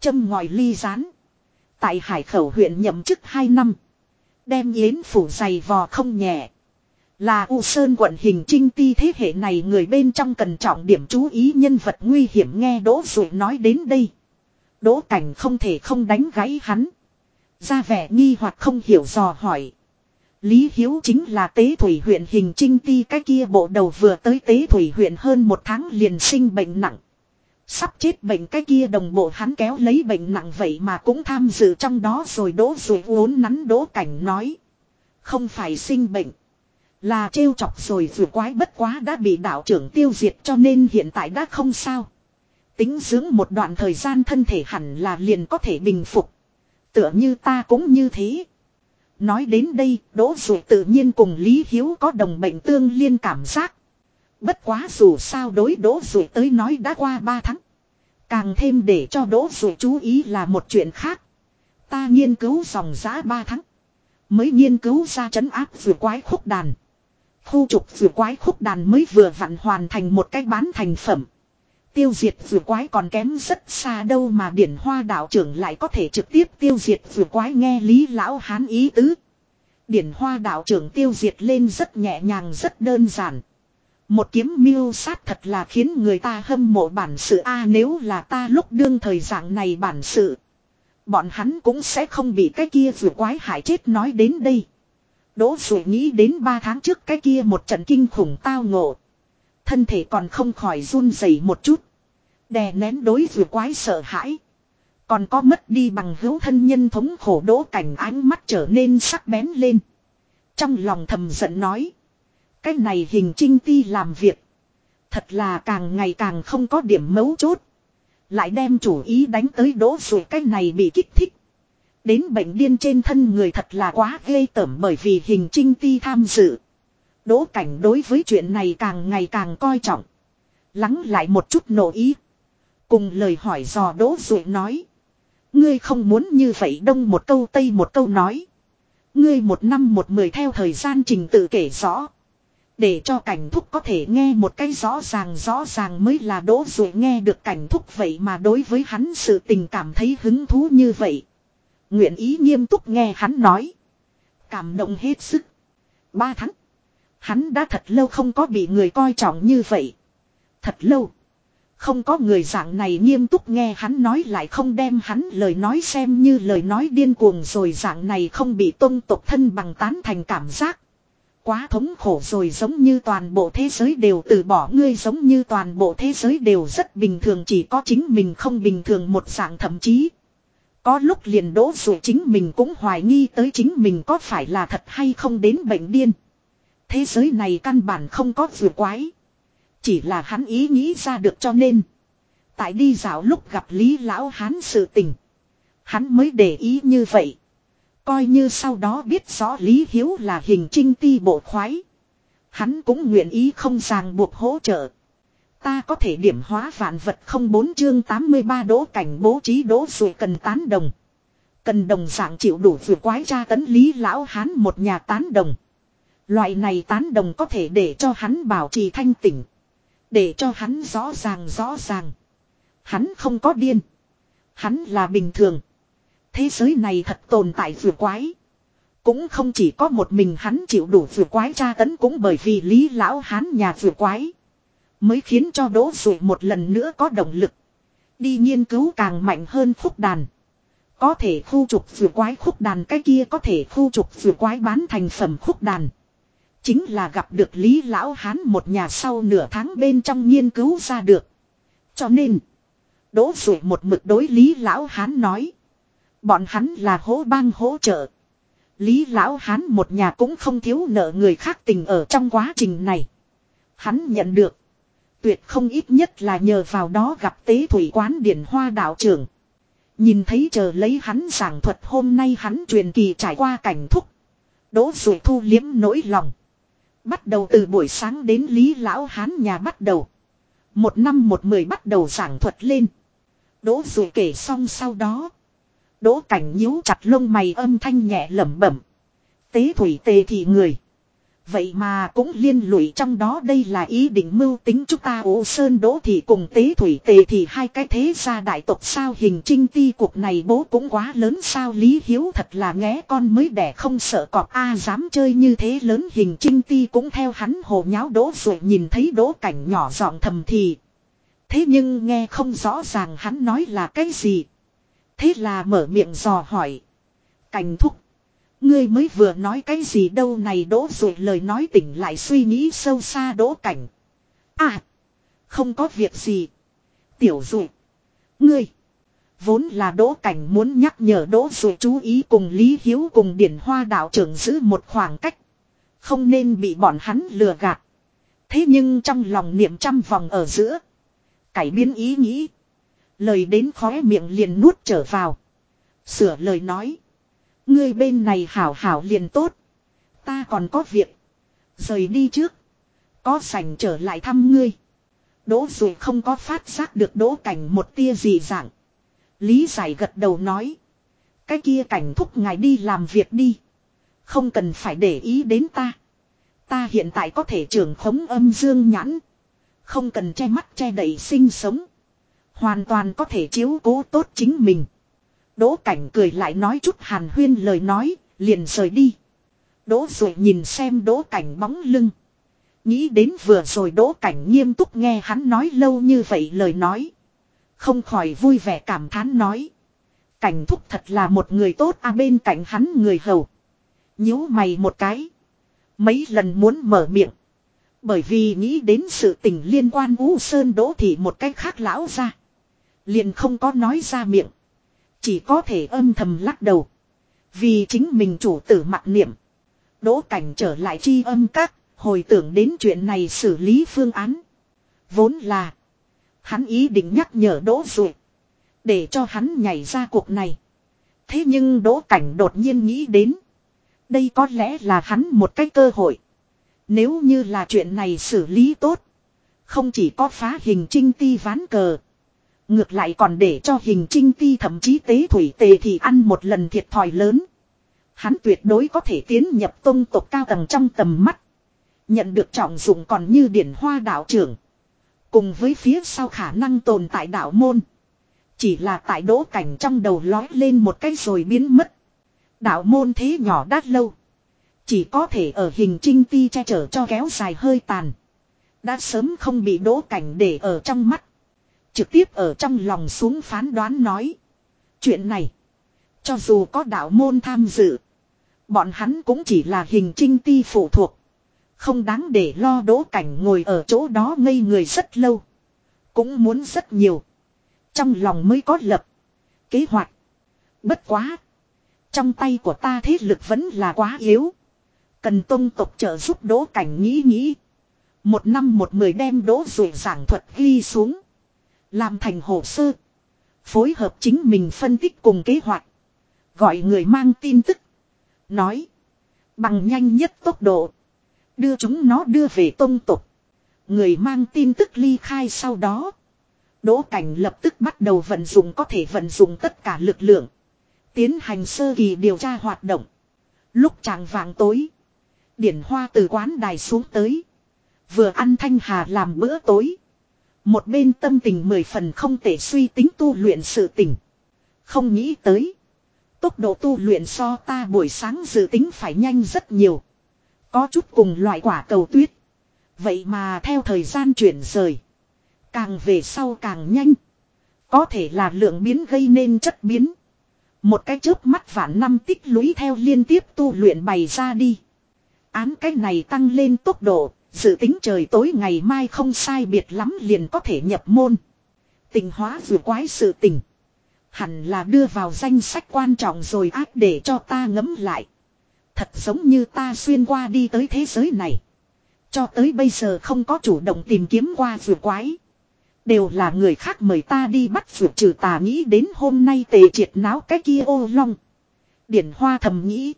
Châm ngòi ly rán. Tại Hải Khẩu huyện nhậm chức 2 năm. Đem yến phủ dày vò không nhẹ. Là U Sơn quận hình trinh ti thế hệ này người bên trong cần trọng điểm chú ý nhân vật nguy hiểm nghe đỗ Dụ nói đến đây. Đỗ cảnh không thể không đánh gáy hắn. Ra vẻ nghi hoặc không hiểu dò hỏi. Lý Hiếu chính là tế thủy huyện hình trinh ti, cái kia bộ đầu vừa tới tế thủy huyện hơn một tháng liền sinh bệnh nặng. Sắp chết bệnh cái kia đồng bộ hắn kéo lấy bệnh nặng vậy mà cũng tham dự trong đó rồi đỗ rồi uốn nắn đỗ cảnh nói. Không phải sinh bệnh. Là trêu chọc rồi vừa quái bất quá đã bị đạo trưởng tiêu diệt cho nên hiện tại đã không sao. Tính dưỡng một đoạn thời gian thân thể hẳn là liền có thể bình phục. Tựa như ta cũng như thế. Nói đến đây, Đỗ Dụ tự nhiên cùng Lý Hiếu có đồng bệnh tương liên cảm giác. Bất quá dù sao đối Đỗ Dụ tới nói đã qua 3 tháng. Càng thêm để cho Đỗ Dụ chú ý là một chuyện khác. Ta nghiên cứu dòng giã 3 tháng. Mới nghiên cứu ra trấn áp vừa quái khúc đàn. Khu trục vừa quái khúc đàn mới vừa vặn hoàn thành một cách bán thành phẩm. Tiêu diệt vừa quái còn kém rất xa đâu mà điển hoa đạo trưởng lại có thể trực tiếp tiêu diệt vừa quái nghe lý lão hán ý tứ. Điển hoa đạo trưởng tiêu diệt lên rất nhẹ nhàng, rất đơn giản. Một kiếm miêu sát thật là khiến người ta hâm mộ bản sự a, nếu là ta lúc đương thời dạng này bản sự. Bọn hắn cũng sẽ không bị cái kia vừa quái hại chết nói đến đây. Đỗ rồi nghĩ đến ba tháng trước cái kia một trận kinh khủng tao ngộ. Thân thể còn không khỏi run rẩy một chút. Đè nén đối dù quái sợ hãi. Còn có mất đi bằng hữu thân nhân thống khổ đỗ cảnh ánh mắt trở nên sắc bén lên. Trong lòng thầm giận nói. Cái này hình trinh ti làm việc. Thật là càng ngày càng không có điểm mấu chốt. Lại đem chủ ý đánh tới đỗ dù cái này bị kích thích. Đến bệnh điên trên thân người thật là quá ghê tởm bởi vì hình trinh ti tham dự. Đỗ cảnh đối với chuyện này càng ngày càng coi trọng. Lắng lại một chút nổ ý. Cùng lời hỏi dò đỗ rồi nói. Ngươi không muốn như vậy đông một câu tây một câu nói. Ngươi một năm một mười theo thời gian trình tự kể rõ. Để cho cảnh thúc có thể nghe một cái rõ ràng rõ ràng mới là đỗ rồi nghe được cảnh thúc vậy mà đối với hắn sự tình cảm thấy hứng thú như vậy. Nguyện ý nghiêm túc nghe hắn nói. Cảm động hết sức. Ba tháng. Hắn đã thật lâu không có bị người coi trọng như vậy. Thật lâu. Không có người dạng này nghiêm túc nghe hắn nói lại không đem hắn lời nói xem như lời nói điên cuồng rồi dạng này không bị tôn tục thân bằng tán thành cảm giác. Quá thống khổ rồi giống như toàn bộ thế giới đều từ bỏ ngươi giống như toàn bộ thế giới đều rất bình thường chỉ có chính mình không bình thường một dạng thậm chí. Có lúc liền đỗ dù chính mình cũng hoài nghi tới chính mình có phải là thật hay không đến bệnh điên. Thế giới này căn bản không có vừa quái. Chỉ là hắn ý nghĩ ra được cho nên. Tại đi dạo lúc gặp Lý Lão Hán sự tình. Hắn mới để ý như vậy. Coi như sau đó biết rõ Lý Hiếu là hình trinh ti bộ khoái. Hắn cũng nguyện ý không ràng buộc hỗ trợ. Ta có thể điểm hóa vạn vật không bốn chương 83 đỗ cảnh bố trí đỗ rồi cần tán đồng. Cần đồng dạng chịu đủ vừa quái tra tấn lý lão hán một nhà tán đồng. Loại này tán đồng có thể để cho hắn bảo trì thanh tỉnh. Để cho hắn rõ ràng rõ ràng. Hắn không có điên. Hắn là bình thường. Thế giới này thật tồn tại vừa quái. Cũng không chỉ có một mình hắn chịu đủ vừa quái tra tấn cũng bởi vì lý lão hán nhà vừa quái. Mới khiến cho đỗ rủi một lần nữa có động lực. Đi nghiên cứu càng mạnh hơn khúc đàn. Có thể khu trục vừa quái khúc đàn cái kia có thể khu trục vừa quái bán thành phẩm khúc đàn. Chính là gặp được Lý Lão Hán một nhà sau nửa tháng bên trong nghiên cứu ra được. Cho nên, đỗ rủi một mực đối Lý Lão Hán nói. Bọn hắn là hố bang hỗ trợ. Lý Lão Hán một nhà cũng không thiếu nợ người khác tình ở trong quá trình này. Hắn nhận được. Tuyệt không ít nhất là nhờ vào đó gặp tế thủy quán điển hoa đạo trưởng. Nhìn thấy chờ lấy hắn giảng thuật hôm nay hắn truyền kỳ trải qua cảnh thúc. Đỗ rủi thu liếm nỗi lòng. Bắt đầu từ buổi sáng đến Lý Lão Hán nhà bắt đầu. Một năm một mười bắt đầu giảng thuật lên. Đỗ rủi kể xong sau đó. Đỗ cảnh nhíu chặt lông mày âm thanh nhẹ lẩm bẩm. Tế thủy tề thì người. Vậy mà cũng liên lụy trong đó đây là ý định mưu tính chúng ta ố sơn đỗ thì cùng tế thủy tề thì hai cái thế gia đại tộc sao hình trinh ti cuộc này bố cũng quá lớn sao lý hiếu thật là nghé con mới đẻ không sợ cọp a dám chơi như thế lớn hình trinh ti cũng theo hắn hồ nháo đỗ rồi nhìn thấy đỗ cảnh nhỏ giọng thầm thì. Thế nhưng nghe không rõ ràng hắn nói là cái gì. Thế là mở miệng dò hỏi. Cảnh thúc. Ngươi mới vừa nói cái gì đâu này đỗ rồi lời nói tỉnh lại suy nghĩ sâu xa đỗ cảnh. À. Không có việc gì. Tiểu dụ. Ngươi. Vốn là đỗ cảnh muốn nhắc nhở đỗ dụ chú ý cùng Lý Hiếu cùng điển hoa đạo trưởng giữ một khoảng cách. Không nên bị bọn hắn lừa gạt. Thế nhưng trong lòng niệm trăm vòng ở giữa. Cải biến ý nghĩ. Lời đến khóe miệng liền nuốt trở vào. Sửa lời nói. Ngươi bên này hảo hảo liền tốt. Ta còn có việc. Rời đi trước. Có sảnh trở lại thăm ngươi. Đỗ dù không có phát giác được đỗ cảnh một tia gì dạng. Lý giải gật đầu nói. Cái kia cảnh thúc ngài đi làm việc đi. Không cần phải để ý đến ta. Ta hiện tại có thể trưởng khống âm dương nhãn. Không cần che mắt che đậy sinh sống. Hoàn toàn có thể chiếu cố tốt chính mình. Đỗ cảnh cười lại nói chút hàn huyên lời nói, liền rời đi. Đỗ rồi nhìn xem đỗ cảnh bóng lưng. Nghĩ đến vừa rồi đỗ cảnh nghiêm túc nghe hắn nói lâu như vậy lời nói. Không khỏi vui vẻ cảm thán nói. Cảnh thúc thật là một người tốt a bên cạnh hắn người hầu. nhíu mày một cái. Mấy lần muốn mở miệng. Bởi vì nghĩ đến sự tình liên quan Vũ Sơn Đỗ thì một cách khác lão ra. Liền không có nói ra miệng. Chỉ có thể âm thầm lắc đầu. Vì chính mình chủ tử mặc niệm. Đỗ cảnh trở lại chi âm các, hồi tưởng đến chuyện này xử lý phương án. Vốn là. Hắn ý định nhắc nhở đỗ ruột. Để cho hắn nhảy ra cuộc này. Thế nhưng đỗ cảnh đột nhiên nghĩ đến. Đây có lẽ là hắn một cái cơ hội. Nếu như là chuyện này xử lý tốt. Không chỉ có phá hình trinh ti ván cờ. Ngược lại còn để cho hình trinh ti thậm chí tế thủy tề thì ăn một lần thiệt thòi lớn. Hắn tuyệt đối có thể tiến nhập tông tộc cao tầng trong tầm mắt. Nhận được trọng dụng còn như điển hoa đạo trưởng. Cùng với phía sau khả năng tồn tại đạo môn. Chỉ là tại đỗ cảnh trong đầu lói lên một cái rồi biến mất. Đạo môn thế nhỏ đắt lâu. Chỉ có thể ở hình trinh ti che chở cho kéo dài hơi tàn. Đã sớm không bị đỗ cảnh để ở trong mắt. Trực tiếp ở trong lòng xuống phán đoán nói. Chuyện này. Cho dù có đạo môn tham dự. Bọn hắn cũng chỉ là hình trinh ti phụ thuộc. Không đáng để lo đỗ cảnh ngồi ở chỗ đó ngây người rất lâu. Cũng muốn rất nhiều. Trong lòng mới có lập. Kế hoạch. Bất quá. Trong tay của ta thế lực vẫn là quá yếu. Cần tông tộc trợ giúp đỗ cảnh nghĩ nghĩ. Một năm một mười đem đỗ rồi giảng thuật ghi xuống. Làm thành hồ sơ. Phối hợp chính mình phân tích cùng kế hoạch. Gọi người mang tin tức. Nói. Bằng nhanh nhất tốc độ. Đưa chúng nó đưa về tông tục. Người mang tin tức ly khai sau đó. Đỗ cảnh lập tức bắt đầu vận dụng có thể vận dụng tất cả lực lượng. Tiến hành sơ kỳ điều tra hoạt động. Lúc chàng vàng tối. Điển hoa từ quán đài xuống tới. Vừa ăn thanh hà làm bữa tối. Một bên tâm tình mười phần không thể suy tính tu luyện sự tình. Không nghĩ tới. Tốc độ tu luyện so ta buổi sáng dự tính phải nhanh rất nhiều. Có chút cùng loại quả cầu tuyết. Vậy mà theo thời gian chuyển rời. Càng về sau càng nhanh. Có thể là lượng biến gây nên chất biến. Một cái chớp mắt vạn năm tích lũy theo liên tiếp tu luyện bày ra đi. Án cái này tăng lên tốc độ, dự tính trời tối ngày mai không sai biệt lắm liền có thể nhập môn. Tình hóa dù quái sự tình. Hẳn là đưa vào danh sách quan trọng rồi ác để cho ta ngấm lại. Thật giống như ta xuyên qua đi tới thế giới này. Cho tới bây giờ không có chủ động tìm kiếm qua vừa quái. Đều là người khác mời ta đi bắt vượt trừ tà nghĩ đến hôm nay tề triệt náo cái kia ô long. Điển hoa thầm nghĩ.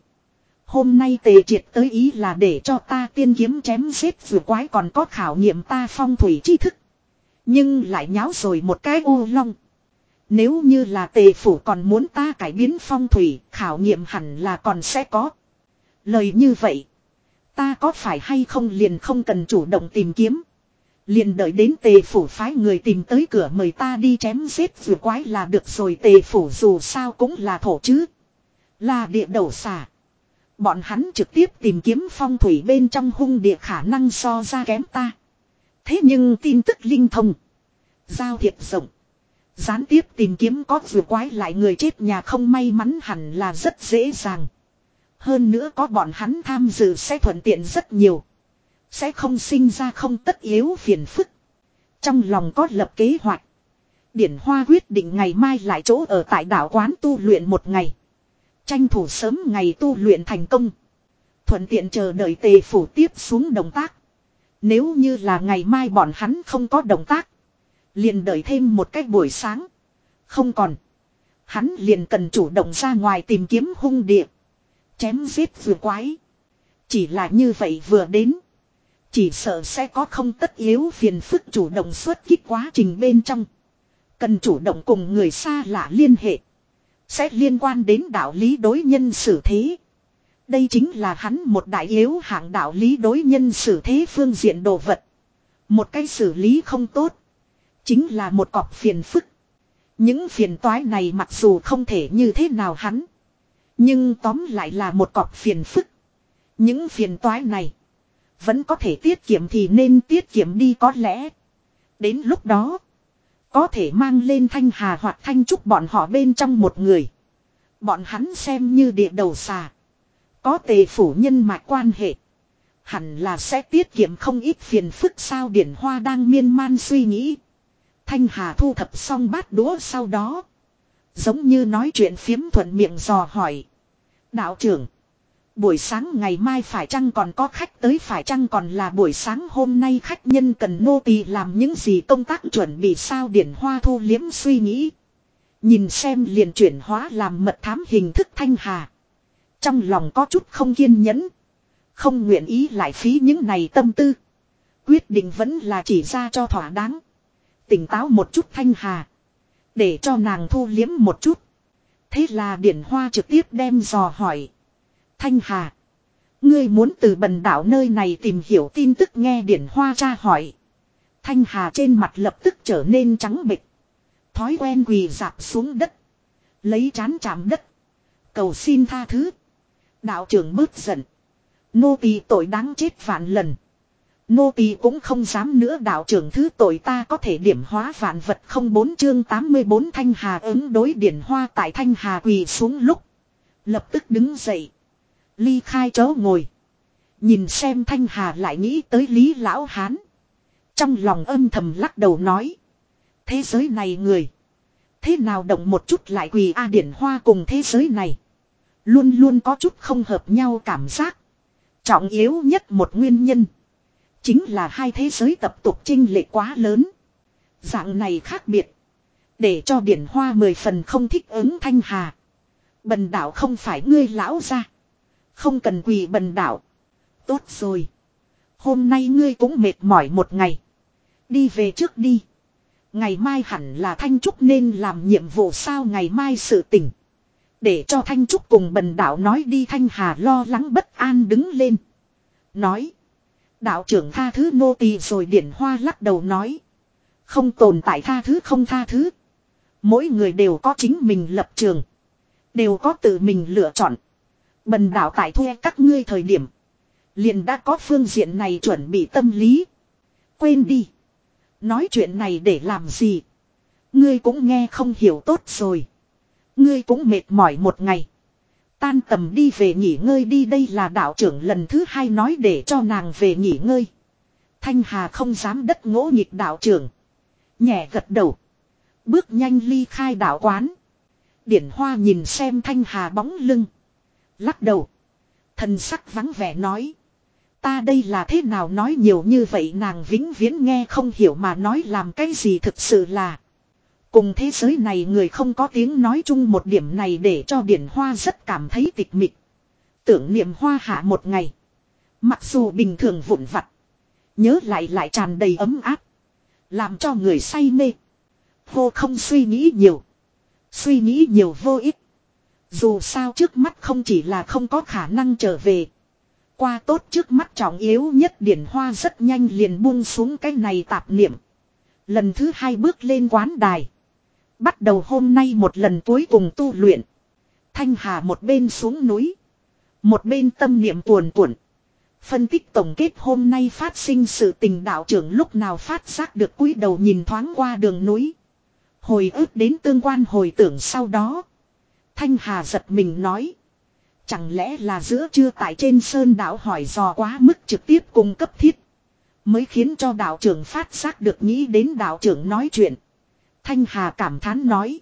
Hôm nay tề triệt tới ý là để cho ta tiên kiếm chém giết vừa quái còn có khảo nghiệm ta phong thủy tri thức. Nhưng lại nháo rồi một cái ô long. Nếu như là tề phủ còn muốn ta cải biến phong thủy, khảo nghiệm hẳn là còn sẽ có. Lời như vậy, ta có phải hay không liền không cần chủ động tìm kiếm. Liền đợi đến tề phủ phái người tìm tới cửa mời ta đi chém giết vừa quái là được rồi tề phủ dù sao cũng là thổ chứ. Là địa đầu xà. Bọn hắn trực tiếp tìm kiếm phong thủy bên trong hung địa khả năng so ra kém ta. Thế nhưng tin tức linh thông. Giao thiệp rộng. Gián tiếp tìm kiếm có vừa quái lại người chết nhà không may mắn hẳn là rất dễ dàng. Hơn nữa có bọn hắn tham dự sẽ thuận tiện rất nhiều. Sẽ không sinh ra không tất yếu phiền phức. Trong lòng có lập kế hoạch. Điển Hoa quyết định ngày mai lại chỗ ở tại đảo quán tu luyện một ngày. Tranh thủ sớm ngày tu luyện thành công. Thuận tiện chờ đợi tề phủ tiếp xuống động tác. Nếu như là ngày mai bọn hắn không có động tác. Liền đợi thêm một cách buổi sáng. Không còn. Hắn liền cần chủ động ra ngoài tìm kiếm hung địa. Chém giết vừa quái. Chỉ là như vậy vừa đến. Chỉ sợ sẽ có không tất yếu phiền phức chủ động xuất kích quá trình bên trong. Cần chủ động cùng người xa lạ liên hệ. Sẽ liên quan đến đạo lý đối nhân xử thế. Đây chính là hắn một đại yếu hạng đạo lý đối nhân xử thế phương diện đồ vật. Một cái xử lý không tốt. Chính là một cọp phiền phức. Những phiền toái này mặc dù không thể như thế nào hắn. Nhưng tóm lại là một cọp phiền phức. Những phiền toái này. Vẫn có thể tiết kiệm thì nên tiết kiệm đi có lẽ. Đến lúc đó. Có thể mang lên thanh hà hoặc thanh trúc bọn họ bên trong một người. Bọn hắn xem như địa đầu xà. Có tề phủ nhân mạch quan hệ. Hẳn là sẽ tiết kiệm không ít phiền phức sao điển hoa đang miên man suy nghĩ. Thanh Hà thu thập xong bát đũa sau đó. Giống như nói chuyện phiếm thuận miệng dò hỏi. Đạo trưởng. Buổi sáng ngày mai phải chăng còn có khách tới phải chăng còn là buổi sáng hôm nay khách nhân cần nô tỳ làm những gì công tác chuẩn bị sao điển hoa thu liếm suy nghĩ. Nhìn xem liền chuyển hóa làm mật thám hình thức thanh hà. Trong lòng có chút không kiên nhẫn. Không nguyện ý lại phí những này tâm tư. Quyết định vẫn là chỉ ra cho thỏa đáng. Tỉnh táo một chút thanh hà. Để cho nàng thu liếm một chút. Thế là điển hoa trực tiếp đem dò hỏi. Thanh hà. Ngươi muốn từ bần đảo nơi này tìm hiểu tin tức nghe điển hoa tra hỏi. Thanh hà trên mặt lập tức trở nên trắng bệch. Thói quen quỳ dạp xuống đất. Lấy chán chạm đất. Cầu xin tha thứ. Đạo trưởng bớt giận. Nô tỳ tội đáng chết vạn lần. Nô tỳ cũng không dám nữa đạo trưởng thứ tội ta có thể điểm hóa vạn vật không bốn chương 84 thanh hà ứng đối điển hoa tại thanh hà quỳ xuống lúc. Lập tức đứng dậy. Ly khai chỗ ngồi. Nhìn xem thanh hà lại nghĩ tới lý lão hán. Trong lòng âm thầm lắc đầu nói. Thế giới này người. Thế nào động một chút lại quỳ A điển hoa cùng thế giới này. Luôn luôn có chút không hợp nhau cảm giác. Trọng yếu nhất một nguyên nhân. Chính là hai thế giới tập tục trinh lệ quá lớn. Dạng này khác biệt. Để cho điển hoa mười phần không thích ứng thanh hà. Bần đạo không phải ngươi lão ra. Không cần quỳ bần đạo. Tốt rồi. Hôm nay ngươi cũng mệt mỏi một ngày. Đi về trước đi. Ngày mai hẳn là Thanh Trúc nên làm nhiệm vụ sao ngày mai sự tỉnh. Để cho Thanh Trúc cùng bần đạo nói đi Thanh Hà lo lắng bất an đứng lên. Nói. Đạo trưởng tha thứ nô tỳ rồi điển hoa lắc đầu nói. Không tồn tại tha thứ không tha thứ. Mỗi người đều có chính mình lập trường. Đều có tự mình lựa chọn. Bần đảo tại thuê các ngươi thời điểm. Liền đã có phương diện này chuẩn bị tâm lý. Quên đi. Nói chuyện này để làm gì. Ngươi cũng nghe không hiểu tốt rồi. Ngươi cũng mệt mỏi một ngày. Tan tầm đi về nghỉ ngơi đi đây là đạo trưởng lần thứ hai nói để cho nàng về nghỉ ngơi. Thanh Hà không dám đất ngỗ nhịp đạo trưởng. Nhẹ gật đầu. Bước nhanh ly khai đạo quán. Điển Hoa nhìn xem Thanh Hà bóng lưng. Lắc đầu. Thần sắc vắng vẻ nói. Ta đây là thế nào nói nhiều như vậy nàng vĩnh viễn nghe không hiểu mà nói làm cái gì thực sự là. Cùng thế giới này người không có tiếng nói chung một điểm này để cho điển hoa rất cảm thấy tịch mịch. Tưởng niệm hoa hạ một ngày. Mặc dù bình thường vụn vặt. Nhớ lại lại tràn đầy ấm áp. Làm cho người say mê. Vô không suy nghĩ nhiều. Suy nghĩ nhiều vô ích. Dù sao trước mắt không chỉ là không có khả năng trở về. Qua tốt trước mắt trọng yếu nhất điển hoa rất nhanh liền buông xuống cái này tạp niệm. Lần thứ hai bước lên quán đài. Bắt đầu hôm nay một lần cuối cùng tu luyện. Thanh Hà một bên xuống núi. Một bên tâm niệm cuồn cuộn. Phân tích tổng kết hôm nay phát sinh sự tình đạo trưởng lúc nào phát giác được cúi đầu nhìn thoáng qua đường núi. Hồi ức đến tương quan hồi tưởng sau đó. Thanh Hà giật mình nói. Chẳng lẽ là giữa trưa tại trên sơn đảo hỏi dò quá mức trực tiếp cung cấp thiết. Mới khiến cho đạo trưởng phát giác được nghĩ đến đạo trưởng nói chuyện. Thanh Hà cảm thán nói.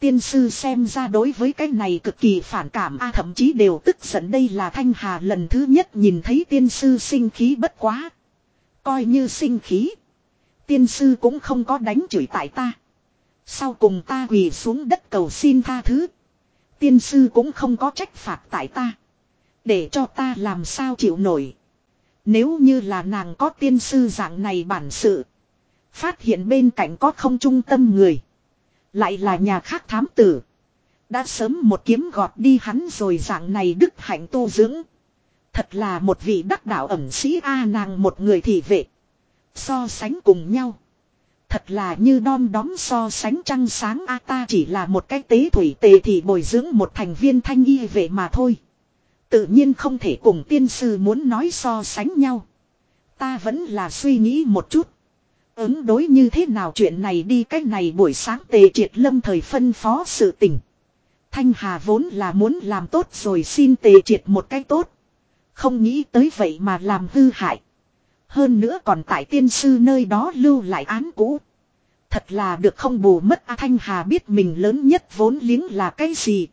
Tiên sư xem ra đối với cái này cực kỳ phản cảm a, thậm chí đều tức giận đây là Thanh Hà lần thứ nhất nhìn thấy tiên sư sinh khí bất quá. Coi như sinh khí. Tiên sư cũng không có đánh chửi tại ta. Sau cùng ta quỳ xuống đất cầu xin tha thứ. Tiên sư cũng không có trách phạt tại ta. Để cho ta làm sao chịu nổi. Nếu như là nàng có tiên sư dạng này bản sự. Phát hiện bên cạnh có không trung tâm người. Lại là nhà khác thám tử. Đã sớm một kiếm gọt đi hắn rồi dạng này đức hạnh tu dưỡng. Thật là một vị đắc đạo ẩm sĩ A nàng một người thị vệ. So sánh cùng nhau. Thật là như đom đóm so sánh trăng sáng A, ta chỉ là một cái tế thủy tề thì bồi dưỡng một thành viên thanh y vệ mà thôi. Tự nhiên không thể cùng tiên sư muốn nói so sánh nhau. Ta vẫn là suy nghĩ một chút. Ứng đối như thế nào chuyện này đi cách này buổi sáng tề triệt lâm thời phân phó sự tình. Thanh Hà vốn là muốn làm tốt rồi xin tề triệt một cách tốt. Không nghĩ tới vậy mà làm hư hại. Hơn nữa còn tại tiên sư nơi đó lưu lại án cũ. Thật là được không bù mất A Thanh Hà biết mình lớn nhất vốn liếng là cái gì.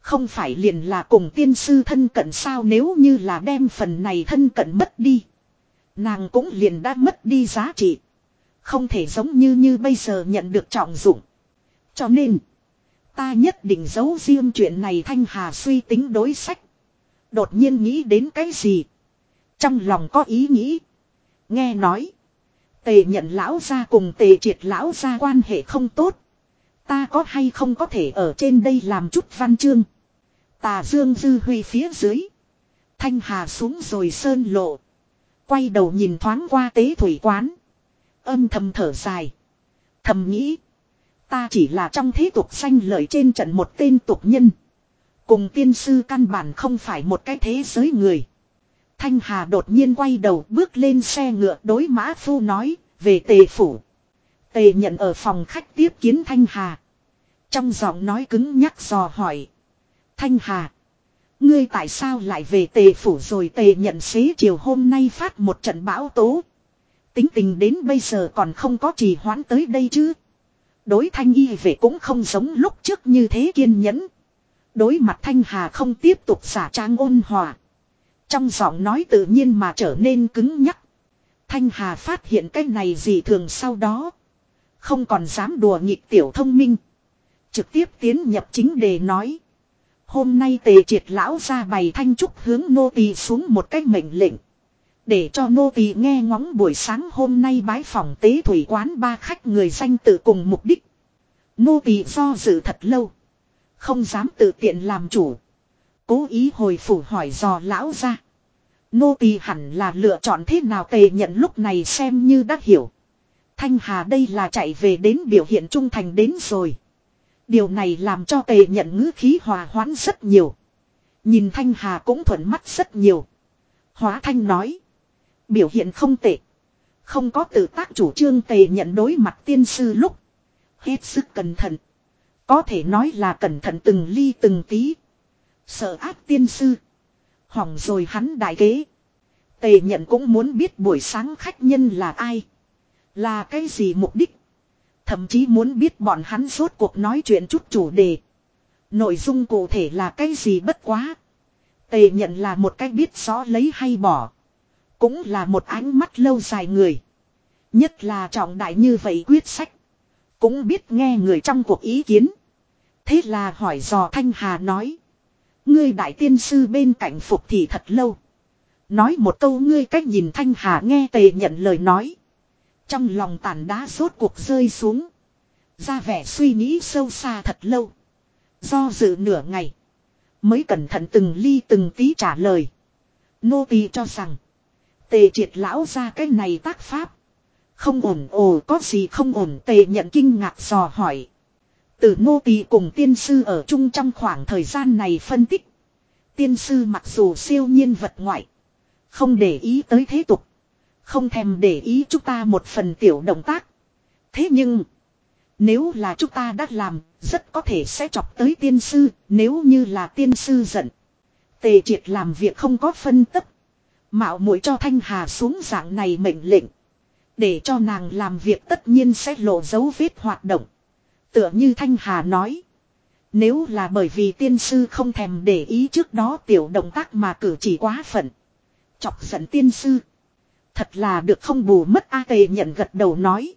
Không phải liền là cùng tiên sư thân cận sao nếu như là đem phần này thân cận mất đi. Nàng cũng liền đã mất đi giá trị. Không thể giống như như bây giờ nhận được trọng dụng. Cho nên. Ta nhất định giấu riêng chuyện này Thanh Hà suy tính đối sách. Đột nhiên nghĩ đến cái gì. Trong lòng có ý nghĩ. Nghe nói. Tề nhận lão ra cùng tề triệt lão ra quan hệ không tốt. Ta có hay không có thể ở trên đây làm chút văn chương. Tà dương dư huy phía dưới. Thanh hà xuống rồi sơn lộ. Quay đầu nhìn thoáng qua tế thủy quán. Âm thầm thở dài. Thầm nghĩ. Ta chỉ là trong thế tục sanh lợi trên trận một tên tục nhân. Cùng tiên sư căn bản không phải một cái thế giới người. Thanh Hà đột nhiên quay đầu bước lên xe ngựa đối mã phu nói, về tề phủ. Tề nhận ở phòng khách tiếp kiến Thanh Hà. Trong giọng nói cứng nhắc dò hỏi. Thanh Hà. Ngươi tại sao lại về tề phủ rồi tề nhận xế chiều hôm nay phát một trận bão tố. Tính tình đến bây giờ còn không có trì hoãn tới đây chứ. Đối thanh y về cũng không giống lúc trước như thế kiên nhẫn. Đối mặt thanh hà không tiếp tục xả trang ôn hòa. Trong giọng nói tự nhiên mà trở nên cứng nhắc. Thanh hà phát hiện cái này gì thường sau đó. Không còn dám đùa nghịch tiểu thông minh. Trực tiếp tiến nhập chính đề nói. Hôm nay tề triệt lão ra bày thanh trúc hướng nô tỳ xuống một cách mệnh lệnh. Để cho nô tỳ nghe ngóng buổi sáng hôm nay bái phòng tế thủy quán ba khách người danh tự cùng mục đích. Nô tỳ do dự thật lâu. Không dám tự tiện làm chủ. Cố ý hồi phủ hỏi dò lão ra. Nô tỳ hẳn là lựa chọn thế nào tề nhận lúc này xem như đã hiểu. Thanh Hà đây là chạy về đến biểu hiện trung thành đến rồi. Điều này làm cho tề nhận ngữ khí hòa hoãn rất nhiều. Nhìn Thanh Hà cũng thuận mắt rất nhiều. Hóa Thanh nói. Biểu hiện không tệ. Không có tự tác chủ trương tề nhận đối mặt tiên sư lúc. Hết sức cẩn thận. Có thể nói là cẩn thận từng ly từng tí. Sợ áp tiên sư. Hỏng rồi hắn đại kế. Tề nhận cũng muốn biết buổi sáng khách nhân là ai. Là cái gì mục đích. Thậm chí muốn biết bọn hắn suốt cuộc nói chuyện chút chủ đề. Nội dung cụ thể là cái gì bất quá. Tề nhận là một cái biết rõ lấy hay bỏ. Cũng là một ánh mắt lâu dài người. Nhất là trọng đại như vậy quyết sách. Cũng biết nghe người trong cuộc ý kiến. Thế là hỏi dò Thanh Hà nói. Ngươi đại tiên sư bên cạnh phục thì thật lâu. Nói một câu ngươi cách nhìn Thanh Hà nghe tề nhận lời nói. Trong lòng tàn đá sốt cuộc rơi xuống. Ra vẻ suy nghĩ sâu xa thật lâu. Do dự nửa ngày. Mới cẩn thận từng ly từng tí trả lời. Nô tỳ cho rằng. Tề triệt lão ra cái này tác pháp. Không ổn ồ, có gì không ổn, tề nhận kinh ngạc dò hỏi. Từ Ngô tỳ cùng tiên sư ở chung trong khoảng thời gian này phân tích. Tiên sư mặc dù siêu nhiên vật ngoại. Không để ý tới thế tục. Không thèm để ý chúng ta một phần tiểu động tác. Thế nhưng. Nếu là chúng ta đã làm. Rất có thể sẽ chọc tới tiên sư. Nếu như là tiên sư giận. Tề triệt làm việc không có phân tích. Mạo muội cho Thanh Hà xuống dạng này mệnh lệnh. Để cho nàng làm việc tất nhiên sẽ lộ dấu vết hoạt động. Tựa như Thanh Hà nói. Nếu là bởi vì tiên sư không thèm để ý trước đó tiểu động tác mà cử chỉ quá phận. Chọc giận tiên sư. Thật là được không bù mất A tề nhận gật đầu nói.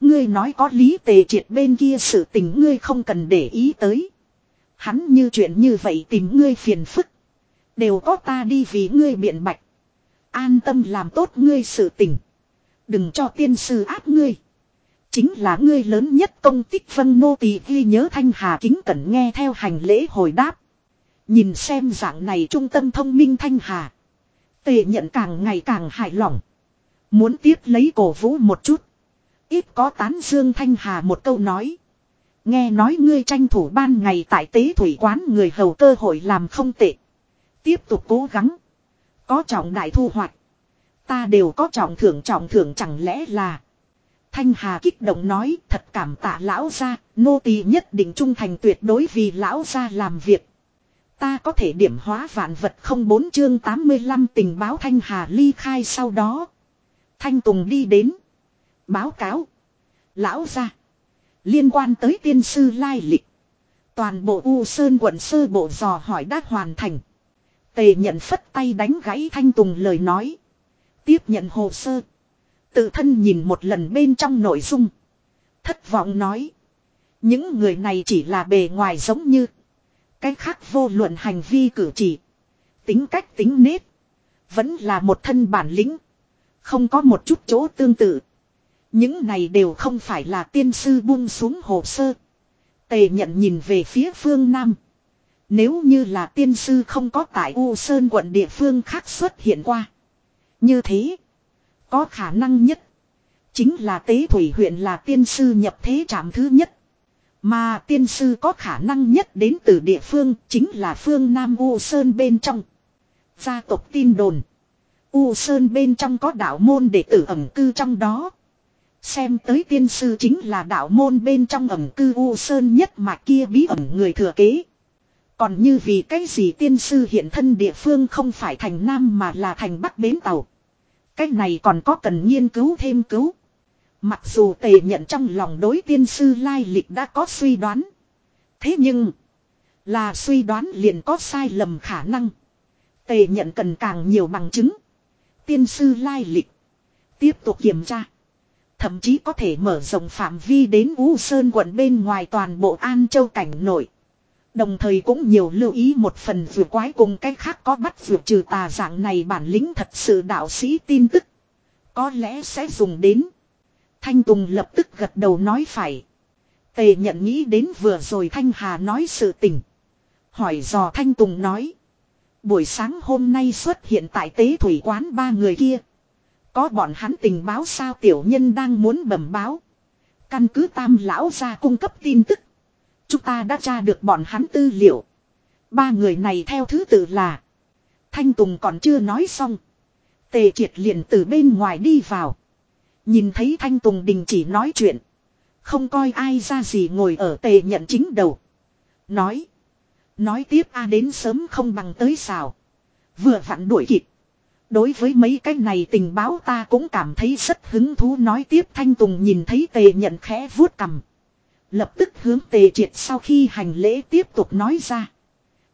Ngươi nói có lý tề triệt bên kia sự tình ngươi không cần để ý tới. Hắn như chuyện như vậy tìm ngươi phiền phức. Đều có ta đi vì ngươi biện bạch. An tâm làm tốt ngươi sự tình. Đừng cho tiên sư áp ngươi. Chính là ngươi lớn nhất công tích vân nô tỳ ghi nhớ thanh hà kính cẩn nghe theo hành lễ hồi đáp. Nhìn xem dạng này trung tâm thông minh thanh hà. Tề nhận càng ngày càng hài lòng. Muốn tiếp lấy cổ vũ một chút. Ít có tán dương thanh hà một câu nói. Nghe nói ngươi tranh thủ ban ngày tại tế thủy quán người hầu cơ hội làm không tệ. Tiếp tục cố gắng. Có trọng đại thu hoạch. Ta đều có trọng thưởng trọng thưởng chẳng lẽ là. Thanh Hà kích động nói thật cảm tạ lão gia, nô tỳ nhất định trung thành tuyệt đối vì lão gia làm việc. Ta có thể điểm hóa vạn vật không bốn chương 85 tình báo Thanh Hà ly khai sau đó. Thanh Tùng đi đến. Báo cáo. Lão gia. Liên quan tới tiên sư lai lịch. Toàn bộ U Sơn quận sơ bộ dò hỏi đã hoàn thành. Tề nhận phất tay đánh gãy Thanh Tùng lời nói. Tiếp nhận hồ sơ. Tự thân nhìn một lần bên trong nội dung. Thất vọng nói. Những người này chỉ là bề ngoài giống như. Cái khác vô luận hành vi cử chỉ. Tính cách tính nết. Vẫn là một thân bản lĩnh. Không có một chút chỗ tương tự. Những này đều không phải là tiên sư buông xuống hồ sơ. Tề nhận nhìn về phía phương Nam. Nếu như là tiên sư không có tại U Sơn quận địa phương khác xuất hiện qua. Như thế. Có khả năng nhất. Chính là tế thủy huyện là tiên sư nhập thế trạm thứ nhất. Mà tiên sư có khả năng nhất đến từ địa phương chính là phương Nam U Sơn bên trong. Gia tộc tin đồn. U Sơn bên trong có đạo môn đệ tử ẩm cư trong đó. Xem tới tiên sư chính là đạo môn bên trong ẩm cư U Sơn nhất mà kia bí ẩn người thừa kế. Còn như vì cái gì tiên sư hiện thân địa phương không phải thành Nam mà là thành Bắc Bến Tàu. Cái này còn có cần nghiên cứu thêm cứu. Mặc dù tề nhận trong lòng đối tiên sư lai lịch đã có suy đoán. Thế nhưng. Là suy đoán liền có sai lầm khả năng. Tề nhận cần càng nhiều bằng chứng. Tiên sư lai lịch. Tiếp tục kiểm tra. Thậm chí có thể mở rộng phạm vi đến vũ Sơn quận bên ngoài toàn bộ An Châu cảnh nội. Đồng thời cũng nhiều lưu ý một phần vừa quái cùng cách khác có bắt vượt trừ tà dạng này bản lĩnh thật sự đạo sĩ tin tức. Có lẽ sẽ dùng đến. Thanh Tùng lập tức gật đầu nói phải. Tề nhận nghĩ đến vừa rồi Thanh Hà nói sự tình. Hỏi dò Thanh Tùng nói. Buổi sáng hôm nay xuất hiện tại tế thủy quán ba người kia. Có bọn hắn tình báo sao tiểu nhân đang muốn bẩm báo. Căn cứ tam lão ra cung cấp tin tức. Chúng ta đã tra được bọn hắn tư liệu. Ba người này theo thứ tự là. Thanh Tùng còn chưa nói xong. Tề triệt liền từ bên ngoài đi vào. Nhìn thấy Thanh Tùng đình chỉ nói chuyện. Không coi ai ra gì ngồi ở tề nhận chính đầu. Nói. Nói tiếp a đến sớm không bằng tới xào. Vừa vặn đuổi kịp. Đối với mấy cái này tình báo ta cũng cảm thấy rất hứng thú nói tiếp Thanh Tùng nhìn thấy tề nhận khẽ vuốt cầm. Lập tức hướng tề triệt sau khi hành lễ tiếp tục nói ra.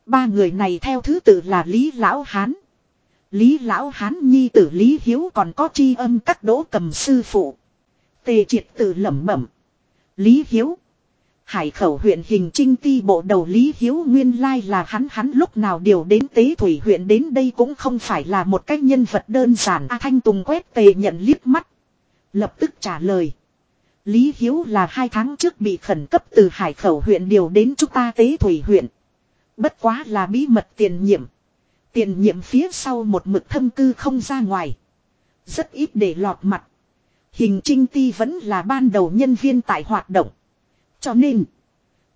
Ba người này theo thứ tự là Lý Lão Hán. Lý Lão Hán nhi tử Lý Hiếu còn có tri âm các đỗ cầm sư phụ. Tề triệt tự lẩm bẩm. Lý Hiếu. Hải khẩu huyện hình trinh ti bộ đầu Lý Hiếu nguyên lai là hắn hắn lúc nào điều đến tế thủy huyện đến đây cũng không phải là một cách nhân vật đơn giản. A Thanh Tùng quét tề nhận liếc mắt. Lập tức trả lời. Lý Hiếu là hai tháng trước bị khẩn cấp từ Hải Khẩu huyện điều đến chúng ta tế thủy huyện. Bất quá là bí mật tiền nhiệm. Tiền nhiệm phía sau một mực thâm cư không ra ngoài. Rất ít để lọt mặt. Hình trinh ti vẫn là ban đầu nhân viên tại hoạt động. Cho nên,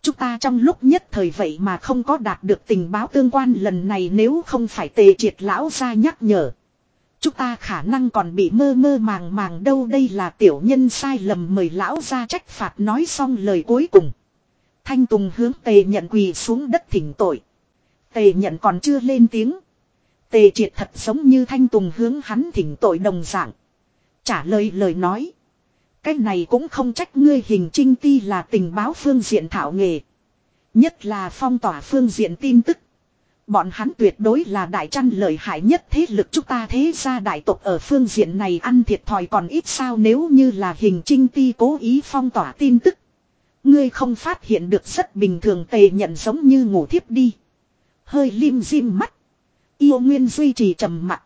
chúng ta trong lúc nhất thời vậy mà không có đạt được tình báo tương quan lần này nếu không phải tề triệt lão ra nhắc nhở. Chúng ta khả năng còn bị mơ mơ màng màng đâu, đây là tiểu nhân sai lầm mời lão ra trách phạt nói xong lời cuối cùng. Thanh Tùng hướng tề nhận quỳ xuống đất thỉnh tội. Tề nhận còn chưa lên tiếng. Tề triệt thật giống như Thanh Tùng hướng hắn thỉnh tội đồng dạng. Trả lời lời nói. Cái này cũng không trách ngươi hình trinh ti là tình báo phương diện thảo nghề. Nhất là phong tỏa phương diện tin tức. Bọn hắn tuyệt đối là đại chăn lợi hại nhất thế lực chúng ta thế ra đại tộc ở phương diện này ăn thiệt thòi còn ít sao nếu như là hình trinh ti cố ý phong tỏa tin tức. Ngươi không phát hiện được rất bình thường tề nhận giống như ngủ thiếp đi. Hơi lim dim mắt. Yêu Nguyên duy trì trầm mặc.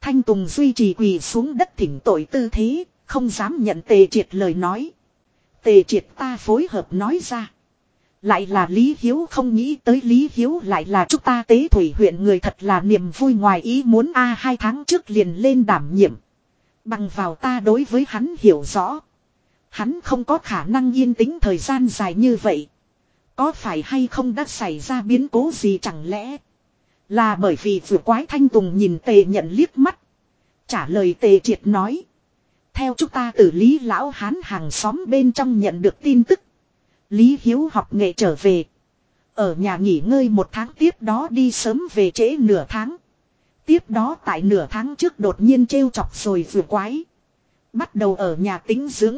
Thanh Tùng duy trì quỳ xuống đất thỉnh tội tư thế, không dám nhận tề triệt lời nói. Tề triệt ta phối hợp nói ra. Lại là Lý Hiếu không nghĩ tới Lý Hiếu lại là chúng ta tế thủy huyện người thật là niềm vui ngoài ý muốn a hai tháng trước liền lên đảm nhiệm. Bằng vào ta đối với hắn hiểu rõ. Hắn không có khả năng yên tĩnh thời gian dài như vậy. Có phải hay không đã xảy ra biến cố gì chẳng lẽ. Là bởi vì vừa quái thanh tùng nhìn tề nhận liếc mắt. Trả lời tề triệt nói. Theo chúng ta từ Lý Lão Hán hàng xóm bên trong nhận được tin tức. Lý Hiếu học nghệ trở về. Ở nhà nghỉ ngơi một tháng tiếp đó đi sớm về trễ nửa tháng. Tiếp đó tại nửa tháng trước đột nhiên trêu chọc rồi vừa quái. Bắt đầu ở nhà tính dưỡng.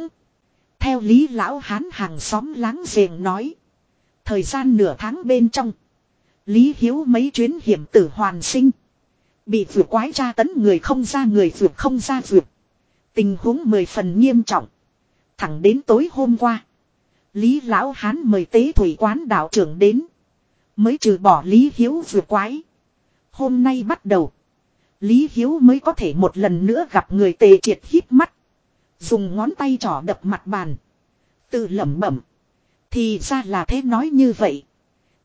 Theo Lý Lão Hán hàng xóm láng giềng nói. Thời gian nửa tháng bên trong. Lý Hiếu mấy chuyến hiểm tử hoàn sinh. Bị vượt quái tra tấn người không ra người vượt không ra vượt. Tình huống mười phần nghiêm trọng. Thẳng đến tối hôm qua. Lý Lão Hán mời tế thủy quán đạo trưởng đến. Mới trừ bỏ Lý Hiếu vừa quái. Hôm nay bắt đầu. Lý Hiếu mới có thể một lần nữa gặp người tề triệt hít mắt. Dùng ngón tay trỏ đập mặt bàn. Tự lẩm bẩm. Thì ra là thế nói như vậy.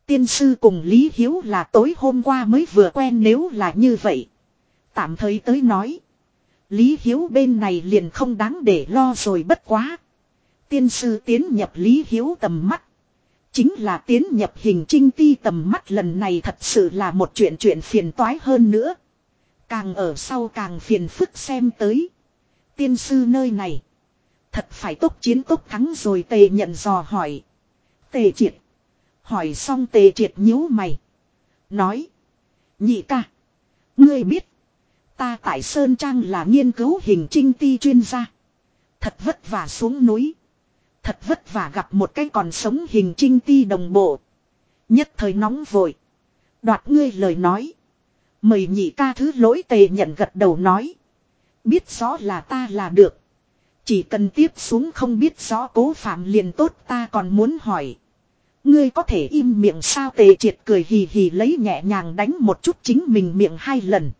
Tiên sư cùng Lý Hiếu là tối hôm qua mới vừa quen nếu là như vậy. Tạm thời tới nói. Lý Hiếu bên này liền không đáng để lo rồi bất quá. Tiên sư tiến nhập Lý Hiếu tầm mắt. Chính là tiến nhập hình trinh ti tầm mắt lần này thật sự là một chuyện chuyện phiền toái hơn nữa. Càng ở sau càng phiền phức xem tới. Tiên sư nơi này. Thật phải tốt chiến tốt thắng rồi tề nhận dò hỏi. Tề triệt. Hỏi xong tề triệt nhíu mày. Nói. Nhị ca. Ngươi biết. Ta tại Sơn Trang là nghiên cứu hình trinh ti chuyên gia. Thật vất vả xuống núi. Thật vất vả gặp một cái còn sống hình trinh ti đồng bộ. Nhất thời nóng vội. Đoạt ngươi lời nói. Mời nhị ca thứ lỗi tề nhận gật đầu nói. Biết rõ là ta là được. Chỉ cần tiếp xuống không biết rõ cố phạm liền tốt ta còn muốn hỏi. Ngươi có thể im miệng sao tề triệt cười hì hì lấy nhẹ nhàng đánh một chút chính mình miệng hai lần.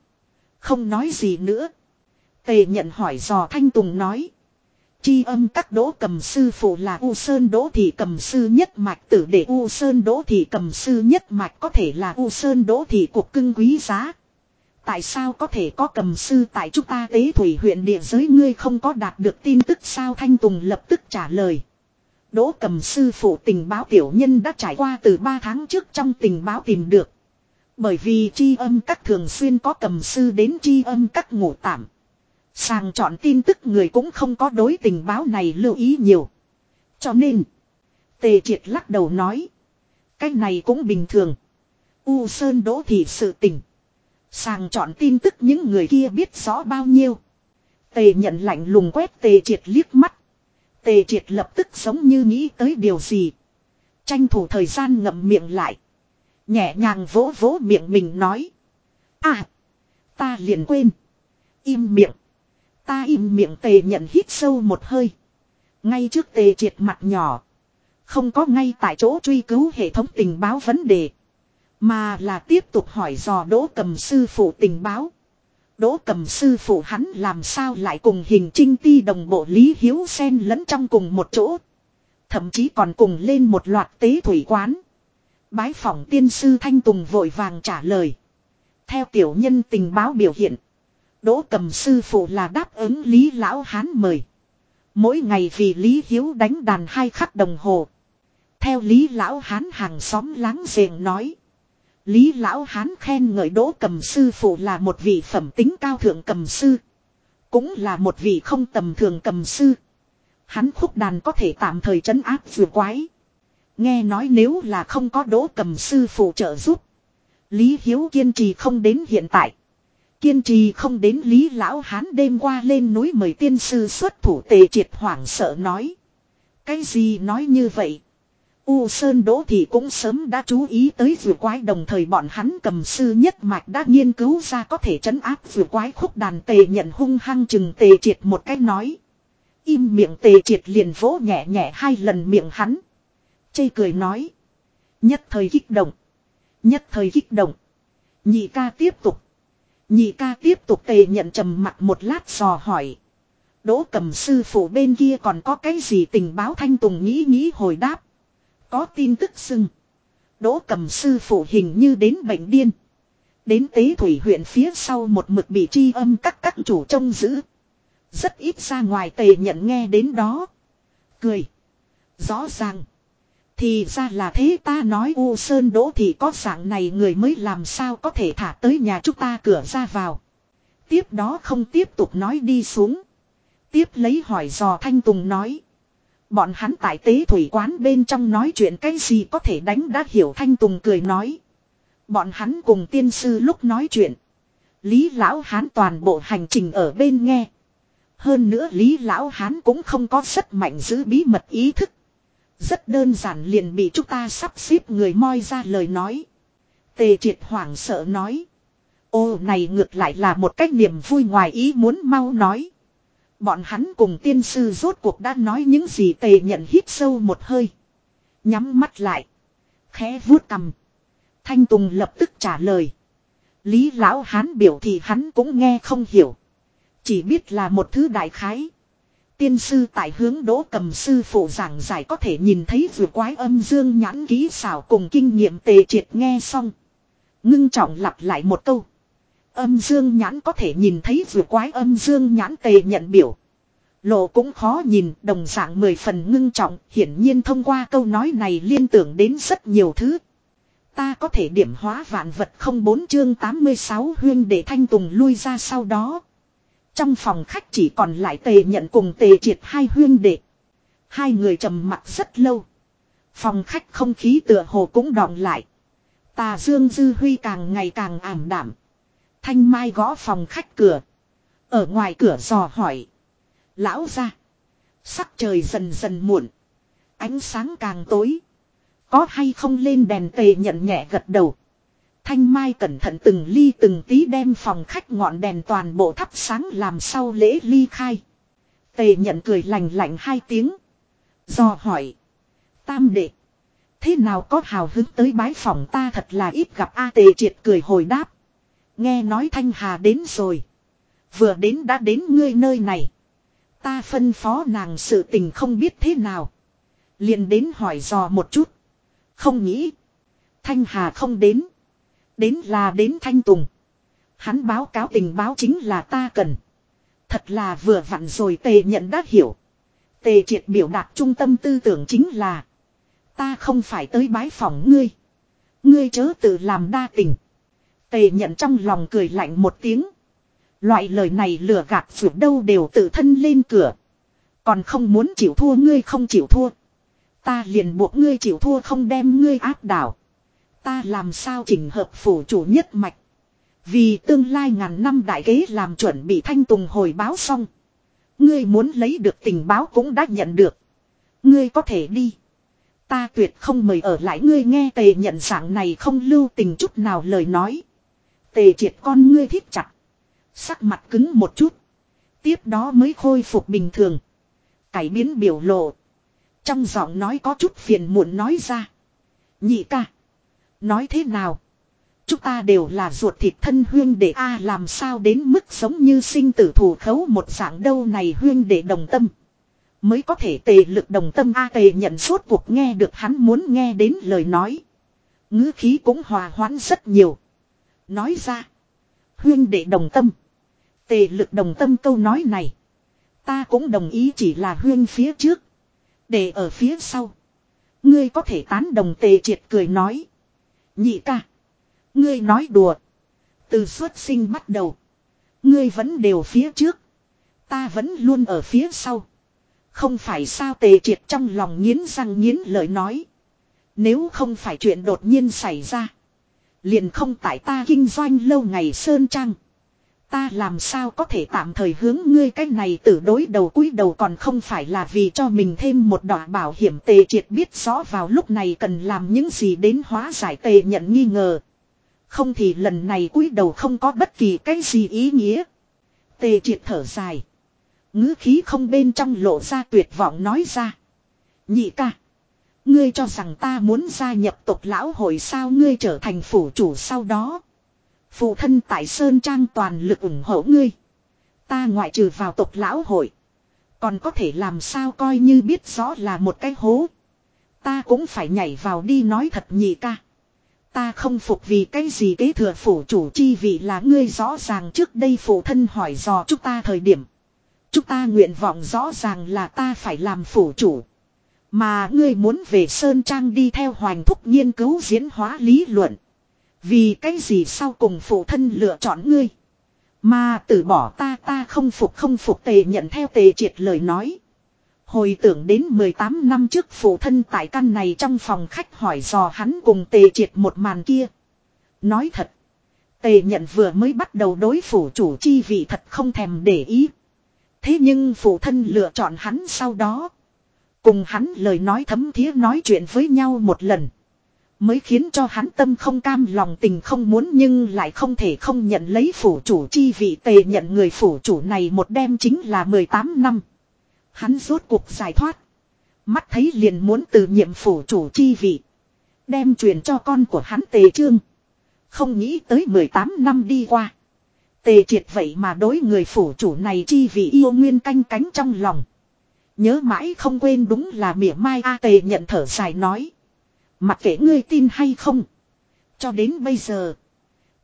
Không nói gì nữa. Tề nhận hỏi dò Thanh Tùng nói. Chi âm các đỗ cầm sư phụ là U Sơn đỗ thị cầm sư nhất mạch tử để U Sơn đỗ thị cầm sư nhất mạch có thể là U Sơn đỗ thị cuộc cưng quý giá. Tại sao có thể có cầm sư tại chúng ta tế thủy huyện địa giới ngươi không có đạt được tin tức sao Thanh Tùng lập tức trả lời. Đỗ cầm sư phụ tình báo tiểu nhân đã trải qua từ 3 tháng trước trong tình báo tìm được. Bởi vì chi âm các thường xuyên có cầm sư đến chi âm các ngủ tạm. Sàng chọn tin tức người cũng không có đối tình báo này lưu ý nhiều. Cho nên, tề triệt lắc đầu nói. Cái này cũng bình thường. U Sơn đỗ thì sự tình. Sàng chọn tin tức những người kia biết rõ bao nhiêu. Tề nhận lạnh lùng quét tề triệt liếc mắt. Tề triệt lập tức giống như nghĩ tới điều gì. Tranh thủ thời gian ngậm miệng lại. Nhẹ nhàng vỗ vỗ miệng mình nói. À. Ta liền quên. Im miệng. Ta im miệng tề nhận hít sâu một hơi. Ngay trước tề triệt mặt nhỏ. Không có ngay tại chỗ truy cứu hệ thống tình báo vấn đề. Mà là tiếp tục hỏi dò đỗ cầm sư phụ tình báo. Đỗ cầm sư phụ hắn làm sao lại cùng hình trinh ti đồng bộ Lý Hiếu xen lẫn trong cùng một chỗ. Thậm chí còn cùng lên một loạt tế thủy quán. Bái phỏng tiên sư Thanh Tùng vội vàng trả lời. Theo tiểu nhân tình báo biểu hiện. Đỗ cầm sư phụ là đáp ứng Lý Lão Hán mời. Mỗi ngày vì Lý Hiếu đánh đàn hai khắc đồng hồ. Theo Lý Lão Hán hàng xóm láng giềng nói. Lý Lão Hán khen ngợi Đỗ cầm sư phụ là một vị phẩm tính cao thượng cầm sư. Cũng là một vị không tầm thường cầm sư. Hắn khúc đàn có thể tạm thời trấn áp vừa quái. Nghe nói nếu là không có đỗ cầm sư phụ trợ giúp. Lý Hiếu kiên trì không đến hiện tại. Kiên trì không đến Lý Lão Hán đêm qua lên núi mời tiên sư xuất thủ tề triệt hoảng sợ nói. Cái gì nói như vậy? U Sơn Đỗ thì cũng sớm đã chú ý tới vừa quái đồng thời bọn hắn cầm sư nhất mạch đã nghiên cứu ra có thể trấn áp vừa quái khúc đàn tề nhận hung hăng chừng tề triệt một cách nói. Im miệng tề triệt liền vỗ nhẹ nhẹ hai lần miệng hắn. Chây cười nói. Nhất thời kích động. Nhất thời kích động. Nhị ca tiếp tục. Nhị ca tiếp tục tề nhận trầm mặt một lát dò hỏi. Đỗ cầm sư phụ bên kia còn có cái gì tình báo thanh tùng nghĩ nghĩ hồi đáp. Có tin tức xưng. Đỗ cầm sư phụ hình như đến bệnh điên. Đến tế thủy huyện phía sau một mực bị tri âm các các chủ trông giữ. Rất ít ra ngoài tề nhận nghe đến đó. Cười. Rõ ràng. Thì ra là thế ta nói U Sơn Đỗ thì có dạng này người mới làm sao có thể thả tới nhà chúng ta cửa ra vào. Tiếp đó không tiếp tục nói đi xuống. Tiếp lấy hỏi dò Thanh Tùng nói. Bọn hắn tại tế thủy quán bên trong nói chuyện cái gì có thể đánh đã hiểu Thanh Tùng cười nói. Bọn hắn cùng tiên sư lúc nói chuyện. Lý Lão Hán toàn bộ hành trình ở bên nghe. Hơn nữa Lý Lão Hán cũng không có rất mạnh giữ bí mật ý thức. Rất đơn giản liền bị chúng ta sắp xếp người moi ra lời nói. Tề triệt hoảng sợ nói. Ô, này ngược lại là một cách niềm vui ngoài ý muốn mau nói. Bọn hắn cùng tiên sư rốt cuộc đã nói những gì tề nhận hít sâu một hơi. Nhắm mắt lại. Khẽ vuốt cầm. Thanh Tùng lập tức trả lời. Lý lão hán biểu thì hắn cũng nghe không hiểu. Chỉ biết là một thứ đại khái. Tiên sư tại hướng đỗ cầm sư phụ giảng giải có thể nhìn thấy vừa quái âm dương nhãn ký xảo cùng kinh nghiệm tề triệt nghe xong. Ngưng trọng lặp lại một câu. Âm dương nhãn có thể nhìn thấy vừa quái âm dương nhãn tề nhận biểu. Lộ cũng khó nhìn, đồng dạng mười phần ngưng trọng, hiển nhiên thông qua câu nói này liên tưởng đến rất nhiều thứ. Ta có thể điểm hóa vạn vật không bốn chương 86 huyên để thanh tùng lui ra sau đó. Trong phòng khách chỉ còn lại tề nhận cùng tề triệt hai huyên đệ. Hai người trầm mặt rất lâu. Phòng khách không khí tựa hồ cũng đọng lại. Tà Dương Dư Huy càng ngày càng ảm đảm. Thanh Mai gõ phòng khách cửa. Ở ngoài cửa dò hỏi. Lão ra. Sắc trời dần dần muộn. Ánh sáng càng tối. Có hay không lên đèn tề nhận nhẹ gật đầu. Thanh Mai cẩn thận từng ly từng tí đem phòng khách ngọn đèn toàn bộ thắp sáng làm sau lễ ly khai. Tề nhận cười lành lạnh hai tiếng. Do hỏi. Tam đệ. Thế nào có hào hứng tới bái phòng ta thật là ít gặp A tề triệt cười hồi đáp. Nghe nói Thanh Hà đến rồi. Vừa đến đã đến ngươi nơi này. Ta phân phó nàng sự tình không biết thế nào. liền đến hỏi dò một chút. Không nghĩ. Thanh Hà không đến. Đến là đến Thanh Tùng. Hắn báo cáo tình báo chính là ta cần. Thật là vừa vặn rồi tề nhận đã hiểu. Tề triệt biểu đạt trung tâm tư tưởng chính là. Ta không phải tới bái phỏng ngươi. Ngươi chớ tự làm đa tình. Tề nhận trong lòng cười lạnh một tiếng. Loại lời này lừa gạt vượt đâu đều tự thân lên cửa. Còn không muốn chịu thua ngươi không chịu thua. Ta liền buộc ngươi chịu thua không đem ngươi áp đảo. Ta làm sao chỉnh hợp phủ chủ nhất mạch. Vì tương lai ngàn năm đại kế làm chuẩn bị thanh tùng hồi báo xong. Ngươi muốn lấy được tình báo cũng đã nhận được. Ngươi có thể đi. Ta tuyệt không mời ở lại ngươi nghe tề nhận dạng này không lưu tình chút nào lời nói. Tề triệt con ngươi thiết chặt. Sắc mặt cứng một chút. Tiếp đó mới khôi phục bình thường. Cải biến biểu lộ. Trong giọng nói có chút phiền muộn nói ra. Nhị ca. Nói thế nào? Chúng ta đều là ruột thịt thân huyên đệ A làm sao đến mức giống như sinh tử thủ khấu một dạng đâu này huyên đệ đồng tâm. Mới có thể tề lực đồng tâm A tề nhận suốt cuộc nghe được hắn muốn nghe đến lời nói. ngữ khí cũng hòa hoãn rất nhiều. Nói ra. Huyên đệ đồng tâm. Tề lực đồng tâm câu nói này. Ta cũng đồng ý chỉ là huyên phía trước. Để ở phía sau. Ngươi có thể tán đồng tề triệt cười nói. Nhị ca. Ngươi nói đùa. Từ xuất sinh bắt đầu. Ngươi vẫn đều phía trước. Ta vẫn luôn ở phía sau. Không phải sao tề triệt trong lòng nghiến răng nghiến lời nói. Nếu không phải chuyện đột nhiên xảy ra. Liền không tại ta kinh doanh lâu ngày sơn trang. Ta làm sao có thể tạm thời hướng ngươi cái này từ đối đầu cúi đầu còn không phải là vì cho mình thêm một đoạn bảo hiểm tề triệt biết rõ vào lúc này cần làm những gì đến hóa giải tề nhận nghi ngờ. Không thì lần này cúi đầu không có bất kỳ cái gì ý nghĩa. Tề triệt thở dài. ngữ khí không bên trong lộ ra tuyệt vọng nói ra. Nhị ca. Ngươi cho rằng ta muốn gia nhập tộc lão hội sao ngươi trở thành phủ chủ sau đó. Phụ thân tại Sơn Trang toàn lực ủng hộ ngươi. Ta ngoại trừ vào tộc lão hội. Còn có thể làm sao coi như biết rõ là một cái hố. Ta cũng phải nhảy vào đi nói thật nhị ca. Ta không phục vì cái gì kế thừa phủ chủ chi vị là ngươi rõ ràng trước đây phụ thân hỏi dò chúng ta thời điểm. Chúng ta nguyện vọng rõ ràng là ta phải làm phủ chủ. Mà ngươi muốn về Sơn Trang đi theo Hoành Thúc nghiên cứu diễn hóa lý luận. Vì cái gì sau cùng phụ thân lựa chọn ngươi. Mà từ bỏ ta ta không phục không phục tề nhận theo tề triệt lời nói. Hồi tưởng đến 18 năm trước phụ thân tại căn này trong phòng khách hỏi dò hắn cùng tề triệt một màn kia. Nói thật. Tề nhận vừa mới bắt đầu đối phủ chủ chi vị thật không thèm để ý. Thế nhưng phụ thân lựa chọn hắn sau đó. Cùng hắn lời nói thấm thía nói chuyện với nhau một lần. Mới khiến cho hắn tâm không cam lòng tình không muốn nhưng lại không thể không nhận lấy phủ chủ chi vị tề nhận người phủ chủ này một đêm chính là 18 năm. Hắn rốt cuộc giải thoát. Mắt thấy liền muốn từ nhiệm phủ chủ chi vị. Đem truyền cho con của hắn tề trương. Không nghĩ tới 18 năm đi qua. Tề triệt vậy mà đối người phủ chủ này chi vị yêu nguyên canh cánh trong lòng. Nhớ mãi không quên đúng là mỉa mai A tề nhận thở dài nói. Mặc kệ ngươi tin hay không. Cho đến bây giờ.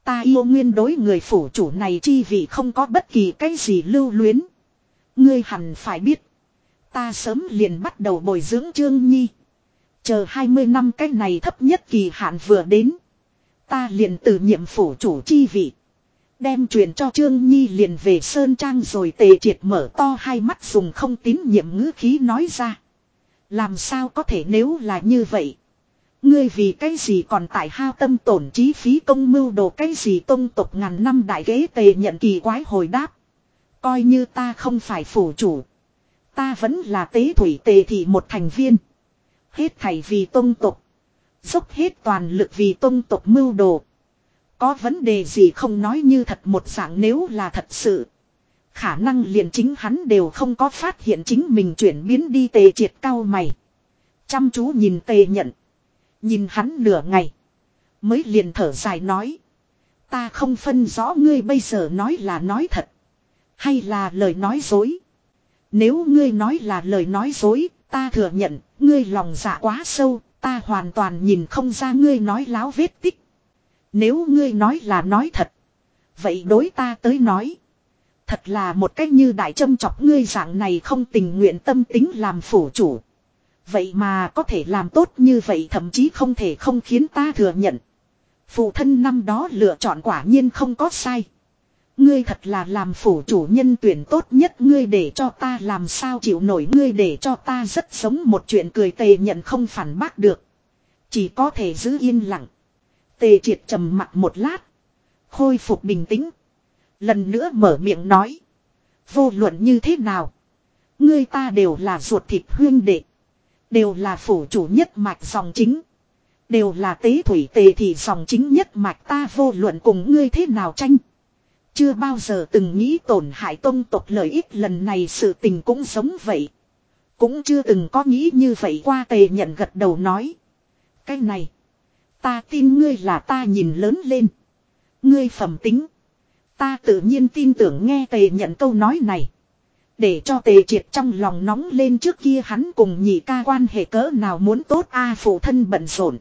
Ta yêu nguyên đối người phủ chủ này chi vì không có bất kỳ cái gì lưu luyến. Ngươi hẳn phải biết. Ta sớm liền bắt đầu bồi dưỡng Trương Nhi. Chờ 20 năm cái này thấp nhất kỳ hạn vừa đến. Ta liền từ nhiệm phủ chủ chi vị. Đem truyền cho Trương Nhi liền về Sơn Trang rồi tề triệt mở to hai mắt dùng không tín nhiệm ngữ khí nói ra. Làm sao có thể nếu là như vậy. Ngươi vì cái gì còn tại hao tâm tổn trí phí công mưu đồ cái gì tông tộc ngàn năm đại ghế tề nhận kỳ quái hồi đáp. Coi như ta không phải phủ chủ. Ta vẫn là tế thủy tề thị một thành viên. Hết thảy vì tông tộc. Dốc hết toàn lực vì tông tộc mưu đồ. Có vấn đề gì không nói như thật một dạng nếu là thật sự. Khả năng liền chính hắn đều không có phát hiện chính mình chuyển biến đi tề triệt cao mày. Chăm chú nhìn tề nhận. Nhìn hắn nửa ngày. Mới liền thở dài nói. Ta không phân rõ ngươi bây giờ nói là nói thật. Hay là lời nói dối. Nếu ngươi nói là lời nói dối, ta thừa nhận, ngươi lòng dạ quá sâu, ta hoàn toàn nhìn không ra ngươi nói láo vết tích. Nếu ngươi nói là nói thật. Vậy đối ta tới nói. Thật là một cách như đại châm chọc ngươi dạng này không tình nguyện tâm tính làm phủ chủ. Vậy mà có thể làm tốt như vậy thậm chí không thể không khiến ta thừa nhận. Phụ thân năm đó lựa chọn quả nhiên không có sai. Ngươi thật là làm phủ chủ nhân tuyển tốt nhất, ngươi để cho ta làm sao chịu nổi, ngươi để cho ta rất sống một chuyện cười tề nhận không phản bác được. Chỉ có thể giữ yên lặng. Tề triệt trầm mặt một lát. Khôi phục bình tĩnh. Lần nữa mở miệng nói. Vô luận như thế nào. Ngươi ta đều là ruột thịt huyên đệ. Đều là phủ chủ nhất mạch dòng chính. Đều là tế thủy tề thì dòng chính nhất mạch ta vô luận cùng ngươi thế nào tranh. Chưa bao giờ từng nghĩ tổn hại tông tộc lợi ích lần này sự tình cũng giống vậy. Cũng chưa từng có nghĩ như vậy qua tề nhận gật đầu nói. Cái này. Ta tin ngươi là ta nhìn lớn lên. Ngươi phẩm tính. Ta tự nhiên tin tưởng nghe tề nhận câu nói này. Để cho tề triệt trong lòng nóng lên trước kia hắn cùng nhị ca quan hệ cỡ nào muốn tốt a phụ thân bận rộn.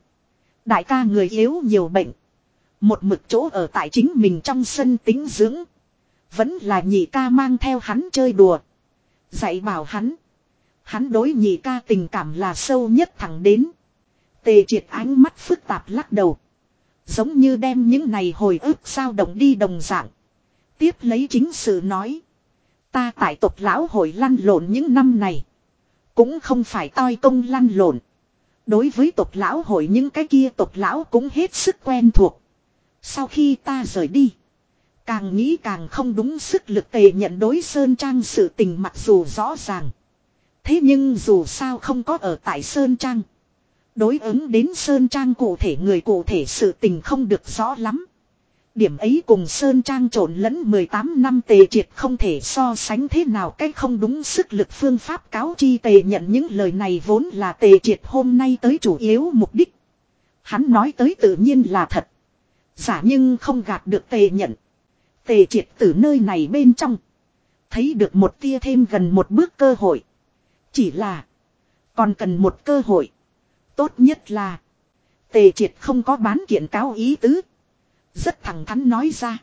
Đại ca người yếu nhiều bệnh. Một mực chỗ ở tại chính mình trong sân tính dưỡng. Vẫn là nhị ca mang theo hắn chơi đùa. Dạy bảo hắn. Hắn đối nhị ca tình cảm là sâu nhất thẳng đến. Tề triệt ánh mắt phức tạp lắc đầu. Giống như đem những này hồi ức sao động đi đồng dạng. Tiếp lấy chính sự nói. Ta tại tộc lão hội lăn lộn những năm này. Cũng không phải toi công lăn lộn. Đối với tộc lão hội những cái kia tộc lão cũng hết sức quen thuộc. Sau khi ta rời đi. Càng nghĩ càng không đúng sức lực tề nhận đối Sơn Trang sự tình mặc dù rõ ràng. Thế nhưng dù sao không có ở tại Sơn Trang. Đối ứng đến Sơn Trang cụ thể người cụ thể sự tình không được rõ lắm. Điểm ấy cùng Sơn Trang trộn lẫn 18 năm tề triệt không thể so sánh thế nào cách không đúng sức lực phương pháp cáo chi tề nhận những lời này vốn là tề triệt hôm nay tới chủ yếu mục đích. Hắn nói tới tự nhiên là thật. Giả nhưng không gạt được tề nhận. Tề triệt từ nơi này bên trong. Thấy được một tia thêm gần một bước cơ hội. Chỉ là. Còn cần một cơ hội. Tốt nhất là. Tề triệt không có bán kiện cáo ý tứ. Rất thẳng thắn nói ra.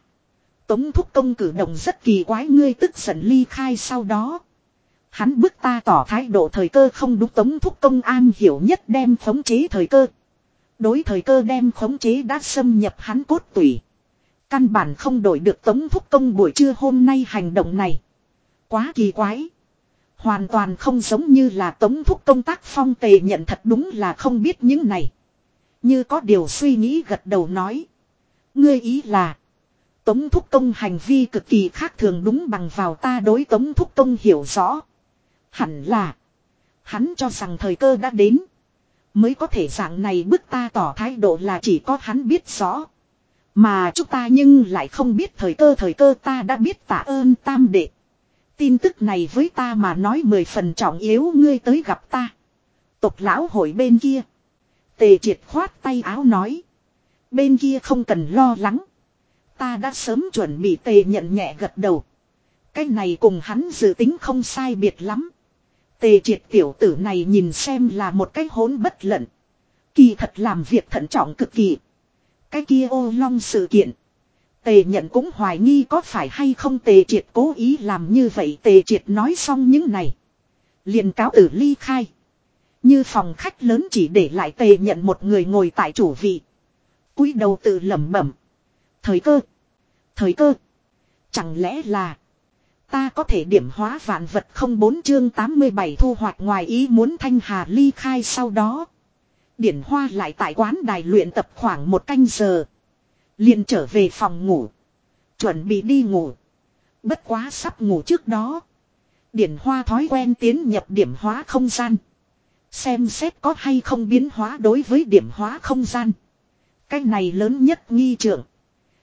Tống thúc công cử động rất kỳ quái, ngươi tức giận ly khai sau đó. Hắn bức ta tỏ thái độ thời cơ không đúng, tống thúc công an hiểu nhất đem khống chế thời cơ. Đối thời cơ đem khống chế đã xâm nhập hắn cốt tủy. Căn bản không đổi được tống thúc công buổi trưa hôm nay hành động này. Quá kỳ quái. Hoàn toàn không giống như là tống thúc công tác phong tề nhận thật đúng là không biết những này. Như có điều suy nghĩ gật đầu nói. Ngươi ý là. Tống thúc công hành vi cực kỳ khác thường đúng bằng vào ta đối tống thúc công hiểu rõ. Hẳn là. Hắn cho rằng thời cơ đã đến. Mới có thể dạng này bức ta tỏ thái độ là chỉ có hắn biết rõ. Mà chúng ta nhưng lại không biết thời cơ thời cơ ta đã biết tạ ơn tam đệ. Tin tức này với ta mà nói mười phần trọng yếu, ngươi tới gặp ta. Tộc lão hội bên kia. Tề triệt khoát tay áo nói. Bên kia không cần lo lắng. Ta đã sớm chuẩn bị tề nhận nhẹ gật đầu. Cái này cùng hắn dự tính không sai biệt lắm. Tề triệt tiểu tử này nhìn xem là một cái hốn bất lận. Kỳ thật làm việc thận trọng cực kỳ. Cái kia ô long sự kiện. Tề nhận cũng hoài nghi có phải hay không tề triệt cố ý làm như vậy tề triệt nói xong những này. liền cáo tử ly khai. Như phòng khách lớn chỉ để lại tề nhận một người ngồi tại chủ vị cúi đầu tự lẩm bẩm. Thời cơ. Thời cơ. Chẳng lẽ là. Ta có thể điểm hóa vạn vật không bốn chương 87 thu hoạch ngoài ý muốn thanh hà ly khai sau đó. Điển hoa lại tại quán đài luyện tập khoảng một canh giờ. liền trở về phòng ngủ. Chuẩn bị đi ngủ. Bất quá sắp ngủ trước đó. Điển hoa thói quen tiến nhập điểm hóa không gian. Xem xét có hay không biến hóa đối với điểm hóa không gian. Cái này lớn nhất nghi trưởng.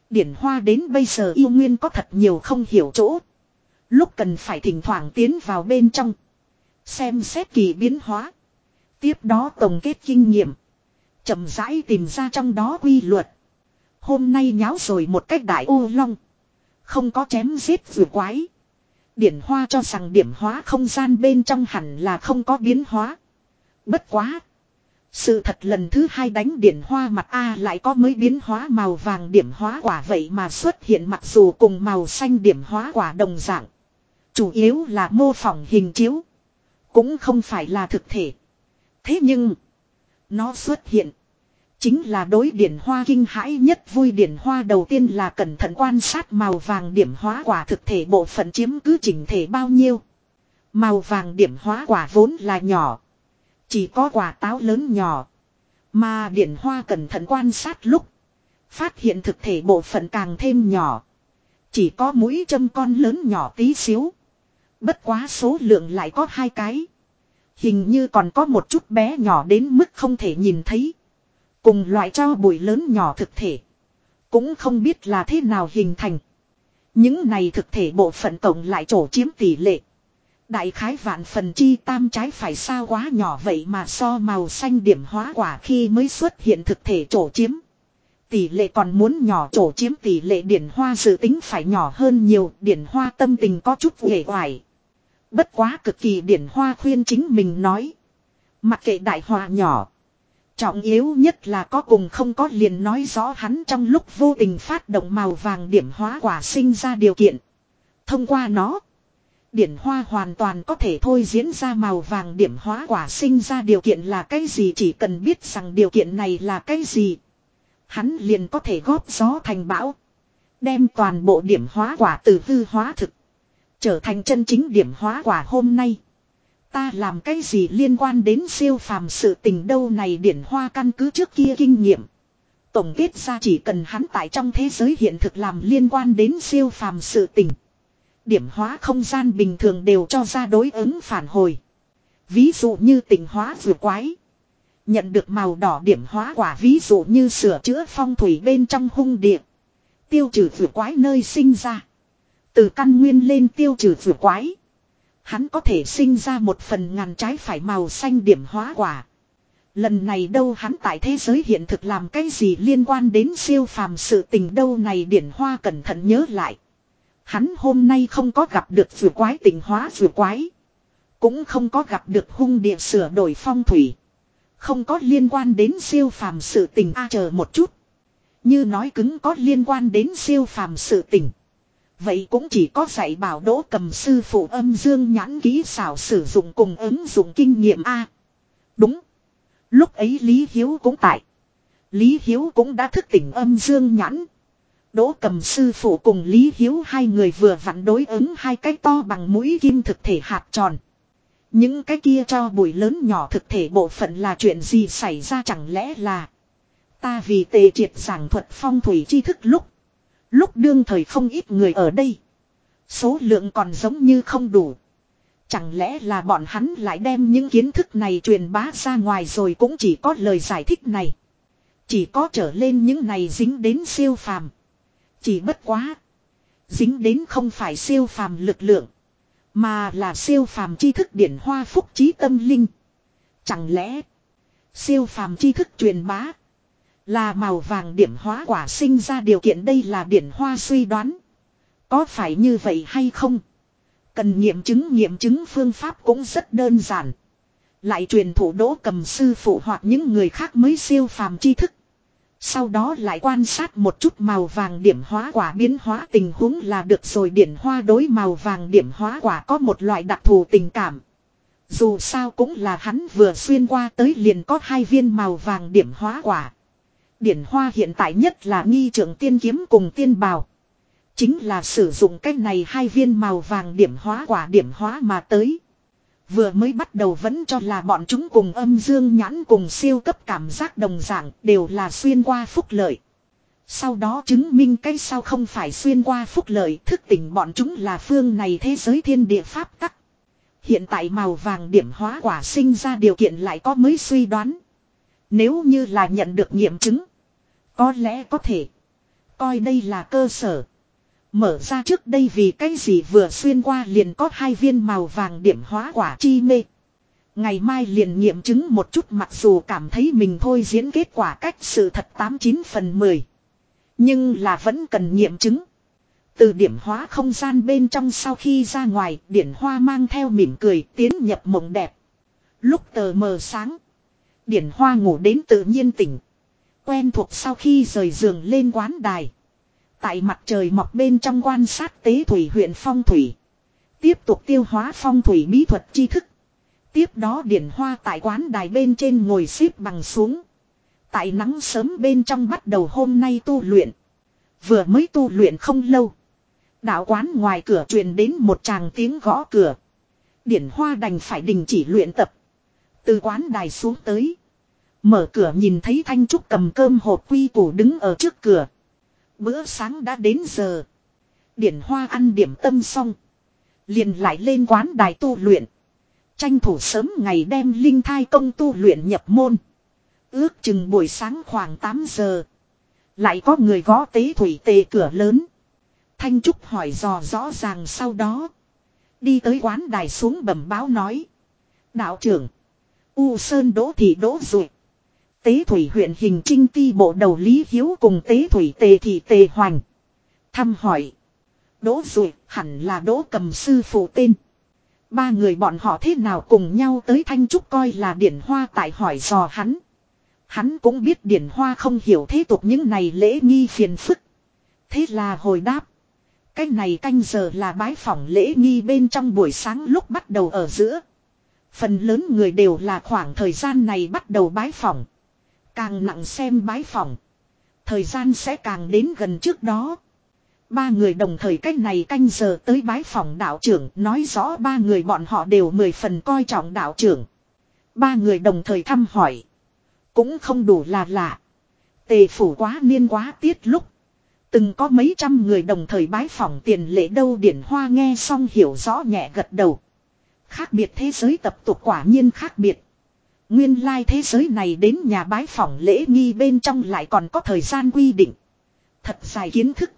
Điển hoa đến bây giờ yêu nguyên có thật nhiều không hiểu chỗ. Lúc cần phải thỉnh thoảng tiến vào bên trong. Xem xét kỳ biến hóa. Tiếp đó tổng kết kinh nghiệm. chậm rãi tìm ra trong đó quy luật. Hôm nay nháo rồi một cách đại ô long. Không có chém giết vừa quái. Điển hoa cho rằng điểm hóa không gian bên trong hẳn là không có biến hóa. Bất quá. Sự thật lần thứ hai đánh điển hoa mặt A lại có mới biến hóa màu vàng điểm hóa quả vậy mà xuất hiện mặc dù cùng màu xanh điểm hóa quả đồng dạng. Chủ yếu là mô phỏng hình chiếu. Cũng không phải là thực thể. Thế nhưng. Nó xuất hiện. Chính là đối điển hoa kinh hãi nhất vui điển hoa đầu tiên là cẩn thận quan sát màu vàng điểm hóa quả thực thể bộ phận chiếm cứ chỉnh thể bao nhiêu. Màu vàng điểm hóa quả vốn là nhỏ. Chỉ có quả táo lớn nhỏ. Mà điển hoa cẩn thận quan sát lúc. Phát hiện thực thể bộ phận càng thêm nhỏ. Chỉ có mũi châm con lớn nhỏ tí xíu. Bất quá số lượng lại có hai cái. Hình như còn có một chút bé nhỏ đến mức không thể nhìn thấy. Cùng loại cho bụi lớn nhỏ thực thể. Cũng không biết là thế nào hình thành. Những này thực thể bộ phận tổng lại trổ chiếm tỷ lệ. Đại khái vạn phần chi tam trái phải sao quá nhỏ vậy mà so màu xanh điểm hóa quả khi mới xuất hiện thực thể trổ chiếm. Tỷ lệ còn muốn nhỏ trổ chiếm tỷ lệ điển hoa dự tính phải nhỏ hơn nhiều, điển hoa tâm tình có chút uể oải. Bất quá cực kỳ điển hoa khuyên chính mình nói. Mặc kệ đại hoa nhỏ. Trọng yếu nhất là có cùng không có liền nói rõ hắn trong lúc vô tình phát động màu vàng điểm hóa quả sinh ra điều kiện. Thông qua nó, điển hoa hoàn toàn có thể thôi diễn ra màu vàng điểm hóa quả sinh ra điều kiện là cái gì, chỉ cần biết rằng điều kiện này là cái gì. Hắn liền có thể góp gió thành bão. Đem toàn bộ điểm hóa quả từ hư hóa thực. Trở thành chân chính điểm hóa quả hôm nay. Ta làm cái gì liên quan đến siêu phàm sự tình đâu này, điển hoa căn cứ trước kia kinh nghiệm. Tổng kết ra chỉ cần hắn tại trong thế giới hiện thực làm liên quan đến siêu phàm sự tình. Điểm hóa không gian bình thường đều cho ra đối ứng phản hồi. Ví dụ như tình hóa vừa quái. Nhận được màu đỏ điểm hóa quả ví dụ như sửa chữa phong thủy bên trong hung địa. Tiêu trừ vừa quái nơi sinh ra. Từ căn nguyên lên tiêu trừ vừa quái. Hắn có thể sinh ra một phần ngàn trái phải màu xanh điểm hóa quả. Lần này đâu hắn tại thế giới hiện thực làm cái gì liên quan đến siêu phàm sự tình đâu này điển hoa cẩn thận nhớ lại. Hắn hôm nay không có gặp được vừa quái tình hóa vừa quái. Cũng không có gặp được hung địa sửa đổi phong thủy. Không có liên quan đến siêu phàm sự tình a, chờ một chút. Như nói cứng có liên quan đến siêu phàm sự tình. Vậy cũng chỉ có dạy bảo đỗ cầm sư phụ âm dương nhãn ký xảo sử dụng cùng ứng dụng kinh nghiệm A. Đúng. Lúc ấy Lý Hiếu cũng tại. Lý Hiếu cũng đã thức tỉnh âm dương nhãn. Đỗ cầm sư phụ cùng Lý Hiếu hai người vừa vặn đối ứng hai cái to bằng mũi kim thực thể hạt tròn. Những cái kia cho bụi lớn nhỏ thực thể bộ phận là chuyện gì xảy ra chẳng lẽ là Ta vì tề triệt giảng thuật phong thủy tri thức lúc Lúc đương thời không ít người ở đây. Số lượng còn giống như không đủ. Chẳng lẽ là bọn hắn lại đem những kiến thức này truyền bá ra ngoài rồi cũng chỉ có lời giải thích này. Chỉ có trở lên những này dính đến siêu phàm. Chỉ bất quá. Dính đến không phải siêu phàm lực lượng. Mà là siêu phàm tri thức điển hoa phúc trí tâm linh. Chẳng lẽ. Siêu phàm tri thức truyền bá. Là màu vàng điểm hóa quả sinh ra điều kiện đây là điển hoa suy đoán. Có phải như vậy hay không? Cần nghiệm chứng nghiệm chứng phương pháp cũng rất đơn giản. Lại truyền thủ đỗ cầm sư phụ hoặc những người khác mới siêu phàm tri thức. Sau đó lại quan sát một chút màu vàng điểm hóa quả biến hóa tình huống là được rồi điển hoa đối màu vàng điểm hóa quả có một loại đặc thù tình cảm. Dù sao cũng là hắn vừa xuyên qua tới liền có hai viên màu vàng điểm hóa quả. Điển hoa hiện tại nhất là nghi trưởng tiên kiếm cùng tiên bào. Chính là sử dụng cách này hai viên màu vàng điểm hóa quả điểm hóa mà tới. Vừa mới bắt đầu vẫn cho là bọn chúng cùng âm dương nhãn cùng siêu cấp cảm giác đồng dạng đều là xuyên qua phúc lợi. Sau đó chứng minh cái sao không phải xuyên qua phúc lợi, thức tỉnh bọn chúng là phương này thế giới thiên địa pháp tắc. Hiện tại màu vàng điểm hóa quả sinh ra điều kiện lại có mới suy đoán. Nếu như là nhận được nghiệm chứng. Có lẽ có thể. Coi đây là cơ sở. Mở ra trước đây vì cái gì vừa xuyên qua liền có hai viên màu vàng điểm hóa quả chi mê. Ngày mai liền nghiệm chứng một chút mặc dù cảm thấy mình thôi diễn kết quả cách sự thật 89 phần 10. Nhưng là vẫn cần nghiệm chứng. Từ điểm hóa không gian bên trong sau khi ra ngoài, điển hoa mang theo mỉm cười tiến nhập mộng đẹp. Lúc tờ mờ sáng, điển hoa ngủ đến tự nhiên tỉnh. Quen thuộc sau khi rời giường lên quán đài. Tại mặt trời mọc bên trong quan sát tế thủy huyện phong thủy. Tiếp tục tiêu hóa phong thủy bí thuật tri thức. Tiếp đó điển hoa tại quán đài bên trên ngồi xếp bằng xuống. Tại nắng sớm bên trong bắt đầu hôm nay tu luyện. Vừa mới tu luyện không lâu. Đạo quán ngoài cửa truyền đến một tràng tiếng gõ cửa. Điển hoa đành phải đình chỉ luyện tập. Từ quán đài xuống tới. Mở cửa nhìn thấy Thanh Trúc cầm cơm hộp quy củ đứng ở trước cửa. Bữa sáng đã đến giờ. Điển hoa ăn điểm tâm xong. Liền lại lên quán đài tu luyện. Tranh thủ sớm ngày đem linh thai công tu luyện nhập môn. Ước chừng buổi sáng khoảng 8 giờ. Lại có người gõ tế thủy tề cửa lớn. Thanh Trúc hỏi dò rõ ràng sau đó. Đi tới quán đài xuống bẩm báo nói. Đạo trưởng. U Sơn Đỗ Thị Đỗ Dụ. Tế Thủy huyện hình trinh ti bộ đầu Lý Hiếu cùng Tế Thủy Tề Thị Tề Hoành. Thăm hỏi. Đỗ Dụ hẳn là Đỗ cầm sư phụ tên. Ba người bọn họ thế nào cùng nhau tới Thanh Trúc coi là điển hoa tại hỏi dò hắn. Hắn cũng biết điển hoa không hiểu thế tục những này lễ nghi phiền phức. Thế là hồi đáp. Cái này canh giờ là bái phỏng lễ nghi bên trong buổi sáng lúc bắt đầu ở giữa. Phần lớn người đều là khoảng thời gian này bắt đầu bái phỏng. Càng nặng xem bái phỏng. Thời gian sẽ càng đến gần trước đó. Ba người đồng thời cách này canh giờ tới bái phỏng đạo trưởng, nói rõ ba người bọn họ đều mười phần coi trọng đạo trưởng. Ba người đồng thời thăm hỏi. Cũng không đủ là lạ. Tề phủ quá niên quá tiết lúc. Từng có mấy trăm người đồng thời bái phỏng tiền lễ đâu điển hoa nghe xong hiểu rõ nhẹ gật đầu. Khác biệt thế giới tập tục quả nhiên khác biệt. Nguyên lai thế giới này đến nhà bái phỏng lễ nghi bên trong lại còn có thời gian quy định. Thật dài kiến thức.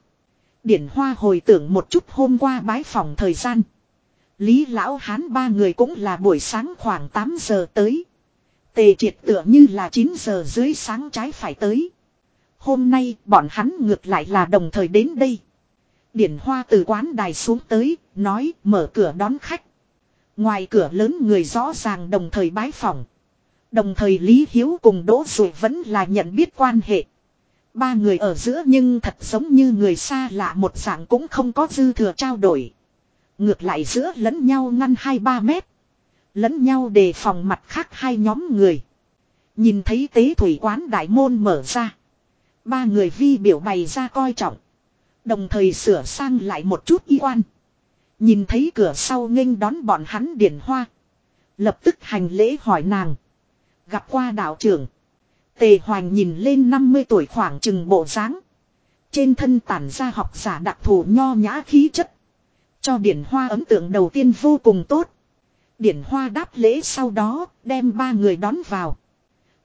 Điển Hoa hồi tưởng một chút hôm qua bái phỏng thời gian. Lý Lão Hán ba người cũng là buổi sáng khoảng 8 giờ tới. Tề triệt tựa như là 9 giờ dưới sáng trái phải tới. Hôm nay bọn hắn ngược lại là đồng thời đến đây. Điển Hoa từ quán đài xuống tới, nói mở cửa đón khách. Ngoài cửa lớn người rõ ràng đồng thời bái phỏng. Đồng thời Lý Hiếu cùng Đỗ Dụ vẫn là nhận biết quan hệ. Ba người ở giữa nhưng thật giống như người xa lạ, một dạng cũng không có dư thừa trao đổi. Ngược lại giữa lẫn nhau ngăn 2-3 mét. Lẫn nhau đề phòng mặt khác hai nhóm người. Nhìn thấy tế thủy quán đại môn mở ra. Ba người vi biểu bày ra coi trọng. Đồng thời sửa sang lại một chút y quan. Nhìn thấy cửa sau nghênh đón bọn hắn điển hoa. Lập tức hành lễ hỏi nàng. Gặp qua đạo trưởng. Tề Hoành nhìn lên 50 tuổi khoảng chừng bộ dáng Trên thân tản ra học giả đặc thù nho nhã khí chất. Cho điển hoa ấn tượng đầu tiên vô cùng tốt. Điển hoa đáp lễ sau đó, đem ba người đón vào.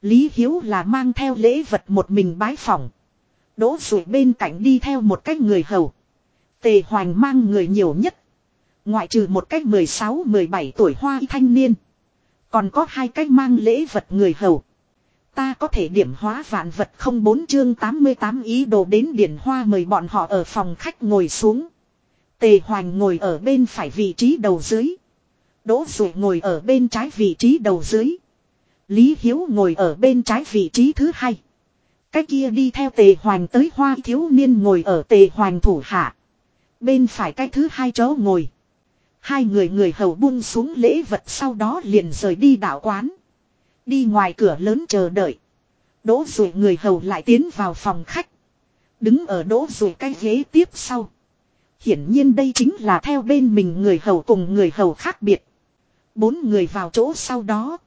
Lý Hiếu là mang theo lễ vật một mình bái phỏng. Đỗ rủi bên cạnh đi theo một cách người hầu. Tề Hoành mang người nhiều nhất. Ngoại trừ một cách 16-17 tuổi hoa thanh niên. Còn có hai cách mang lễ vật người hầu. Ta có thể điểm hóa vạn vật không bốn chương 88 ý đồ đến điển hoa mời bọn họ ở phòng khách ngồi xuống. Tề Hoành ngồi ở bên phải vị trí đầu dưới. Đỗ Dụ ngồi ở bên trái vị trí đầu dưới. Lý Hiếu ngồi ở bên trái vị trí thứ hai. Cái kia đi theo Tề Hoành tới hoa thiếu niên ngồi ở Tề Hoành thủ hạ. Bên phải cái thứ hai chỗ ngồi. Hai người người hầu buông xuống lễ vật sau đó liền rời đi đạo quán. Đi ngoài cửa lớn chờ đợi. Đỗ rủi người hầu lại tiến vào phòng khách. Đứng ở đỗ rủi cái ghế tiếp sau. Hiển nhiên đây chính là theo bên mình người hầu cùng người hầu khác biệt. Bốn người vào chỗ sau đó.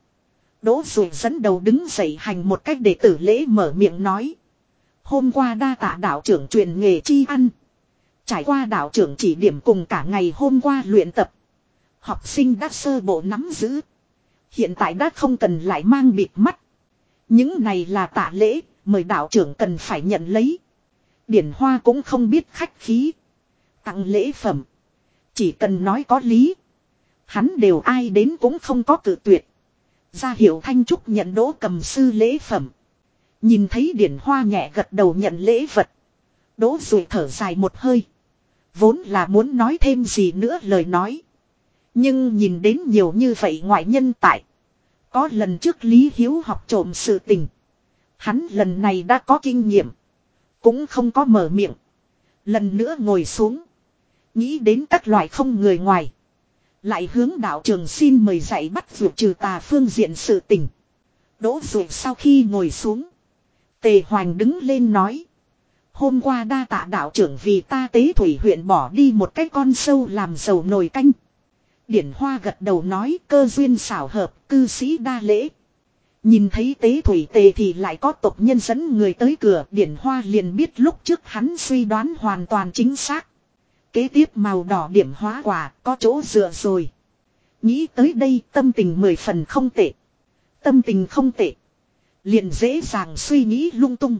Đỗ rủi dẫn đầu đứng dậy hành một cách để tử lễ mở miệng nói. Hôm qua đa tạ đạo trưởng truyền nghề chi ăn. Trải qua đạo trưởng chỉ điểm cùng cả ngày hôm qua luyện tập. Học sinh đã sơ bộ nắm giữ. Hiện tại đã không cần lại mang bịt mắt. Những này là tạ lễ, mời đạo trưởng cần phải nhận lấy. Điển Hoa cũng không biết khách khí. Tặng lễ phẩm. Chỉ cần nói có lý. Hắn đều ai đến cũng không có tự tuyệt. Ra hiệu Thanh Trúc nhận đỗ cầm sư lễ phẩm. Nhìn thấy Điển Hoa nhẹ gật đầu nhận lễ vật. Đỗ rồi thở dài một hơi. Vốn là muốn nói thêm gì nữa lời nói. Nhưng nhìn đến nhiều như vậy ngoại nhân tại. Có lần trước Lý Hiếu học trộm sự tình. Hắn lần này đã có kinh nghiệm. Cũng không có mở miệng. Lần nữa ngồi xuống. Nghĩ đến các loại không người ngoài. Lại hướng đạo trường xin mời dạy bắt vượt trừ tà phương diện sự tình. Đỗ dụ sau khi ngồi xuống. Tề Hoành đứng lên nói. Hôm qua đa tạ đạo trưởng vì ta tế thủy huyện bỏ đi một cái con sâu làm dầu nồi canh. Điển Hoa gật đầu nói cơ duyên xảo hợp, cư sĩ đa lễ. Nhìn thấy tế thủy tề thì lại có tộc nhân dẫn người tới cửa, Điển Hoa liền biết lúc trước hắn suy đoán hoàn toàn chính xác. Kế tiếp màu đỏ điểm hóa quả, có chỗ dựa rồi. Nghĩ tới đây tâm tình mười phần không tệ. Tâm tình không tệ. Liền dễ dàng suy nghĩ lung tung.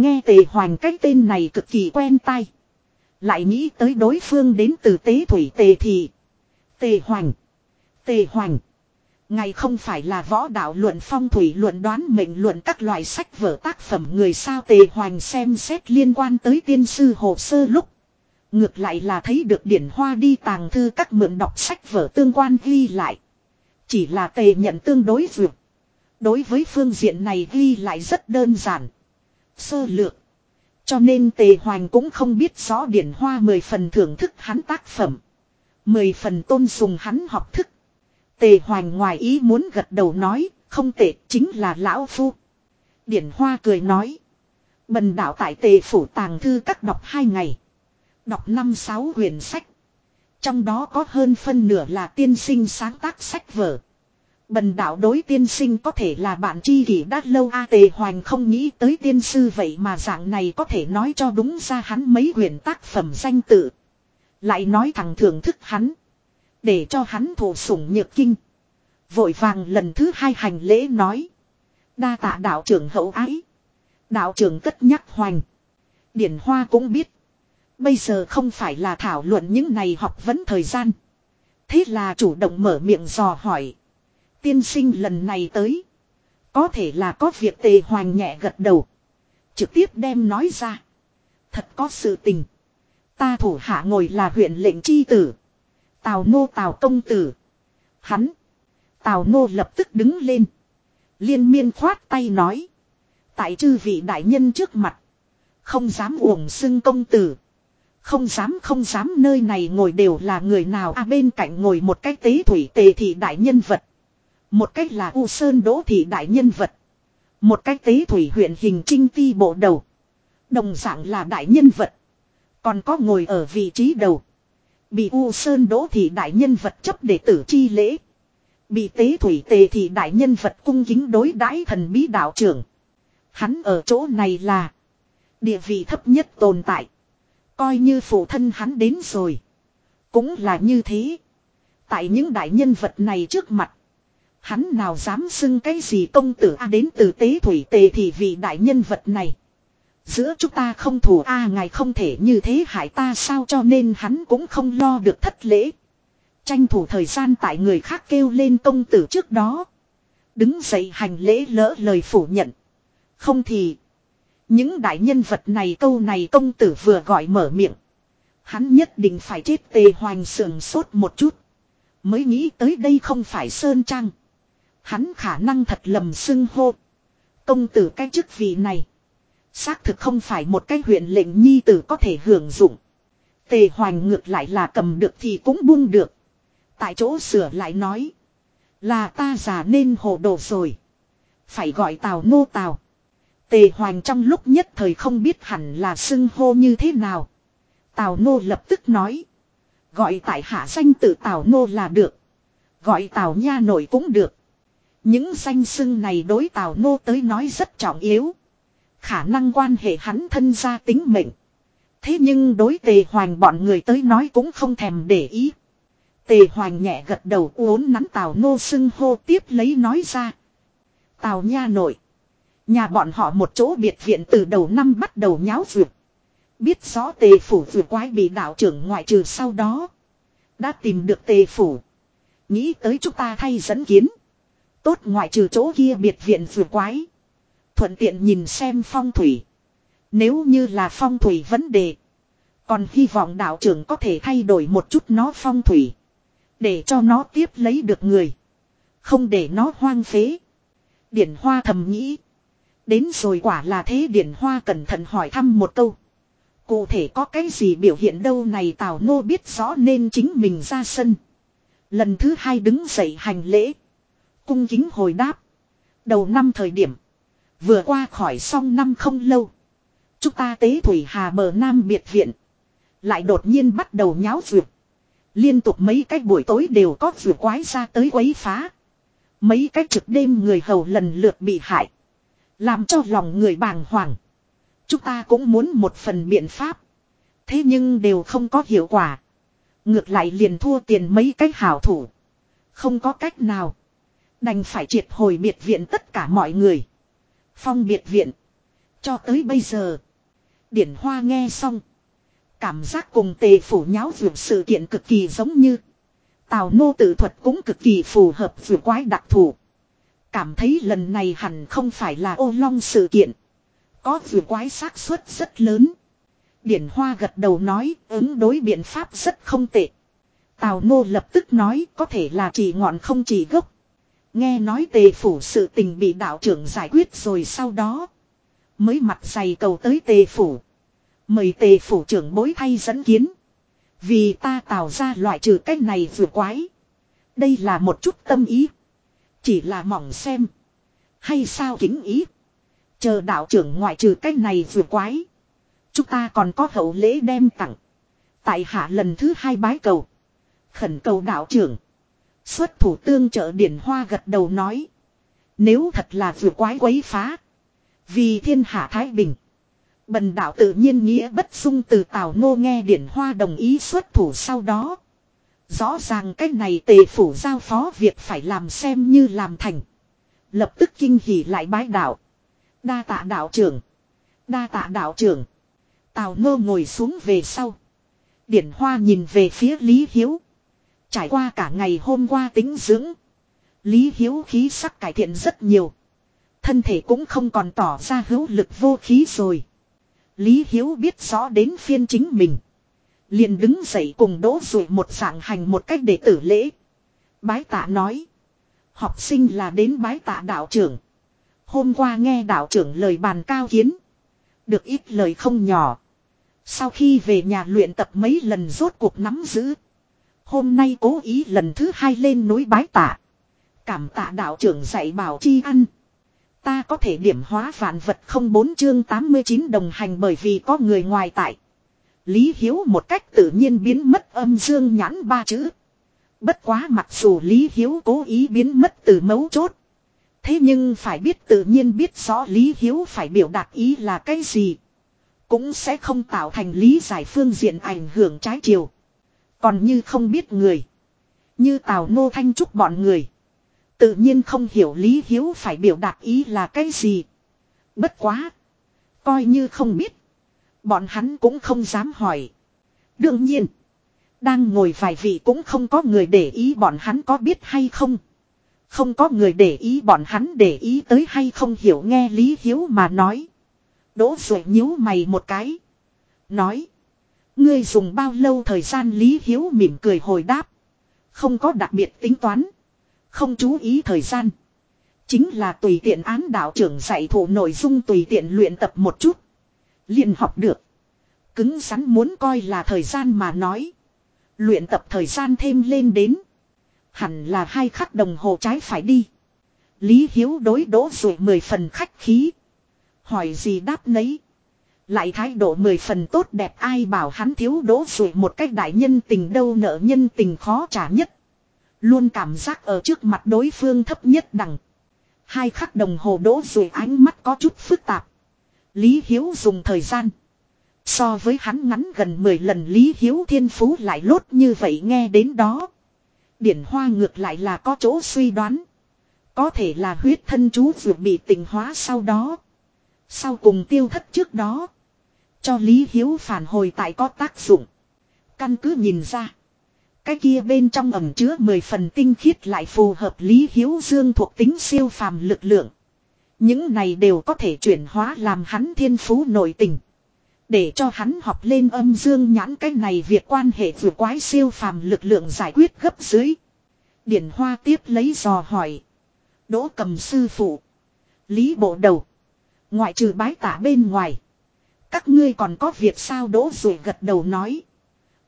Nghe tề hoành cái tên này cực kỳ quen tai. Lại nghĩ tới đối phương đến từ tế thủy tề thì. Tề Hoành. Tề Hoành. Ngày không phải là võ đạo luận phong thủy luận đoán mệnh luận các loại sách vở tác phẩm người sao Tề Hoành xem xét liên quan tới tiên sư hồ sơ lúc. Ngược lại là thấy được điển hoa đi tàng thư các mượn đọc sách vở tương quan ghi lại. Chỉ là tề nhận tương đối dược. Đối với phương diện này ghi lại rất đơn giản. Sơ lược. Cho nên tề hoành cũng không biết rõ điển hoa mười phần thưởng thức hắn tác phẩm. Mười phần tôn sùng hắn học thức. Tề hoành ngoài ý muốn gật đầu nói, không tệ chính là lão phu. Điển hoa cười nói. Bần đạo tại tề phủ tàng thư các đọc hai ngày. Đọc năm sáu huyền sách. Trong đó có hơn phân nửa là tiên sinh sáng tác sách vở. Bần đạo đối tiên sinh có thể là bạn chi kỷ đã lâu A Tề Hoành không nghĩ tới tiên sư vậy mà dạng này có thể nói cho đúng ra hắn mấy huyền tác phẩm danh tự. Lại nói thằng thưởng thức hắn. Để cho hắn thổ sủng nhược kinh. Vội vàng lần thứ hai hành lễ nói. Đa tạ đạo trưởng hậu ái. Đạo trưởng cất nhắc hoành. Điển Hoa cũng biết. Bây giờ không phải là thảo luận những này học vấn thời gian. Thế là chủ động mở miệng dò hỏi. Tiên sinh lần này tới. Có thể là có việc tề hoàng nhẹ gật đầu. Trực tiếp đem nói ra. Thật có sự tình. Ta thủ hạ ngồi là huyện lệnh chi tử. Tào nô tào công tử. Hắn. Tào nô lập tức đứng lên. Liên miên khoát tay nói. Tại chư vị đại nhân trước mặt. Không dám uổng xưng công tử. Không dám không dám, nơi này ngồi đều là người nào à bên cạnh ngồi một cái tế thủy tề thị đại nhân vật. Một cách là U Sơn Đỗ Thị Đại Nhân Vật. Một cách tế thủy huyện hình trinh ti bộ đầu. Đồng dạng là đại nhân vật. Còn có ngồi ở vị trí đầu. Bị U Sơn Đỗ Thị Đại Nhân Vật chấp để tử chi lễ. Bị tế thủy tề thị đại nhân vật cung kính đối đãi thần bí đạo trưởng. Hắn ở chỗ này là. Địa vị thấp nhất tồn tại. Coi như phụ thân hắn đến rồi. Cũng là như thế. Tại những đại nhân vật này trước mặt. Hắn nào dám xưng cái gì công tử a đến từ tế thủy tề thì vị đại nhân vật này. Giữa chúng ta không thủ a ngài không thể như thế hại ta sao cho nên hắn cũng không lo được thất lễ. Tranh thủ thời gian tại người khác kêu lên công tử trước đó. Đứng dậy hành lễ lỡ lời phủ nhận. Không thì. Những đại nhân vật này câu này công tử vừa gọi mở miệng. Hắn nhất định phải chết tề hoành sườn sốt một chút. Mới nghĩ tới đây không phải Sơn Trang. Hắn khả năng thật lầm xưng hô. Công tử cái chức vị này. Xác thực không phải một cái huyện lệnh nhi tử có thể hưởng dụng. Tề hoành ngược lại là cầm được thì cũng buông được. Tại chỗ sửa lại nói. Là ta già nên hồ đồ rồi. Phải gọi tào nô tào. Tề hoành trong lúc nhất thời không biết hẳn là xưng hô như thế nào. Tào nô lập tức nói. Gọi tại hạ danh tự tào nô là được. Gọi tào nha nổi cũng được. Những danh xưng này đối Tào Nô tới nói rất trọng yếu. Khả năng quan hệ hắn thân gia tính mệnh. Thế nhưng đối tề hoành bọn người tới nói cũng không thèm để ý. Tề hoành nhẹ gật đầu uốn nắn Tào Nô xưng hô tiếp lấy nói ra. Tào nha nội. Nhà bọn họ một chỗ biệt viện từ đầu năm bắt đầu nháo vượt. Biết rõ tề phủ vượt quái bị đạo trưởng ngoại trừ sau đó. Đã tìm được tề phủ. Nghĩ tới chúng ta thay dẫn kiến. Tốt ngoại trừ chỗ kia biệt viện vừa quái. Thuận tiện nhìn xem phong thủy. Nếu như là phong thủy vấn đề. Còn hy vọng đạo trưởng có thể thay đổi một chút nó phong thủy. Để cho nó tiếp lấy được người. Không để nó hoang phế. Điển hoa thầm nghĩ. Đến rồi quả là thế điển hoa cẩn thận hỏi thăm một câu. Cụ thể có cái gì biểu hiện đâu này Tào Nô biết rõ nên chính mình ra sân. Lần thứ hai đứng dậy hành lễ cung kính hồi đáp. Đầu năm thời điểm. Vừa qua khỏi xong năm không lâu. Chúng ta tế thủy hà bờ nam biệt viện. Lại đột nhiên bắt đầu nháo vượt. Liên tục mấy cái buổi tối đều có vượt quái ra tới quấy phá. Mấy cái trực đêm người hầu lần lượt bị hại. Làm cho lòng người bàng hoàng. Chúng ta cũng muốn một phần biện pháp. Thế nhưng đều không có hiệu quả. Ngược lại liền thua tiền mấy cái hảo thủ. Không có cách nào. Đành phải triệt hồi biệt viện tất cả mọi người. Phong biệt viện. Cho tới bây giờ. Điển Hoa nghe xong. Cảm giác cùng tề phủ nháo vượt sự kiện cực kỳ giống như. Tào nô tự thuật cũng cực kỳ phù hợp vừa quái đặc thù. Cảm thấy lần này hẳn không phải là ô long sự kiện. Có vừa quái xác suất rất lớn. Điển Hoa gật đầu nói ứng đối biện pháp rất không tệ. Tào Nô lập tức nói có thể là chỉ ngọn không chỉ gốc. Nghe nói tề phủ sự tình bị đạo trưởng giải quyết rồi sau đó. Mới mặt dày cầu tới tề phủ. Mời tề phủ trưởng bối thay dẫn kiến. Vì ta tạo ra loại trừ cái này vừa quái. Đây là một chút tâm ý. Chỉ là mỏng xem. Hay sao kính ý. Chờ đạo trưởng ngoại trừ cái này vừa quái. Chúng ta còn có hậu lễ đem tặng. Tại hạ lần thứ hai bái cầu. Khẩn cầu đạo trưởng. Xuất thủ tương trợ điển hoa gật đầu nói. Nếu thật là vừa quái quấy phá. Vì thiên hạ Thái Bình. Bần đạo tự nhiên nghĩa bất dung từ Tào Ngô nghe điển hoa đồng ý xuất thủ sau đó. Rõ ràng cái này tề phủ giao phó việc phải làm xem như làm thành. Lập tức kinh hỉ lại bái đạo. Đa tạ đạo trưởng. Đa tạ đạo trưởng. Tào ngô ngồi xuống về sau. Điển hoa nhìn về phía Lý Hiếu. Trải qua cả ngày hôm qua tính dưỡng. Lý Hiếu khí sắc cải thiện rất nhiều. Thân thể cũng không còn tỏ ra hữu lực vô khí rồi. Lý Hiếu biết rõ đến phiên chính mình. Liền đứng dậy cùng đỗ rụi một dạng hành một cách để tử lễ. Bái tạ nói. Học sinh là đến bái tạ đạo trưởng. Hôm qua nghe đạo trưởng lời bàn cao kiến. Được ít lời không nhỏ. Sau khi về nhà luyện tập mấy lần rốt cuộc nắm giữ. Hôm nay cố ý lần thứ hai lên núi bái tạ. Cảm tạ đạo trưởng dạy bảo chi ăn. Ta có thể điểm hóa vạn vật không bốn chương 89 đồng hành bởi vì có người ngoài tại. Lý Hiếu một cách tự nhiên biến mất âm dương nhãn ba chữ. Bất quá mặc dù Lý Hiếu cố ý biến mất từ mấu chốt. Thế nhưng phải biết tự nhiên biết rõ Lý Hiếu phải biểu đạt ý là cái gì. Cũng sẽ không tạo thành lý giải phương diện ảnh hưởng trái chiều. Còn như không biết người. Như Tào Nô Thanh Trúc bọn người. Tự nhiên không hiểu Lý Hiếu phải biểu đạt ý là cái gì. Bất quá. Coi như không biết. Bọn hắn cũng không dám hỏi. Đương nhiên. Đang ngồi vài vị cũng không có người để ý bọn hắn có biết hay không. Không có người để ý bọn hắn để ý tới hay không hiểu nghe Lý Hiếu mà nói. Đỗ rồi nhíu mày một cái. Nói. Ngươi dùng bao lâu thời gian Lý Hiếu mỉm cười hồi đáp. Không có đặc biệt tính toán. Không chú ý thời gian. Chính là tùy tiện án đạo trưởng dạy thủ nội dung tùy tiện luyện tập một chút. liền học được. Cứng rắn muốn coi là thời gian mà nói. Luyện tập thời gian thêm lên đến. Hẳn là hai khắc đồng hồ trái phải đi. Lý Hiếu đối đỗ rồi mười phần khách khí. Hỏi gì đáp nấy. Lại thái độ mười phần tốt đẹp, ai bảo hắn thiếu đỗ rồi một cách đại nhân tình đâu, nợ nhân tình khó trả nhất. Luôn cảm giác ở trước mặt đối phương thấp nhất đẳng. Hai khắc đồng hồ đỗ rồi ánh mắt có chút phức tạp. Lý Hiếu dùng thời gian. So với hắn ngắn gần 10 lần, Lý Hiếu thiên phú lại lốt như vậy nghe đến đó. Điển hoa ngược lại là có chỗ suy đoán. Có thể là huyết thân chú vừa bị tình hóa sau đó. Sau cùng tiêu thất trước đó. Cho Lý Hiếu phản hồi tại có tác dụng. Căn cứ nhìn ra. Cái kia bên trong ẩm chứa 10 phần tinh khiết lại phù hợp Lý Hiếu Dương thuộc tính siêu phàm lực lượng. Những này đều có thể chuyển hóa làm hắn thiên phú nội tình. Để cho hắn học lên âm dương nhãn cái này việc quan hệ vừa quái siêu phàm lực lượng giải quyết gấp dưới. Điển Hoa tiếp lấy dò hỏi. Đỗ cầm sư phụ. Lý bộ đầu. Ngoại trừ bái tả bên ngoài. Các ngươi còn có việc sao đỗ rồi gật đầu nói.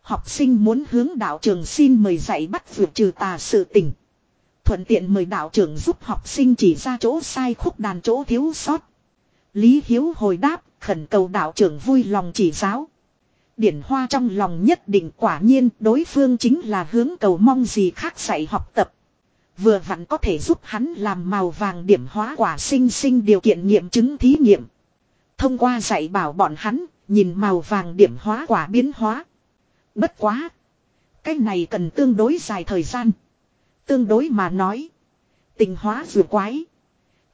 Học sinh muốn hướng đạo trường xin mời dạy bắt vượt trừ tà sự tình. Thuận tiện mời đạo trưởng giúp học sinh chỉ ra chỗ sai khúc đàn chỗ thiếu sót. Lý Hiếu hồi đáp, khẩn cầu đạo trưởng vui lòng chỉ giáo. Điển hoa trong lòng nhất định quả nhiên đối phương chính là hướng cầu mong gì khác dạy học tập. Vừa vặn có thể giúp hắn làm màu vàng điểm hóa quả sinh sinh điều kiện nghiệm chứng thí nghiệm. Thông qua dạy bảo bọn hắn, nhìn màu vàng điểm hóa quả biến hóa. Bất quá. Cái này cần tương đối dài thời gian. Tương đối mà nói. Tình hóa vừa quái.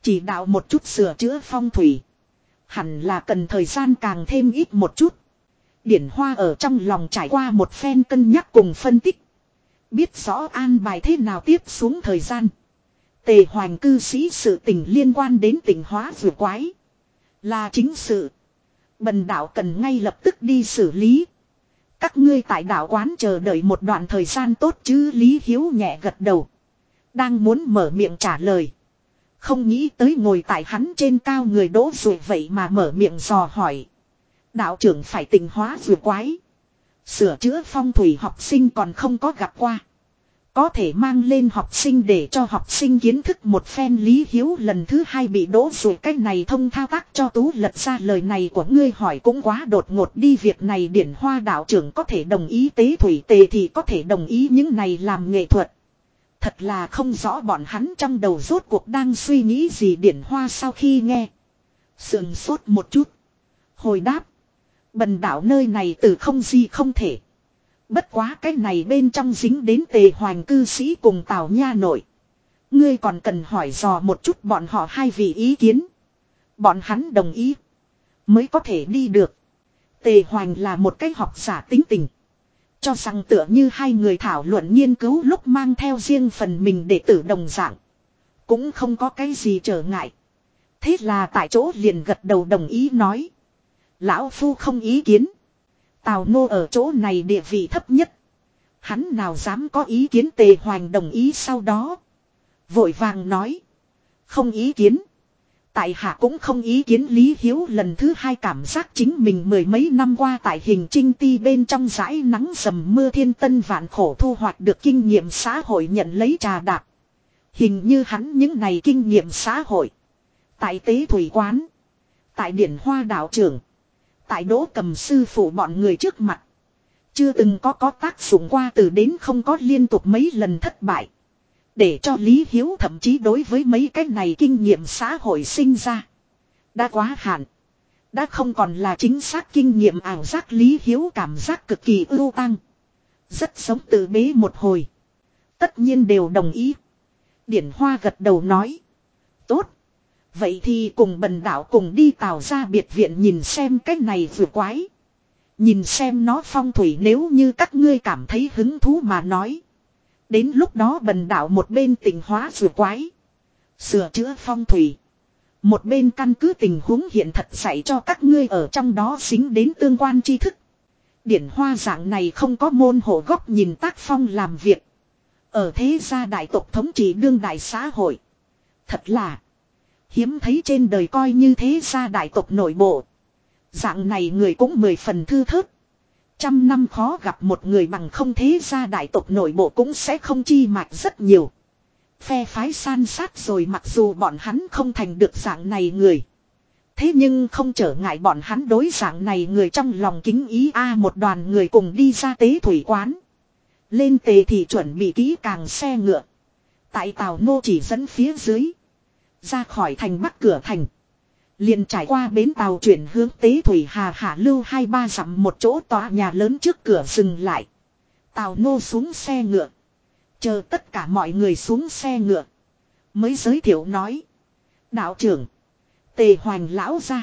Chỉ đạo một chút sửa chữa phong thủy. Hẳn là cần thời gian càng thêm ít một chút. Điển hoa ở trong lòng trải qua một phen cân nhắc cùng phân tích. Biết rõ an bài thế nào tiếp xuống thời gian. Tề hoành cư sĩ sự tình liên quan đến tình hóa vừa quái. Là chính sự. Bần đạo cần ngay lập tức đi xử lý. Các ngươi tại đạo quán chờ đợi một đoạn thời gian tốt chứ Lý Hiếu nhẹ gật đầu. Đang muốn mở miệng trả lời. Không nghĩ tới ngồi tại hắn trên cao người đỗ rồi vậy mà mở miệng dò hỏi. Đạo trưởng phải tình hóa vừa quái. Sửa chữa phong thủy học sinh còn không có gặp qua. Có thể mang lên học sinh để cho học sinh kiến thức một phen lý hiếu lần thứ hai bị đỗ rồi cái này thông thao tác cho tú lật ra lời này của ngươi hỏi cũng quá đột ngột đi việc này điển hoa đạo trưởng có thể đồng ý tế thủy tề thì có thể đồng ý những này làm nghệ thuật. Thật là không rõ bọn hắn trong đầu rốt cuộc đang suy nghĩ gì điển hoa sau khi nghe. Sườn sốt một chút. Hồi đáp. Bần đảo nơi này từ không gì không thể. Bất quá cái này bên trong dính đến tề hoàng cư sĩ cùng tào nha nội. Ngươi còn cần hỏi dò một chút bọn họ hai vị ý kiến. Bọn hắn đồng ý. Mới có thể đi được. Tề hoàng là một cái học giả tính tình. Cho rằng tựa như hai người thảo luận nghiên cứu lúc mang theo riêng phần mình để tử đồng dạng. Cũng không có cái gì trở ngại. Thế là tại chỗ liền gật đầu đồng ý nói. Lão Phu không ý kiến. Tào nô ở chỗ này địa vị thấp nhất. Hắn nào dám có ý kiến tề hoành đồng ý sau đó. Vội vàng nói. Không ý kiến. Tại hạ cũng không ý kiến Lý Hiếu lần thứ hai cảm giác chính mình mười mấy năm qua tại hình trinh ti bên trong dãi nắng dầm mưa thiên tân vạn khổ thu hoạch được kinh nghiệm xã hội nhận lấy trà đạp. Hình như hắn những này kinh nghiệm xã hội. Tại tế thủy quán. Tại điển hoa đạo trưởng. Tại đỗ cầm sư phụ bọn người trước mặt. Chưa từng có có tác dụng qua từ đến không có liên tục mấy lần thất bại. Để cho Lý Hiếu thậm chí đối với mấy cái này kinh nghiệm xã hội sinh ra. Đã quá hạn. Đã không còn là chính xác kinh nghiệm ảo giác Lý Hiếu cảm giác cực kỳ ưu tăng. Rất sống tự bế một hồi. Tất nhiên đều đồng ý. Điển Hoa gật đầu nói. Vậy thì cùng bần đạo cùng đi tào ra biệt viện nhìn xem cái này vừa quái. Nhìn xem nó phong thủy nếu như các ngươi cảm thấy hứng thú mà nói. Đến lúc đó bần đạo một bên tình hóa vừa quái. Sửa chữa phong thủy. Một bên căn cứ tình huống hiện thật dạy cho các ngươi ở trong đó xính đến tương quan tri thức. Điển hoa dạng này không có môn hộ góc nhìn tác phong làm việc. Ở thế gia đại tộc thống trị đương đại xã hội. Thật là. Hiếm thấy trên đời coi như thế gia đại tộc nội bộ. Dạng này người cũng mười phần thư thớt. Trăm năm khó gặp một người bằng không thế gia đại tộc nội bộ cũng sẽ không chi mạch rất nhiều. Phe phái san sát rồi mặc dù bọn hắn không thành được dạng này người. Thế nhưng không trở ngại bọn hắn đối dạng này người trong lòng kính ý a một đoàn người cùng đi ra tế thủy quán. Lên tề thì chuẩn bị kỹ càng xe ngựa. Tại tàu nô chỉ dẫn phía dưới. Ra khỏi thành bắc cửa thành. Liền trải qua bến tàu chuyển hướng tế thủy hà hạ lưu hai ba dặm một chỗ tòa nhà lớn trước cửa dừng lại. Tàu nô xuống xe ngựa. Chờ tất cả mọi người xuống xe ngựa. Mới giới thiệu nói. Đạo trưởng. Tề hoành lão ra.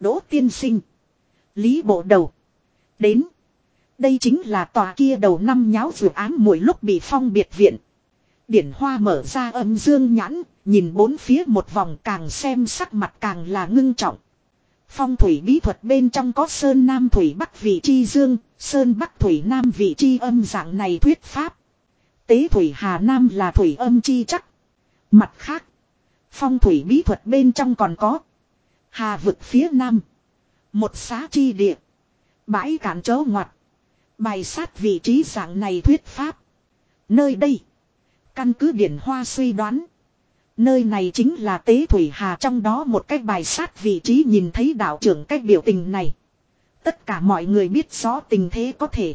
Đỗ tiên sinh. Lý bộ đầu. Đến. Đây chính là tòa kia đầu năm nháo dự án mỗi lúc bị phong biệt viện. Điển hoa mở ra âm dương nhãn, nhìn bốn phía một vòng càng xem sắc mặt càng là ngưng trọng. Phong thủy bí thuật bên trong có sơn nam thủy bắc vị chi dương, sơn bắc thủy nam vị chi âm dạng này thuyết pháp. Tế thủy hà nam là thủy âm chi chắc. Mặt khác, phong thủy bí thuật bên trong còn có hà vực phía nam. Một xá chi địa. Bãi cản chấu ngoặt. Bài sát vị trí dạng này thuyết pháp. Nơi đây Căn cứ điển hoa suy đoán. Nơi này chính là tế thủy hà, trong đó một cái bài sát vị trí nhìn thấy đạo trưởng cách biểu tình này. Tất cả mọi người biết rõ tình thế có thể.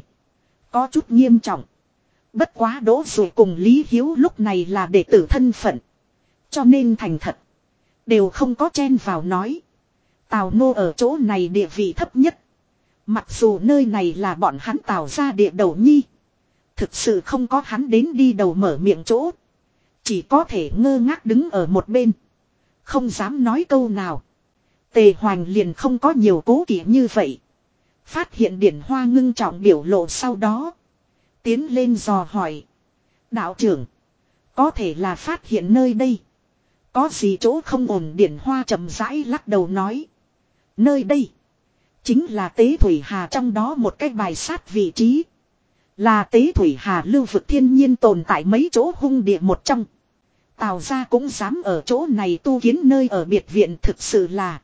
Có chút nghiêm trọng. Bất quá đỗ rồi cùng Lý Hiếu lúc này là đệ tử thân phận. Cho nên thành thật. Đều không có chen vào nói. Tào nô ở chỗ này địa vị thấp nhất. Mặc dù nơi này là bọn hắn tào ra địa đầu nhi. Thực sự không có hắn đến đi đầu mở miệng chỗ. Chỉ có thể ngơ ngác đứng ở một bên. Không dám nói câu nào. Tề Hoành liền không có nhiều cố kỵ như vậy. Phát hiện điển hoa ngưng trọng biểu lộ sau đó. Tiến lên dò hỏi. Đạo trưởng. Có thể là phát hiện nơi đây. Có gì chỗ không ổn điển hoa chậm rãi lắc đầu nói. Nơi đây. Chính là tế thủy hà, trong đó một cái bài sát vị trí. Là tế thủy hà lưu vực thiên nhiên tồn tại mấy chỗ hung địa một trong. Tào gia cũng dám ở chỗ này tu kiến nơi ở biệt viện thực sự là.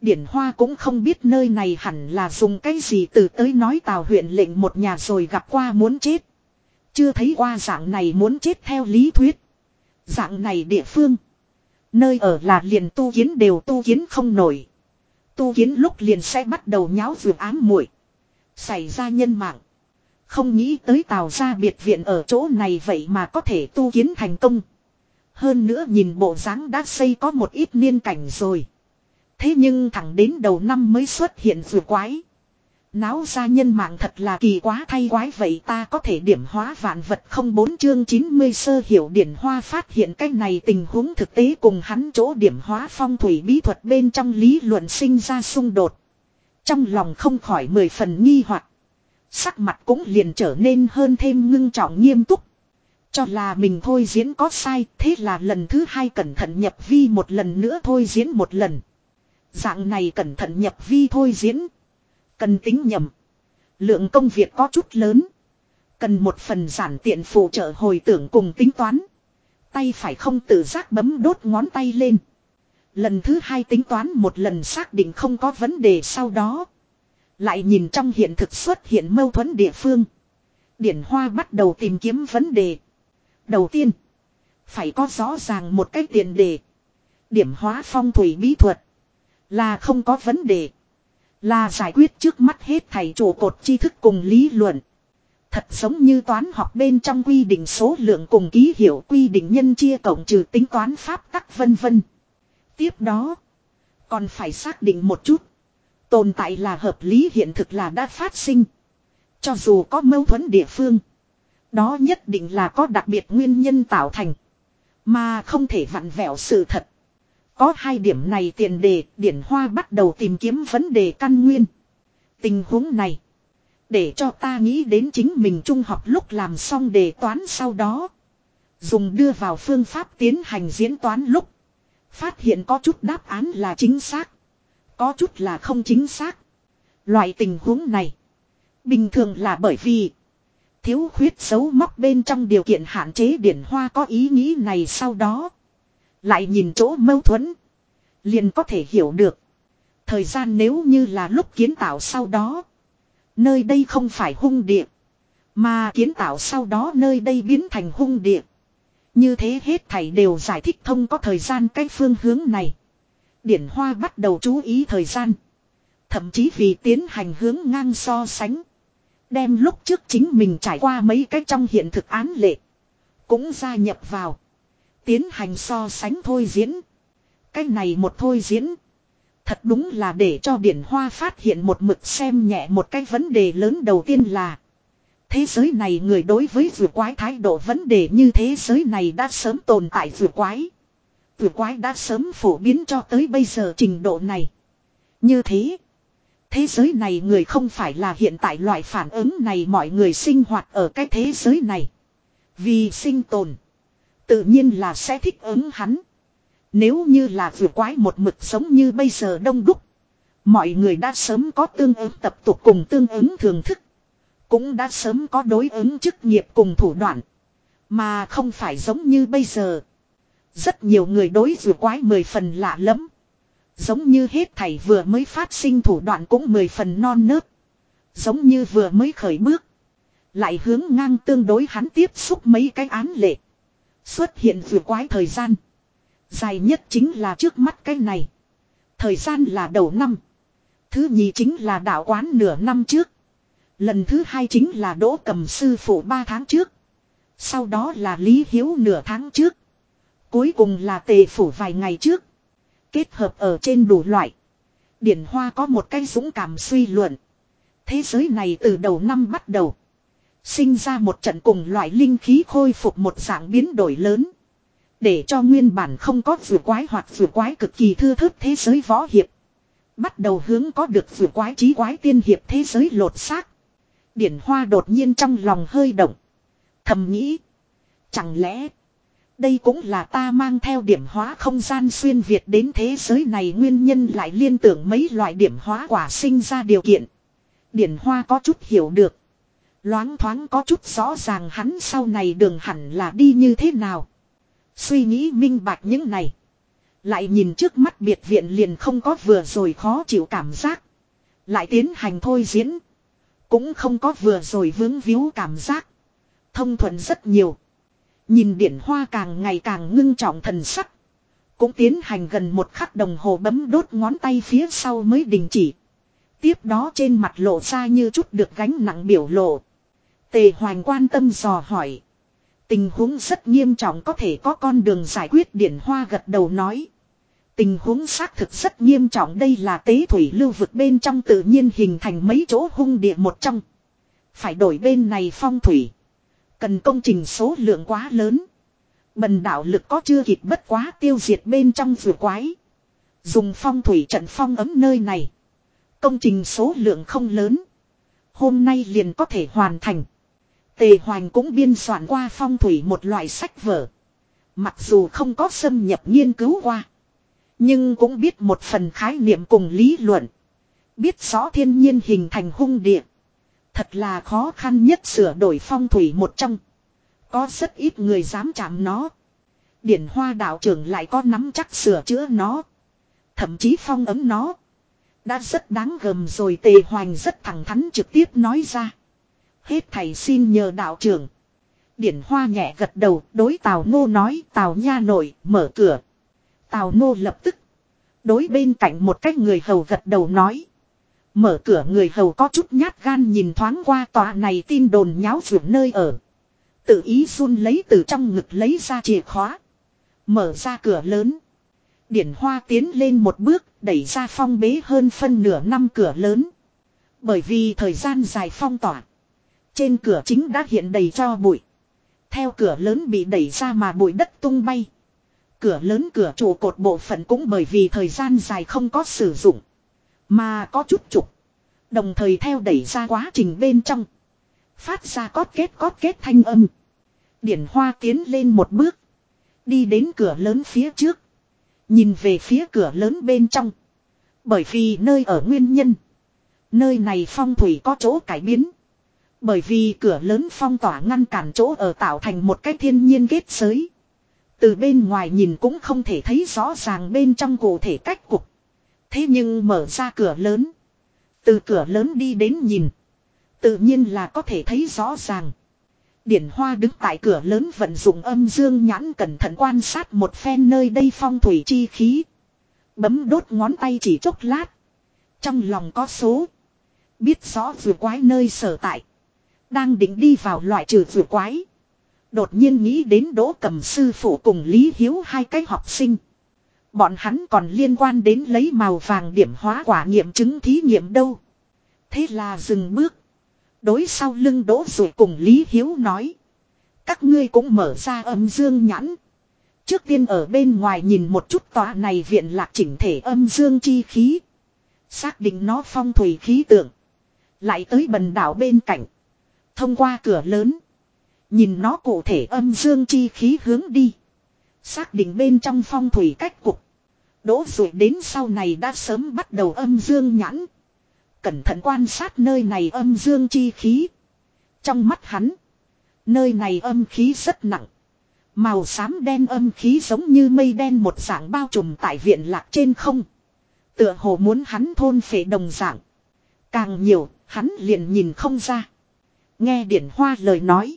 Điển Hoa cũng không biết nơi này hẳn là dùng cái gì từ tới nói Tào huyện lệnh một nhà rồi gặp qua muốn chết. Chưa thấy qua dạng này muốn chết theo lý thuyết. Dạng này địa phương. Nơi ở là liền tu kiến đều tu kiến không nổi. Tu kiến lúc liền sẽ bắt đầu nháo vượt ám muội Xảy ra nhân mạng. Không nghĩ tới tào ra biệt viện ở chỗ này vậy mà có thể tu kiến thành công. Hơn nữa nhìn bộ dáng đã xây có một ít niên cảnh rồi. Thế nhưng thẳng đến đầu năm mới xuất hiện vừa quái. Náo ra nhân mạng thật là kỳ quá thay quái vậy ta có thể điểm hóa vạn vật không bốn chương 90 sơ hiểu điển hoa phát hiện cái này tình huống thực tế cùng hắn chỗ điểm hóa phong thủy bí thuật bên trong lý luận sinh ra xung đột. Trong lòng không khỏi mười phần nghi hoặc Sắc mặt cũng liền trở nên hơn thêm ngưng trọng nghiêm túc. Cho là mình thôi diễn có sai, thế là lần thứ hai cẩn thận nhập vi một lần nữa thôi diễn một lần. Dạng này cẩn thận nhập vi thôi diễn. Cần tính nhầm. Lượng công việc có chút lớn. Cần một phần giản tiện phụ trợ hồi tưởng cùng tính toán. Tay phải không tự giác bấm đốt ngón tay lên. Lần thứ hai tính toán một lần xác định không có vấn đề sau đó. Lại nhìn trong hiện thực xuất hiện mâu thuẫn địa phương. Điển Hoa bắt đầu tìm kiếm vấn đề. Đầu tiên. Phải có rõ ràng một cái tiền đề. Điểm hóa phong thủy bí thuật. Là không có vấn đề. Là giải quyết trước mắt hết thầy trụ cột tri thức cùng lý luận. Thật giống như toán học bên trong quy định số lượng cùng ký hiệu, quy định nhân chia cộng trừ tính toán pháp tắc vân vân. Tiếp đó. Còn phải xác định một chút. Tồn tại là hợp lý hiện thực là đã phát sinh. Cho dù có mâu thuẫn địa phương. Đó nhất định là có đặc biệt nguyên nhân tạo thành. Mà không thể vặn vẹo sự thật. Có hai điểm này tiền đề, Điển Hoa bắt đầu tìm kiếm vấn đề căn nguyên. Tình huống này. Để cho ta nghĩ đến chính mình trung học lúc làm xong đề toán sau đó. Dùng đưa vào phương pháp tiến hành diễn toán lúc. Phát hiện có chút đáp án là chính xác. Có chút là không chính xác. Loại tình huống này. Bình thường là bởi vì. Thiếu khuyết xấu móc bên trong điều kiện hạn chế điển hoa có ý nghĩ này sau đó. Lại nhìn chỗ mâu thuẫn. Liền có thể hiểu được. Thời gian nếu như là lúc kiến tạo sau đó. Nơi đây không phải hung địa. Mà kiến tạo sau đó nơi đây biến thành hung địa. Như thế hết thảy đều giải thích thông có thời gian cái phương hướng này. Điển Hoa bắt đầu chú ý thời gian. Thậm chí vì tiến hành hướng ngang so sánh. Đem lúc trước chính mình trải qua mấy cái trong hiện thực án lệ. Cũng gia nhập vào. Tiến hành so sánh thôi diễn. Cái này một thôi diễn. Thật đúng là để cho Điển Hoa phát hiện một mực xem nhẹ một cái vấn đề lớn đầu tiên là. Thế giới này người đối với vừa quái thái độ vấn đề như thế giới này đã sớm tồn tại vừa quái. Vừa quái đã sớm phổ biến cho tới bây giờ trình độ này. Như thế. Thế giới này người không phải là hiện tại loại phản ứng này mọi người sinh hoạt ở cái thế giới này. Vì sinh tồn. Tự nhiên là sẽ thích ứng hắn. Nếu như là vừa quái một mực sống như bây giờ đông đúc. Mọi người đã sớm có tương ứng tập tục cùng tương ứng thường thức. Cũng đã sớm có đối ứng chức nghiệp cùng thủ đoạn. Mà không phải giống như bây giờ. Rất nhiều người đối vừa quái mười phần lạ lắm. Giống như hết thảy vừa mới phát sinh thủ đoạn cũng mười phần non nớt. Giống như vừa mới khởi bước. Lại hướng ngang tương đối hắn tiếp xúc mấy cái án lệ. Xuất hiện vừa quái thời gian. Dài nhất chính là trước mắt cái này. Thời gian là đầu năm. Thứ nhì chính là đạo quán nửa năm trước. Lần thứ hai chính là đỗ cầm sư phụ ba tháng trước. Sau đó là Lý Hiếu nửa tháng trước. Cuối cùng là tề phủ vài ngày trước. Kết hợp ở trên đủ loại. Điển Hoa có một cái dũng cảm suy luận. Thế giới này từ đầu năm bắt đầu. Sinh ra một trận cùng loại linh khí khôi phục một dạng biến đổi lớn. Để cho nguyên bản không có vừa quái hoặc vừa quái cực kỳ thưa thớt thế giới võ hiệp. Bắt đầu hướng có được vừa quái trí quái tiên hiệp thế giới lột xác. Điển hoa đột nhiên trong lòng hơi động. Thầm nghĩ. Chẳng lẽ. Đây cũng là ta mang theo điểm hóa không gian xuyên Việt đến thế giới này nguyên nhân lại liên tưởng mấy loại điểm hóa quả sinh ra điều kiện. Điển hoa có chút hiểu được. Loáng thoáng có chút rõ ràng hắn sau này đường hẳn là đi như thế nào. Suy nghĩ minh bạch những này. Lại nhìn trước mắt biệt viện liền không có vừa rồi khó chịu cảm giác. Lại tiến hành thôi diễn. Cũng không có vừa rồi vướng víu cảm giác. Thông thuận rất nhiều. Nhìn điển hoa càng ngày càng ngưng trọng thần sắc. Cũng tiến hành gần một khắc đồng hồ bấm đốt ngón tay phía sau mới đình chỉ. Tiếp đó trên mặt lộ ra như chút được gánh nặng biểu lộ. Tề Hoành quan tâm dò hỏi. Tình huống rất nghiêm trọng có thể có con đường giải quyết điển hoa gật đầu nói. Tình huống xác thực rất nghiêm trọng, đây là tế thủy lưu vực bên trong tự nhiên hình thành mấy chỗ hung địa một trong. Phải đổi bên này phong thủy. Cần công trình số lượng quá lớn. Bần đạo lực có chưa kịp bất quá tiêu diệt bên trong vừa quái. Dùng phong thủy trận phong ấm nơi này. Công trình số lượng không lớn. Hôm nay liền có thể hoàn thành. Tề Hoành cũng biên soạn qua phong thủy một loại sách vở. Mặc dù không có xâm nhập nghiên cứu qua. Nhưng cũng biết một phần khái niệm cùng lý luận. Biết rõ thiên nhiên hình thành hung địa. Thật là khó khăn nhất sửa đổi phong thủy một trong. Có rất ít người dám chạm nó. Điển hoa đạo trưởng lại có nắm chắc sửa chữa nó. Thậm chí phong ấm nó. Đã rất đáng gầm rồi tề hoành rất thẳng thắn trực tiếp nói ra. Hết thầy xin nhờ đạo trưởng. Điển hoa nhẹ gật đầu, đối tào ngô nói, tào nha nội, mở cửa. Tào ngô lập tức. Đối bên cạnh một cái người hầu gật đầu nói. Mở cửa người hầu có chút nhát gan nhìn thoáng qua tòa này tin đồn nháo ruộng nơi ở. Tự ý run lấy từ trong ngực lấy ra chìa khóa. Mở ra cửa lớn. Điển hoa tiến lên một bước, đẩy ra phong bế hơn phân nửa năm cửa lớn. Bởi vì thời gian dài phong tỏa. Trên cửa chính đã hiện đầy cho bụi. Theo cửa lớn bị đẩy ra mà bụi đất tung bay. Cửa lớn cửa trụ cột bộ phận cũng bởi vì thời gian dài không có sử dụng. Mà có chút trục. Đồng thời theo đẩy ra quá trình bên trong. Phát ra cót kết cót kết thanh âm. Điển hoa tiến lên một bước. Đi đến cửa lớn phía trước. Nhìn về phía cửa lớn bên trong. Bởi vì nơi ở nguyên nhân. Nơi này phong thủy có chỗ cải biến. Bởi vì cửa lớn phong tỏa ngăn cản chỗ ở tạo thành một cái thiên nhiên kết giới. Từ bên ngoài nhìn cũng không thể thấy rõ ràng bên trong cụ thể cách cục. Thế nhưng mở ra cửa lớn. Từ cửa lớn đi đến nhìn. Tự nhiên là có thể thấy rõ ràng. Điển Hoa đứng tại cửa lớn vận dụng âm dương nhãn cẩn thận quan sát một phen nơi đây phong thủy chi khí. Bấm đốt ngón tay chỉ chốc lát. Trong lòng có số. Biết rõ vừa quái nơi sở tại. Đang định đi vào loại trừ vừa quái. Đột nhiên nghĩ đến đỗ cầm sư phụ cùng Lý Hiếu hai cái học sinh. Bọn hắn còn liên quan đến lấy màu vàng điểm hóa quả nghiệm chứng thí nghiệm đâu. Thế là dừng bước. Đối sau lưng đỗ rồi cùng Lý Hiếu nói. Các ngươi cũng mở ra âm dương nhãn. Trước tiên ở bên ngoài nhìn một chút tòa này viện lạc chỉnh thể âm dương chi khí. Xác định nó phong thủy khí tượng. Lại tới bần đảo bên cạnh. Thông qua cửa lớn. Nhìn nó cụ thể âm dương chi khí hướng đi. Xác định bên trong phong thủy cách cục. Đỗ rụi đến sau này đã sớm bắt đầu âm dương nhãn. Cẩn thận quan sát nơi này âm dương chi khí. Trong mắt hắn. Nơi này âm khí rất nặng. Màu xám đen âm khí giống như mây đen một dạng bao trùm tại viện lạc trên không. Tựa hồ muốn hắn thôn phệ đồng dạng. Càng nhiều, hắn liền nhìn không ra. Nghe điển hoa lời nói.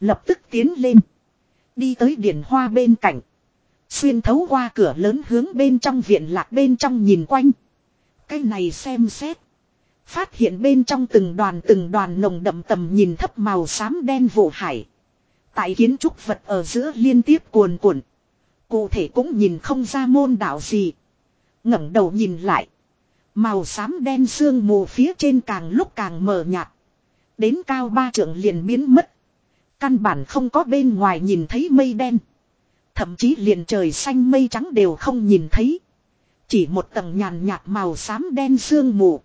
Lập tức tiến lên. Đi tới điển hoa bên cạnh. Xuyên thấu qua cửa lớn hướng bên trong viện lạc bên trong nhìn quanh. Cái này xem xét. Phát hiện bên trong từng đoàn từng đoàn nồng đậm tầm nhìn thấp màu xám đen vụ hải. Tại kiến trúc vật ở giữa liên tiếp cuồn cuộn. Cụ thể cũng nhìn không ra môn đạo gì. ngẩng đầu nhìn lại. Màu xám đen sương mù phía trên càng lúc càng mờ nhạt. Đến cao ba trượng liền biến mất. Căn bản không có bên ngoài nhìn thấy mây đen. Thậm chí liền trời xanh mây trắng đều không nhìn thấy. Chỉ một tầng nhàn nhạt màu xám đen sương mù.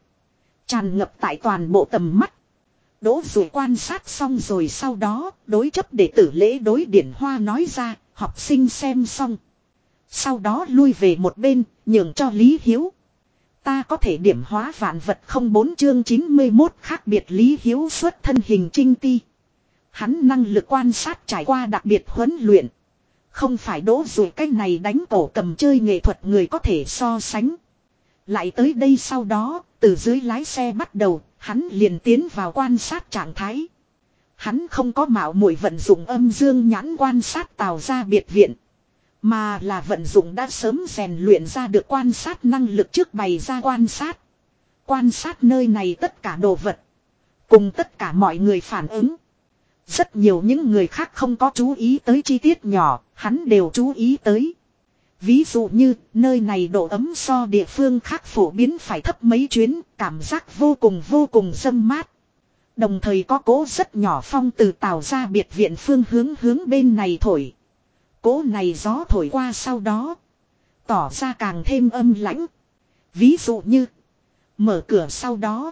Tràn ngập tại toàn bộ tầm mắt. Đỗ rồi quan sát xong rồi sau đó, đối chấp đệ tử lễ đối điển hoa nói ra, học sinh xem xong. Sau đó lui về một bên, nhường cho Lý Hiếu. Ta có thể điểm hóa vạn vật không bốn chương 91 khác biệt Lý Hiếu xuất thân hình trinh ti. Hắn năng lực quan sát trải qua đặc biệt huấn luyện. Không phải đỗ rồi cái này đánh cổ cầm chơi nghệ thuật người có thể so sánh. Lại tới đây sau đó, từ dưới lái xe bắt đầu, hắn liền tiến vào quan sát trạng thái. Hắn không có mạo muội vận dụng âm dương nhãn quan sát tàu ra biệt viện. Mà là vận dụng đã sớm rèn luyện ra được quan sát năng lực trước bày ra quan sát. Quan sát nơi này tất cả đồ vật. Cùng tất cả mọi người phản ứng. Rất nhiều những người khác không có chú ý tới chi tiết nhỏ, hắn đều chú ý tới. Ví dụ như, nơi này độ ấm so địa phương khác phổ biến phải thấp mấy chuyến, cảm giác vô cùng vô cùng dâm mát. Đồng thời có cố rất nhỏ phong từ tàu ra biệt viện phương hướng hướng bên này thổi. Cố này gió thổi qua sau đó. Tỏ ra càng thêm âm lãnh. Ví dụ như. Mở cửa sau đó.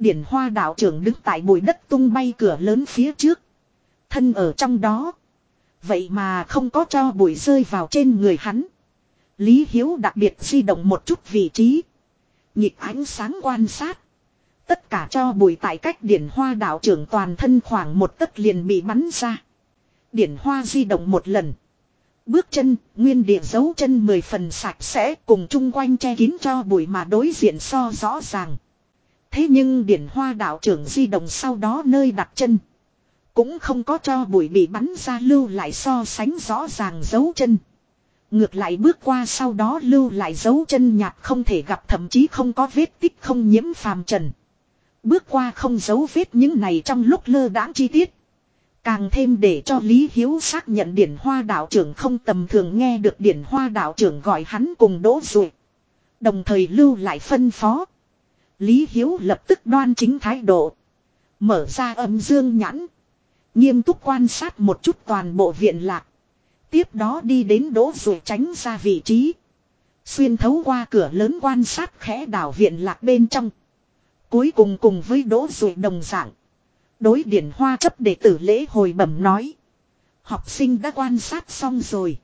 Điển hoa đạo trưởng đứng tại bụi đất tung bay cửa lớn phía trước. Thân ở trong đó. Vậy mà không có cho bụi rơi vào trên người hắn. Lý Hiếu đặc biệt di động một chút vị trí. Nhịp ánh sáng quan sát. Tất cả cho bụi tại cách điển hoa đạo trưởng toàn thân khoảng một tấc liền bị bắn ra. Điển hoa di động một lần. Bước chân, nguyên địa dấu chân mười phần sạch sẽ cùng chung quanh che kín cho bụi mà đối diện so rõ ràng. Thế nhưng điển hoa đạo trưởng di động sau đó nơi đặt chân. Cũng không có cho bụi bị bắn ra lưu lại so sánh rõ ràng dấu chân. Ngược lại bước qua sau đó lưu lại dấu chân nhạt không thể gặp thậm chí không có vết tích không nhiễm phàm trần. Bước qua không dấu vết những này trong lúc lơ đãng chi tiết. Càng thêm để cho Lý Hiếu xác nhận điển hoa đạo trưởng không tầm thường nghe được điển hoa đạo trưởng gọi hắn cùng đỗ rồi. Đồng thời lưu lại phân phó. Lý Hiếu lập tức đoan chính thái độ. Mở ra âm dương nhãn. Nghiêm túc quan sát một chút toàn bộ viện lạc. Tiếp đó đi đến đỗ rồi tránh ra vị trí. Xuyên thấu qua cửa lớn quan sát khẽ đảo viện lạc bên trong. Cuối cùng cùng với đỗ rồi đồng dạng. Đối điển hoa chấp đệ tử lễ hồi bẩm nói. Học sinh đã quan sát xong rồi.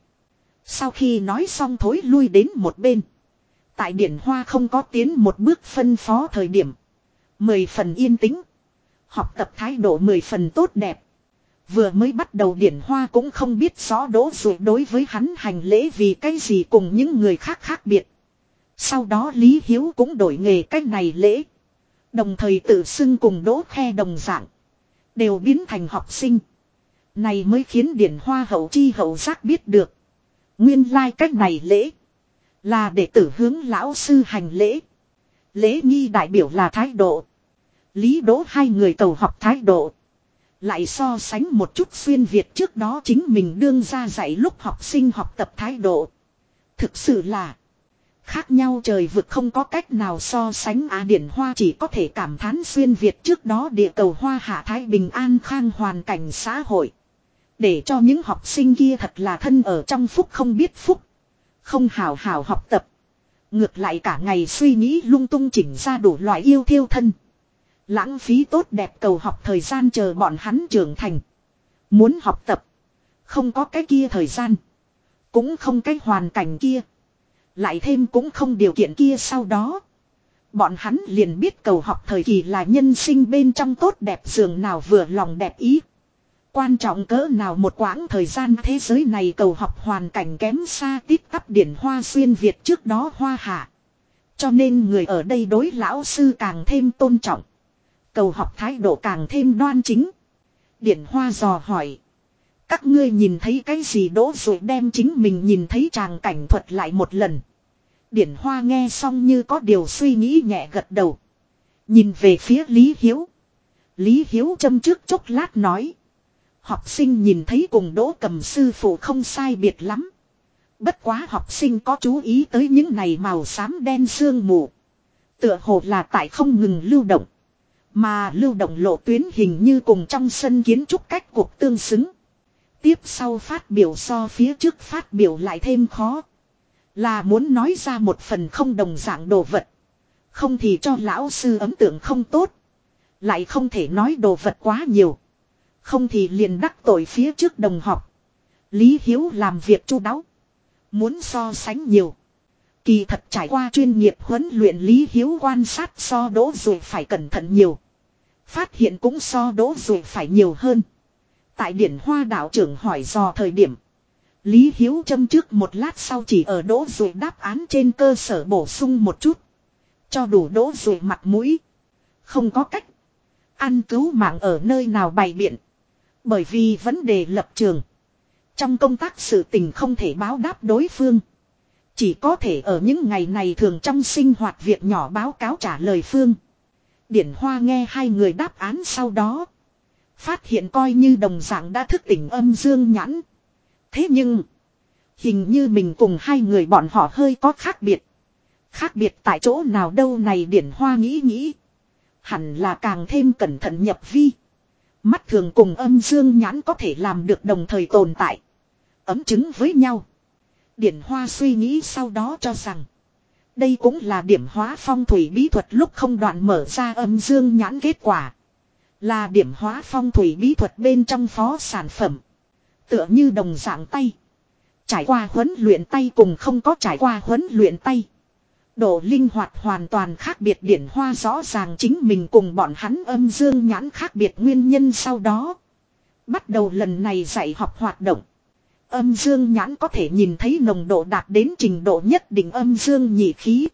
Sau khi nói xong thối lui đến một bên. Tại điển hoa không có tiến một bước phân phó thời điểm. Mười phần yên tĩnh. Học tập thái độ mười phần tốt đẹp. Vừa mới bắt đầu điển hoa cũng không biết rõ đỗ dụ đối với hắn hành lễ vì cái gì cùng những người khác khác biệt. Sau đó Lý Hiếu cũng đổi nghề cách này lễ. Đồng thời tự xưng cùng đỗ khe đồng dạng. Đều biến thành học sinh. Này mới khiến điển hoa hậu chi hậu giác biết được. Nguyên lai like cách này lễ. Là đệ tử hướng lão sư hành lễ. Lễ nghi đại biểu là thái độ. Lý đỗ hai người cầu học thái độ. Lại so sánh một chút xuyên Việt trước đó chính mình đương ra dạy lúc học sinh học tập thái độ. Thực sự là khác nhau trời vực không có cách nào so sánh á điển hoa chỉ có thể cảm thán xuyên Việt trước đó địa cầu hoa hạ thái bình an khang hoàn cảnh xã hội. Để cho những học sinh kia thật là thân ở trong phúc không biết phúc. Không hào hào học tập. Ngược lại cả ngày suy nghĩ lung tung chỉnh ra đủ loại yêu thiêu thân. Lãng phí tốt đẹp cầu học thời gian chờ bọn hắn trưởng thành. Muốn học tập. Không có cái kia thời gian. Cũng không cái hoàn cảnh kia. Lại thêm cũng không điều kiện kia sau đó. Bọn hắn liền biết cầu học thời kỳ là nhân sinh bên trong tốt đẹp giường nào vừa lòng đẹp ý. Quan trọng cỡ nào một quãng thời gian thế giới này cầu học hoàn cảnh kém xa tít tắp điển hoa xuyên Việt trước đó hoa hạ. Cho nên người ở đây đối lão sư càng thêm tôn trọng. Cầu học thái độ càng thêm đoan chính. Điển hoa dò hỏi. Các ngươi nhìn thấy cái gì đỗ rồi đem chính mình nhìn thấy tràng cảnh thuật lại một lần. Điển hoa nghe xong như có điều suy nghĩ nhẹ gật đầu. Nhìn về phía Lý Hiếu. Lý Hiếu châm trước chốc lát nói. Học sinh nhìn thấy cùng đỗ cầm sư phụ không sai biệt lắm. Bất quá học sinh có chú ý tới những này màu xám đen sương mù. Tựa hồ là tại không ngừng lưu động. Mà lưu động lộ tuyến hình như cùng trong sân kiến trúc cách cuộc tương xứng. Tiếp sau phát biểu so phía trước phát biểu lại thêm khó. Là muốn nói ra một phần không đồng dạng đồ vật. Không thì cho lão sư ấn tượng không tốt. Lại không thể nói đồ vật quá nhiều. Không thì liền đắc tội phía trước đồng học. Lý Hiếu làm việc chu đáo. Muốn so sánh nhiều. Kỳ thật trải qua chuyên nghiệp huấn luyện Lý Hiếu quan sát so đỗ rồi phải cẩn thận nhiều. Phát hiện cũng so đỗ rồi phải nhiều hơn. Tại điển hoa đạo trưởng hỏi dò thời điểm. Lý Hiếu châm trước một lát sau chỉ ở đỗ rồi đáp án trên cơ sở bổ sung một chút. Cho đủ đỗ rồi mặt mũi. Không có cách. Ăn cứu mạng ở nơi nào bày biện. Bởi vì vấn đề lập trường. Trong công tác sự tình không thể báo đáp đối phương. Chỉ có thể ở những ngày này thường trong sinh hoạt việc nhỏ báo cáo trả lời phương. Điển Hoa nghe hai người đáp án sau đó. Phát hiện coi như đồng dạng đã thức tỉnh âm dương nhãn. Thế nhưng. Hình như mình cùng hai người bọn họ hơi có khác biệt. Khác biệt tại chỗ nào đâu này Điển Hoa nghĩ nghĩ. Hẳn là càng thêm cẩn thận nhập vi. Mắt thường cùng âm dương nhãn có thể làm được đồng thời tồn tại. Ấm chứng với nhau. Điển Hoa suy nghĩ sau đó cho rằng. Đây cũng là điểm hóa phong thủy bí thuật lúc không đoạn mở ra âm dương nhãn kết quả. Là điểm hóa phong thủy bí thuật bên trong phó sản phẩm. Tựa như đồng dạng tay. Trải qua huấn luyện tay cùng không có trải qua huấn luyện tay. Độ linh hoạt hoàn toàn khác biệt điển hoa rõ ràng chính mình cùng bọn hắn âm dương nhãn khác biệt nguyên nhân sau đó. Bắt đầu lần này dạy học hoạt động. Âm dương nhãn có thể nhìn thấy nồng độ đạt đến trình độ nhất định âm dương nhị khí.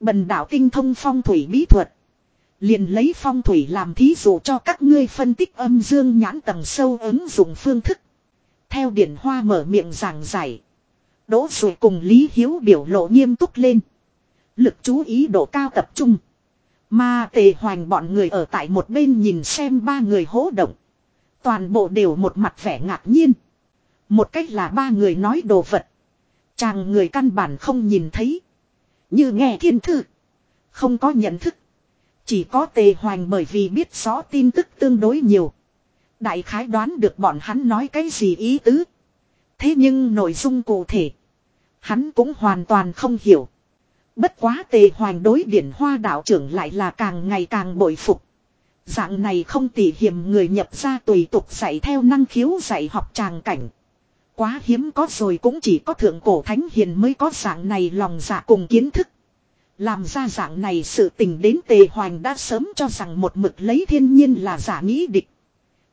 Bần đạo tinh thông phong thủy bí thuật. Liền lấy phong thủy làm thí dụ cho các ngươi phân tích âm dương nhãn tầng sâu ứng dụng phương thức. Theo điển hoa mở miệng giảng giải. Đỗ rồi cùng Lý Hiếu biểu lộ nghiêm túc lên. Lực chú ý độ cao tập trung. Mà tề hoành bọn người ở tại một bên nhìn xem ba người hỗ động. Toàn bộ đều một mặt vẻ ngạc nhiên. Một cách là ba người nói đồ vật. Chàng người căn bản không nhìn thấy. Như nghe thiên thư. Không có nhận thức. Chỉ có tề hoành bởi vì biết rõ tin tức tương đối nhiều. Đại khái đoán được bọn hắn nói cái gì ý tứ. Thế nhưng nội dung cụ thể. Hắn cũng hoàn toàn không hiểu. Bất quá tề hoành đối điển hoa đạo trưởng lại là càng ngày càng bội phục. Dạng này không tỉ hiểm người nhập ra tùy tục dạy theo năng khiếu dạy học tràng cảnh. Quá hiếm có rồi cũng chỉ có thượng cổ thánh hiền mới có dạng này lòng dạ cùng kiến thức. Làm ra dạng này sự tình đến tề hoành đã sớm cho rằng một mực lấy thiên nhiên là giả nghĩ địch.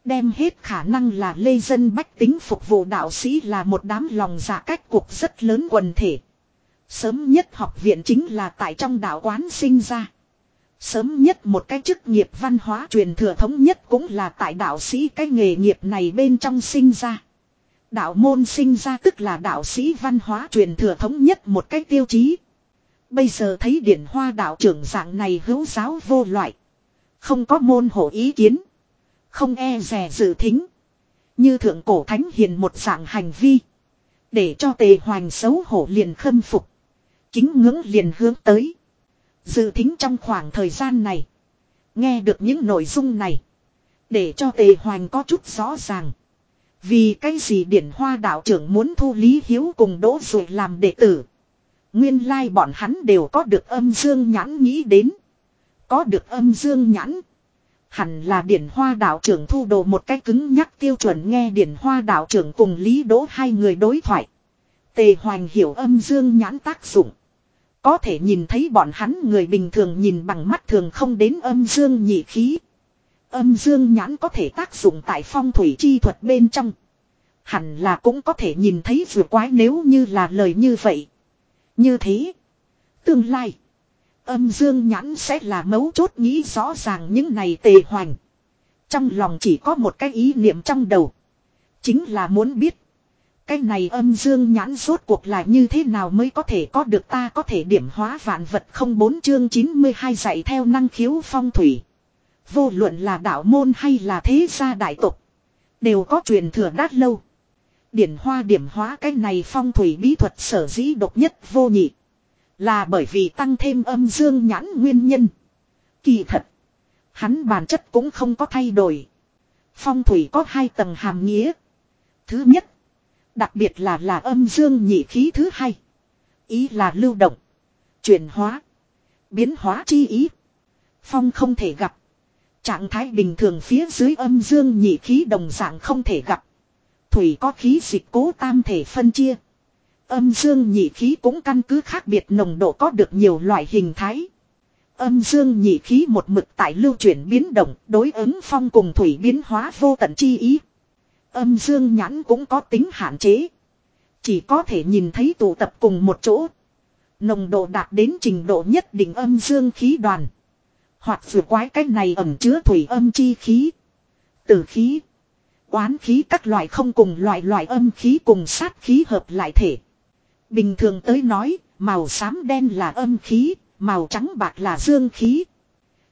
Đem hết khả năng là lê dân bách tính phục vụ đạo sĩ là một đám lòng dạ cách cuộc rất lớn quần thể. Sớm nhất học viện chính là tại trong đạo quán sinh ra. Sớm nhất một cái chức nghiệp văn hóa truyền thừa thống nhất cũng là tại đạo sĩ cái nghề nghiệp này bên trong sinh ra. Đạo môn sinh ra tức là đạo sĩ văn hóa truyền thừa thống nhất một cái tiêu chí. Bây giờ thấy điển hoa đạo trưởng dạng này hữu giáo vô loại. Không có môn hộ ý kiến. Không e rè dự thính. Như thượng cổ thánh hiền một dạng hành vi. Để cho tề hoành xấu hổ liền khâm phục. Kính ngưỡng liền hướng tới. Dự thính trong khoảng thời gian này. Nghe được những nội dung này. Để cho tề hoành có chút rõ ràng. Vì cái gì điển hoa đạo trưởng muốn thu Lý Hiếu cùng đỗ rồi làm đệ tử. Nguyên lai bọn hắn đều có được âm dương nhãn nghĩ đến. Có được âm dương nhãn. Hẳn là điển hoa đạo trưởng thu đồ một cái cứng nhắc tiêu chuẩn nghe điển hoa đạo trưởng cùng Lý Đỗ hai người đối thoại. Tề Hoành hiểu âm dương nhãn tác dụng. Có thể nhìn thấy bọn hắn người bình thường nhìn bằng mắt thường không đến âm dương nhị khí. Âm dương nhãn có thể tác dụng tại phong thủy chi thuật bên trong. Hẳn là cũng có thể nhìn thấy vừa quái nếu như là lời như vậy. Như thế. Tương lai. Âm dương nhãn sẽ là mấu chốt nghĩ rõ ràng những này tề hoành. Trong lòng chỉ có một cái ý niệm trong đầu. Chính là muốn biết. Cái này âm dương nhãn rốt cuộc là như thế nào mới có thể có được ta có thể điểm hóa vạn vật không bốn chương 92 dạy theo năng khiếu phong thủy. Vô luận là đạo môn hay là thế gia đại tộc, Đều có truyền thừa đát lâu. Điển hoa điểm hóa cái này phong thủy bí thuật sở dĩ độc nhất vô nhị. Là bởi vì tăng thêm âm dương nhãn nguyên nhân. Kỳ thật. Hắn bản chất cũng không có thay đổi. Phong thủy có hai tầng hàm nghĩa. Thứ nhất. Đặc biệt là là âm dương nhị khí thứ hai. Ý là lưu động. Chuyển hóa. Biến hóa chi ý. Phong không thể gặp. Trạng thái bình thường phía dưới âm dương nhị khí đồng dạng không thể gặp. Thủy có khí dịch cố tam thể phân chia. Âm dương nhị khí cũng căn cứ khác biệt nồng độ có được nhiều loại hình thái. Âm dương nhị khí một mực tại lưu chuyển biến động, đối ứng phong cùng thủy biến hóa vô tận chi ý. Âm dương nhãn cũng có tính hạn chế. Chỉ có thể nhìn thấy tụ tập cùng một chỗ. Nồng độ đạt đến trình độ nhất định âm dương khí đoàn. Hoặc vừa quái cách này ẩm chứa thủy âm chi khí. Tử khí. Quán khí các loại không cùng loại loại âm khí cùng sát khí hợp lại thể. Bình thường tới nói, màu xám đen là âm khí, màu trắng bạc là dương khí.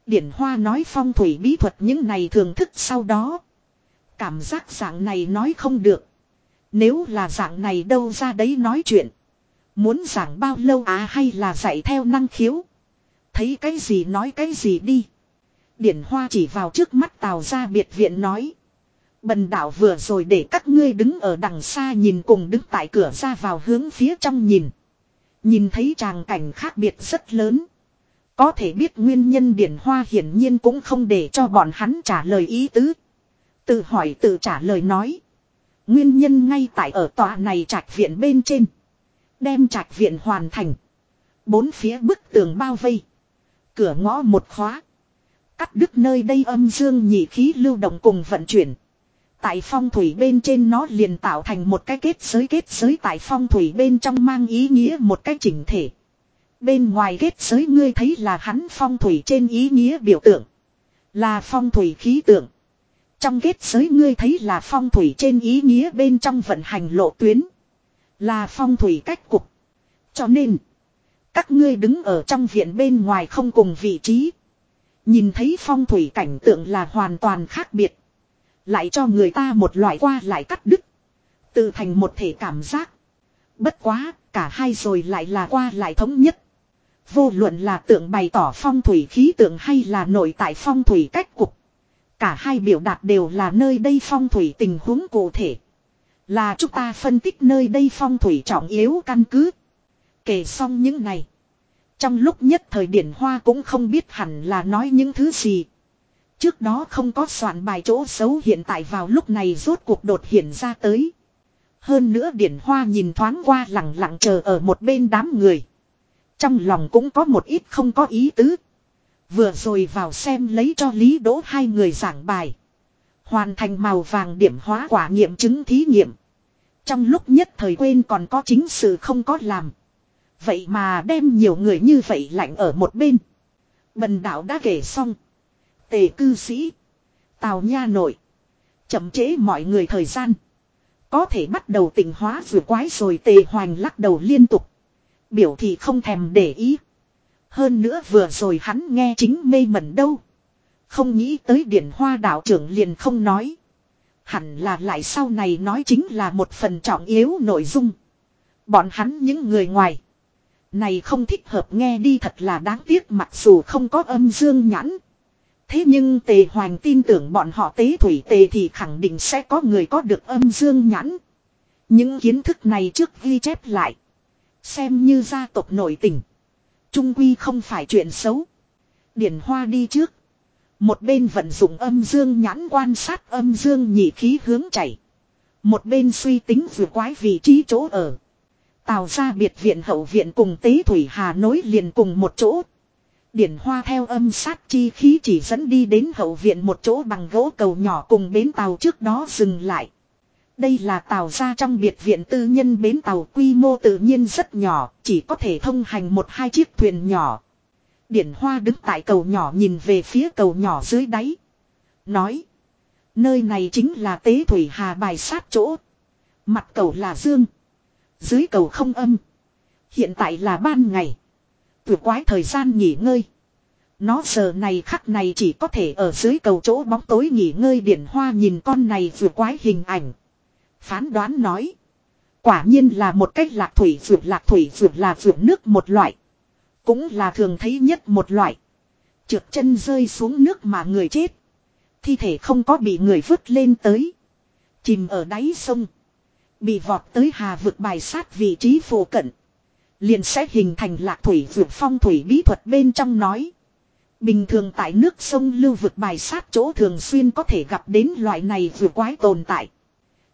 Điển Hoa nói phong thủy bí thuật những này thường thức sau đó. Cảm giác dạng này nói không được. Nếu là dạng này đâu ra đấy nói chuyện. Muốn giảng bao lâu à hay là dạy theo năng khiếu. Thấy cái gì nói cái gì đi. Điển Hoa chỉ vào trước mắt Tào ra biệt viện nói. Bần đảo vừa rồi để các ngươi đứng ở đằng xa nhìn cùng đứng tại cửa ra vào hướng phía trong nhìn. Nhìn thấy tràng cảnh khác biệt rất lớn. Có thể biết nguyên nhân điển hoa hiển nhiên cũng không để cho bọn hắn trả lời ý tứ. Tự hỏi tự trả lời nói. Nguyên nhân ngay tại ở tòa này trạch viện bên trên. Đem trạch viện hoàn thành. Bốn phía bức tường bao vây. Cửa ngõ một khóa. Cắt đứt nơi đây âm dương nhị khí lưu động cùng vận chuyển. Tại phong thủy bên trên nó liền tạo thành một cái kết giới kết giới tại phong thủy bên trong mang ý nghĩa một cái chỉnh thể. Bên ngoài kết giới ngươi thấy là hắn phong thủy trên ý nghĩa biểu tượng. Là phong thủy khí tượng. Trong kết giới ngươi thấy là phong thủy trên ý nghĩa bên trong vận hành lộ tuyến. Là phong thủy cách cục. Cho nên, các ngươi đứng ở trong viện bên ngoài không cùng vị trí. Nhìn thấy phong thủy cảnh tượng là hoàn toàn khác biệt. Lại cho người ta một loại qua lại cắt đứt. Tự thành một thể cảm giác. Bất quá, cả hai rồi lại là qua lại thống nhất. Vô luận là tượng bày tỏ phong thủy khí tượng hay là nội tại phong thủy cách cục. Cả hai biểu đạt đều là nơi đây phong thủy tình huống cụ thể. Là chúng ta phân tích nơi đây phong thủy trọng yếu căn cứ. Kể xong những này. Trong lúc nhất thời điển hoa cũng không biết hẳn là nói những thứ gì. Trước đó không có soạn bài chỗ xấu hiện tại vào lúc này rốt cuộc đột hiện ra tới. Hơn nữa điển hoa nhìn thoáng qua lặng lặng chờ ở một bên đám người. Trong lòng cũng có một ít không có ý tứ. Vừa rồi vào xem lấy cho Lý Đỗ hai người giảng bài. Hoàn thành màu vàng điểm hóa quả nghiệm chứng thí nghiệm. Trong lúc nhất thời quên còn có chính sự không có làm. Vậy mà đem nhiều người như vậy lạnh ở một bên. Bần đạo đã kể xong. Tề cư sĩ. Tào nha nội. Chậm chế mọi người thời gian. Có thể bắt đầu tình hóa vừa quái rồi tề hoành lắc đầu liên tục. Biểu thị không thèm để ý. Hơn nữa vừa rồi hắn nghe chính mê mẩn đâu. Không nghĩ tới điển hoa đạo trưởng liền không nói. Hẳn là lại sau này nói chính là một phần trọng yếu nội dung. Bọn hắn những người ngoài. Này không thích hợp nghe đi thật là đáng tiếc mặc dù không có âm dương nhãn. Thế nhưng tề hoàng tin tưởng bọn họ tế thủy tề thì khẳng định sẽ có người có được âm dương nhãn. Những kiến thức này trước ghi chép lại. Xem như gia tộc nội tình. Trung quy không phải chuyện xấu. Điển hoa đi trước. Một bên vận dụng âm dương nhãn quan sát âm dương nhị khí hướng chảy. Một bên suy tính vừa quái vị trí chỗ ở. Tào ra biệt viện hậu viện cùng tế thủy hà nối liền cùng một chỗ. Điển hoa theo âm sát chi khí chỉ dẫn đi đến hậu viện một chỗ bằng gỗ cầu nhỏ cùng bến tàu trước đó dừng lại. Đây là tàu ra trong biệt viện tư nhân bến tàu quy mô tự nhiên rất nhỏ, chỉ có thể thông hành một hai chiếc thuyền nhỏ. Điển hoa đứng tại cầu nhỏ nhìn về phía cầu nhỏ dưới đáy. Nói. Nơi này chính là tế thủy hà bài sát chỗ. Mặt cầu là dương. Dưới cầu không âm. Hiện tại là ban ngày. Vừa quái thời gian nghỉ ngơi. Nó giờ này khắc này chỉ có thể ở dưới cầu chỗ bóng tối nghỉ ngơi điển hoa nhìn con này vừa quái hình ảnh. Phán đoán nói. Quả nhiên là một cách lạc thủy vượt lạc thủy vượt là vượt nước một loại. Cũng là thường thấy nhất một loại. Trượt chân rơi xuống nước mà người chết. Thi thể không có bị người vứt lên tới. Chìm ở đáy sông. Bị vọt tới hà vực bài sát vị trí phổ cận. Liền sẽ hình thành lạc thủy vượt phong thủy bí thuật bên trong nói. Bình thường tại nước sông lưu vực bài sát chỗ thường xuyên có thể gặp đến loại này vừa quái tồn tại.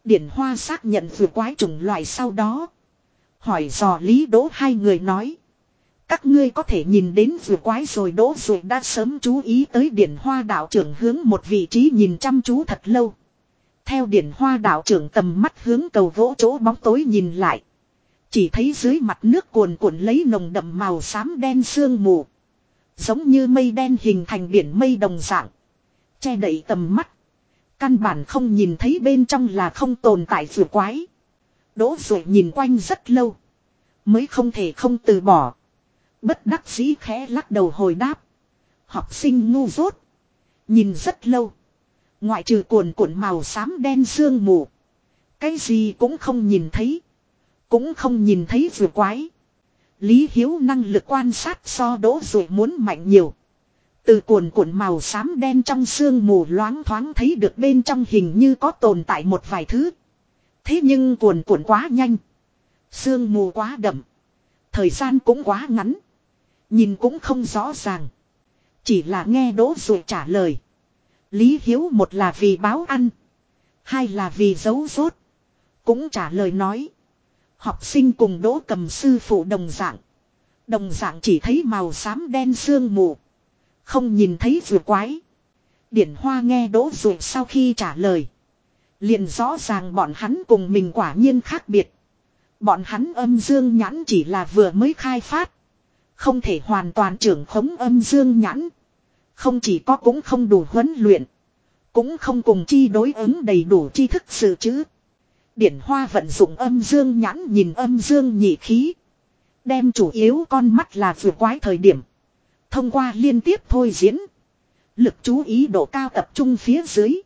Điển Hoa xác nhận vừa quái chủng loại sau đó. Hỏi dò Lý Đỗ hai người nói. Các ngươi có thể nhìn đến vừa quái rồi Đỗ rồi đã sớm chú ý tới Điển Hoa đạo trưởng hướng một vị trí nhìn chăm chú thật lâu. Theo Điển Hoa đạo trưởng tầm mắt hướng cầu gỗ chỗ bóng tối nhìn lại. Chỉ thấy dưới mặt nước cuồn cuộn lấy nồng đậm màu xám đen sương mù. Giống như mây đen hình thành biển mây đồng dạng. Che đậy tầm mắt. Căn bản không nhìn thấy bên trong là không tồn tại rùa quái. Đỗ rùa nhìn quanh rất lâu. Mới không thể không từ bỏ. Bất đắc dĩ khẽ lắc đầu hồi đáp. Học sinh ngu dốt. Nhìn rất lâu. Ngoại trừ cuồn cuộn màu xám đen sương mù. Cái gì cũng không nhìn thấy. Cũng không nhìn thấy rùa quái. Lý Hiếu năng lực quan sát so đỗ rùa muốn mạnh nhiều. Từ cuồn cuộn màu xám đen trong sương mù loáng thoáng thấy được bên trong hình như có tồn tại một vài thứ. Thế nhưng cuồn cuộn quá nhanh. Sương mù quá đậm. Thời gian cũng quá ngắn. Nhìn cũng không rõ ràng. Chỉ là nghe đỗ rồi trả lời. Lý Hiếu một là vì báo ăn. Hai là vì giấu rốt. Cũng trả lời nói. Học sinh cùng đỗ cầm sư phụ đồng dạng. Đồng dạng chỉ thấy màu xám đen sương mù. Không nhìn thấy vừa quái. Điển Hoa nghe đỗ rồi sau khi trả lời. Liền rõ ràng bọn hắn cùng mình quả nhiên khác biệt. Bọn hắn âm dương nhãn chỉ là vừa mới khai phát. Không thể hoàn toàn trưởng khống âm dương nhãn. Không chỉ có cũng không đủ huấn luyện. Cũng không cùng chi đối ứng đầy đủ tri thức sự chứ. Điển hoa vận dụng âm dương nhãn nhìn âm dương nhị khí. Đem chủ yếu con mắt là vừa quái thời điểm. Thông qua liên tiếp thôi diễn. Lực chú ý độ cao tập trung phía dưới.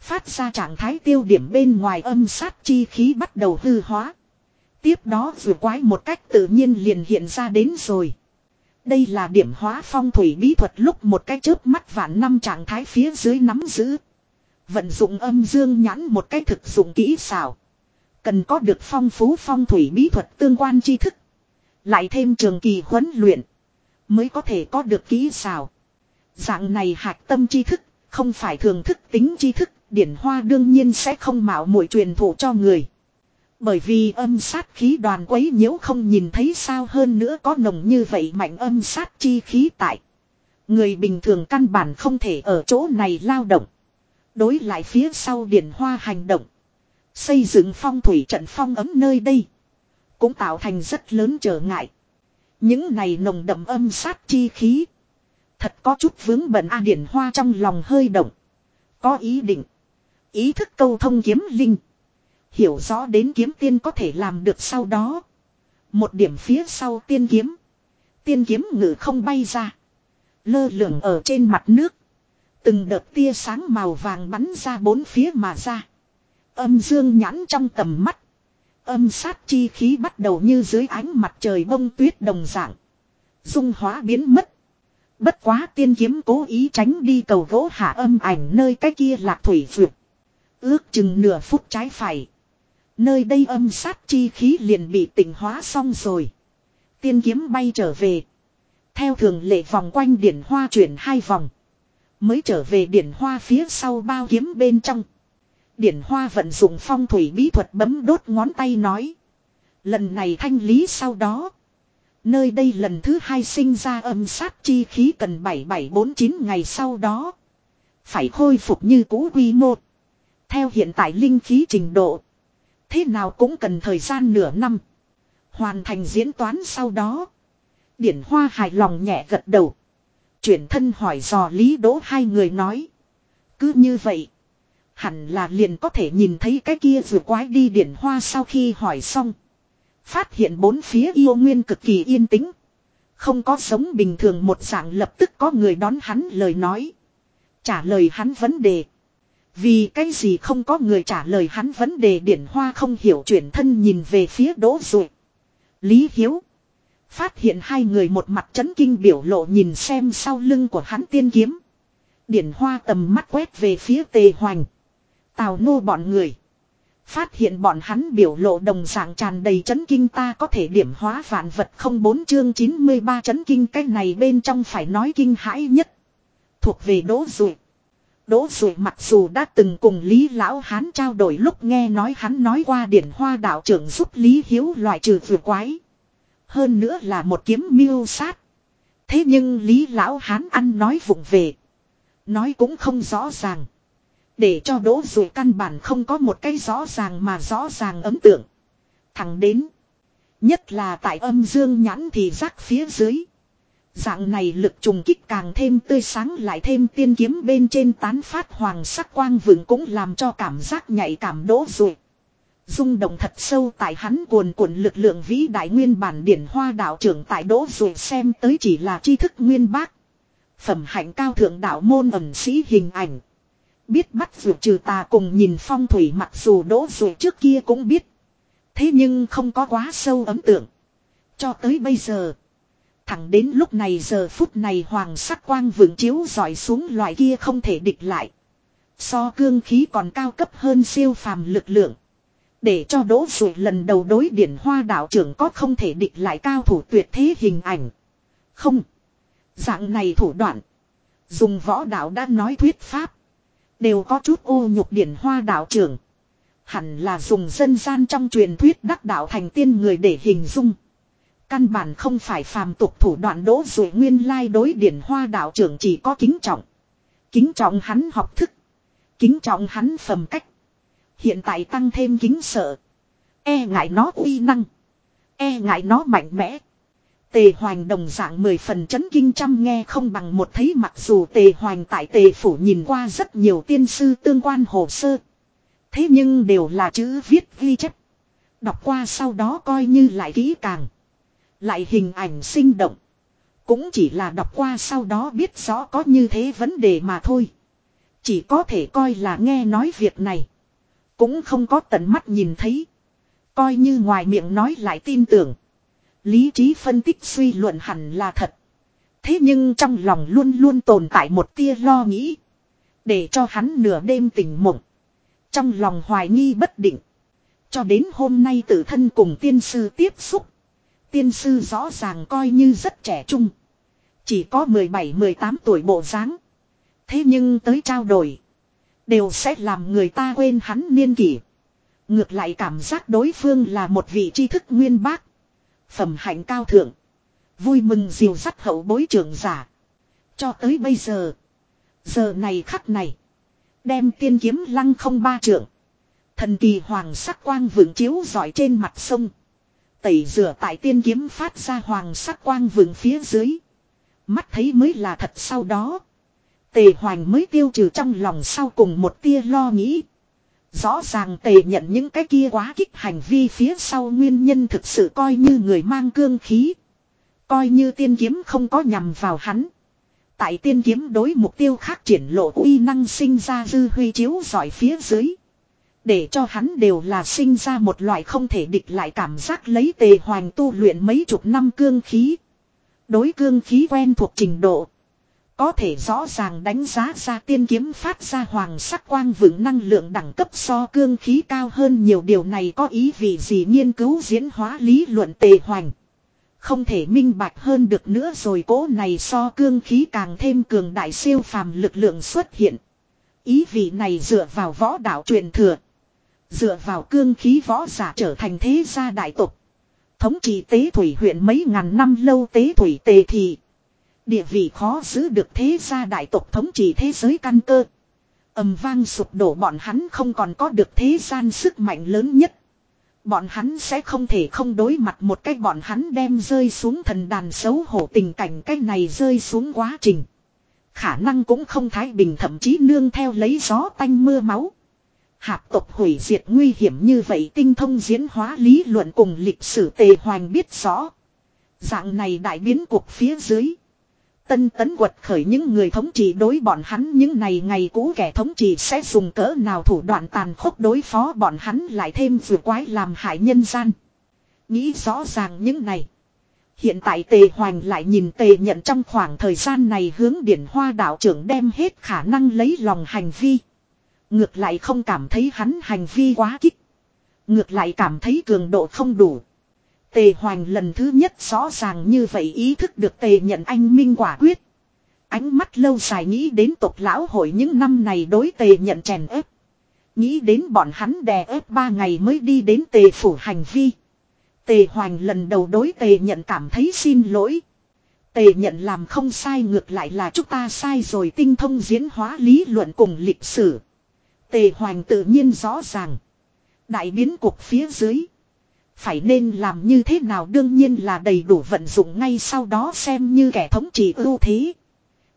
Phát ra trạng thái tiêu điểm bên ngoài âm sát chi khí bắt đầu hư hóa. Tiếp đó vừa quái một cách tự nhiên liền hiện ra đến rồi. Đây là điểm hóa phong thủy bí thuật lúc một cái chớp mắt vạn năm trạng thái phía dưới nắm giữ. Vận dụng âm dương nhãn một cái thực dụng kỹ xảo. Cần có được phong phú phong thủy bí thuật tương quan tri thức. Lại thêm trường kỳ huấn luyện. Mới có thể có được kỹ xảo. Dạng này hạch tâm tri thức, không phải thường thức tính tri thức, điển hoa đương nhiên sẽ không mạo muội truyền thụ cho người. Bởi vì âm sát khí đoàn quấy nhiễu không nhìn thấy sao hơn nữa có nồng như vậy mạnh âm sát chi khí tại. Người bình thường căn bản không thể ở chỗ này lao động. Đối lại phía sau điển hoa hành động. Xây dựng phong thủy trận phong ấm nơi đây. Cũng tạo thành rất lớn trở ngại. Những này nồng đậm âm sát chi khí. Thật có chút vướng bận A điển hoa trong lòng hơi động. Có ý định. Ý thức câu thông kiếm linh. Hiểu rõ đến kiếm tiên có thể làm được sau đó. Một điểm phía sau tiên kiếm. Tiên kiếm ngự không bay ra. Lơ lửng ở trên mặt nước. Từng đợt tia sáng màu vàng bắn ra bốn phía mà ra. Âm dương nhãn trong tầm mắt. Âm sát chi khí bắt đầu như dưới ánh mặt trời bông tuyết đồng dạng. Dung hóa biến mất. Bất quá tiên kiếm cố ý tránh đi cầu gỗ hạ âm ảnh nơi cái kia lạc thủy vượt. Ước chừng nửa phút trái phải. Nơi đây âm sát chi khí liền bị tỉnh hóa xong rồi. Tiên kiếm bay trở về. Theo thường lệ vòng quanh điển hoa chuyển hai vòng. Mới trở về điển hoa phía sau bao kiếm bên trong. Điển hoa vận dụng phong thủy bí thuật bấm đốt ngón tay nói. Lần này thanh lý sau đó. Nơi đây lần thứ hai sinh ra âm sát chi khí cần 7749 ngày sau đó. Phải khôi phục như cũ quy một Theo hiện tại linh khí trình độ. Thế nào cũng cần thời gian nửa năm. Hoàn thành diễn toán sau đó. Điển Hoa hài lòng nhẹ gật đầu. Chuyển thân hỏi dò Lý Đỗ hai người nói. Cứ như vậy. Hẳn là liền có thể nhìn thấy cái kia vừa quái đi Điển Hoa sau khi hỏi xong. Phát hiện bốn phía yêu nguyên cực kỳ yên tĩnh. Không có sống bình thường một dạng lập tức có người đón hắn lời nói. Trả lời hắn vấn đề. Vì cái gì không có người trả lời hắn vấn đề điển hoa không hiểu chuyển thân nhìn về phía đỗ ruột. Lý Hiếu. Phát hiện hai người một mặt chấn kinh biểu lộ nhìn xem sau lưng của hắn tiên kiếm. Điển hoa tầm mắt quét về phía tề hoành. Tào nô bọn người. Phát hiện bọn hắn biểu lộ đồng dạng tràn đầy chấn kinh ta có thể điểm hóa vạn vật không bốn chương 93 chấn kinh cái này bên trong phải nói kinh hãi nhất. Thuộc về đỗ rụi. Đỗ rụi mặc dù đã từng cùng Lý Lão Hán trao đổi lúc nghe nói hắn nói qua điển hoa đạo trưởng giúp Lý Hiếu loại trừ vừa quái. Hơn nữa là một kiếm miêu sát. Thế nhưng Lý Lão Hán ăn nói vụng về. Nói cũng không rõ ràng. Để cho đỗ dù căn bản không có một cái rõ ràng mà rõ ràng ấn tượng. Thẳng đến. Nhất là tại âm dương nhãn thì rác phía dưới. Dạng này lực trùng kích càng thêm tươi sáng lại thêm tiên kiếm bên trên tán phát hoàng sắc quang vừng cũng làm cho cảm giác nhạy cảm đỗ dù. Dung động thật sâu tại hắn cuồn cuộn lực lượng vĩ đại nguyên bản điển hoa đạo trưởng tại đỗ dù xem tới chỉ là tri thức nguyên bác. Phẩm hạnh cao thượng đạo môn ẩn sĩ hình ảnh. Biết bắt vượt trừ tà cùng nhìn phong thủy mặc dù đỗ dù trước kia cũng biết. Thế nhưng không có quá sâu ấn tượng. Cho tới bây giờ. Thẳng đến lúc này giờ phút này hoàng sắc quang vượng chiếu dọi xuống loại kia không thể địch lại. So cương khí còn cao cấp hơn siêu phàm lực lượng. Để cho đỗ dù lần đầu đối điển hoa đạo trưởng có không thể địch lại cao thủ tuyệt thế hình ảnh. Không. Dạng này thủ đoạn. Dùng võ đạo đã nói thuyết pháp. Đều có chút ô nhục điển hoa đạo trưởng. Hẳn là dùng dân gian trong truyền thuyết đắc đạo thành tiên người để hình dung. Căn bản không phải phàm tục thủ đoạn đỗ rồi nguyên lai đối điển hoa đạo trưởng chỉ có kính trọng. Kính trọng hắn học thức. Kính trọng hắn phẩm cách. Hiện tại tăng thêm kính sợ. E ngại nó uy năng. E ngại nó mạnh mẽ. Tề hoành đồng dạng mười phần chấn kinh trăm nghe không bằng một thấy mặc dù tề hoành tại tề phủ nhìn qua rất nhiều tiên sư tương quan hồ sơ. Thế nhưng đều là chữ viết ghi chép. Đọc qua sau đó coi như lại kỹ càng. Lại hình ảnh sinh động. Cũng chỉ là đọc qua sau đó biết rõ có như thế vấn đề mà thôi. Chỉ có thể coi là nghe nói việc này. Cũng không có tận mắt nhìn thấy. Coi như ngoài miệng nói lại tin tưởng. Lý trí phân tích suy luận hẳn là thật. Thế nhưng trong lòng luôn luôn tồn tại một tia lo nghĩ. Để cho hắn nửa đêm tỉnh mộng. Trong lòng hoài nghi bất định. Cho đến hôm nay tự thân cùng tiên sư tiếp xúc. Tiên sư rõ ràng coi như rất trẻ trung. Chỉ có 17-18 tuổi bộ dáng. Thế nhưng tới trao đổi. Đều sẽ làm người ta quên hắn niên kỷ. Ngược lại cảm giác đối phương là một vị tri thức nguyên bác. Phẩm hạnh cao thượng. Vui mừng diều sắt hậu bối trưởng giả. Cho tới bây giờ. Giờ này khắc này. Đem tiên kiếm lăng không ba trưởng, Thần kỳ hoàng sắc quang vượng chiếu giỏi trên mặt sông. Tẩy rửa tại tiên kiếm phát ra hoàng sắc quang vượng phía dưới. Mắt thấy mới là thật sau đó. Tề hoành mới tiêu trừ trong lòng sau cùng một tia lo nghĩ. Rõ ràng tề nhận những cái kia quá kích hành vi phía sau nguyên nhân thực sự coi như người mang cương khí. Coi như tiên kiếm không có nhằm vào hắn. Tại tiên kiếm đối mục tiêu khác triển lộ uy năng sinh ra dư huy chiếu giỏi phía dưới. Để cho hắn đều là sinh ra một loại không thể địch lại cảm giác lấy tề hoành tu luyện mấy chục năm cương khí. Đối cương khí quen thuộc trình độ. Có thể rõ ràng đánh giá ra tiên kiếm phát ra hoàng sắc quang vững năng lượng đẳng cấp so cương khí cao hơn nhiều điều này có ý vị gì nghiên cứu diễn hóa lý luận tề hoành. Không thể minh bạch hơn được nữa rồi cố này so cương khí càng thêm cường đại siêu phàm lực lượng xuất hiện. Ý vị này dựa vào võ đạo truyền thừa. Dựa vào cương khí võ giả trở thành thế gia đại tục. Thống trị tế thủy huyện mấy ngàn năm lâu tế thủy tề thị. Địa vị khó giữ được thế gia đại tộc thống trị thế giới căn cơ. ầm vang sụp đổ bọn hắn không còn có được thế gian sức mạnh lớn nhất. Bọn hắn sẽ không thể không đối mặt một cách bọn hắn đem rơi xuống thần đàn xấu hổ tình cảnh cái này rơi xuống quá trình. Khả năng cũng không thái bình thậm chí nương theo lấy gió tanh mưa máu. Hạp tộc hủy diệt nguy hiểm như vậy tinh thông diễn hóa lý luận cùng lịch sử tề hoành biết rõ. Dạng này đại biến cuộc phía dưới. Tân tấn quật khởi những người thống trị đối bọn hắn những ngày ngày cũ kẻ thống trị sẽ dùng cỡ nào thủ đoạn tàn khốc đối phó bọn hắn lại thêm vừa quái làm hại nhân gian. Nghĩ rõ ràng những này. Hiện tại tề hoành lại nhìn tề nhận trong khoảng thời gian này hướng điển hoa đạo trưởng đem hết khả năng lấy lòng hành vi. Ngược lại không cảm thấy hắn hành vi quá kích. Ngược lại cảm thấy cường độ không đủ. Tề hoành lần thứ nhất rõ ràng như vậy ý thức được tề nhận anh minh quả quyết. Ánh mắt lâu dài nghĩ đến tộc lão hội những năm này đối tề nhận chèn ép. Nghĩ đến bọn hắn đè ép ba ngày mới đi đến tề phủ hành vi. Tề hoành lần đầu đối tề nhận cảm thấy xin lỗi. Tề nhận làm không sai ngược lại là chúng ta sai rồi tinh thông diễn hóa lý luận cùng lịch sử. Tề hoành tự nhiên rõ ràng. Đại biến cuộc phía dưới. Phải nên làm như thế nào đương nhiên là đầy đủ vận dụng ngay sau đó xem như kẻ thống trị ưu thế.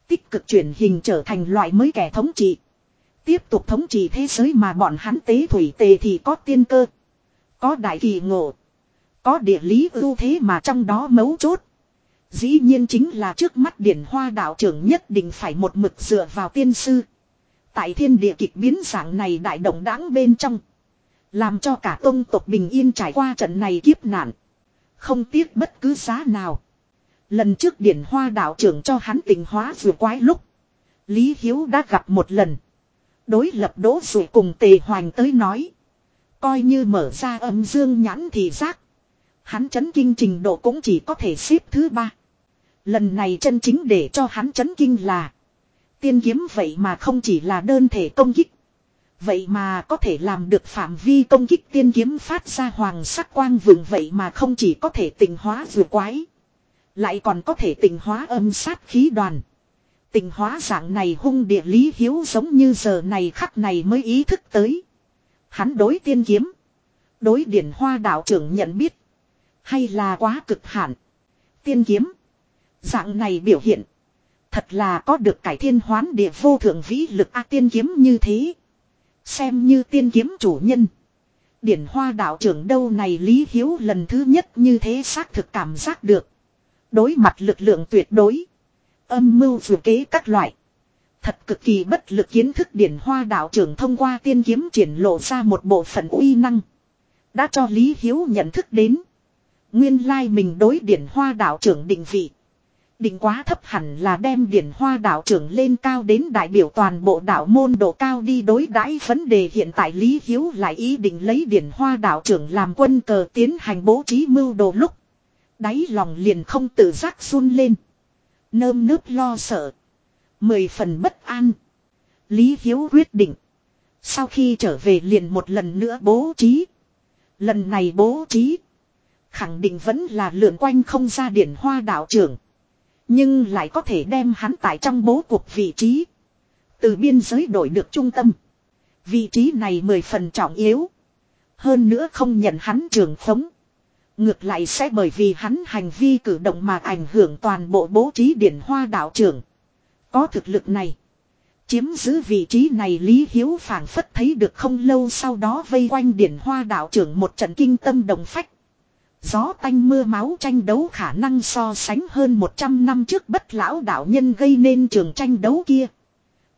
Tích cực chuyển hình trở thành loại mới kẻ thống trị. Tiếp tục thống trị thế giới mà bọn hắn tế thủy tề thì có tiên cơ. Có đại kỳ ngộ. Có địa lý ưu thế mà trong đó mấu chốt. Dĩ nhiên chính là trước mắt điển hoa đạo trưởng nhất định phải một mực dựa vào tiên sư. Tại thiên địa kịch biến dạng này đại động đáng bên trong. Làm cho cả tông tộc bình yên trải qua trận này kiếp nạn. Không tiếc bất cứ giá nào. Lần trước điển hoa đạo trưởng cho hắn tình hóa vừa quái lúc. Lý Hiếu đã gặp một lần. Đối lập đỗ rồi cùng tề hoành tới nói. Coi như mở ra âm dương nhãn thì giác. Hắn chấn kinh trình độ cũng chỉ có thể xếp thứ ba. Lần này chân chính để cho hắn chấn kinh là. Tiên kiếm vậy mà không chỉ là đơn thể công kích. Vậy mà có thể làm được phạm vi công kích tiên kiếm phát ra hoàng sắc quang vượng vậy mà không chỉ có thể tình hóa vừa quái. Lại còn có thể tình hóa âm sát khí đoàn. Tình hóa dạng này hung địa lý hiếu giống như giờ này khắc này mới ý thức tới. Hắn đối tiên kiếm. Đối điển hoa đạo trưởng nhận biết. Hay là quá cực hạn. Tiên kiếm. Dạng này biểu hiện. Thật là có được cải thiên hoán địa vô thượng vĩ lực A, tiên kiếm như thế. Xem như tiên kiếm chủ nhân. Điển hoa đạo trưởng đâu này Lý Hiếu lần thứ nhất như thế xác thực cảm giác được. Đối mặt lực lượng tuyệt đối. Âm mưu vừa kế các loại. Thật cực kỳ bất lực kiến thức điển hoa đạo trưởng thông qua tiên kiếm triển lộ ra một bộ phận uy năng. Đã cho Lý Hiếu nhận thức đến. Nguyên lai mình đối điển hoa đạo trưởng định vị. Định quá thấp hẳn là đem điển hoa đạo trưởng lên cao đến đại biểu toàn bộ đạo môn độ cao đi đối đãi vấn đề hiện tại Lý Hiếu lại ý định lấy điển hoa đạo trưởng làm quân cờ tiến hành bố trí mưu đồ lúc. Đáy lòng liền không tự giác run lên. Nơm nớp lo sợ. Mười phần bất an. Lý Hiếu quyết định. Sau khi trở về liền một lần nữa bố trí. Lần này bố trí. Khẳng định vẫn là lượn quanh không ra điển hoa đạo trưởng. Nhưng lại có thể đem hắn tại trong bố cục vị trí. Từ biên giới đổi được trung tâm. Vị trí này mười phần trọng yếu. Hơn nữa không nhận hắn trường phóng. Ngược lại sẽ bởi vì hắn hành vi cử động mà ảnh hưởng toàn bộ bố trí điển hoa đạo trưởng. Có thực lực này. Chiếm giữ vị trí này Lý Hiếu phảng phất thấy được không lâu sau đó vây quanh điển hoa đạo trưởng một trận kinh tâm đồng phách. Gió tanh mưa máu tranh đấu khả năng so sánh hơn 100 năm trước bất lão đạo nhân gây nên trường tranh đấu kia.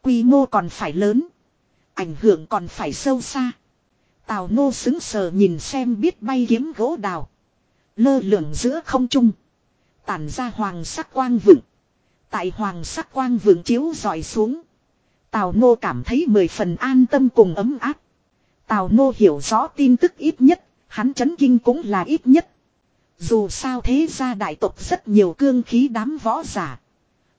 Quy mô còn phải lớn. Ảnh hưởng còn phải sâu xa. Tào nô xứng sờ nhìn xem biết bay kiếm gỗ đào. Lơ lửng giữa không trung. Tản ra hoàng sắc quang vựng. Tại hoàng sắc quang vựng chiếu dọi xuống. Tào nô cảm thấy mười phần an tâm cùng ấm áp. Tào nô hiểu rõ tin tức ít nhất, hắn chấn kinh cũng là ít nhất. Dù sao thế gia đại tộc rất nhiều cương khí đám võ giả.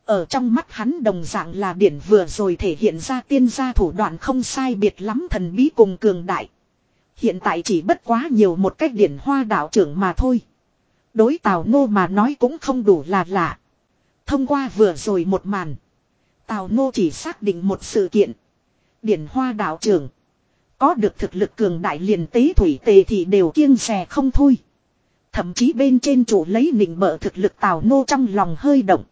Ở trong mắt hắn đồng dạng là điển vừa rồi thể hiện ra tiên gia thủ đoạn không sai biệt lắm thần bí cùng cường đại. Hiện tại chỉ bất quá nhiều một cách điển hoa đạo trưởng mà thôi. Đối Tào Nô mà nói cũng không đủ là lạ. Thông qua vừa rồi một màn. Tào Nô chỉ xác định một sự kiện. Điển hoa đạo trưởng. Có được thực lực cường đại liền tế thủy tề thì đều kiêng rè không thôi. Thậm chí bên trên chủ lấy nịnh bợ thực lực Tào Nô trong lòng hơi động.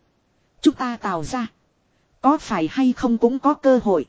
Chúng ta Tào ra. Có phải hay không cũng có cơ hội.